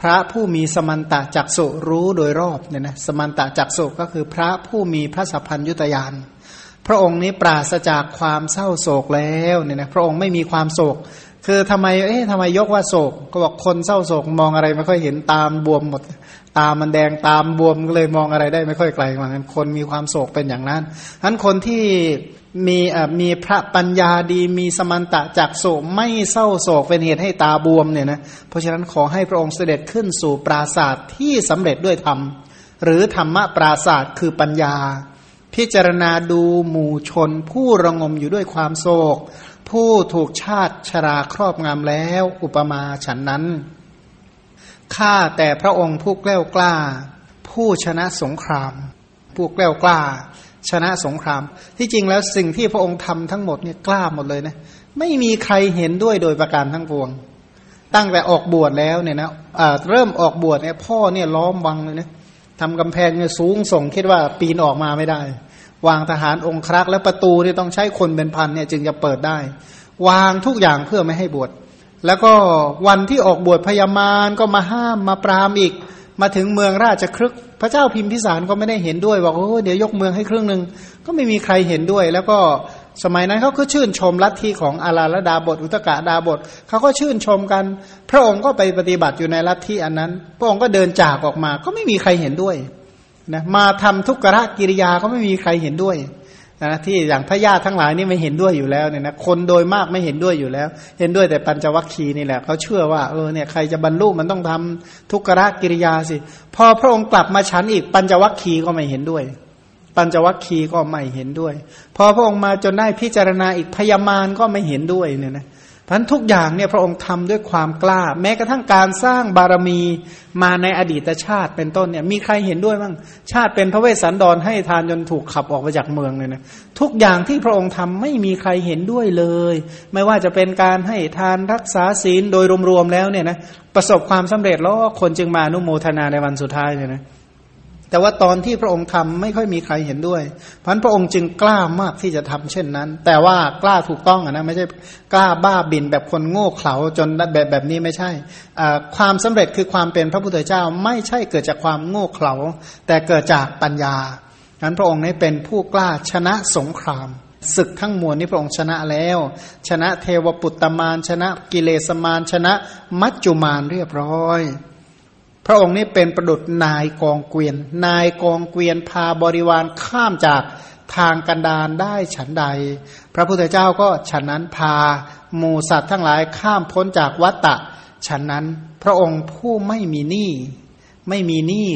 พระผู้มีสมันตะจักสุรู้โดยรอบเนี่ยนะสมันตะจักสุก็คือพระผู้มีพระสัพพัญยุตยานพระองค์นี้ปราศจากความเศร้าโศกแล้วเนี่ยนะพระองค์ไม่มีความโศก คือทำไมเอ๊ะทำไมยกว่าโศก ก็บอกคนเศร้าโศกมองอะไรไม่ค่อยเห็นตามบวมหมด ตามันแดงตามบวมก็เลยมองอะไรได้ไม่ค่อยไกลเหมือนกันคนมีความโศกเป็นอย่างนั้นทั้นคนที่มีมีพระปัญญาดีมีสมันตะจากโศกไม่เศร้าโศกเป็นเหตุให้ตาบวมเนี่ยนะเพราะฉะนั้นขอให้พระองค์เสด็จขึ้นสู่ปราศาสตร์ที่สำเร็จด้วยธรรม หรือธรรมะปราศาสตร์คือปัญญา พิจารณาดูหมู่ชน ผู้ระงมอยู่ด้วยความโศก ผู้ถูกชาติชราครอบงำแล้ว อุปมาฉันนั้น ข้าแต่พระองค์ผู้แกล้วกล้า ผู้ชนะสงคราม ผู้แกล้วกล้า ชนะสงคราม ที่จริงแล้วสิ่งที่พระองค์ทำทั้งหมดเนี่ยกล้าหมดเลยนะไม่มีใครเห็นด้วยโดยประการทั้งปวง ตั้งแต่ออกบวชแล้วเนี่ยนะะเริ่มออกบวชเนี่ยพ่อเนี่ยล้อมวังเลยนะทำกำแพงเนี่ยสูงส่งคิดว่าปีนออกมาไม่ได้ วางทหารองครักษ์และประตูเนี่ยต้องใช้คนเป็นพันเนี่ยจึงจะเปิดได้ วางทุกอย่างเพื่อไม่ให้บวช แล้วก็วันที่ออกบวชพญามารก็มาห้ามมาปรามอีก มาถึงเมืองราชครึก พระเจ้าพิมพิสารก็ไม่ได้เห็นด้วยบอกโอ้เดี๋ยวยกเมืองให้ครึ่งหนึ่งก็ไม่มีใครเห็นด้วย แล้วก็สมัยนั้นเขาก็ชื่นชมลัทธิของอาราลดาบท อุตกะดาบทเขาก็ชื่นชมกัน พระองค์ก็ไปปฏิบัติอยู่ในลัทธิอันนั้น พระองค์ก็เดินจากออกมา ก็ไม่มีใครเห็นด้วยนะมาทำทุกขะกิริยาก็ไม่มีใครเห็นด้วย นะที่อย่างพระญาติทั้งหลายนี่ไม่เห็นด้วยอยู่แล้วเนี่ยนะคนโดยมากไม่เห็นด้วยอยู่แล้ว เห็นด้วยแต่ปัญจวัคคีย์นี่แหละเขาเชื่อว่าเออเนี่ยใครจะบรรลุมันต้องทำทุกขะกิริยาสิ พอพระองค์กลับมาฉันอีกปัญจวัคคีย์ก็ไม่เห็นด้วย ปัญจวัคคีย์ก็ไม่เห็นด้วย พอพระองค์มาจนได้พิจารณาอีกพยามารก็ไม่เห็นด้วยเนี่ยนะ พันทุกอย่างเนี่ยพระองค์ทำด้วยความกล้า แม้กระทั่งการสร้างบารมีมาในอดีตชาติเป็นต้นเนี่ยมีใครเห็นด้วยบ้างชาติเป็นพระเวสสันดรให้ทานจนถูกขับออกไปจากเมืองเลยนะทุกอย่างที่พระองค์ทำไม่มีใครเห็นด้วยเลย ไม่ว่าจะเป็นการให้ทานรักษาศีลโดยรวมๆแล้วเนี่ยนะประสบความสำเร็จแล้วคนจึงมานุโมทนาในวันสุดท้ายเนี่ยนะ แต่ว่าตอนที่พระองค์ทำไม่ค่อยมีใครเห็นด้วยพันพระองค์จึงกล้ามากที่จะทำเช่นนั้น แต่ว่ากล้าถูกต้องนะไม่ใช่กล้าบ้าบินแบบคนโง่เขลาจนแบบแบบนี้ไม่ใช่ความสำเร็จคือความเป็นพระพุทธเจ้าไม่ใช่เกิดจากความโง่เขลาแต่เกิดจากปัญญานั้นพระองค์นี้เป็นผู้กล้าชนะสงครามศึกทั้งมวลนี้พระองค์ชนะแล้ว ชนะเทวปุตตมานชนะกิเลสมานชนะมัจจุมานเรียบร้อย ระองค์นี้เป็นประดุษนายกองเกวียน นายกองเกวียนพาบริวารข้ามจากทางกันดารได้ฉันใด พระพุทธเจ้าก็ฉันนั้นพาหมูสัตว์ทั้งหลายข้ามพ้นจากวัตตะฉันนั้นพระองค์ผู้ไม่มีหนี้ไม่มีหนี้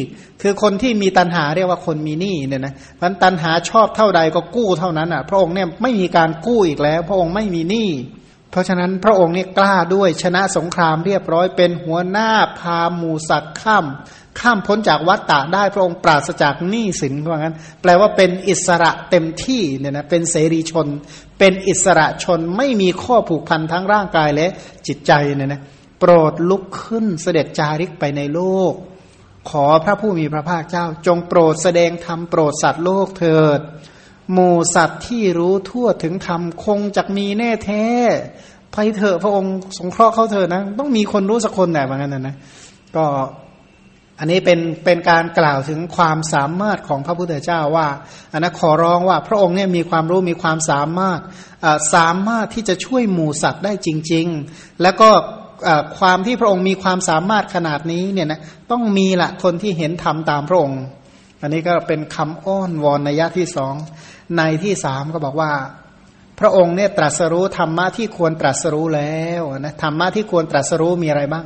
คือคนที่มีตัณหาเรียกว่าคนมีหนี้เนี่ยนะพันตัณหาชอบเท่าใดก็กู้เท่านั้นอะ พระองค์เนี่ยไม่มีการกู้อีกแล้ว พระองค์ไม่มีหนี้ เพราะฉะนั้นพระองค์นี่กล้าด้วยชนะสงครามเรียบร้อยเป็นหัวหน้าพาหมูสัตว์ข้ามข้ามพ้นจากวัฏฏะได้พระองค์ปราศจากหนี้สินว่างั้น แปลว่าเป็นอิสระเต็มที่เนี่ยนะเป็นเสรีชน เป็นอิสระชนไม่มีข้อผูกพันทั้งร่างกายและจิตใจเนี่ยนะโปรดลุกขึ้นเสด็จจาริกไปในโลก ขอพระผู้มีพระภาคเจ้า จงโปรดแสดงธรรมโปรดสัตว์โลกเถิด หมูสัตว์ที่รู้ทั่วถึงธรรมคงจะมีแน่แท้ไปเถอะพระองค์สงเคราะห์เขาเถอะนะ ต้องมีคนรู้สักคนแหละเหมือนกันนะนะก็อันนี้เป็นเป็นการกล่าวถึงความสามารถของพระพุทธเจ้าว่าอันนั้นขอร้องว่าพระองค์เนี่ยมีความรู้มีความสามารถสามารถที่จะช่วยหมู่สัตว์ได้จริง ๆ แล้วก็ความที่พระองค์มีความสามารถขนาดนี้เนี่ยนะต้องมีละคนที่เห็นธรรมตามพระองค์ อันนี้ก็เป็นคำอ้อนวอนในยะที่สอง ในที่สามก็บอกว่า พระองค์เนี่ยตรัสรู้ธรรมะที่ควรตรัสรู้แล้วนะธรรมะที่ควรตรัสรู้มีอะไรบ้าง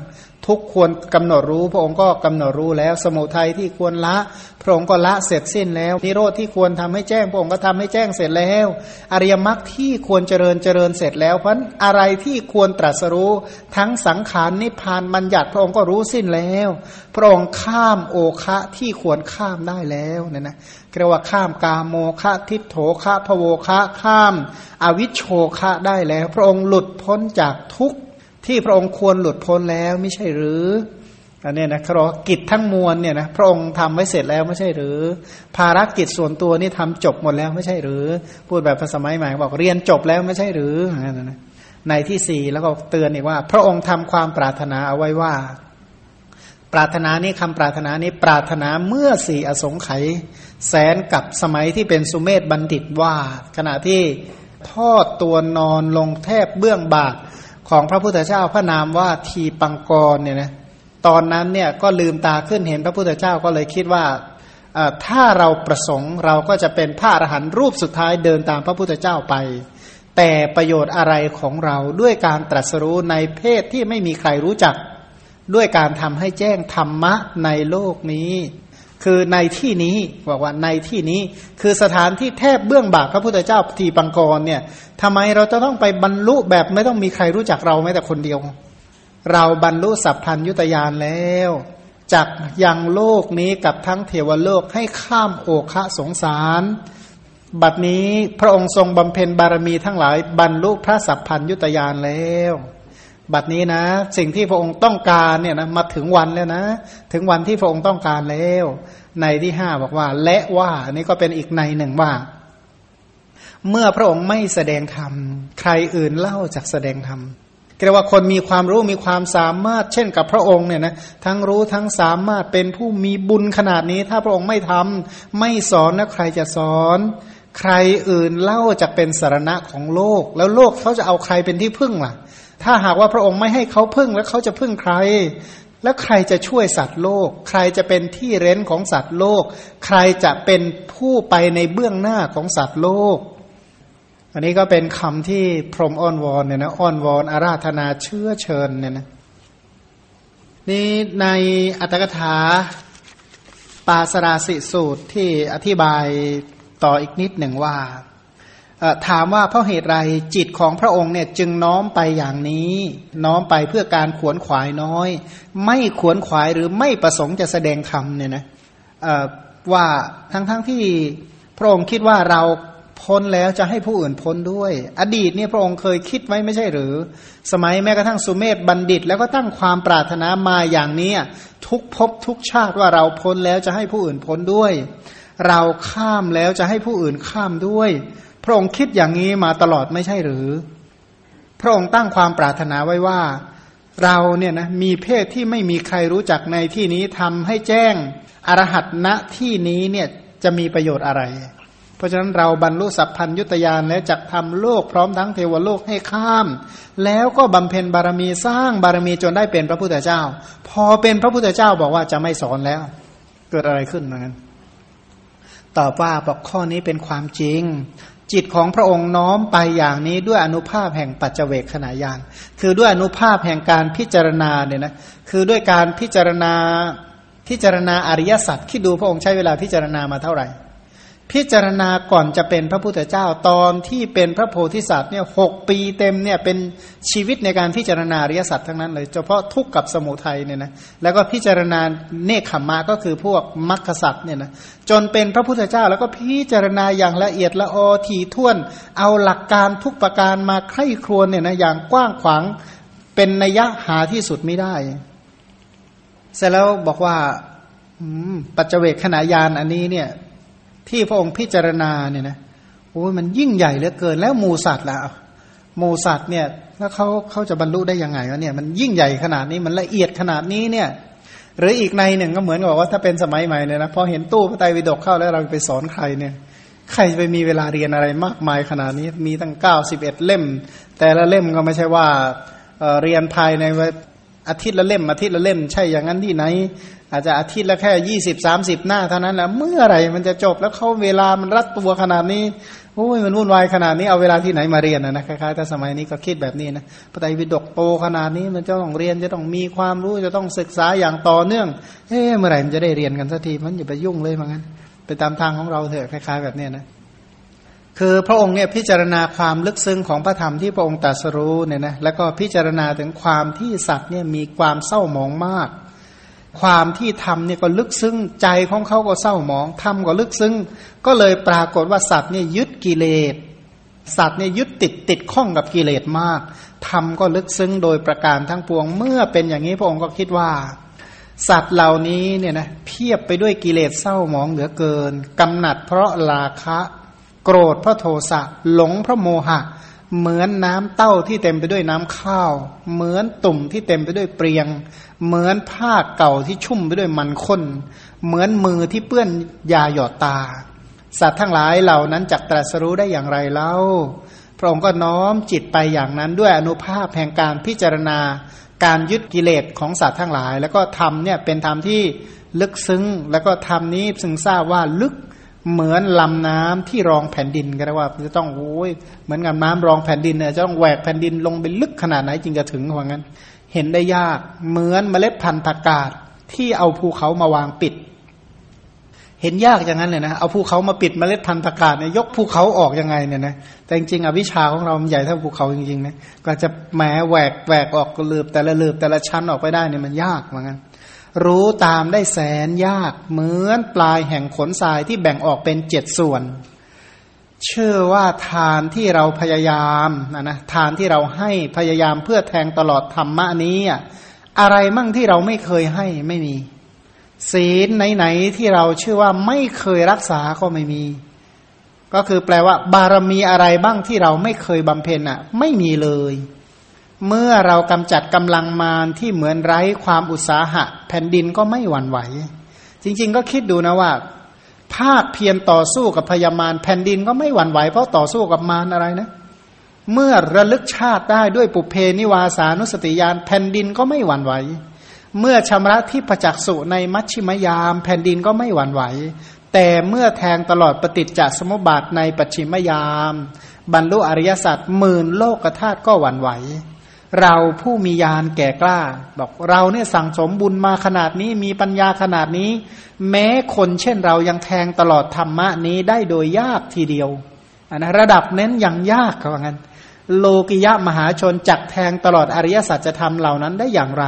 ทุกควรกำหนดรู้ พระองค์ก็กำหนดรู้แล้ว สมุทัยที่ควรละ พระองค์ก็ละเสร็จสิ้นแล้วนิโรธที่ควรทำให้แจ้ง พระองค์ก็ทำให้แจ้งเสร็จแล้ว อริยมรรคที่ควรเจริญเจริญเสร็จแล้ว เพราะอะไรที่ควรตรัสรู้ทั้งสังขารนิพพานบัญญัติพระองค์ก็รู้สิ้นแล้ว พระองค์ข้ามโอคะที่ควรข้ามได้แล้วเนี่ยนะเรียกว่าข้ามกาโมคะทิโถคะพโวคะข้าม อวิชโชคะได้แล้ว พระองค์หลุดพ้นจากทุก ที่พระองค์ควรหลุดพ้นแล้วไม่ใช่หรืออันนี้นะครอกิจทั้งมวลเนี่ยนะพระองค์ทำไว้เสร็จแล้วไม่ใช่หรือ ภารกิจส่วนตัวนี่ทำจบหมดแล้วไม่ใช่หรือ พูดแบบภาษาสมัยใหม่บอกเรียนจบแล้วไม่ใช่หรือนะในที่สี่แล้วก็เตือนอีกว่า พระองค์ทำความปรารถนาเอาไว้ว่า ปรารถนานี้คำปรารถนานี้ปรารถนาเมื่อสี่อสงไขยแสนกับสมัยที่เป็นสุเมธบัณฑิตว่า ขณะที่ทอดตัวนอนลงแทบเบื้องบาท ของพระพุทธเจ้าพระนามว่าทีปังกรเนี่ยนะตอนนั้นเนี่ยก็ลืมตาขึ้นเห็นพระพุทธเจ้าก็เลยคิดว่าถ้าเราประสงค์เราก็จะเป็นพระอรหันต์รูปสุดท้ายเดินตามพระพุทธเจ้าไป แต่ประโยชน์อะไรของเราด้วยการตรัสรู้ในเพศที่ไม่มีใครรู้จัก ด้วยการทำให้แจ้งธรรมะในโลกนี้ คือในที่นี้บอกว่าในที่นี้คือสถานที่แทบเบื้องบาทพระพุทธเจ้าทีปังกรเนี่ยทำไมเราจะต้องไปบรรลุแบบไม่ต้องมีใครรู้จักเราแม้แต่คนเดียว เราบรรลุสัพพัญยุตยานแล้วจากยังโลกนี้กับทั้งเทวโลกให้ข้ามโอคะสงสาร บัดนี้พระองค์ทรงบำเพ็ญบารมีทั้งหลายบรรลุพระสัพพัญยุตยานแล้ว บัดนี้นะ สิ่งที่พระองค์ต้องการเนี่ยนะมาถึงวันแล้วนะ ถึงวันที่พระองค์ต้องการแล้ว ในที่ห้าบอกว่า และว่าอันนี้ก็เป็นอีกในหนึ่งว่า เมื่อพระองค์ไม่แสดงธรรมใครอื่นเล่าจากแสดงธรรมเรียกว่าคนมีความรู้มีความสามารถ เช่นกับพระองค์เนี่ยนะทั้งรู้ทั้งสามารถเป็นผู้มีบุญขนาดนี้ ถ้าพระองค์ไม่ทำไม่สอนแล้วใครจะสอน ใครอื่นเล่าจะเป็นสารณะของโลก แล้วโลกเขาจะเอาใครเป็นที่พึ่งล่ะ ถ้าหากว่าพระองค์ไม่ให้เขาพึ่งแล้วเขาจะพึ่งใคร แล้วใครจะช่วยสัตว์โลก ใครจะเป็นที่เร้นของสัตว์โลก ใครจะเป็นผู้ไปในเบื้องหน้าของสัตว์โลก อันนี้ก็เป็นคำที่พรหมอ้อนวอนเนี่ยนะอ้อนวอนอาราธนาเชื้อเชิญเนี่ยนะนี่ในอัตถกถาปาสราสิสูตรที่อธิบายต่ออีกนิดหนึ่งว่า ถามว่าเพราะเหตุไรจิตของพระองค์เนี่ยจึงน้อมไปอย่างนี้ น้อมไปเพื่อการขวนขวายน้อย ไม่ขวนขวายหรือไม่ประสงค์จะแสดงธรรมเนี่ยนะว่าทั้งๆทที่พระองค์คิดว่าเราพ้นแล้วจะให้ผู้อื่นพ้นด้วย อดีตเนี่ยพระองค์เคยคิดไว้ไม่ใช่หรือ สมัยแม้กระทั่งสุเมธบัณฑิต แล้วก็ตั้งความปรารถนามาอย่างนี้ทุกภพทุกชาติว่าเราพ้นแล้วจะให้ผู้อื่นพ้นด้วย เราข้ามแล้วจะให้ผู้อื่นข้ามด้วย ระองค์คิดอย่างนี้มาตลอดไม่ใช่หรือ พระองค์ตั้งความปรารถนาไว้ว่า เราเนี่ยนะมีเพศที่ไม่มีใครรู้จักในที่นี้ทำให้แจ้งอรหัตณที่นี้เนี่ยจะมีประโยชน์อะไร เพราะฉะนั้นเราบรรลุสัพพัญยุตยานและจักทำโลกพร้อมทั้งเทวโลกให้ข้าม แล้วก็บำเพ็ญบารมีสร้างบารมีจนได้เป็นพระพุทธเจ้า พอเป็นพระพุทธเจ้าบอกว่าจะไม่สอนแล้ว เกิดอะไรขึ้นเหมือนกันตอบว่าบอกข้อนี้เป็นความจริง จิตของพระองค์น้อมไปอย่างนี้ด้วยอนุภาพแห่งปัจเจเวกขณะยานคือด้วยอนุภาพแห่งการพิจารณาเนี่ยนะคือด้วยการพิจารณาพิจารณาอริยสัจคิดดูพระองค์ใช้เวลาพิจารณามาเท่าไหร่ พิจารณาก่อนจะเป็นพระพุทธเจ้าตอนที่เป็นพระโพธิสัตว์เนี่ยหกปีเต็มเนี่ยเป็นชีวิตในการพิจารณาอริยสัจทั้งนั้นเลยเฉพาะทุกข์กับสมุทัยเนี่ยนะแล้วก็พิจารณาเนคขมมาก็คือพวกมรรคสัตว์เนี่ยนะจนเป็นพระพุทธเจ้าแล้วก็พิจารณาอย่างละเอียดละออทีท่วน เอาหลักการทุกประการมาไข้ครวนเนี่ยนะอย่างกว้างขวางเป็นนัยหาที่สุดไม่ได้ เสร็จแล้วบอกว่าปัจเจกขณะยานอันนี้เนี่ย ที่พระองค์พิจารณาเนี่ยนะโอ้ยมันยิ่งใหญ่เหลือเกิน แล้วมูสัตว์ล่ะมูสัตว์เนี่ยแล้วเขาเขาจะบรรลุได้ยังไงวะเนี่ยมันยิ่งใหญ่ขนาดนี้มันละเอียดขนาดนี้เนี่ย หรืออีกในหนึ่งก็เหมือนกับว่าถ้าเป็นสมัยใหม่เนี่ยนะพอเห็นตู้พระไตรปิฎกเข้าแล้วเราไปสอนใครเนี่ยใครจะไปมีเวลาเรียนอะไรมากมายขนาดนี้มีตั้งเก้าสิบเอ็ดเล่ม แต่ละเล่มก็ไม่ใช่ว่าเรียนภายใน อาทิตย์ละเล่มอาทิตย์ละเล่ม ใช่อย่างนั้นที่ไหน อาจจะอาทิตย์ละแค่ยี่สิบสามสิบหน้าเท่านั้นแหละเมื่อไหร่มันจะจบแล้วเขาเวลามันรัดตัวขนาดนี้โอ้ยมันวุ่นวายขนาดนี้เอาเวลาที่ไหนมาเรียนนะคล้ายๆแต่สมัยนี้ก็คิดแบบนี้นะพระไตรปิฎกโตขนาดนี้มันจะต้องเรียนจะต้องมีความรู้จะต้องศึกษาอย่างต่อเนื่องเฮ้เมื่อไหร่มันจะได้เรียนกันสักทีมันอย่าไปยุ่งเลยเหมือนกันไปตามทางของเราเถอะคล้ายๆแบบนี้นะ คือพระองค์เนี่ยพิจารณาความลึกซึ้งของพระธรรมที่พระองค์ตรัสรู้เนี่ยนะแล้วก็พิจารณาถึงความที่สัตว์เนี่ยมีความเศร้าหมองมาก ความที่ทำเนี่ยก็ลึกซึ้งใจของเขาก็เศร้าหมองทำก็ลึกซึ้งก็เลยปรากฏว่าสัตว์เนี่ยยึดกิเลสสัตว์เนี่ยยึดติดติดข้องกับกิเลสมากทำก็ลึกซึ้งโดยประการทั้งปวงเมื่อเป็นอย่างนี้พระองค์ก็คิดว่า สัตว์เหล่านี้เนี่ยนะเพียบไปด้วยกิเลสเศร้าหมองเหลือเกินกำหนัดเพราะราคะ โกรธเพราะโทสะหลงเพราะโมหะ เหมือนน้ำเต้าที่เต็มไปด้วยน้ำข้าว เหมือนตุ่มที่เต็มไปด้วยเปรียง เหมือนผ้าเก่าที่ชุ่มไปด้วยมันข้น เหมือนมือที่เปื้อนยาหยอดตา สัตว์ทั้งหลายเหล่านั้นจักตรัสรู้ได้อย่างไรเล่าพระองค์ก็น้อมจิตไปอย่างนั้นด้วยอนุภาพแห่งการพิจารณาการยึดกิเลสของสัตว์ทั้งหลาย แล้วก็ทำเนี่ยเป็นธรรมที่ลึกซึ้ง แล้วก็ทำนี้ซึ่งทราบว่าลึก เหมือนลำน้ำที่รองแผ่นดินก็ได้ว่า จะต้องโอ้ยเหมือนกับน้ำรองแผ่นดินเนี่ยจะต้องแหวกแผ่นดินลงไปลึกขนาดไหนจึงจะถึงว่างั้น เห็นได้ยากเหมือนเมล็ดพันธุ์ผักกาดที่เอาภูเขามาวางปิด เห็นยากอย่างนั้นเลยนะเอาภูเขามาปิดเมล็ดพันธุ์ผักกาดเนี่ยยกภูเขาออกยังไงเนี่ยนะแต่จริงๆอวิชาของเรามันใหญ่เท่าภูเขาจริงๆนะก็จะแหมแหวกแหวกออกเลือบแต่ละเลือบแต่ละชั้นออกไปได้เนี่ยมันยากเหมือนกัน รู้ตามได้แสนยาก เหมือนปลายแห่งขนทรายที่แบ่งออกเป็นเจ็ดส่วน เชื่อว่าทานที่เราพยายามนะนะทานที่เราให้พยายามเพื่อแทงตลอดธรรมะนี้อะไรมั่งที่เราไม่เคยให้ไม่มี ศีลไหนๆที่เราเชื่อว่าไม่เคยรักษาก็ไม่มี ก็คือแปลว่า บารมีอะไรบ้างที่เราไม่เคยบำเพ็ญอะ ไม่มีเลย เมื่อเรากำจัดกำลังมารที่เหมือนไร้ความอุตสาหะ แผ่นดินก็ไม่หวั่นไหว จริง ๆ ก็คิดดูนะว่า ภาคเพียรต่อสู้กับพยามารแผ่นดินก็ไม่หวั่นไหวเพราะต่อสู้กับมารอะไรนะ เมื่อระลึกชาติได้ด้วยปุเพนิวาสานุสติยานแผ่นดินก็ไม่หวั่นไหว เมื่อชำระที่ประจักษ์สุในมัชชิมยาม แผ่นดินก็ไม่หวั่นไหว แต่เมื่อแทงตลอดปฏิจจสมุปบาทในปัจฉิมยาม บรรลุอริยสัจหมื่นโลกธาตุก็หวั่นไหว เราผู้มียานแก่กล้า บอกเราเนี่ยสั่งสมบุญมาขนาดนี้มีปัญญาขนาดนี้ แม้คนเช่นเรายังแทงตลอดธรรมะนี้ได้โดยยากทีเดียวอันนะระดับเน้นอย่างยากเขาว่างั้น โลกิยะมหาชนจักแทงตลอดอริยสัจธรรมเหล่านั้นได้อย่างไร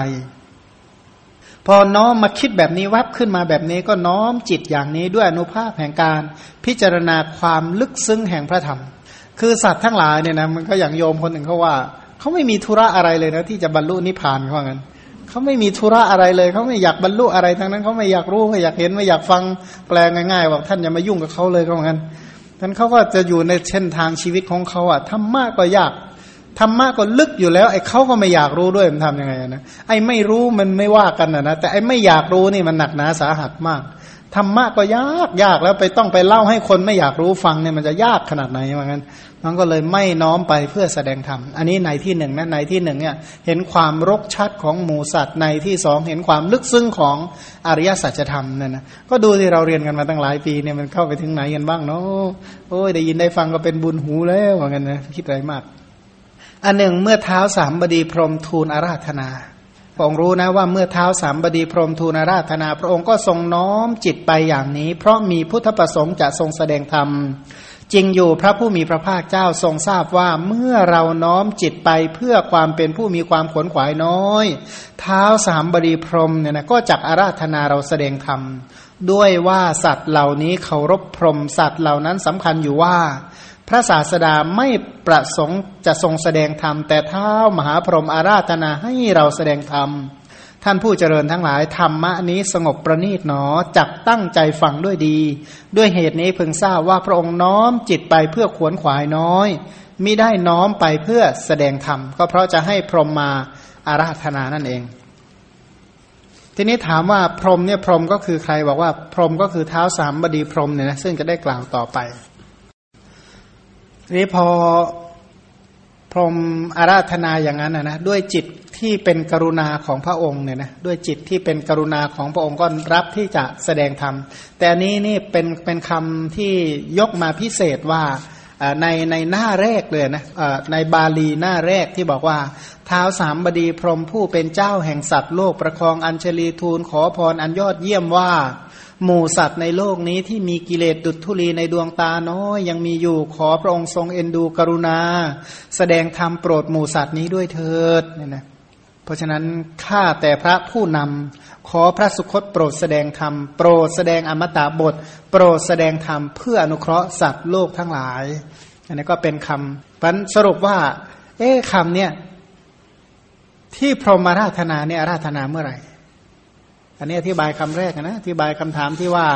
พอน้อมมาคิดแบบนี้วับขึ้นมาแบบนี้ก็น้อมจิตอย่างนี้ด้วยอนุภาพแห่งการ พิจารณาความลึกซึ้งแห่งพระธรรม คือสัตว์ทั้งหลายเนี่ยนะมันก็อย่างโยมคนหนึ่งเขาว่า เขาไม่มีธุระอะไรเลยนะ ที่จะบรรลุนิพพานเขาว่างั้นเขาไม่มีธุระอะไรเลยเขาไม่อยากบรรลุอะไรทั้งนั้นเขาไม่อยากรู้ไม่อยากเห็นไม่อยากฟังแปลง่ายๆบอกท่านอย่ามายุ่งกับเขาเลยเขาว่างั้นท่านเขาก็จะอยู่ในเส้นทางชีวิตของเขาอะธรรมะก็ยากธรรมะก็ลึกอยู่แล้ว ไอ้เขาก็ไม่อยากรู้ด้วยมันทำยังไงนะไอ้ไม่รู้มันไม่ว่ากันนะนะแต่ไอ้ไม่อยากรู้นี่มันหนักหนาสาหัสมากธรรมะก็ยากยากแล้วไปต้องไปเล่าให้คนไม่อยากรู้ฟังเนี่ยมันจะยากขนาดไหนว่างั้น มันก็เลยไม่น้อมไปเพื่อแสดงธรรม อันนี้ในที่หนึ่งนะในที่หนึ่งเนี่ยเห็นความรกชัดของหมูสัตว์ในที่สองเห็นความลึกซึ้งของอริยสัจธรรมเนี่ยนะก็ดูที่เราเรียนกันมาตั้งหลายปีเนี่ยมันเข้าไปถึงไหนกันบ้างเนาะโอ้ยได้ยินได้ฟังก็เป็นบุญหูแล้วว่างั้นนะคิดอะไรมาก อันหนึ่งเมื่อเท้าสามบดีพรมทูลอาราธนาพระองค์รู้นะว่าเมื่อเท้าสามบดีพรมทูลอาราธนา พระองค์ก็ทรงน้อมจิตไปอย่างนี้ เพราะมีพุทธประสงค์จะทรงแสดงธรรม จริงอยู่พระผู้มีพระภาคเจ้าทรงทราบว่าเมื่อเราน้อมจิตไปเพื่อความเป็นผู้มีความขนขวายน้อย เท้าสามบดีพรมเนี่ยนะก็จักอาราธนาเราแสดงธรรมด้วยว่าสัตว์เหล่านี้เคารพพรมสัตว์เหล่านั้นสำคัญอยู่ว่า พระศาสดาไม่ประสงค์จะทรงแสดงธรรมแต่เท้ามหาพรหมอาราธนาให้เราแสดงธรรม ท่านผู้เจริญทั้งหลายธรรมะนี้สงบประณีตหนอจักตั้งใจฟังด้วยดี ด้วยเหตุนี้เพึงทราบว่าพระองค์น้อมจิตไปเพื่อขวนขวายน้อยมิได้น้อมไปเพื่อแสดงธรรม ก็เพราะจะให้พรหมมาอาราธนานั่นเอง ทีนี้ถามว่าพรหมเนี่ยพรหมก็คือใครบอกว่าพรหมก็คือเท้าสามบดีพรหมเนี่ยนะซึ่งจะได้กล่าวต่อไปนี้พอ พรหมอาราธนาอย่างนั้นนะด้วยจิตที่เป็นกรุณาของพระองค์เนี่ยนะด้วยจิตที่เป็นกรุณาของพระองค์ก็รับที่จะแสดงธรรม แต่อันนี้นี่เป็นเป็นคำที่ยกมาพิเศษว่าในในหน้าแรกเลยนะในบาลีหน้าแรกที่บอกว่า เท้าสามบดีพรหมผู้เป็นเจ้าแห่งสัตว์โลกประคองอัญชลีทูลขอพรอันยอดเยี่ยมว่า หมู่สัตว์ในโลกนี้ที่มีกิเลสดุจทุลีในดวงตาน้อยยังมีอยู่ขอพระองค์ทรงเอ็นดูกรุณา แสดงธรรมโปรดหมู่สัตว์นี้ด้วยเถิดเนี่ยนะเพราะฉะนั้นข้าแต่พระผู้นำขอพระสุคตโปรดแสดงธรรมโปรดแสดงอมตะบท โปรดแสดงธรรมเพื่ออนุเคราะห์สัตว์โลกทั้งหลาย อันนี้ก็เป็นคำพันสรุปว่า เอ๊ะคำเนี่ยที่พรหมราธนาเนี่ยราธนาเมื่อไหร่ อันนี้อธิบายคำแรกนะอธิบายคำถามที่ว่า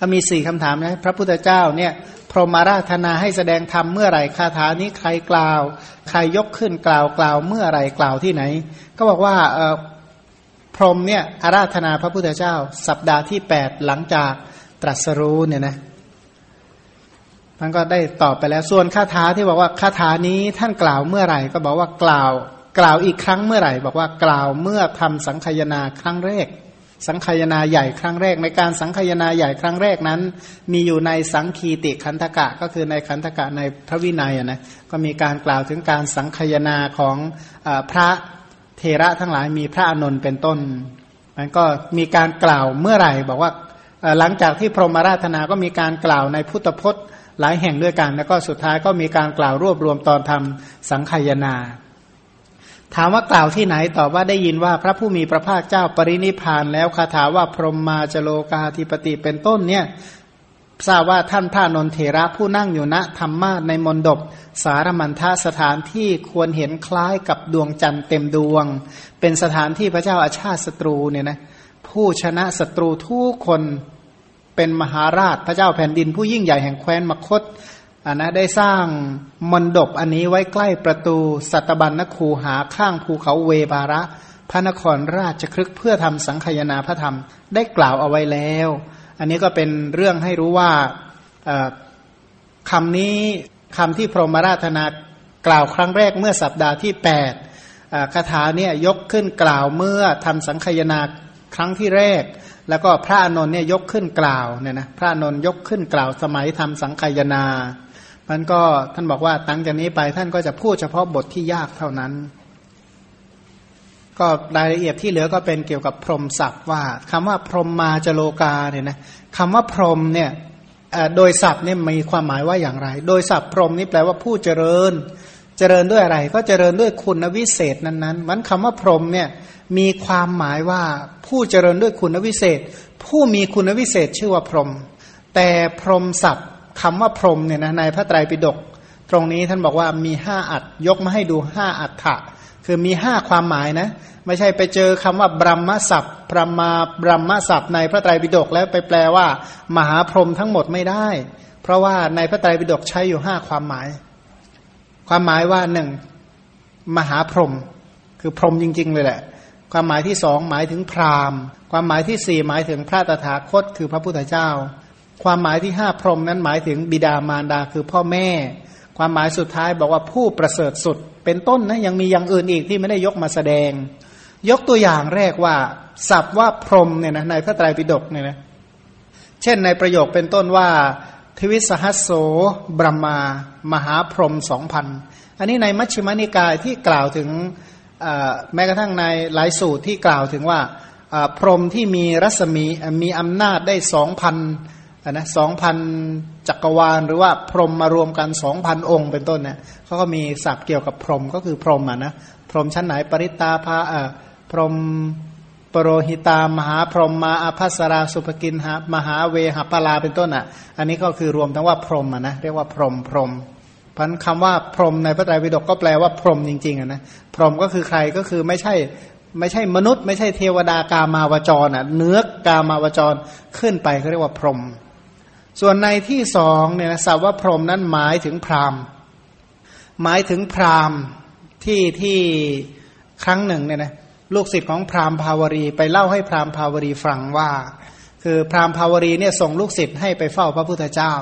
ก็มีสี่คำถามนะพระพุทธเจ้าเนี่ยพรหมาราธนาให้แสดงธรรมเมื่อไหร่คาถานี้ใครกล่าว ใครยกขึ้นกล่าวกล่าวเมื่อไหร่กล่าวที่ไหน ก็บอกว่าเออพรหมเนี่ยอาราธนาพระพุทธเจ้า สัปดาห์ที่แปดหลังจากตรัสรู้เนี่ยนะท่านก็ได้ตอบไปแล้วส่วนคาถาที่บอกว่าคาถานี้ท่านกล่าวเมื่อไหร่ก็บอกว่ากล่าว กล่าวอีกครั้งเมื่อไหร่บอกว่ากล่าวเมื่อทำสังคยนาครั้งแรก สังคยนาใหญ่ครั้งแรก ในการสังคยนาใหญ่ครั้งแรกนั้น มีอยู่ในสังคีติขันธกะก็คือในขันธกะในพระวินัยนะก็มีการกล่าวถึงการสังคยนาของอพระเทระทั้งหลายมีพระอนนท์เป็นต้นมันก็มีการกล่าวเมื่อไหร่บอกว่าหลังจากที่พรหมราธนาก็มีการกล่าวในพุทธพจน์หลายแห่งด้วยกัน แล้วก็สุดท้ายก็มีการกล่าวรวบรวมตอนทำสังคยนา ถามว่ากล่าวที่ไหนตอบว่าได้ยินว่าพระผู้มีพระภาคเจ้าปรินิพานแล้วคาถาว่าพรหมมาจโลกาธิปติเป็นต้นเนี่ยทราบว่าท่านพระนนเทระผู้นั่งอยู่ณธรรมาในมนดบสารมันทสถานที่ควรเห็นคล้ายกับดวงจันทร์เต็มดวง เป็นสถานที่พระเจ้าอาชาติศัตรูเนี่ยนะผู้ชนะศัตรูทุกคนเป็นมหาราชพระเจ้าแผ่นดินผู้ยิ่งใหญ่แห่งแคว้นมคต อันนะได้สร้างมณฑปอันนี้ไว้ใกล้ประตูสัตบัญนคูหาข้างภูเขาเวบาระ พระนครราชครึกเพื่อทำสังขยาพระธรรมได้กล่าวเอาไว้แล้ว อันนี้ก็เป็นเรื่องให้รู้ว่าคำนี้คำที่พรหมราธนากล่าวครั้งแรกเมื่อสัปดาห์ที่คาถาเนี่ยยกขึ้นกล่าวเมื่อทำสังคยนาครั้งที่แรก แล้วก็พระอนนท์เนี่ยยกขึ้นกล่าวเนี่ยนะพระอนนท์ยกขึ้นกล่าวสมัยทำสังคยนา มันก็ท่านบอกว่าตั้งจากนี้ไปท่านก็จะพูดเฉพาะบทที่ยากเท่านั้น ก็รายละเอียดที่เหลือก็เป็นเกี่ยวกับพรหมศัพท์ว่าคำว่าพรหมมาจโลกาเนี่ยนะคำว่าพรหมเนี่ยโดยศัพท์เนี่ยมีความหมายว่าอย่างไร โดยศัพท์พรหมนี่แปลว่าผู้เจริญ เจริญด้วยอะไร ก็เจริญด้วยคุณวิเศษนั้นๆมันคำว่าพรหมเนี่ยมีความหมายว่าผู้เจริญด้วยคุณวิเศษ ผู้มีคุณวิเศษชื่อว่าพรหมแต่พรหมศัพท์ คำว่าพรหมเนี่ยนะในพระไตรปิฎกตรงนี้ท่านบอกว่ามีห้าอัดยกมาให้ดูห้าอัฏฐะคือมีห้าความหมายนะ ไม่ใช่ไปเจอคำว่าบรมศัพท์พระมาบรมศัพท์ในพระไตรปิฎกแล้วไปแปลว่า มหาพรหมทั้งหมดไม่ได้ เพราะว่าในพระไตรปิฎกใช้อยู่ห้าความหมาย ความหมายว่าหนึ่งมหาพรหมคือพรหมจริง ๆ เลยแหละ ความหมายที่สองหมายถึงพราหมณ์ ความหมายที่สี่หมายถึงพระตถาคต คือพระพุทธเจ้า ความหมายที่ห้าพรหมนั้นหมายถึงบิดามารดาคือพ่อแม่ ความหมายสุดท้ายบอกว่าผู้ประเสริฐสุด เป็นต้นนะยังมีอย่างอื่นอีกที่ไม่ได้ยกมาแสดง ยกตัวอย่างแรกว่าศัพท์ว่าพรหมเนี่ยนะในพระไตรปิฎกเนี่ยนะเช่นในประโยคเป็นต้นว่าทวิสหัสโสบรมามหาพรหมสองพันอันนี้ในมัชฌิมานิกายที่กล่าวถึงแม้กระทั่งในหลายสูตรที่กล่าวถึงว่าพรหมที่มีรัศมีมีอำนาจได้สองพัน นะสองพันจักรวาล หรือว่าพรหมมารวมกันสองพันองค์เป็นต้นเนี่ยเขาก็มีศัพท์เกี่ยวกับพรหมก็คือพรหมอะนะพรหมชั้นไหนปริตาภาอ่าพรหมปรหิตามหาพรหมมาอภัสราสุภกินหามหาเวหปลาเป็นต้นอะ อันนี้ก็คือรวมทั้งว่าพรหมอะนะเรียกว่าพรหมพรหมพันคำว่าพรหมในพระไตรปิฎกก็แปลว่าพรหมจริงๆอะนะพรหมก็คือใครก็คือไม่ใช่ไม่ใช่มนุษย์ ไม่ใช่เทวดากามาวจรอะเนื้อกามาวจรขึ้นไปเขาเรียกว่าพรหม ส่วนในที่สองเนี่ยนะศัพท์ว่าพรหมนั้นหมายถึงพราหมณ์หมายถึงพราหมณ์ที่ที่ครั้งหนึ่งเนี่ยนะลูกศิษย์ของพราหมณ์พาวรีไปเล่าให้พราหมณ์พาวรีฟังว่า คือพราหมณ์พาวรีเนี่ยส่งลูกศิษย์ให้ไปเฝ้าพระพุทธเจ้า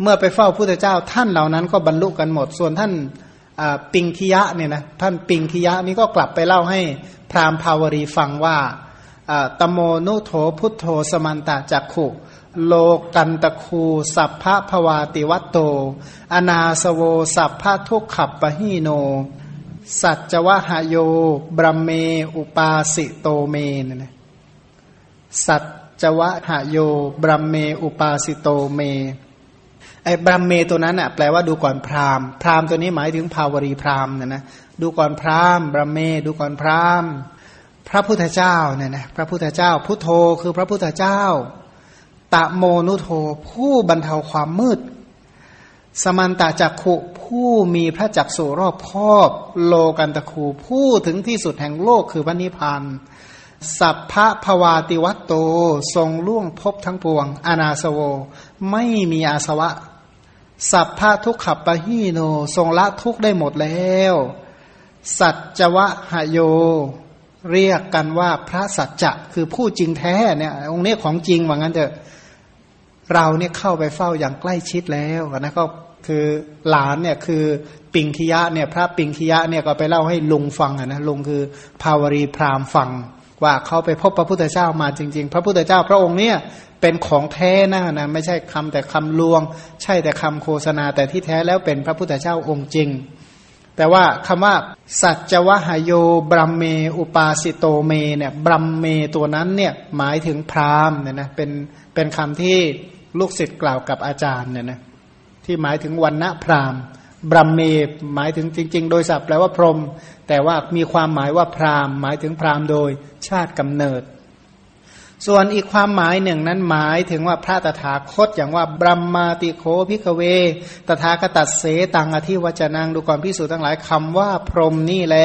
เมื่อไปเฝ้าพระพุทธเจ้า ท่านเหล่านั้นก็บรรลุกันหมด ส่วนท่านปิงคิยะเนี่ยนะท่านปิงคิยะนี่ก็กลับไปเล่าให้พราหมณ์พาวรีฟังว่าตโมนุโถพุทโธสมันตาจักขุ โลกันตะคู สัพพะภวาติวัตโต อนาสโว สัพพะทุกขับปะหิโน สัจวะหโย บรมเม อุปาสิโตเมนะสัจวะหโย บรมเม อุปาสิโตเม ไอ้บรมเมตัวนั้นอะแปลว่าดูก่อนพราหมณ์พราหมณ์ตัวนี้หมายถึงพาวรีพราหมณ์นะนะ ดูก่อนพราหมณ์บรมเม ดูก่อนพราหมณ์พระพุทธเจ้าเนี่ยนะ พระพุทธเจ้า พุทโธคือพระพุทธเจ้า ตะโมนุโทผู้บรรเทาความมืด สมันตาจักขุผู้มีพระจักสุรอบครอบ โลกันตะคูผู้ถึงที่สุดแห่งโลกคือพระนิพพานสัพพะภวาติวัตโตทรงล่วงพบทั้งปวง อนาสโว ไม่มีอาสวะ สัพพะทุกขับปะฮีโน ทรงละทุกได้หมดแล้ว สัจจวะหโย เรียกกันว่าพระสัจจะคือผู้จริงแท้เนี่ยองค์นี้ของจริงว่างั้นเถอะ เราเนี่ยเข้าไปเฝ้าอย่างใกล้ชิดแล้วนะก็คือหลานเนี่ยคือปิงคิยะเนี่ยพระปิงคิยะเนี่ยก็ไปเล่าให้ลุงฟังนะลุงคือภาวรีพราหมณ์ฟัง ว่าเขาไปพบพระพุทธเจ้ามาจริง ๆ พระพุทธเจ้าพระองค์เนี่ยเป็นของแท้นะนะไม่ใช่คำแต่คำลวง ใช่แต่คำโฆษณาแต่ที่แท้แล้วเป็นพระพุทธเจ้าองค์จริง แต่ว่าคำว่า สัจวะหโยบรัมเม อุปาสิโตเมเนี่ยบรัมเมตัวนั้นเนี่ยหมายถึงพราหมณ์เนี่ยนะเป็น เป็นคำที่ลูกศิษย์กล่าวกับอาจารย์เนี่ยนะที่หมายถึงวรรณะพราหมณ์ พรหเมหมายถึงจริง ๆ โดยศัพท์แปลว่าพรหมแต่ว่ามีความหมายว่าพราหมณ์ หมายถึงพราหมณ์โดยชาติกำเนิด ส่วนอีกความหมายหนึ่งนั้นหมายถึงว่าพระตถาคตอย่างว่าบรัมมาติโคพิกเว ตถาคตัดเสตังอธิวจนังดูก่อนพิสูจน์ทั้งหลายคำว่าพรหมนี่แล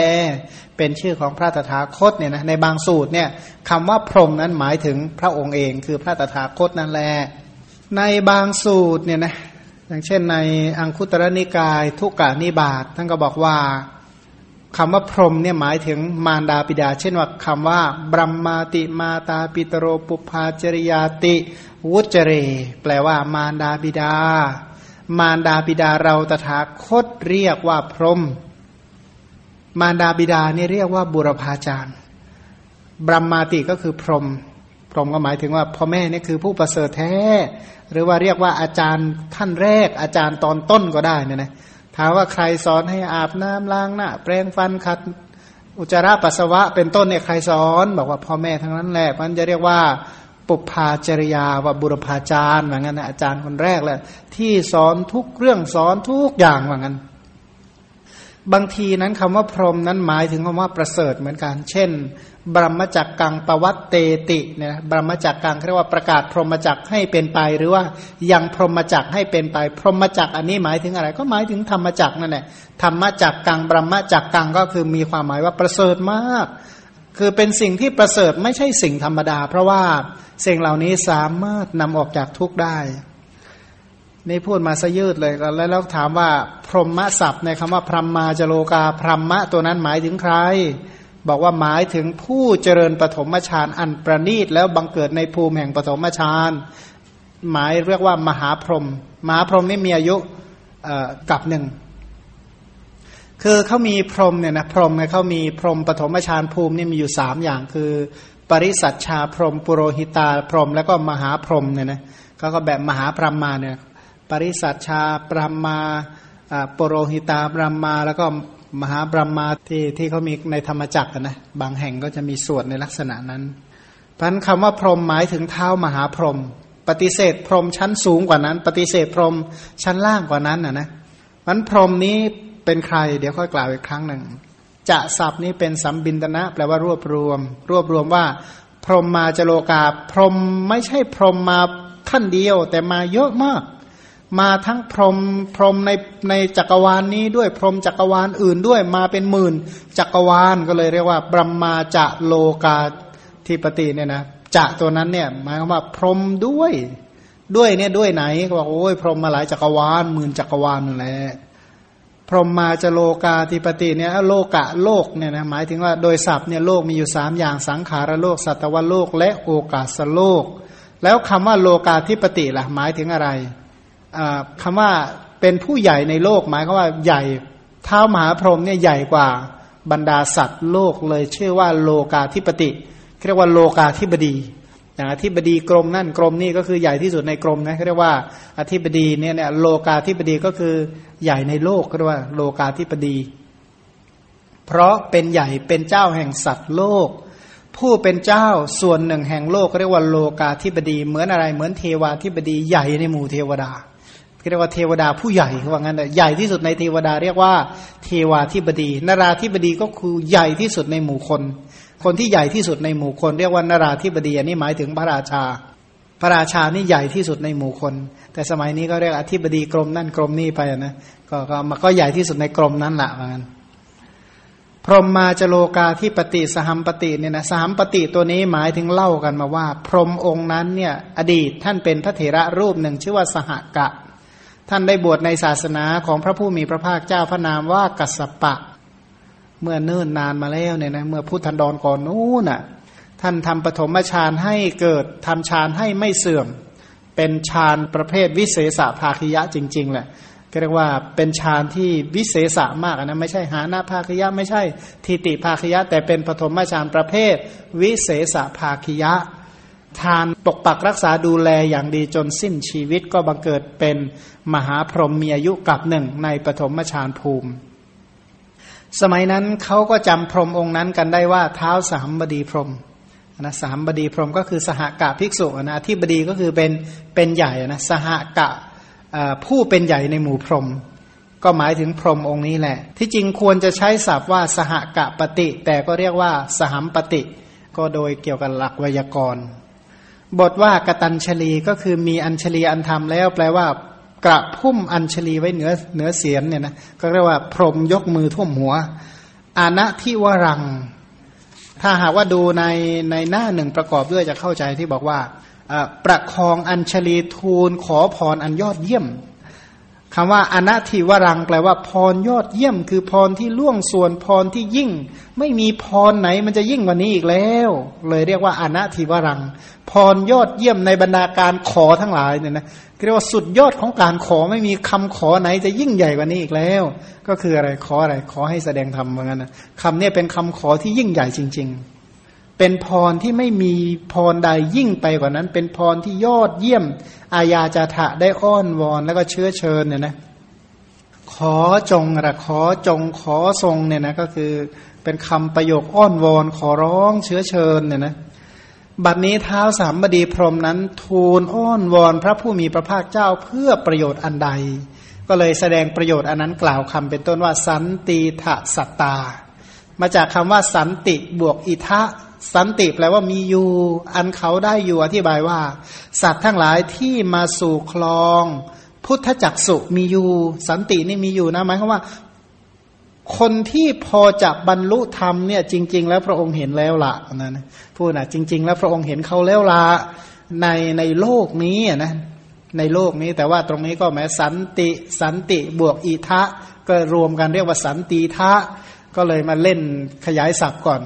เป็นชื่อของพระตถาคตเนี่ยนะในบางสูตรเนี่ยคำว่าพรหมนั้นหมายถึงพระองค์เอง คือพระตถาคตนั่นแหละในบางสูตรเนี่ยนะอย่างเช่นในอังคุตรนิกาย ทุกกานิบาตท่านก็บอกว่า คำว่าพรหมเนี่ยหมายถึงมารดาปิดา เช่นว่าคำว่าบรัมมาติมาตาปิตโรปุพาจริยาติ วุจเร แปลว่ามารดาบิดา มารดาบิดาเราตถาคตเรียกว่าพรหมมารดาบิดาเนี่ยเรียกว่าบุรพาจารย์บรัมมาติก็คือพรหมพรหมก็หมายถึงว่าพ่อแม่นี่คือผู้ประเสริฐแท้ หรือว่าเรียกว่าอาจารย์ท่านแรกอาจารย์ตอนต้นก็ได้นะนะ ถามว่าใครสอนให้อาบน้ำล้างหน้าแปรงฟันขัด อุจจาระปัสสาวะ เป็นต้นเนี่ยใครสอน บอกว่าพ่อแม่ทั้งนั้นแหละมันจะเรียกว่าปุพาจริยาว่าบุรพาจารย์ว่างั้นนะอาจารย์คนแรกแหละที่สอนทุกเรื่องสอนทุกอย่างว่างั้น บางทีนั้นคำว่าพรหมนั้นหมายถึงคำว่าประเสริฐเหมือนกัน เช่น บรมจักกังปวัตเตติเนี่ยบรมจักกังเรียกว่าประกาศพรหมจักให้เป็นไป หรือว่ายังพรหมจักให้เป็นไป พรหมจักอันนี้หมายถึงอะไร ก็หมายถึงธรรมจักนั่นแหละธรรมจักกังบรมจักกังก็คือมีความหมายว่าประเสริฐมาก คือเป็นสิ่งที่ประเสริฐไม่ใช่สิ่งธรรมดา เพราะว่าสิ่งเหล่านี้สามารถนำออกจากทุกข์ได้นี่พูดมาซะยืดเลยแล้วแล้วถามว่า พรหมศัพท์ในคำว่าพรหมมาจโลกาพรหมะตัวนั้นหมายถึงใคร บอกว่าหมายถึงผู้เจริญปฐมฌานอันประณีตแล้วบังเกิดในภูมิแห่งปฐมฌานหมายเรียกว่ามหาพรหมมหาพรหมนี่มีอายุกับหนึ่งคือเขามีพรหมเนี่ยนะพรหมเนี่ยเขามีพรหมปฐมฌานภูมินี่มีอยู่สามอย่างคือ ปริสัชชาพรหมปุโรหิตาพรหมแล้วก็มหาพรหมเนี่ยนะเขาก็แบบมหาพรหมมาเนี่ยปริสัชชาปรมาปุโรหิตาปรมาแล้วก็ มหาปรมาที่ที่เขามีในธรรมจักรนะบางแห่งก็จะมีสวดในลักษณะนั้นพันคำว่าพรหมหมายถึงเท้ามหาพรหมปฏิเสธพรหมชั้นสูงกว่านั้น ปฏิเสธพรหมชั้นล่างกว่านั้นนะนะมันพรหมนี้เป็นใคร เดี๋ยวค่อยกล่าวอีกครั้งหนึ่งจะศัพท์นี้เป็นสัมบินตนะ แปลว่ารวบรวม รวบรวมว่า พรหมมาจโลกาพรหมไม่ใช่พรหมมาท่านเดียว แต่มาเยอะมาก มาทั้งพรมพรมในในจักรวาลนนี้ด้วยพรมจักรวาลอื่นด้วยมาเป็นหมื่นจักรวาลก็เลยเรียกว่าบรมมาจะโลกาธิปติเนี่ยนะจะตัวนั้นเนี่ยหมายความว่าพรมด้วยด้วยเนี่ยด้วยไหนก็บอกโอ้ยพรมมาหลายจักรวาลหมื่นจักรวาลนั่นแหละพรมมาจะโลกาธิปติเนี่ยโลกะโลกเนี่ยนะหมายถึงว่าโดยศัพท์เนี่ยโลกมีอยู่สามอย่างสังขารโลกสัตวโลก และโอกาสโลก แล้วคำว่าโลกาธิปติล่ะหมายถึงอะไร คำว่าเป็นผู้ใหญ่ในโลกหมายก็ว่าใหญ่เท้ามหาพรหมเนี่ยใหญ่กว่าบรรดาสัตว์โลกเลยชื่อว่าโลกาธิปติเรียกว่าโลกาธิบดีอย่างอธิบดีกรมนั่นกรมนี่ก็คือใหญ่ที่สุดในกรมนะเรียกว่าอธิบดีเนี่ยเนี่ยโลกาธิบดีก็คือใหญ่ในโลกเรียกว่าโลกาธิบดี เพราะเป็นใหญ่เป็นเจ้าแห่งสัตว์โลก ผู้เป็นเจ้าส่วนหนึ่งแห่งโลกเรียกว่าโลกาธิบดี เหมือนอะไรเหมือนเทวาธิบดีใหญ่ในหมู่เทวดา เรียกว่าเทวดาผู้ใหญ่เขาว่างั้นใหญ่ที่สุดในเทวดาเรียกว่า เทวาธิบดี นราธิบดีก็คือใหญ่ที่สุดในหมู่คน คนที่ใหญ่ที่สุดในหมู่คน เรียกว่านราธิบดีอันนี้หมายถึงพระราชา พระราชานี่ใหญ่ที่สุดในหมู่คน แต่สมัยนี้ก็เรียกอธิบดีกรมนั่นกรมนี่ไปนะก็ก็มันก็ใหญ่ที่สุดในกรมนั้นแหละว่างั้นพรหมมาจโลกาที่ปฏิสหัมปฏิเนี่ยนะสหัมปฏิตัวนี้หมายถึงเล่ากันมาว่า พรหมองค์นั้นเนี่ยอดีตท่านเป็นพระเถระรูปหนึ่งชื่อว่าสหกะ ท่านได้บวชในศาสนาของพระผู้มีพระภาคเจ้าพระนามว่ากัสสปะ เมื่อเนิ่นนานมาแล้วเนี่ยนะเมื่อพุทธันดรก่อนนู้นน่ะท่านทำปฐมฌานให้เกิดทำฌานให้ไม่เสื่อม เป็นฌานประเภทวิเศษภาคิยะจริง ๆแหละเรียกว่าเป็นฌานที่วิเศษมากนะไม่ใช่หานาภาคิยะ ไม่ใช่ทิติภาคิยะ แต่เป็นปฐมฌานประเภทวิเศษภาคิยะ ทานปกปักรักษาดูแลอย่างดีจนสิ้นชีวิตก็บังเกิดเป็นมหาพรหมมีอายุกับหนึ่งในปฐมฌานภูมิ สมัยนั้นเขาก็จำพรหมองค์นั้นกันได้ว่าเท้าสามบดีพรหมนะสามบดีพรหมก็คือสหกะภิกษุนะที่บดีก็คือเป็นเป็นใหญ่นะสหกะผู้เป็นใหญ่ในหมู่พรหมก็หมายถึงพรหมองค์นี้แหละ ที่จริงควรจะใช้ศัพท์ว่าสหกะปฏิ แต่ก็เรียกว่าสหัมปฏิ ก็โดยเกี่ยวกับหลักไวยากรณ์ บทว่ากตัญชลีก็คือมีอัญชลีอันธรรมแล้ว แปลว่ากระพุ่มอัญชลีไว้เหนือเหนือเสียนเนี่ยนะก็เรียกว่าพรมยกมือท่วมหัว อาณทิวรัง ถ้าหากว่าดูในในหน้าหนึ่งประกอบด้วยจะเข้าใจที่บอกว่าประคองอัญชลีทูลขอพรอันยอดเยี่ยม คำว่าอนัติวรังแปลว่าพรยอดเยี่ยม คือพรที่ล่วงส่วนพรที่ยิ่ง ไม่มีพรไหนมันจะยิ่งกว่านี้อีกแล้ว เลยเรียกว่าอนัติวรัง พรยอดเยี่ยมในบรรดาการขอทั้งหลายเนี่ยนะเรียกว่าสุดยอดของการขอไม่มีคำขอไหนจะยิ่งใหญ่กว่านี้อีกแล้ว ก็คืออะไรขออะไรขอให้แสดงธรรมเหมือนกันนะคำนี้เป็นคำขอที่ยิ่งใหญ่จริง ๆ เป็นพรที่ไม่มีพรใดยิ่งไปกว่านั้น เป็นพรที่ยอดเยี่ยม อาญาจาถะได้อ้อนวอนแล้วก็เชื้อเชิญเนี่ยนะ ขอจงระขอจงขอทรงเนี่ยนะก็คือเป็นคำประโยคอ้อนวอนขอร้องเชื้อเชิญเนี่ยนะ บัดนี้เท้าสามบดีพรมนั้นทูลอ้อนวอนพระผู้มีพระภาคเจ้าเพื่อประโยชน์อันใด ก็เลยแสดงประโยชน์อันนั้นกล่าวคำเป็นต้นว่าสันติทะสัตตา มาจากคำว่าสันติบวกอิทะ สันติแปลว่ามีอยู่ อันเขาได้อยู่อธิบายว่า สัตว์ทั้งหลายที่มาสู่คลอง พุทธจักสุมีอยู่ สันตินี่มีอยู่นะหมายความว่า คนที่พอจะบรรลุธรรมเนี่ยจริง ๆ แล้วพระองค์เห็นแล้วละนะพูดนะจริง ๆ แล้วพระองค์เห็นเขาแล้วละในในโลกนี้นะในโลกนี้แต่ว่าตรงนี้ก็แม้สันติสันติบวกอิทะก็รวมกันเรียกว่าสันติทะก็เลยมาเล่นขยายศัพท์ก่อน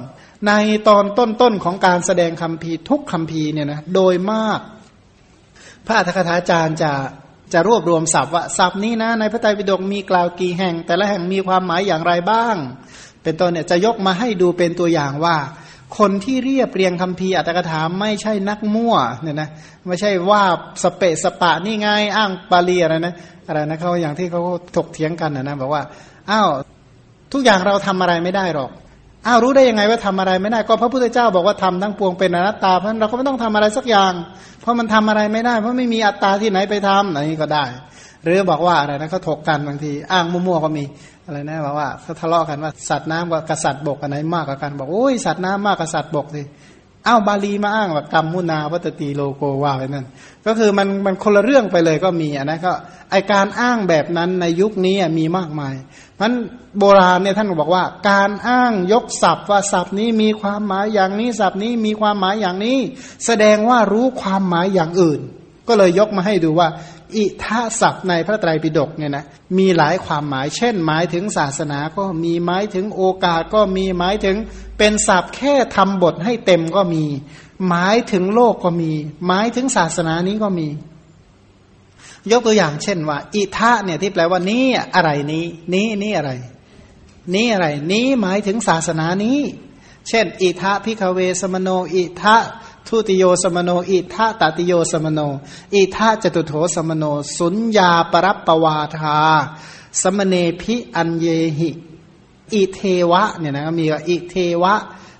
ในตอนต้นๆของการแสดงคำพีทุกคำพีเนี่ยนะโดยมาก พระอัฏฐกถาจารย์จะจะรวบรวมศัพท์ว่าศัพท์นี้นะในพระไตรปิฎกมีกล่าวกี่แห่ง แต่ละแห่งมีความหมายอย่างไรบ้าง เป็นต้นเนี่ยจะยกมาให้ดูเป็นตัวอย่างว่า คนที่เรียบเรียงคำพีอัตถกถาไม่ใช่นักมั่วเนี่ยนะไม่ใช่ว่าสเปะสปะนี่ไงอ้างบาลีอะไรนะอะไรนะเขาอย่างที่เขาถกเถียงกันนะนะบอกว่าอ้าวทุกอย่างเราทำอะไรไม่ได้หรอก อ้าวรู้ได้ยังไงว่าทำอะไรไม่ได้ ก็พระพุทธเจ้าบอกว่าทำทั้งปวงเป็นอนัตตาเพราะเราก็ไม่ต้องทำอะไรสักอย่าง เพราะมันทำอะไรไม่ได้ เพราะไม่มีอัตตาที่ไหนไปทำอันนี้ก็ได้ หรือบอกว่าอะไรนะเขาถกกันบางทีอ้างมั่วๆก็มีอะไรนะบอกว่าเขาทะเลาะกันว่าสัตว์น้ำกับกษัตริย์บกอันไหนมากกว่ากัน บอกโอ้ยสัตว์น้ำมากกว่าสัตว์บกสิอ้าวบาลีมาอ้างว่ากรรมมุนาวัตตีโลโกว่าไปนั่นก็คือมันมันคนละเรื่องไปเลยก็มีนะก็ไอการอ้างแบบนั้นในยุคนี้มีมากมาย พราะโบราณเนี่ยท่านบอกว่า การอ้างยกศัพท์ว่าศัพท์นี้มีความหมายอย่างนี้ศัพท์นี้มีความหมายอย่างนี้ แสดงว่ารู้ความหมายอย่างอื่น ก็เลยยกมาให้ดูว่า อิทาศัพท์ในพระไตรปิฎกเนี่ยนะมีหลายความหมาย เช่น หมายถึงศาสนาก็มีหมายถึงโอกาสก็มีหมายถึงเป็นศัพท์แค่ทำบทให้เต็มก็มี หมายถึงโลกก็มี หมายถึงศาสนานี้ก็มี ยกตัวอย่างเช่นว่า อิทะเนี่ยที่แปลว่านี้อะไรนี้นี้นี้อะไร นี้อะไร นี้หมายถึงศาสนานี้ เช่น อิเธวะ ภิกขเวสมโณ อิธะทุติโยสมโณ อิธะตติโยสมโณ อิธะจตุตโถสมโณ สุญญาปรัปปวาทา สมเณภิอัญเญหิอิเธวะเนี่ยนะมีอิเธวะ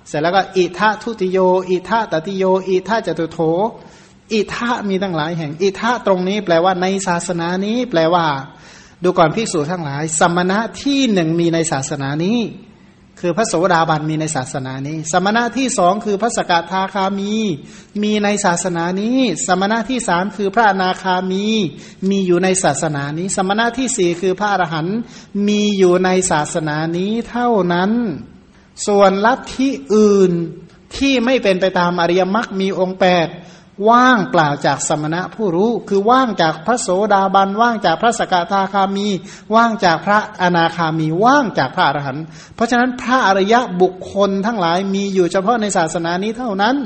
เสร็จแล้วก็อิธะทุติโย อิธะตติโย อิธะจตุตโถ อิธะมีตั้งหลายแห่ง อิธะตรงนี้แปลว่าในศาสนานี้ แปลว่า ดูก่อนภิกษุทั้งหลาย สมณะที่หนึ่งมีในศาสนานี้ คือพระโสดาบันมีในศาสนานี้ สมณะที่สองคือพระสกทาคามี มีในศาสนานี้ สมณะที่สามคือพระอนาคามี มีอยู่ในศาสนานี้ สมณะที่สี่คือพระอรหันต์มีอยู่ในศาสนานี้เท่านั้น ส่วนลัทธิอื่นที่ไม่เป็นไปตามอริยมรรคมีองค์แปด ว่างเปล่าจากสมณะผู้รู้ คือว่างจากพระโสดาบันว่างจากพระสกทาคามี ว่างจากพระอนาคามี ว่างจากพระอรหันต์เพราะฉะนั้นพระอริยะบุคคลทั้งหลายมีอยู่เฉพาะในศาสนานี้เท่านั้น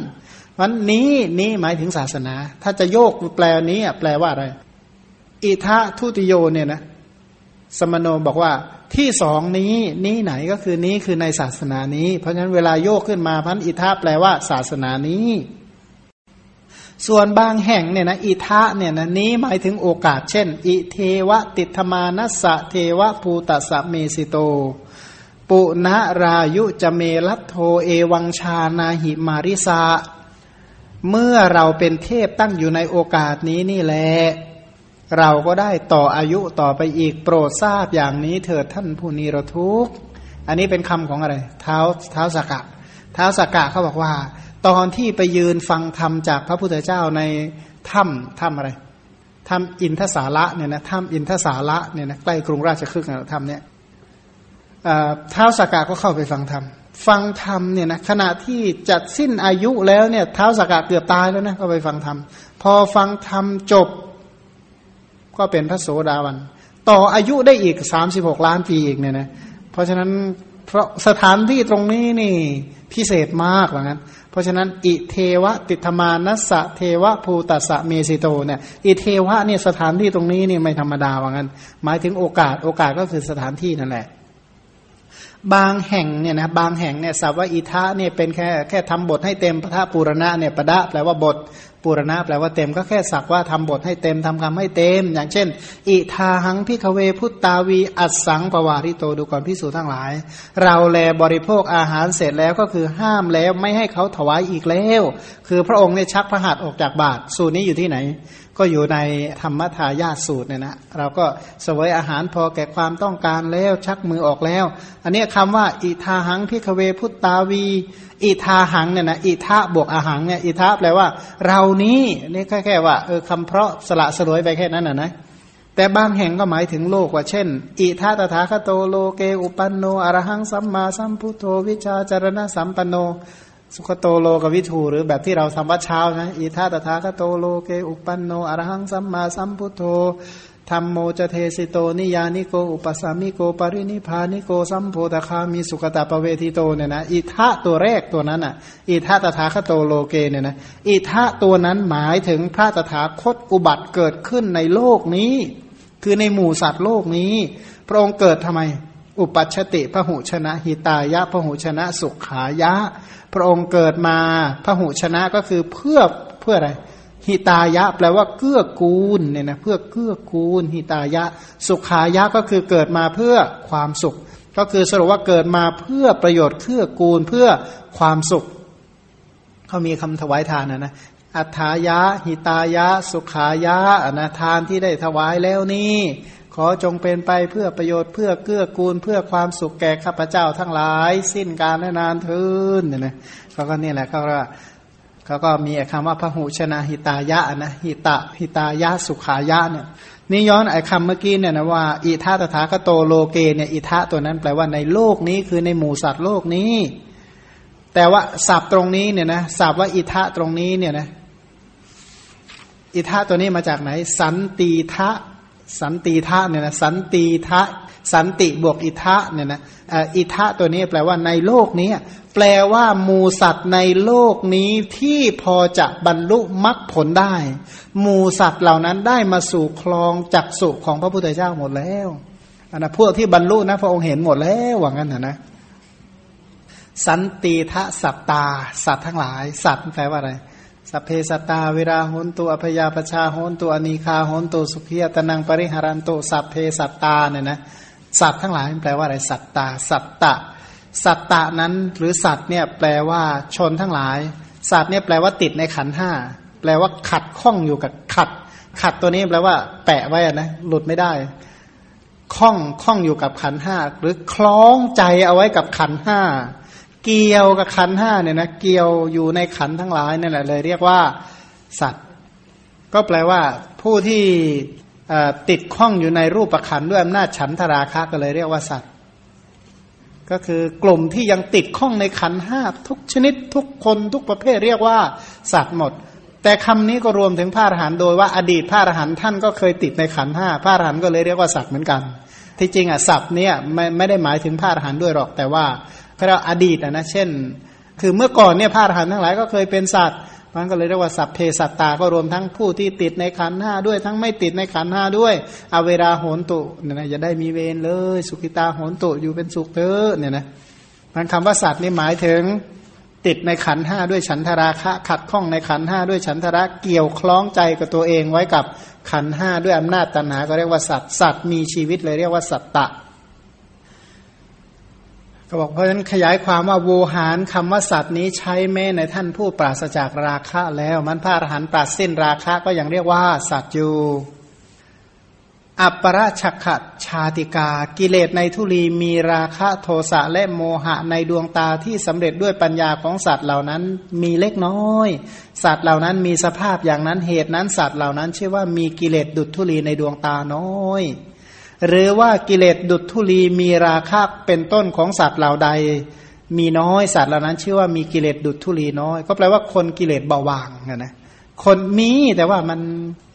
วันนี้นี้หมายถึงศาสนา ถ้าจะโยกแปลนี้แปลว่าอะไร อิทะทุติโยเนี่ยนะสมโนบอกว่าที่สองนี้นี้ไหนก็คือนี้คือในศาสนานี้ เพราะฉะนั้นเวลาโยกขึ้นมาพันอิทะแปลว่าศาสนานี้ ส่วนบางแห่งเนี่ยนะอิทะเนี่ยนะนี้หมายถึงโอกาส เช่น อิเทวติธมานัสะเทวภูตสะเมสิโต ปุณรายุจเมลัตโทเอวังชานาหิมาริสาเมื่อเราเป็นเทพตั้งอยู่ในโอกาสนี้นี่แหละเราก็ได้ต่ออายุต่อไปอีกโปรดทราบอย่างนี้เถิดท่านผู้นิรทุกข์อันนี้เป็นคำของอะไร เท้าเท้าสกกะเท้าสกกะเขาบอกว่า ตอนที่ไปยืนฟังธรรมจากพระพุทธเจ้าในถ้ำถ้ำอะไรถ้ำอินทสาระเนี่ยนะถ้ำอินทสาระเนี่ยนะใกล้กรุงราชคฤห์นะถ้ำเนี่ยเท้าสกกะก็เข้าไปฟังธรรมฟังธรรมเนี่ยนะขณะที่จัดสิ้นอายุแล้วเนี่ยเท้าสกกะเกือบตายแล้วนะก็ไปฟังธรรมพอฟังธรรมจบ ก็เป็นพระโสดาบัน ต่ออายุได้อีกสามสิบหกล้านปีอีกเนี่ยนะเพราะฉะนั้นเพราะสถานที่ตรงนี้นี่พิเศษมากเหมือนกัน ราะฉะนั้นอิเทวะติธมานัสสะเทวะภูตัสสะเมสิโตเนี่ยอิเทวะเนี่ยสถานที่ตรงนี้นี่ไม่ธรรมดาว่างั้น หมายถึงโอกาสโอกาสก็คือสถานที่นั่นแหละ บางแห่งเนี่ยนะบางแห่งเนี่ยสับว่าอิทะเนี่ยเป็นแค่แค่ทำบทให้เต็มพระธาปุรณะเนี่ยประดะแปลว่าบทปุรณะแปลว่าเต็มก็แค่สักว่าทำบทให้เต็มทำคำให้เต็ม อย่างเช่น อิทาหังพิคเวพุตตาวีอัสังปวาริโตดูก่อนพิสูจทั้งหลาย เราแลบริโภคอาหารเสร็จแล้วก็คือห้ามแล้วไม่ให้เขาถวายอีกแล้ว คือพระองค์เนี่ยชักพระหัตถ์ออกจากบาทสูตรนี้อยู่ที่ไหน ก็อยู่ในธรรมทายาสูตรเนี่ยนะเราก็เสวยอาหารพอแก่ความต้องการแล้วชักมือออกแล้ว อันนี้คำว่า อิทาหังพิคเวพุตตาวี อิทาหังเนี่ยนะอิทาบวกอาหังเนี่ยอิทาแปลว่า เรานี้นี่แค่แค่ว่าเออคำเพราะสละสลวยไปแค่นั้นนะนะแต่บางแห่งก็หมายถึงโลกว่าเช่น อิธะ ตถาคโตโลเก อุปปันโนอรหังสัมมาสัมพุทโธวิชชาจรณสัมปันโน สุคโตโลกวิทูหรือแบบที่เราทำวัตรเช้านะอิธะ ตถาคโตโลเกอุปปันโนอรหังสัมมาสัมพุทโธธัมโม จะ เทสิโตนิยยานิโกอุปสมิโกปรินิพพานิโกสัมโพธคามีสุคตัปปเวทิโตเนี่ยนะอิธะตัวแรกตัวนั้นอะอิธะตถาคโตโลเกเนี่ยนะอิทะตัวนั้นหมายถึงพระตถาคตอุบัติเกิดขึ้นในโลกนี้ คือในหมู่สัตว์โลกนี้ พระองค์เกิดทำไม อุปัชติพระหุชนะหิตายะพระหุชนะสุขายะ พระองค์เกิดมาพระหุชนะก็คือเพื่อเพื่ออะไร หิตายะ แปลว่าเกื้อกูลเนี่ยนะเพื่อเกื้อกูล หิตายะ สุขายะก็คือเกิดมาเพื่อความสุข ก็คือสรุปว่าเกิดมาเพื่อประโยชน์เกื้อกูลเพื่อความสุขเขามีคำถวายทานนะนะอัฏฐายะ หิตายะ สุขายะนะทานที่ได้ถวายแล้วนี่ ขอจงเป็นไปเพื่อประโยชน์เพื่อเกื้อกูลเพื่อความสุขแก่ข้าพเจ้าทั้งหลาย สิ้นการและนานเทินเนี่ยนะเขาก็นี่แหละเขาว่าเขาก็มีคำว่าพระหูชนะหิตายะนะหิตะหิตายะสุขายะเนี่ยนี่ย้อนไอ้คำเมื่อกี้เนี่ยนะว่าอิทาตถาคโตโลเกเนี่ยอิทะตัวนั้นแปลว่าในโลกนี้คือในหมู่สัตว์โลกนี้ แต่ว่าศัพท์ตรงนี้เนี่ยนะศัพท์ว่าอิทะตรงนี้เนี่ยนะอิทะตัวนี้มาจากไหน สันติทะ สันติทะเนี่ยนะสันติทะสันติบวกอิทะเนี่ยนะอิทะตัวนี้แปลว่าในโลกนี้ แปลว่ามูสัตว์ในโลกนี้ที่พอจะบรรลุมรรคผลได้มูสัตว์เหล่านั้นได้มาสู่คลองจักสุของพระพุทธเจ้าหมดแล้วอันนะพวกที่บรรลุนะพระองค์เห็นหมดแล้วว่างั้นนะนะสันติทะสัตตา สัตว์ทั้งหลาย สัตว์แปลว่าอะไร สัพเพสตาเวลาโหนตัวอภยาปชาโหนตัวอนีคาโหนตัวสุขียตนังปริหารันโตสัพเพสัตตาเนี่ยนะสัตว์ทั้งหลายแปลว่าอะไรสัตตา สัตตะ สัตตะนั้นหรือสัตว์เนี่ยแปลว่าชนทั้งหลาย สัตว์เนี่ยแปลว่าติดในขันห้าแปลว่าขัดข้องอยู่กับขัด ขัดตัวนี้แปลว่า แปะไว้นะหลุดไม่ได้ข้องข้องอยู่กับขันห้าหรือคล้องใจเอาไว้กับขันห้า เกี่ยวกับขันห้าเนี่ยนะเกี่ยวอยู่ในขันทั้งหลายนั่นแหละเลยเรียกว่าสัตว์ ก็แปลว่าผู้ที่ติดข้องอยู่ในรูปขันด้วยอำนาจฉันทราคะก็เลยเรียกว่าสัตว์ ก็คือกลุ่มที่ยังติดข้องในขันห้าทุกชนิดทุกคนทุกประเภทเรียกว่าสัตว์หมด แต่คำนี้ก็รวมถึงพระอรหันต์โดยว่าอดีตพระอรหันต์ท่านก็เคยติดในขันห้าพระอรหันต์ก็เลยเรียกว่าสัตว์เหมือนกัน ที่จริงอะสัตว์เนี่ยไม่ไม่ได้หมายถึงพระอรหันต์ด้วยหรอกแต่ว่า เราอดีตนะเช่น คือเมื่อก่อนเนี่ยพระอรหันต์ทั้งหลายก็เคยเป็นสัตว์มันก็เลยเรียกว่าสัพเพสัตตาก็รวมทั้งผู้ที่ติดในขันห้าด้วยทั้งไม่ติดในขันห้าด้วยเอาเวลาโหนตุเนี่ยนะจะได้มีเวรเลย สุขิตาโหนตุอยู่เป็นสุขเถอะเนี่ยนะมันคำว่าสัตว์นี่หมายถึงติดในขันห้าด้วยฉันทราคะขัดข้องในขันห้าด้วยฉันทระเกี่ยวคล้องใจกับตัวเองไว้กับขันห้าด้วยอำนาจตัณหาก็เรียกว่าสัตว์สัตว์มีชีวิตเลยเรียกว่าสัตตะ ก็บอกเพราะฉะนั้นขยายความว่าโวหารคำว่าสัตว์นี้ใช้แม้ในท่านผู้ปราศจากราคะแล้ว มันพระอรหันต์ปราศสิ้นราคะก็ยังเรียกว่าสัตว์อยู่อัปปราชขชาติกา กิเลสในทุลีมีราคะโทสะและโมหะในดวงตาที่สำเร็จด้วยปัญญาของสัตว์เหล่านั้น มีเล็กน้อย สัตว์เหล่านั้นมีสภาพอย่างนั้นเหตุนั้นสัตว์เหล่านั้นชื่อว่ามีกิเลสดุจทุลีในดวงตาน้อย หรือว่ากิเลสดุจทุลีมีราคะเป็นต้นของสัตว์เหล่าใด มีน้อยสัตว์เหล่านั้นชื่อว่ามีกิเลสดุจทุลีน้อย ก็แปลว่าคนกิเลสเบาบางนะคนมีแต่ว่ามัน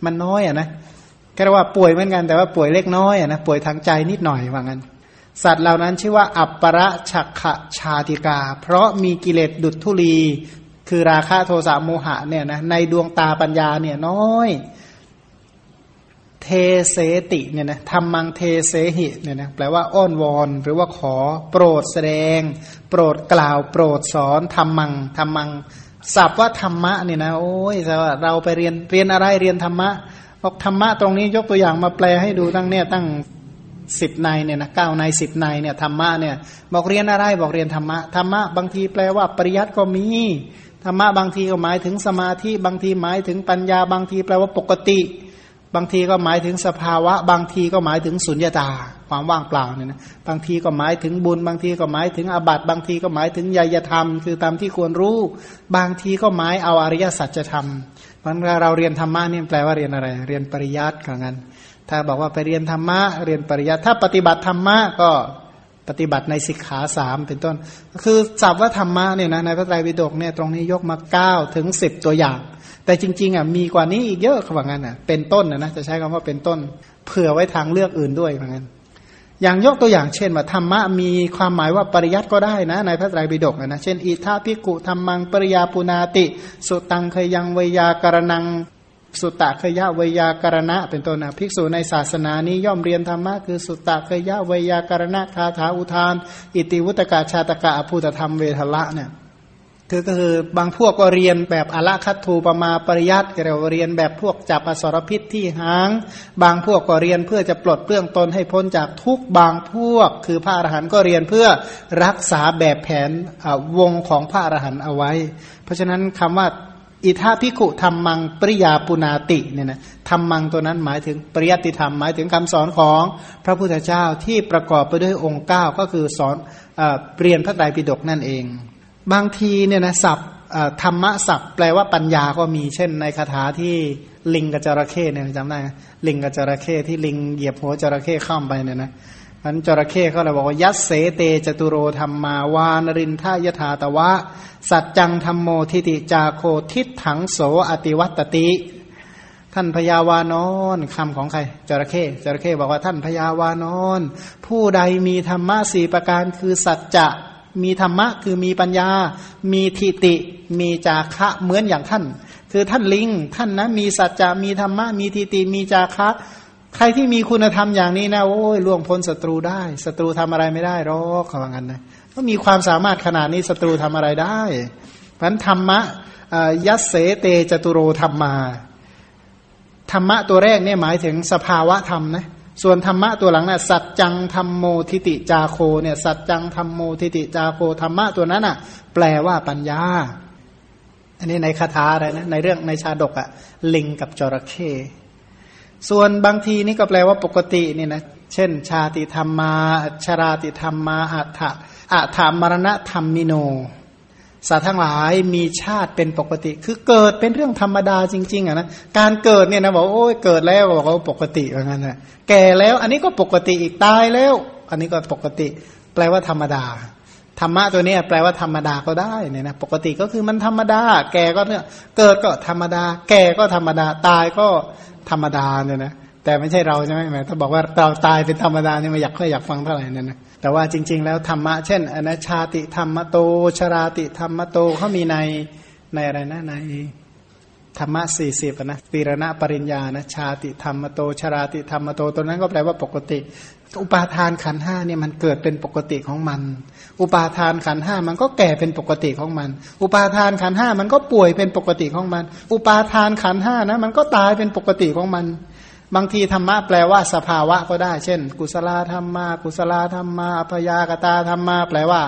มันน้อยอะนะแค่ว่าป่วยเหมือนกันแต่ว่าป่วยเล็กน้อยอะนะป่วยทางใจนิดหน่อยว่างั้น สัตว์เหล่านั้นชื่อว่า อัปปะฉักขชาติกา เพราะมีกิเลสดุจทุลี คือราคะโทสะโมหะเนี่ยนะในดวงตาปัญญาเนี่ยน้อย เทเสติเนี่ยนะธรรมังเทเสหิเนี่ยนะแปลว่าอ้อนวอนหรือว่าขอโปรดแสดง โปรดกล่าว โปรดสอนธรรมังธรรมังศัพท์ว่าธรรมะเนี่ยนะโอ้ยเราไปเรียนเรียนอะไรเรียนธรรมะบอกธรรมะตรงนี้ยกตัวอย่างมาแปลให้ดูตั้งเนี่ยตั้งสิบในเนี่ยนะเก้าในสิบในเนี่ยธรรมะเนี่ยบอกเรียนอะไรบอกเรียนธรรมะธรรมะบางทีแปลว่าปริยัติก็มีธรรมะบางทีก็หมายถึงสมาธิบางทีหมายถึงปัญญาบางทีแปลว่าปกติ บางทีก็หมายถึงสภาวะ บางทีก็หมายถึงสุญญตา ความว่างเปล่าเนี่ยนะบางทีก็หมายถึงบุญ บางทีก็หมายถึงอาบัตบางทีก็หมายถึงยยธรรม คือตามที่ควรรู้ บางทีก็หมายเอาอริยสัจธรรมมันเราเรียนธรรมะนี่แปลว่าเรียนอะไร เรียนปริยัติกันงั้น ถ้าบอกว่าไปเรียนธรรมะเรียนปริยัติถ้าปฏิบัติธรรมะก็ปฏิบัติในสิกขาสามเป็นต้น คือศัพท์ว่าธรรมะเนี่ยนะในพระไตรปิฎกเนี่ยตรงนี้ยกมาเก้าถึงสิบตัวอย่าง แต่จริง ๆอะมีกว่านี้อีกเยอะขว่างั้นอะเป็นต้นนะนะจะใช้คำว่าเป็นต้น เผื่อไว้ทางเลือกอื่นด้วยเหมือนกันอย่างยกตัวอย่างเช่นว่าธรรมะมีความหมายว่าปริยัติก็ได้นะ ในพระไตรปิฎกนะเช่นอิทาพิกุธรรมังปริยาปุนาติ สุตังเคยังเวยาการนังสุตตะเคยะเวยาการณะ เป็นต้นนะภิกษุในศาสนานี้ย่อมเรียนธรรมะคือสุตตะเคยะเวยาการณะคาถาอุทาน อิติวุตกาชาตกะอภูตธรรมเวทละเนี่ย คือก็คือบางพวกก็เรียนแบบอละคัตทูปมาปริยัติเรียกเรียนแบบพวกจับอสรพิษที่หาง บางพวกก็เรียนเพื่อจะปลดเปลื้องตนให้พ้นจากทุกบางพวก คือพระอรหันต์ก็เรียนเพื่อรักษาแบบแผนวงของพระอรหันต์เอาไว้ เพราะฉะนั้นคำว่าอิทาพิขุธรรมังปริยาปุนาติเนี่ยนะธรรมังตัวนั้นหมายถึงปริยัติธรรมหมายถึงคำสอนของพระพุทธเจ้าที่ประกอบไปด้วยองค์เก้าก็คือสอนเปลี่ยนพระไตรปิฎกนั่นเอง บางทีเนี่ยนะศัพท์ธรรมะศัพท์ แปลว่าปัญญาก็มีเช่น ในคาถาที่ลิงกับจระเข้เนี่ยจำได้ลิงกับจระเข้ที่ลิงเหยียบหัวจระเข้ข้ามไปเนี่ยนะมันจระเข้เขาเลยบอกว่ายัสเสเตจตุโรธรรมาวานรินทายถาตวะ สัจจังธรรมโมทิติจาโคทิถังโสอติวัตติ ท่านพยาวานอนคำของใครจระเข้จระเข้บอกว่าท่านพยาวานอน ผู้ใดมีธรรมะสี่ประการคือสัจจะ มีธรรมะคือมีปัญญา มีทิติ มีจาคะเหมือนอย่างท่าน คือท่านลิงท่านนะมีสัจจะมีธรรมะมีทิติมีจาคะ ใครที่มีคุณธรรมอย่างนี้นะโอ้ยล่วงพ้นศัตรูได้ศัตรูทำอะไรไม่ได้หรอกเขาว่างั้นนะก็มีความสามารถขนาดนี้ศัตรูทำอะไรได้พันธรรมะยัสเสเตจตุโรธรรมมาธรรมะตัวแรกเนี่ยหมายถึงสภาวะธรรมนะ ส่วนธรรมะตัวหลังนะ่ะสัจจังธรรมโมทิติจาโคเนี่ยสัจจังธรรมโมทิติจาโคธรรมะตัวนั้นอะ แปลว่าปัญญา อันนี้ในคาถาอะไรนะในเรื่องในชาดกอะลิงกับจระเข้ส่วนบางทีนี่ก็แปลว่าปกตินี่นะเช่น ชาติธรรมมาชราติธรรมมาอัฏฐะอัฏฐามรณะธรรมมิโน สัตว์ทั้งหลายมีชาติเป็นปกติ คือเกิดเป็นเรื่องธรรมดาจริง ๆอะนะการเกิดเนี่ยนะบอกโอ้ยเกิดแล้วบอกว่าปกติว่างั้นนะแก่แล้วอันนี้ก็ปกติอีกตายแล้ว อันนี้ก็ปกติ แปลว่าธรรมดาธรรมะตัวนี้แปลว่าธรรมดาก็ได้เนี่ยนะปกติก็คือมันธรรมดา แก่ก็เนี่ยเกิดก็ธรรมดา แก่ก็ธรรมดาตายก็ธรรมดาเนี่ยนะแต่ไม่ใช่เราใช่ไหมแม่ถ้าบอกว่าเราตายเป็นธรรมดาเนี่ยไม่อยากค่อยอยากฟังเท่าไหร่นั่นนะ แต่ว่าจริง ๆ แล้วธรรมะเช่นอนะชาติธรรมโต ชราติธรรมโตเขามีในในอะไรนะในธรรมะสี่สิบนะปีรณะปริญญานะชาติธรรมโต ชราติธรรมโตตัวนั้นก็แปลว่าปกติ อุปาทานขันห้าเนี่ยมันเกิดเป็นปกติของมัน อุปาทานขันห้ามันก็แก่เป็นปกติของมัน อุปาทานขันห้ามันก็ป่วยเป็นปกติของมัน อุปาทานขันห้านะมันก็ตายเป็นปกติของมัน บางทีธรรมะแปลว่าสภาวะก็ได้ เช่น กุศลธรรมมากุศลธรรมมาอภยากตาธรรมมาแปลว่า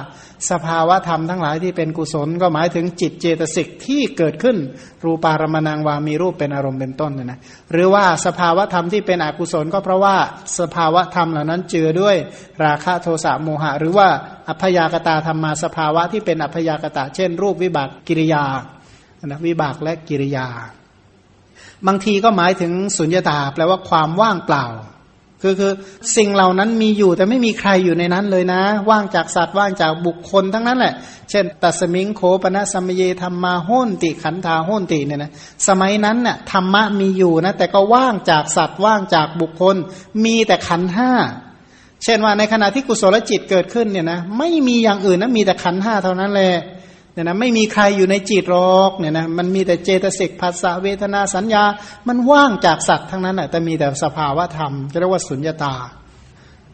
สภาวะธรรมทั้งหลายที่เป็นกุศล ก็หมายถึงจิตเจตสิกที่เกิดขึ้น รูปารมณังวามีรูปเป็นอารมณ์เป็นต้นนะนะหรือว่าสภาวะธรรมที่เป็นอกุศล ก็เพราะว่าสภาวะธรรมเหล่านั้นเจือด้วยราคะโทสะโมหะ หรือว่าอัพยากตาธรรมมาสภาวะที่เป็นอัพยากตาเช่น รูปวิบากกิริยานะวิบากและกิริยา บางทีก็หมายถึงสุญญตาแปลว่าความว่างเปล่า คือคือสิ่งเหล่านั้นมีอยู่แต่ไม่มีใครอยู่ในนั้นเลยนะ ว่างจากสัตว์ว่างจากบุคคลทั้งนั้นแหละ เช่น ตัสมิงโคปนะสัมเยธรรมาโหนติขันธาโหนติเนี่ยนะสมัยนั้นน่ะธรรมะมีอยู่นะแต่ก็ว่างจากสัตว์ว่างจากบุคคล มีแต่ขันห้าเช่นว่าในขณะที่กุศลจิตเกิดขึ้นเนี่ยนะไม่มีอย่างอื่นนะมีแต่ขันห้าเท่านั้นแหละ เนี่ยนะไม่มีใครอยู่ในจิตหรอกเนี่ยนะมันมีแต่เจตสิกภาษาเวทนาสัญญา มันว่างจากสัตว์ทั้งนั้นแหะแต่มีแต่สภาวะธรรมจะเรียกว่าสุญญาตา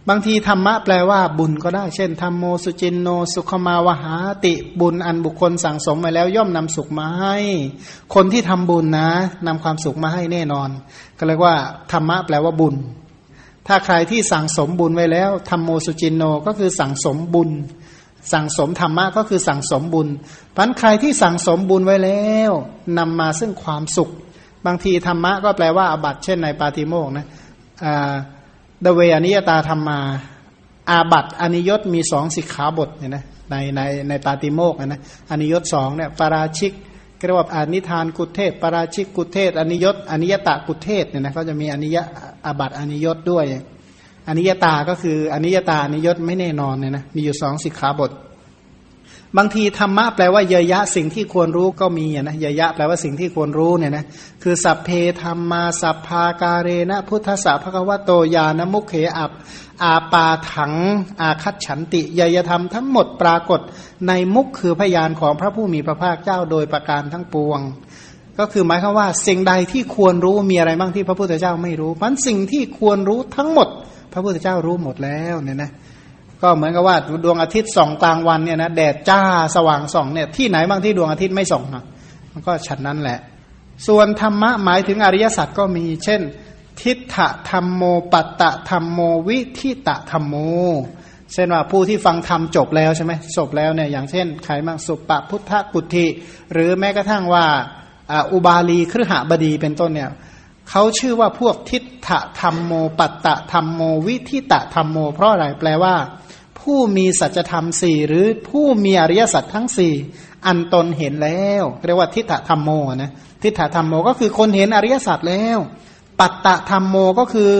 บางทีธรรมะแปลว่าบุญก็ได้ เช่นธรรมโมสุจินโน สุขมาวหาติบุญอันบุคคลสั่งสมมาแล้วย่อมนำสุขมาให้ คนที่ทำบุญนะนำความสุขมาให้แน่นอน ก็เรียกว่าธรรมะแปลว่าบุญ ถ้าใครที่สั่งสมบุญไว้แล้วธรรมโมสุจินโนก็คือสั่งสมบุญ สั่งสมธรรมะก็คือสั่งสมบุญพันใครที่สั่งสมบุญไว้แล้วนำมาซึ่งความสุข บางทีธรรมะก็แปลว่าอาบัตเช่นในปาติโมกนะดเวอนิยตาธรรมา อาบัตอนิยตมีสองสิกขาบทเนี่ยนะในในในปาติโมกนะอนิยตสองเนี่ยปาราชิกเรียกว่าอานิทานกุเทศปาราชิกกุเทศอนิยตอนิยตะกุเทศเนี่ยนะเขาจะมีอนิยอาบัตอนิยตด้วย อนิยตาก็คืออนิยตานิยตไม่แน่นอนเนี่ยนะมีอยู่สองสิกขาบท บางทีธรรมะแปลว่าเยยะสิ่งที่ควรรู้ก็มีนะเยยะแปลว่าสิ่งที่ควรรู้เนี่ยนะคือสัพเพธรรมาสัพพาการเรนะพุทธะภควโตยานมุขเขอับอาปาถัง อาคัตฉันติยยธรรมทั้งหมดปรากฏในมุขคือพยานของพระผู้มีพระภาคเจ้าโดยประการทั้งปวงก็คือหมายความว่าสิ่งใดที่ควรรู้มีอะไรบ้างที่พระพุทธเจ้าไม่รู้มันสิ่งที่ควรรู้ทั้งหมด พระพุทธเจ้ารู้หมดแล้วเนี่ยนะก็เหมือนกับว่าดวงอาทิตย์ส่องกลางวันเนี่ยนะแดดจ้าสว่างส่องเนี่ยที่ไหนบ้างที่ดวงอาทิตย์ไม่ส่องนะมันก็ฉันนั้นแหละ ส่วนธรรมะหมายถึงอริยสัจก็มี เช่น ทิฏฐธรรมโมปัตตะธรรมโมวิทิตะธรรมโมเช่นว่าผู้ที่ฟังธรรมจบแล้วใช่ไหมจบแล้วเนี่ยอย่างเช่นใครบ้างสุปปพุทธกุฏิหรือแม้กระทั่งว่าอุบาลีครหบดีเป็นต้นเนี่ย เขาชื่อว่าพวกทิฏฐธรรมโม ปัตตะธรรมโม วิทิตะธรรมโม เพราะอะไรแปลว่า ผู้มีสัจธรรมสี่หรือผู้มีอริยสัจทั้งสี่อันตนเห็นแล้วเรียกว่าทิฏฐธรรมโมนะทิฏฐธรรมโมก็คือคนเห็นอริยสัจแล้ว ปัตตะธรรมโมก็คือ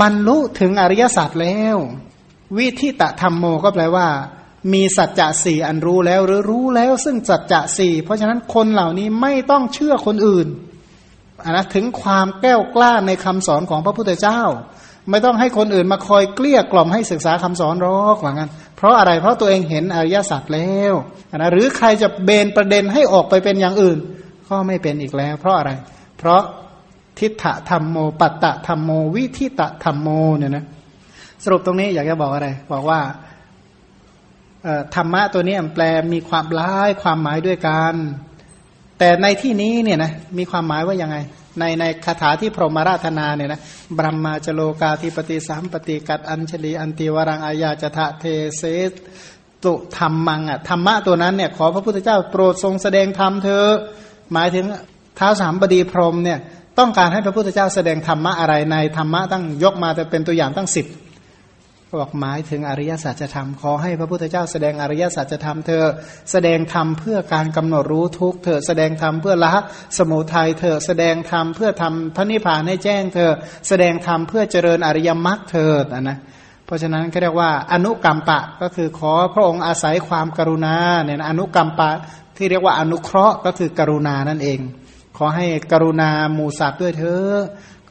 บรรลุถึงอริยสัจแล้ว วิทิตะธรรมโมก็แปลว่า มีสัจจะสี่อันรู้แล้วหรือรู้แล้วซึ่งสัจจะสี่เพราะฉะนั้นคนเหล่านี้ไม่ต้องเชื่อคนอื่น นะถึงความแก้วกล้าในคำสอนของพระพุทธเจ้า ไม่ต้องให้คนอื่นมาคอยเกลี้ยกล่อมให้ศึกษาคำสอนรอกว่างั้น เพราะอะไรเพราะตัวเองเห็นอริยสัจแล้วนะหรือใครจะเบนประเด็นให้ออกไปเป็นอย่างอื่น ก็ไม่เป็นอีกแล้ว เพราะอะไร เพราะทิฏฐธรรมโม ปัตตะธรรมโม วิทิตะธรรมโมเนี่ยนะสรุปตรงนี้อยากจะบอกอะไร บอกว่าธรรมะตัวนี้แปลมีความร้ายความหมายด้วยกัน แต่ในที่นี้เนี่ยนะมีความหมายว่ายังไง ในในคาถาที่พรหมราธนาเนี่ยนะบรมมาจโลกาธิปติสามปฏิกัดอัญชลีอันติวรังอายาจทะเทเสตุธรรมังอะธรรมะตัวนั้นเนี่ยขอพระพุทธเจ้าโปรดทรงแสดงธรรมเธอหมายถึงท้าวสามบดีพรหมเนี่ยต้องการให้พระพุทธเจ้าแสดงธรรมะอะไรในธรรมะตั้งยกมาแต่เป็นตัวอย่างตั้งสิบ บอกหมายถึงอริยสัจธรรมขอให้พระพุทธเจ้าแสดงอริยสัจธรรมเธอ แสดงธรรมเพื่อการกำหนดรู้ทุกเธอ แสดงธรรมเพื่อละสมุทัยเธอ แสดงธรรมเพื่อทำพระนิพพานให้แจ้งเธอ แสดงธรรมเพื่อเจริญอริยมรรคเธอนะเพราะฉะนั้นก็เรียกว่าอนุกรรมปะก็คือขอพระองค์อาศัยความกรุณาเนี่ยอนุกรรมปะที่เรียกว่าอนุเคราะห์ก็คือกรุณานั่นเอง ขอให้กรุณาหมู่สัตว์ด้วยเธอ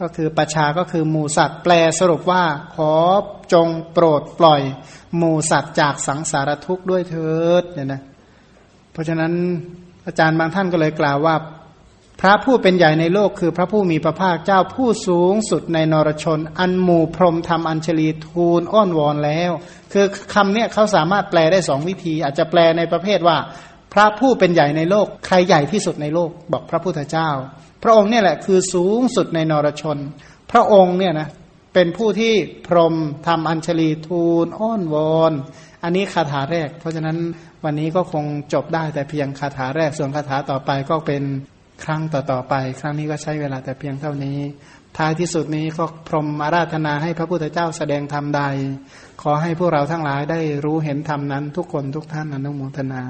ก็คือประชาก็คือหมูสัตว์แปลสรุปว่า ขอจงโปรดปล่อยหมูสัตว์จากสังสารทุกข์ด้วยเถิดเนี่ยนะเพราะฉะนั้นอาจารย์บางท่านก็เลยกล่าวว่า พระผู้เป็นใหญ่ในโลกคือพระผู้มีพระภาคเจ้าผู้สูงสุดในนรชน อันหมู่พรมทำอัญชลีทูลอ้อนวอนแล้ว คือคำเนี้ยเขาสามารถแปลได้สองวิธี อาจจะแปลในประเภทว่า พระผู้เป็นใหญ่ในโลก ใครใหญ่ที่สุดในโลก บอกพระพุทธเจ้า พระองค์เนี่ยแหละคือสูงสุดในนรชน พระองค์เนี่ยนะเป็นผู้ที่พรมทำอัญชลีทูลอ้อนวอน อันนี้คาถาแรก เพราะฉะนั้นวันนี้ก็คงจบได้แต่เพียงคาถาแรก ส่วนคาถาต่อไปก็เป็นครั้งต่อๆไป ครั้งนี้ก็ใช้เวลาแต่เพียงเท่านี้ ท้ายที่สุดนี้ก็พรมอาราธนาให้พระพุทธเจ้าแสดงธรรมใด ขอให้พวกเราทั้งหลายได้รู้เห็นธรรมนั้นทุกคนทุกท่านอนุโมทนา